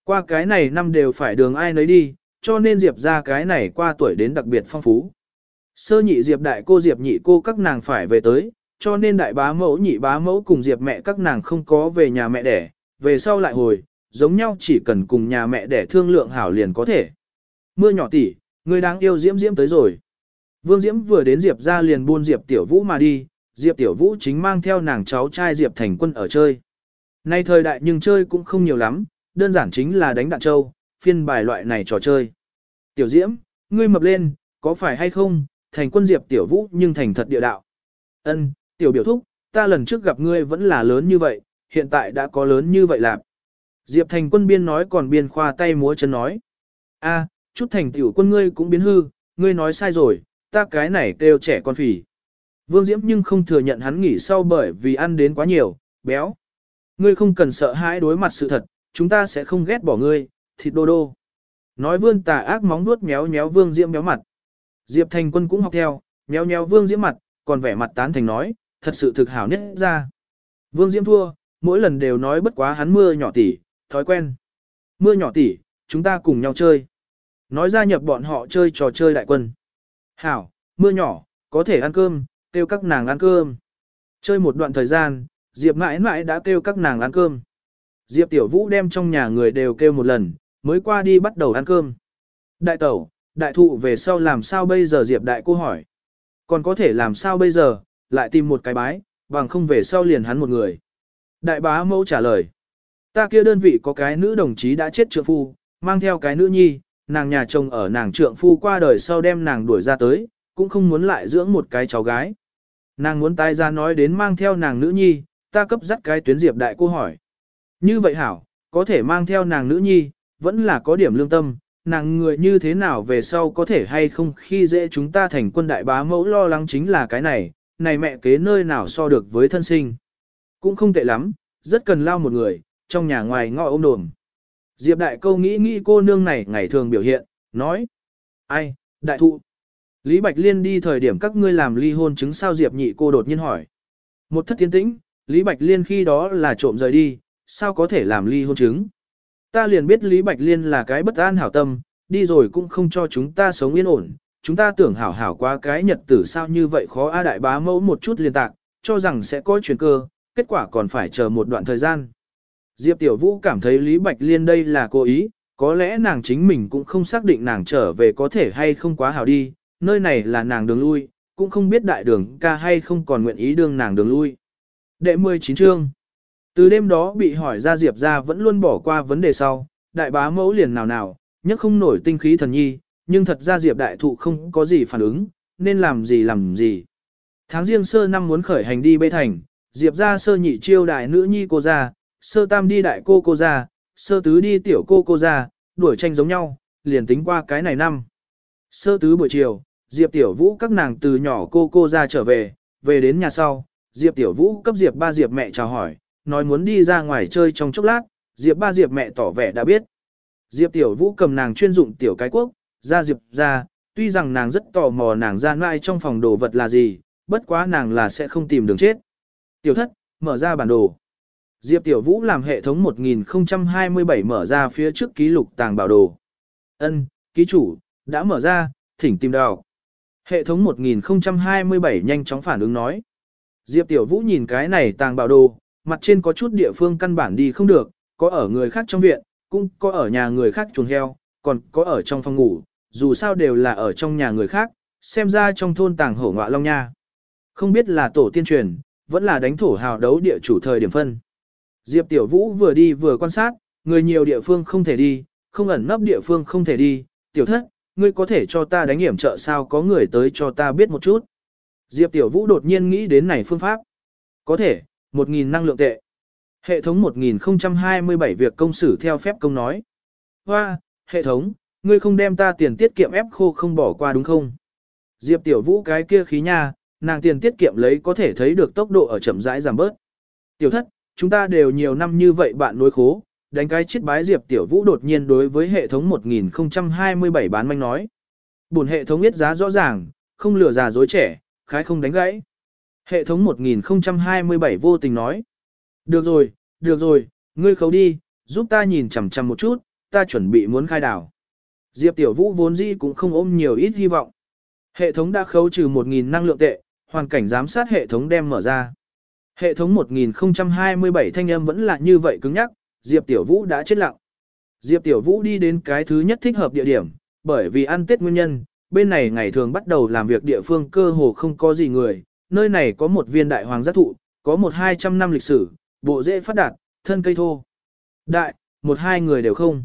Qua cái này năm đều phải đường ai nấy đi, cho nên Diệp ra cái này qua tuổi đến đặc biệt phong phú. Sơ nhị Diệp đại cô Diệp nhị cô các nàng phải về tới, cho nên đại bá mẫu nhị bá mẫu cùng Diệp mẹ các nàng không có về nhà mẹ đẻ, về sau lại hồi, giống nhau chỉ cần cùng nhà mẹ để thương lượng hảo liền có thể. Mưa nhỏ tỷ, người đáng yêu Diễm Diễm tới rồi. Vương Diễm vừa đến Diệp ra liền buôn Diệp Tiểu Vũ mà đi, Diệp Tiểu Vũ chính mang theo nàng cháu trai Diệp Thành Quân ở chơi. Nay thời đại nhưng chơi cũng không nhiều lắm, đơn giản chính là đánh đạn châu, phiên bài loại này trò chơi. Tiểu Diễm, ngươi mập lên, có phải hay không, thành quân Diệp Tiểu Vũ nhưng thành thật địa đạo. Ân, Tiểu biểu thúc, ta lần trước gặp ngươi vẫn là lớn như vậy, hiện tại đã có lớn như vậy lạp. Diệp thành quân biên nói còn biên khoa tay múa chân nói. a chút thành tiểu quân ngươi cũng biến hư, ngươi nói sai rồi, ta cái này kêu trẻ con phỉ. Vương Diễm nhưng không thừa nhận hắn nghỉ sau bởi vì ăn đến quá nhiều, béo. Ngươi không cần sợ hãi đối mặt sự thật, chúng ta sẽ không ghét bỏ ngươi, thịt đô đô. Nói vươn tà ác móng nuốt méo méo Vương Diễm méo mặt. Diệp Thành Quân cũng học theo, méo méo Vương Diễm mặt, còn vẻ mặt tán thành nói, thật sự thực hảo nhất ra. Vương Diễm thua, mỗi lần đều nói bất quá hắn mưa nhỏ tỷ, thói quen. Mưa nhỏ tỷ, chúng ta cùng nhau chơi. Nói ra nhập bọn họ chơi trò chơi đại quân. Hảo, mưa nhỏ, có thể ăn cơm, kêu các nàng ăn cơm. Chơi một đoạn thời gian, Diệp mãi mãi đã kêu các nàng ăn cơm. Diệp Tiểu Vũ đem trong nhà người đều kêu một lần, mới qua đi bắt đầu ăn cơm. Đại tẩu, đại thụ về sau làm sao bây giờ Diệp đại cô hỏi. Còn có thể làm sao bây giờ, lại tìm một cái bái, bằng không về sau liền hắn một người. Đại bá mẫu trả lời. Ta kia đơn vị có cái nữ đồng chí đã chết trượng phu, mang theo cái nữ nhi, nàng nhà chồng ở nàng trượng phu qua đời sau đem nàng đuổi ra tới, cũng không muốn lại dưỡng một cái cháu gái. Nàng muốn tái ra nói đến mang theo nàng nữ nhi, ta cấp dắt cái tuyến diệp đại cô hỏi. Như vậy hảo, có thể mang theo nàng nữ nhi, vẫn là có điểm lương tâm, nàng người như thế nào về sau có thể hay không khi dễ chúng ta thành quân đại bá mẫu lo lắng chính là cái này, này mẹ kế nơi nào so được với thân sinh. Cũng không tệ lắm, rất cần lao một người, trong nhà ngoài ngọ ôm đồm. Diệp đại câu nghĩ nghĩ cô nương này ngày thường biểu hiện, nói. Ai, đại thụ. Lý Bạch Liên đi thời điểm các ngươi làm ly hôn chứng sao Diệp nhị cô đột nhiên hỏi. Một thất tiến tĩnh, Lý Bạch Liên khi đó là trộm rời đi, sao có thể làm ly hôn chứng. Ta liền biết Lý Bạch Liên là cái bất an hảo tâm, đi rồi cũng không cho chúng ta sống yên ổn, chúng ta tưởng hảo hảo quá cái nhật tử sao như vậy khó A đại bá mẫu một chút liên tạc, cho rằng sẽ có chuyển cơ, kết quả còn phải chờ một đoạn thời gian. Diệp Tiểu Vũ cảm thấy Lý Bạch Liên đây là cố ý, có lẽ nàng chính mình cũng không xác định nàng trở về có thể hay không quá hảo đi, nơi này là nàng đường lui, cũng không biết đại đường ca hay không còn nguyện ý đương nàng đường lui. Đệ 19 chương Từ đêm đó bị hỏi ra Diệp ra vẫn luôn bỏ qua vấn đề sau, đại bá mẫu liền nào nào, nhất không nổi tinh khí thần nhi, nhưng thật ra Diệp đại thụ không có gì phản ứng, nên làm gì làm gì. Tháng riêng sơ năm muốn khởi hành đi bê thành, Diệp ra sơ nhị chiêu đại nữ nhi cô ra, sơ tam đi đại cô cô ra, sơ tứ đi tiểu cô cô ra, đuổi tranh giống nhau, liền tính qua cái này năm. Sơ tứ buổi chiều, Diệp Tiểu Vũ các nàng từ nhỏ cô cô ra trở về, về đến nhà sau, Diệp Tiểu Vũ cấp Diệp ba Diệp mẹ chào hỏi, nói muốn đi ra ngoài chơi trong chốc lát, Diệp ba Diệp mẹ tỏ vẻ đã biết. Diệp Tiểu Vũ cầm nàng chuyên dụng tiểu cái quốc, ra Diệp ra, tuy rằng nàng rất tò mò nàng ra nai trong phòng đồ vật là gì, bất quá nàng là sẽ không tìm đường chết. Tiểu thất, mở ra bản đồ. Diệp Tiểu Vũ làm hệ thống 1027 mở ra phía trước ký lục tàng bảo đồ. Ân, ký chủ, đã mở ra, thỉnh tìm đào. Hệ thống 1027 nhanh chóng phản ứng nói. Diệp Tiểu Vũ nhìn cái này tàng bảo đồ, mặt trên có chút địa phương căn bản đi không được, có ở người khác trong viện, cũng có ở nhà người khác chuồng heo, còn có ở trong phòng ngủ, dù sao đều là ở trong nhà người khác, xem ra trong thôn tàng hổ ngọa long nha. Không biết là tổ tiên truyền, vẫn là đánh thổ hào đấu địa chủ thời điểm phân. Diệp Tiểu Vũ vừa đi vừa quan sát, người nhiều địa phương không thể đi, không ẩn nấp địa phương không thể đi, tiểu thất, ngươi có thể cho ta đánh hiểm trợ sao có người tới cho ta biết một chút. Diệp Tiểu Vũ đột nhiên nghĩ đến này phương pháp. Có thể, 1.000 năng lượng tệ. Hệ thống 1027 việc công xử theo phép công nói. Hoa, hệ thống, ngươi không đem ta tiền tiết kiệm ép khô không bỏ qua đúng không? Diệp Tiểu Vũ cái kia khí nha, nàng tiền tiết kiệm lấy có thể thấy được tốc độ ở chậm rãi giảm bớt. Tiểu thất, chúng ta đều nhiều năm như vậy bạn nối khố, đánh cái chiết bái Diệp Tiểu Vũ đột nhiên đối với hệ thống 1027 bán manh nói. Buồn hệ thống biết giá rõ ràng, không lừa già dối trẻ, khái không đánh gãy. Hệ thống 1027 vô tình nói. Được rồi, được rồi, ngươi khấu đi, giúp ta nhìn chằm chằm một chút, ta chuẩn bị muốn khai đảo. Diệp Tiểu Vũ vốn dĩ cũng không ôm nhiều ít hy vọng. Hệ thống đã khấu trừ 1.000 năng lượng tệ, hoàn cảnh giám sát hệ thống đem mở ra. Hệ thống 1027 thanh âm vẫn là như vậy cứng nhắc, Diệp Tiểu Vũ đã chết lặng. Diệp Tiểu Vũ đi đến cái thứ nhất thích hợp địa điểm, bởi vì ăn Tết nguyên nhân, bên này ngày thường bắt đầu làm việc địa phương cơ hồ không có gì người, nơi này có một viên đại hoàng giác thụ, có một hai trăm năm lịch sử, bộ dễ phát đạt, thân cây thô. Đại, một hai người đều không.